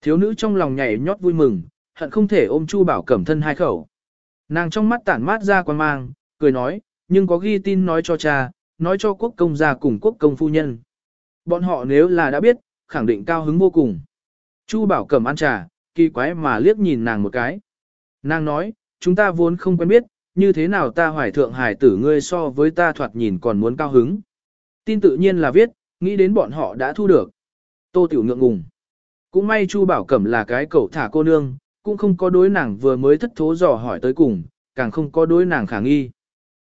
Thiếu nữ trong lòng nhảy nhót vui mừng, hận không thể ôm Chu Bảo Cẩm thân hai khẩu. Nàng trong mắt tản mát ra quan mang, cười nói, nhưng có ghi tin nói cho cha, nói cho quốc công gia cùng quốc công phu nhân. Bọn họ nếu là đã biết, khẳng định cao hứng vô cùng. Chu Bảo Cẩm ăn trà, kỳ quái mà liếc nhìn nàng một cái. Nàng nói, chúng ta vốn không quen biết, như thế nào ta hoài thượng hải tử ngươi so với ta thoạt nhìn còn muốn cao hứng. Tin tự nhiên là viết, nghĩ đến bọn họ đã thu được. Tô Tiểu ngượng ngùng. Cũng may Chu Bảo Cẩm là cái cậu thả cô nương, cũng không có đối nàng vừa mới thất thố dò hỏi tới cùng, càng không có đối nàng khả nghi.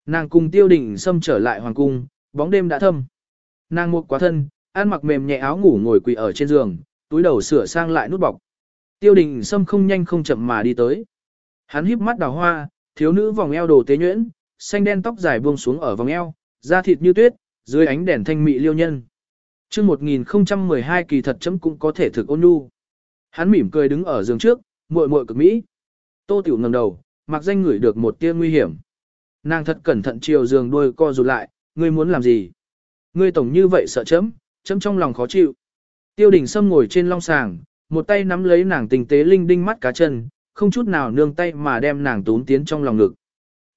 Nàng cùng tiêu định xâm trở lại hoàng cung, bóng đêm đã thâm. Nàng một quá thân, ăn mặc mềm nhẹ áo ngủ ngồi quỳ ở trên giường, túi đầu sửa sang lại nút bọc. Tiêu đình Sâm không nhanh không chậm mà đi tới. Hắn híp mắt đào hoa, thiếu nữ vòng eo đồ tế nhuyễn, xanh đen tóc dài buông xuống ở vòng eo, da thịt như tuyết, dưới ánh đèn thanh mị liêu nhân. Chương 1012 kỳ thật chấm cũng có thể thực ôn nhu. Hắn mỉm cười đứng ở giường trước, muội muội cực mỹ. Tô Tiểu ngẩng đầu, mặc danh ngửi được một tia nguy hiểm. Nàng thật cẩn thận chiều giường đuôi co rụt lại, ngươi muốn làm gì? Ngươi tổng như vậy sợ chấm, chấm trong lòng khó chịu. Tiêu đình Sâm ngồi trên long sàng, một tay nắm lấy nàng tình tế linh đinh mắt cá chân, không chút nào nương tay mà đem nàng tốn tiến trong lòng ngực.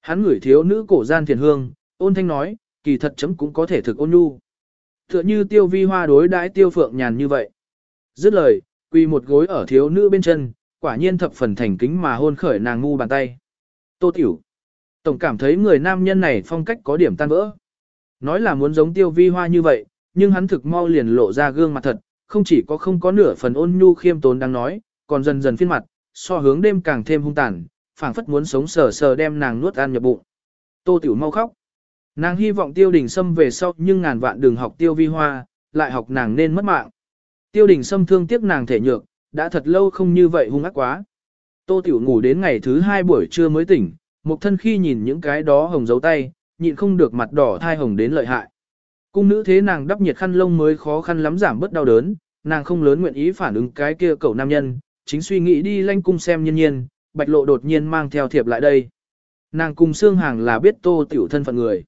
Hắn ngửi thiếu nữ cổ gian thiền hương, ôn thanh nói, kỳ thật chấm cũng có thể thực ôn nhu. Tựa như tiêu vi hoa đối đãi tiêu phượng nhàn như vậy. Dứt lời, quỳ một gối ở thiếu nữ bên chân, quả nhiên thập phần thành kính mà hôn khởi nàng ngu bàn tay. Tô tiểu. Tổng cảm thấy người nam nhân này phong cách có điểm tan vỡ. Nói là muốn giống tiêu vi hoa như vậy, nhưng hắn thực mau liền lộ ra gương mặt thật, không chỉ có không có nửa phần ôn nhu khiêm tốn đang nói, còn dần dần phiên mặt, so hướng đêm càng thêm hung tàn, phảng phất muốn sống sờ sờ đem nàng nuốt ăn nhập bụng. Tô Tiểu mau khóc. Nàng hy vọng Tiêu Đình Sâm về sau nhưng ngàn vạn đường học Tiêu Vi Hoa, lại học nàng nên mất mạng. Tiêu Đình Sâm thương tiếc nàng thể nhược, đã thật lâu không như vậy hung ác quá. Tô Tiểu ngủ đến ngày thứ hai buổi trưa mới tỉnh, một thân khi nhìn những cái đó hồng dấu tay, nhịn không được mặt đỏ thai hồng đến lợi hại. Cung nữ thế nàng đắp nhiệt khăn lông mới khó khăn lắm giảm bớt đau đớn, nàng không lớn nguyện ý phản ứng cái kia cậu nam nhân, chính suy nghĩ đi lanh cung xem nhiên nhiên, bạch lộ đột nhiên mang theo thiệp lại đây. Nàng cùng xương hàng là biết tô tiểu thân phận người.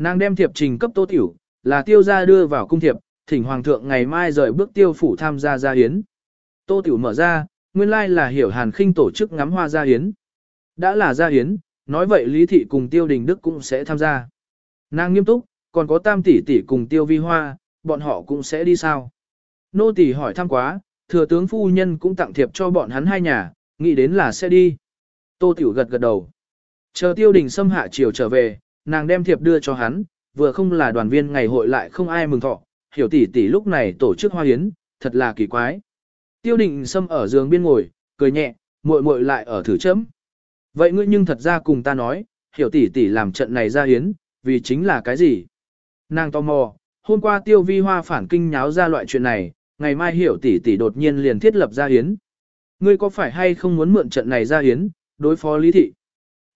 Nàng đem thiệp trình cấp tô tiểu, là tiêu gia đưa vào cung thiệp, thỉnh hoàng thượng ngày mai rời bước tiêu phủ tham gia gia hiến. Tô tiểu mở ra, nguyên lai là hiểu hàn khinh tổ chức ngắm hoa gia hiến. Đã là gia hiến, nói vậy Lý Thị cùng Tiêu Đình Đức cũng sẽ tham gia. Nàng nghiêm túc, còn có tam tỷ tỷ cùng Tiêu Vi Hoa, bọn họ cũng sẽ đi sao? Nô tỷ hỏi thăm quá, thừa tướng phu nhân cũng tặng thiệp cho bọn hắn hai nhà, nghĩ đến là sẽ đi. Tô Tiểu gật gật đầu. Chờ Tiêu Đình xâm hạ chiều trở về, nàng đem thiệp đưa cho hắn, vừa không là đoàn viên ngày hội lại không ai mừng thọ, hiểu tỷ tỷ lúc này tổ chức hoa hiến, thật là kỳ quái. Tiêu Định xâm ở giường biên ngồi, cười nhẹ, muội muội lại ở thử chấm. Vậy ngươi nhưng thật ra cùng ta nói, hiểu tỷ tỷ làm trận này ra hiến, vì chính là cái gì? Nàng tò mò, hôm qua tiêu vi hoa phản kinh nháo ra loại chuyện này, ngày mai hiểu tỷ tỷ đột nhiên liền thiết lập ra hiến. Ngươi có phải hay không muốn mượn trận này ra hiến, đối phó lý thị?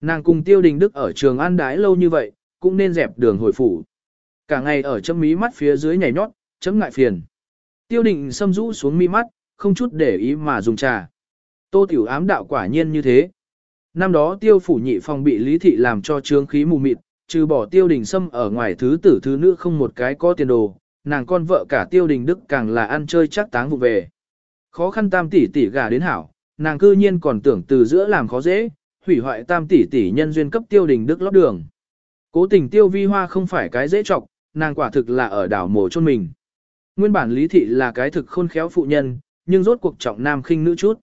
Nàng cùng tiêu đình đức ở trường an đái lâu như vậy, cũng nên dẹp đường hồi phủ. Cả ngày ở chấm mí mắt phía dưới nhảy nhót, chấm ngại phiền. Tiêu đình xâm rũ xuống mi mắt, không chút để ý mà dùng trà. Tô tiểu ám đạo quả nhiên như thế. Năm đó tiêu phủ nhị phòng bị lý thị làm cho trướng khí mù mịt, trừ bỏ tiêu đình xâm ở ngoài thứ tử thứ nữ không một cái có tiền đồ, nàng con vợ cả tiêu đình đức càng là ăn chơi chắc táng vụ về. Khó khăn tam tỷ tỷ gà đến hảo, nàng cư nhiên còn tưởng từ giữa làm khó dễ, hủy hoại tam tỷ tỷ nhân duyên cấp tiêu đình đức lót đường. Cố tình tiêu vi hoa không phải cái dễ trọc, nàng quả thực là ở đảo mồ chôn mình. Nguyên bản lý thị là cái thực khôn khéo phụ nhân, nhưng rốt cuộc trọng nam khinh nữ chút.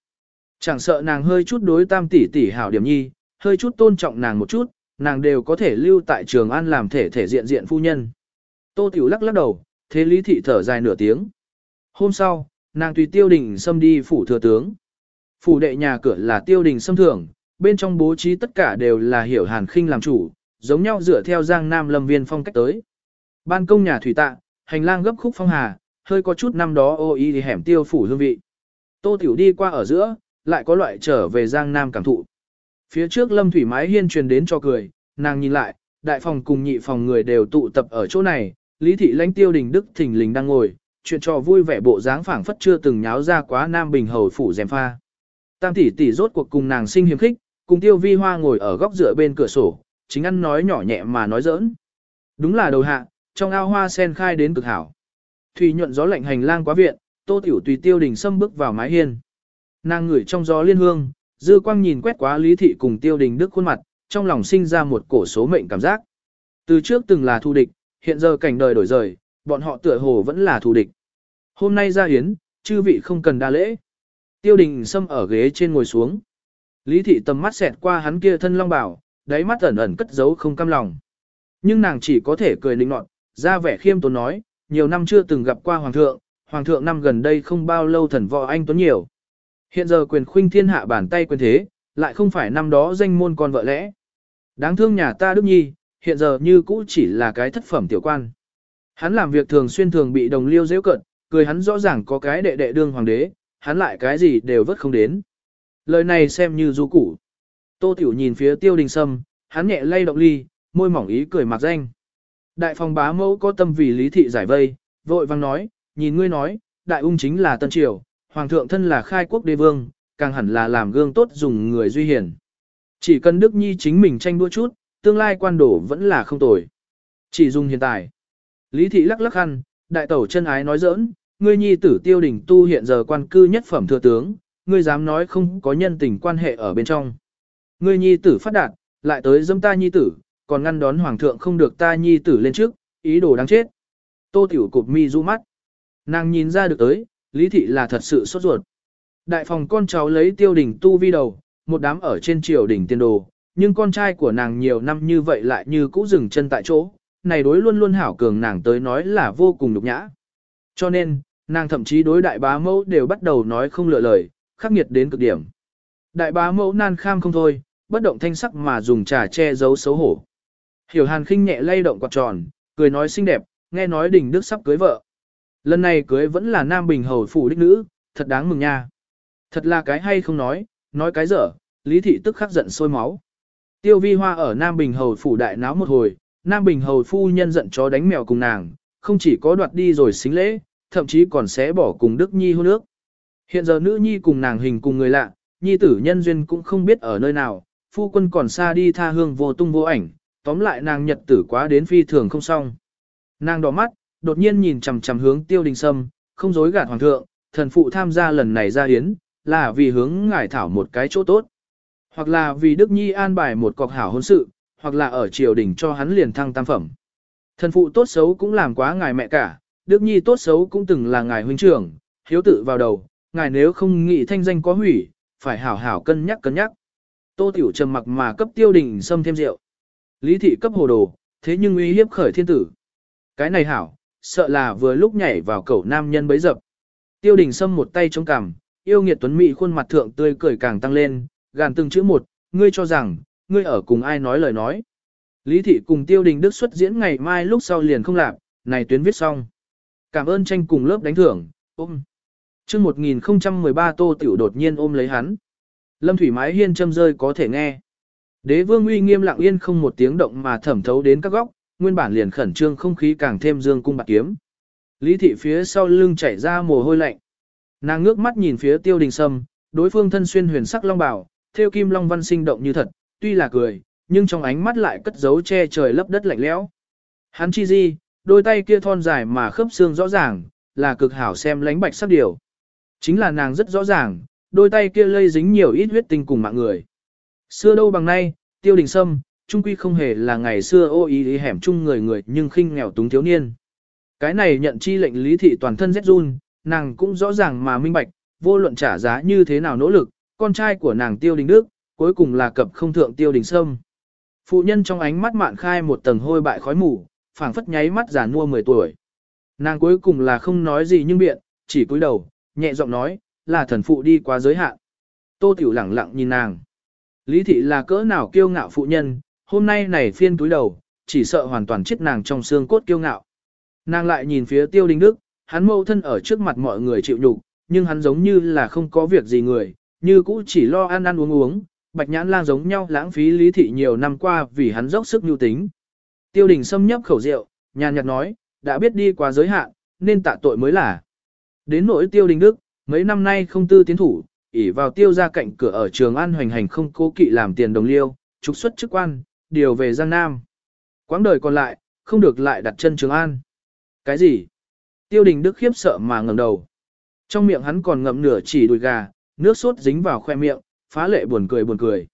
Chẳng sợ nàng hơi chút đối tam tỷ tỷ hảo điểm nhi, hơi chút tôn trọng nàng một chút, nàng đều có thể lưu tại trường an làm thể thể diện diện phu nhân. Tô Tiểu lắc lắc đầu, thế lý thị thở dài nửa tiếng. Hôm sau, nàng tùy tiêu đình xâm đi phủ thừa tướng. Phủ đệ nhà cửa là tiêu đình xâm thưởng, bên trong bố trí tất cả đều là hiểu hàn khinh làm chủ, giống nhau dựa theo giang nam lâm viên phong cách tới. Ban công nhà thủy tạ, hành lang gấp khúc phong hà, hơi có chút năm đó ô y hẻm tiêu phủ hương vị. Tô Tiểu đi qua ở giữa, lại có loại trở về Giang Nam cảm thụ. Phía trước lâm thủy mái hiên truyền đến cho cười, nàng nhìn lại, đại phòng cùng nhị phòng người đều tụ tập ở chỗ này, lý thị lãnh tiêu đình đức thỉnh lình đang ngồi, chuyện trò vui vẻ bộ dáng phảng phất chưa từng nháo ra quá Nam Bình hầu phủ dèm pha. Tam tỷ tỷ rốt cuộc cùng nàng sinh hiếm khích, cùng tiêu vi hoa ngồi ở góc dựa bên cửa sổ, chính ăn nói nhỏ nhẹ mà nói giỡn. Đúng là đầu hạ, trong ao hoa sen khai đến cực hảo. Thủy nhuận gió lạnh hành lang quá viện, tô tiểu tùy tiêu đình xâm bước vào mái hiên. Nàng ngửi trong gió liên hương, dư quang nhìn quét quá lý thị cùng tiêu đình đức khuôn mặt, trong lòng sinh ra một cổ số mệnh cảm giác. Từ trước từng là thù địch, hiện giờ cảnh đời đổi rời, bọn họ tựa hồ vẫn là thù địch. Hôm nay ra hiến, chư vị không cần đa lễ. Tiêu đình xâm ở ghế trên ngồi xuống. Lý thị tầm mắt xẹt qua hắn kia thân long bảo, đáy mắt ẩn ẩn cất giấu không cam lòng. Nhưng nàng chỉ có thể cười nịnh nọt, ra vẻ khiêm tốn nói, nhiều năm chưa từng gặp qua hoàng thượng, hoàng thượng năm gần đây không bao lâu thần võ anh tuấn nhiều. Hiện giờ quyền khuynh thiên hạ bàn tay quyền thế, lại không phải năm đó danh môn con vợ lẽ. Đáng thương nhà ta Đức Nhi, hiện giờ như cũ chỉ là cái thất phẩm tiểu quan. Hắn làm việc thường xuyên thường bị đồng liêu dễ cận, cười hắn rõ ràng có cái đệ đệ đương hoàng đế, hắn lại cái gì đều vất không đến. Lời này xem như du củ. Tô Tiểu nhìn phía tiêu đình sâm, hắn nhẹ lay động ly, môi mỏng ý cười mặc danh. Đại phòng bá mẫu có tâm vì lý thị giải vây, vội vang nói, nhìn ngươi nói, đại ung chính là tân triều, hoàng thượng thân là khai quốc đế vương, càng hẳn là làm gương tốt dùng người duy hiển. Chỉ cần Đức Nhi chính mình tranh đua chút, tương lai quan đổ vẫn là không tồi. Chỉ dùng hiện tại. Lý thị lắc lắc khăn, đại tẩu chân ái nói giỡn, ngươi nhi tử tiêu đỉnh tu hiện giờ quan cư nhất phẩm thừa tướng, ngươi dám nói không có nhân tình quan hệ ở bên trong. Ngươi nhi tử phát đạt, lại tới dâm ta nhi tử, còn ngăn đón hoàng thượng không được ta nhi tử lên trước, ý đồ đáng chết. Tô tiểu cụp mi du mắt. Nàng nhìn ra được tới, lý thị là thật sự sốt ruột. Đại phòng con cháu lấy tiêu đỉnh tu vi đầu, một đám ở trên triều đỉnh tiên đồ, nhưng con trai của nàng nhiều năm như vậy lại như cũ dừng chân tại chỗ, này đối luôn luôn hảo cường nàng tới nói là vô cùng nhục nhã. Cho nên, nàng thậm chí đối đại bá mẫu đều bắt đầu nói không lựa lời, khắc nghiệt đến cực điểm. Đại bá mẫu nan kham không thôi, bất động thanh sắc mà dùng trà che giấu xấu hổ. Hiểu hàn khinh nhẹ lay động quạt tròn, cười nói xinh đẹp, nghe nói đình đức sắp cưới vợ. Lần này cưới vẫn là nam bình hầu phủ đích nữ, thật đáng mừng nha. Thật là cái hay không nói, nói cái dở, lý thị tức khắc giận sôi máu. Tiêu vi hoa ở Nam Bình Hầu phủ đại náo một hồi, Nam Bình Hầu phu nhân giận chó đánh mèo cùng nàng, không chỉ có đoạt đi rồi xính lễ, thậm chí còn sẽ bỏ cùng Đức Nhi hôn nước. Hiện giờ nữ nhi cùng nàng hình cùng người lạ, nhi tử nhân duyên cũng không biết ở nơi nào, phu quân còn xa đi tha hương vô tung vô ảnh, tóm lại nàng nhật tử quá đến phi thường không xong. Nàng đỏ mắt, đột nhiên nhìn chằm chằm hướng tiêu đình sâm, không dối gạt hoàng thượng, thần phụ tham gia lần này ra hiến, là vì hướng ngải thảo một cái chỗ tốt. Hoặc là vì Đức Nhi an bài một cọc hảo hôn sự, hoặc là ở triều đình cho hắn liền thăng tam phẩm. Thần phụ tốt xấu cũng làm quá ngài mẹ cả, Đức Nhi tốt xấu cũng từng là ngài huynh trưởng, hiếu tự vào đầu, ngài nếu không nghĩ thanh danh có hủy, phải hảo hảo cân nhắc cân nhắc. Tô Tiểu trầm mặc mà cấp tiêu đình xâm thêm rượu. Lý thị cấp hồ đồ, thế nhưng uy hiếp khởi thiên tử. Cái này hảo, sợ là vừa lúc nhảy vào cẩu nam nhân bấy dập. Tiêu đình xâm một tay chống cằm, yêu nghiệt tuấn mỹ khuôn mặt thượng tươi cười càng tăng lên, gàn từng chữ một, ngươi cho rằng, ngươi ở cùng ai nói lời nói. Lý thị cùng tiêu đình đức xuất diễn ngày mai lúc sau liền không làm, này tuyến viết xong. Cảm ơn tranh cùng lớp đánh thưởng, ôm chương 1013 tô tiểu đột nhiên ôm lấy hắn. Lâm thủy mái hiên châm rơi có thể nghe. Đế vương uy nghiêm lặng yên không một tiếng động mà thẩm thấu đến các góc, nguyên bản liền khẩn trương không khí càng thêm dương cung bạc kiếm. Lý thị phía sau lưng chảy ra mồ hôi lạnh. Nàng ngước mắt nhìn phía tiêu đình sâm, đối phương thân xuyên huyền sắc long bảo, theo kim long văn sinh động như thật, tuy là cười, nhưng trong ánh mắt lại cất giấu che trời lấp đất lạnh lẽo. Hắn chi di, đôi tay kia thon dài mà khớp xương rõ ràng, là cực hảo xem lánh bạch sắc điều. Chính là nàng rất rõ ràng, đôi tay kia lây dính nhiều ít huyết tinh cùng mạng người. Xưa đâu bằng nay, tiêu đình sâm, trung quy không hề là ngày xưa ô ý, ý hẻm chung người người nhưng khinh nghèo túng thiếu niên. Cái này nhận chi lệnh lý thị toàn thân rét run, nàng cũng rõ ràng mà minh bạch, vô luận trả giá như thế nào nỗ lực, con trai của nàng tiêu đình đức, cuối cùng là cập không thượng tiêu đình sâm. Phụ nhân trong ánh mắt mạn khai một tầng hôi bại khói mù, phảng phất nháy mắt già nua 10 tuổi. Nàng cuối cùng là không nói gì nhưng biện, chỉ cúi đầu, nhẹ giọng nói, là thần phụ đi quá giới hạn. Tô Tiểu lẳng lặng nhìn nàng. Lý thị là cỡ nào kiêu ngạo phụ nhân, hôm nay này phiên túi đầu, chỉ sợ hoàn toàn chết nàng trong xương cốt kiêu ngạo. Nàng lại nhìn phía tiêu đình đức, hắn mâu thân ở trước mặt mọi người chịu nhục, nhưng hắn giống như là không có việc gì người, như cũ chỉ lo ăn ăn uống uống, bạch nhãn lang giống nhau lãng phí lý thị nhiều năm qua vì hắn dốc sức nhu tính. Tiêu đình xâm nhấp khẩu rượu, nhàn nhạt nói, đã biết đi qua giới hạn, nên tạ tội mới là. Đến nỗi tiêu đình đức, mấy năm nay không tư tiến thủ, ỉ vào tiêu ra cạnh cửa ở trường an hoành hành không cố kỵ làm tiền đồng liêu, trục xuất chức quan, điều về Giang Nam. Quãng đời còn lại, không được lại đặt chân trường an. Cái gì? Tiêu đình đức khiếp sợ mà ngẩng đầu. Trong miệng hắn còn ngậm nửa chỉ đùi gà, nước sốt dính vào khoe miệng, phá lệ buồn cười buồn cười.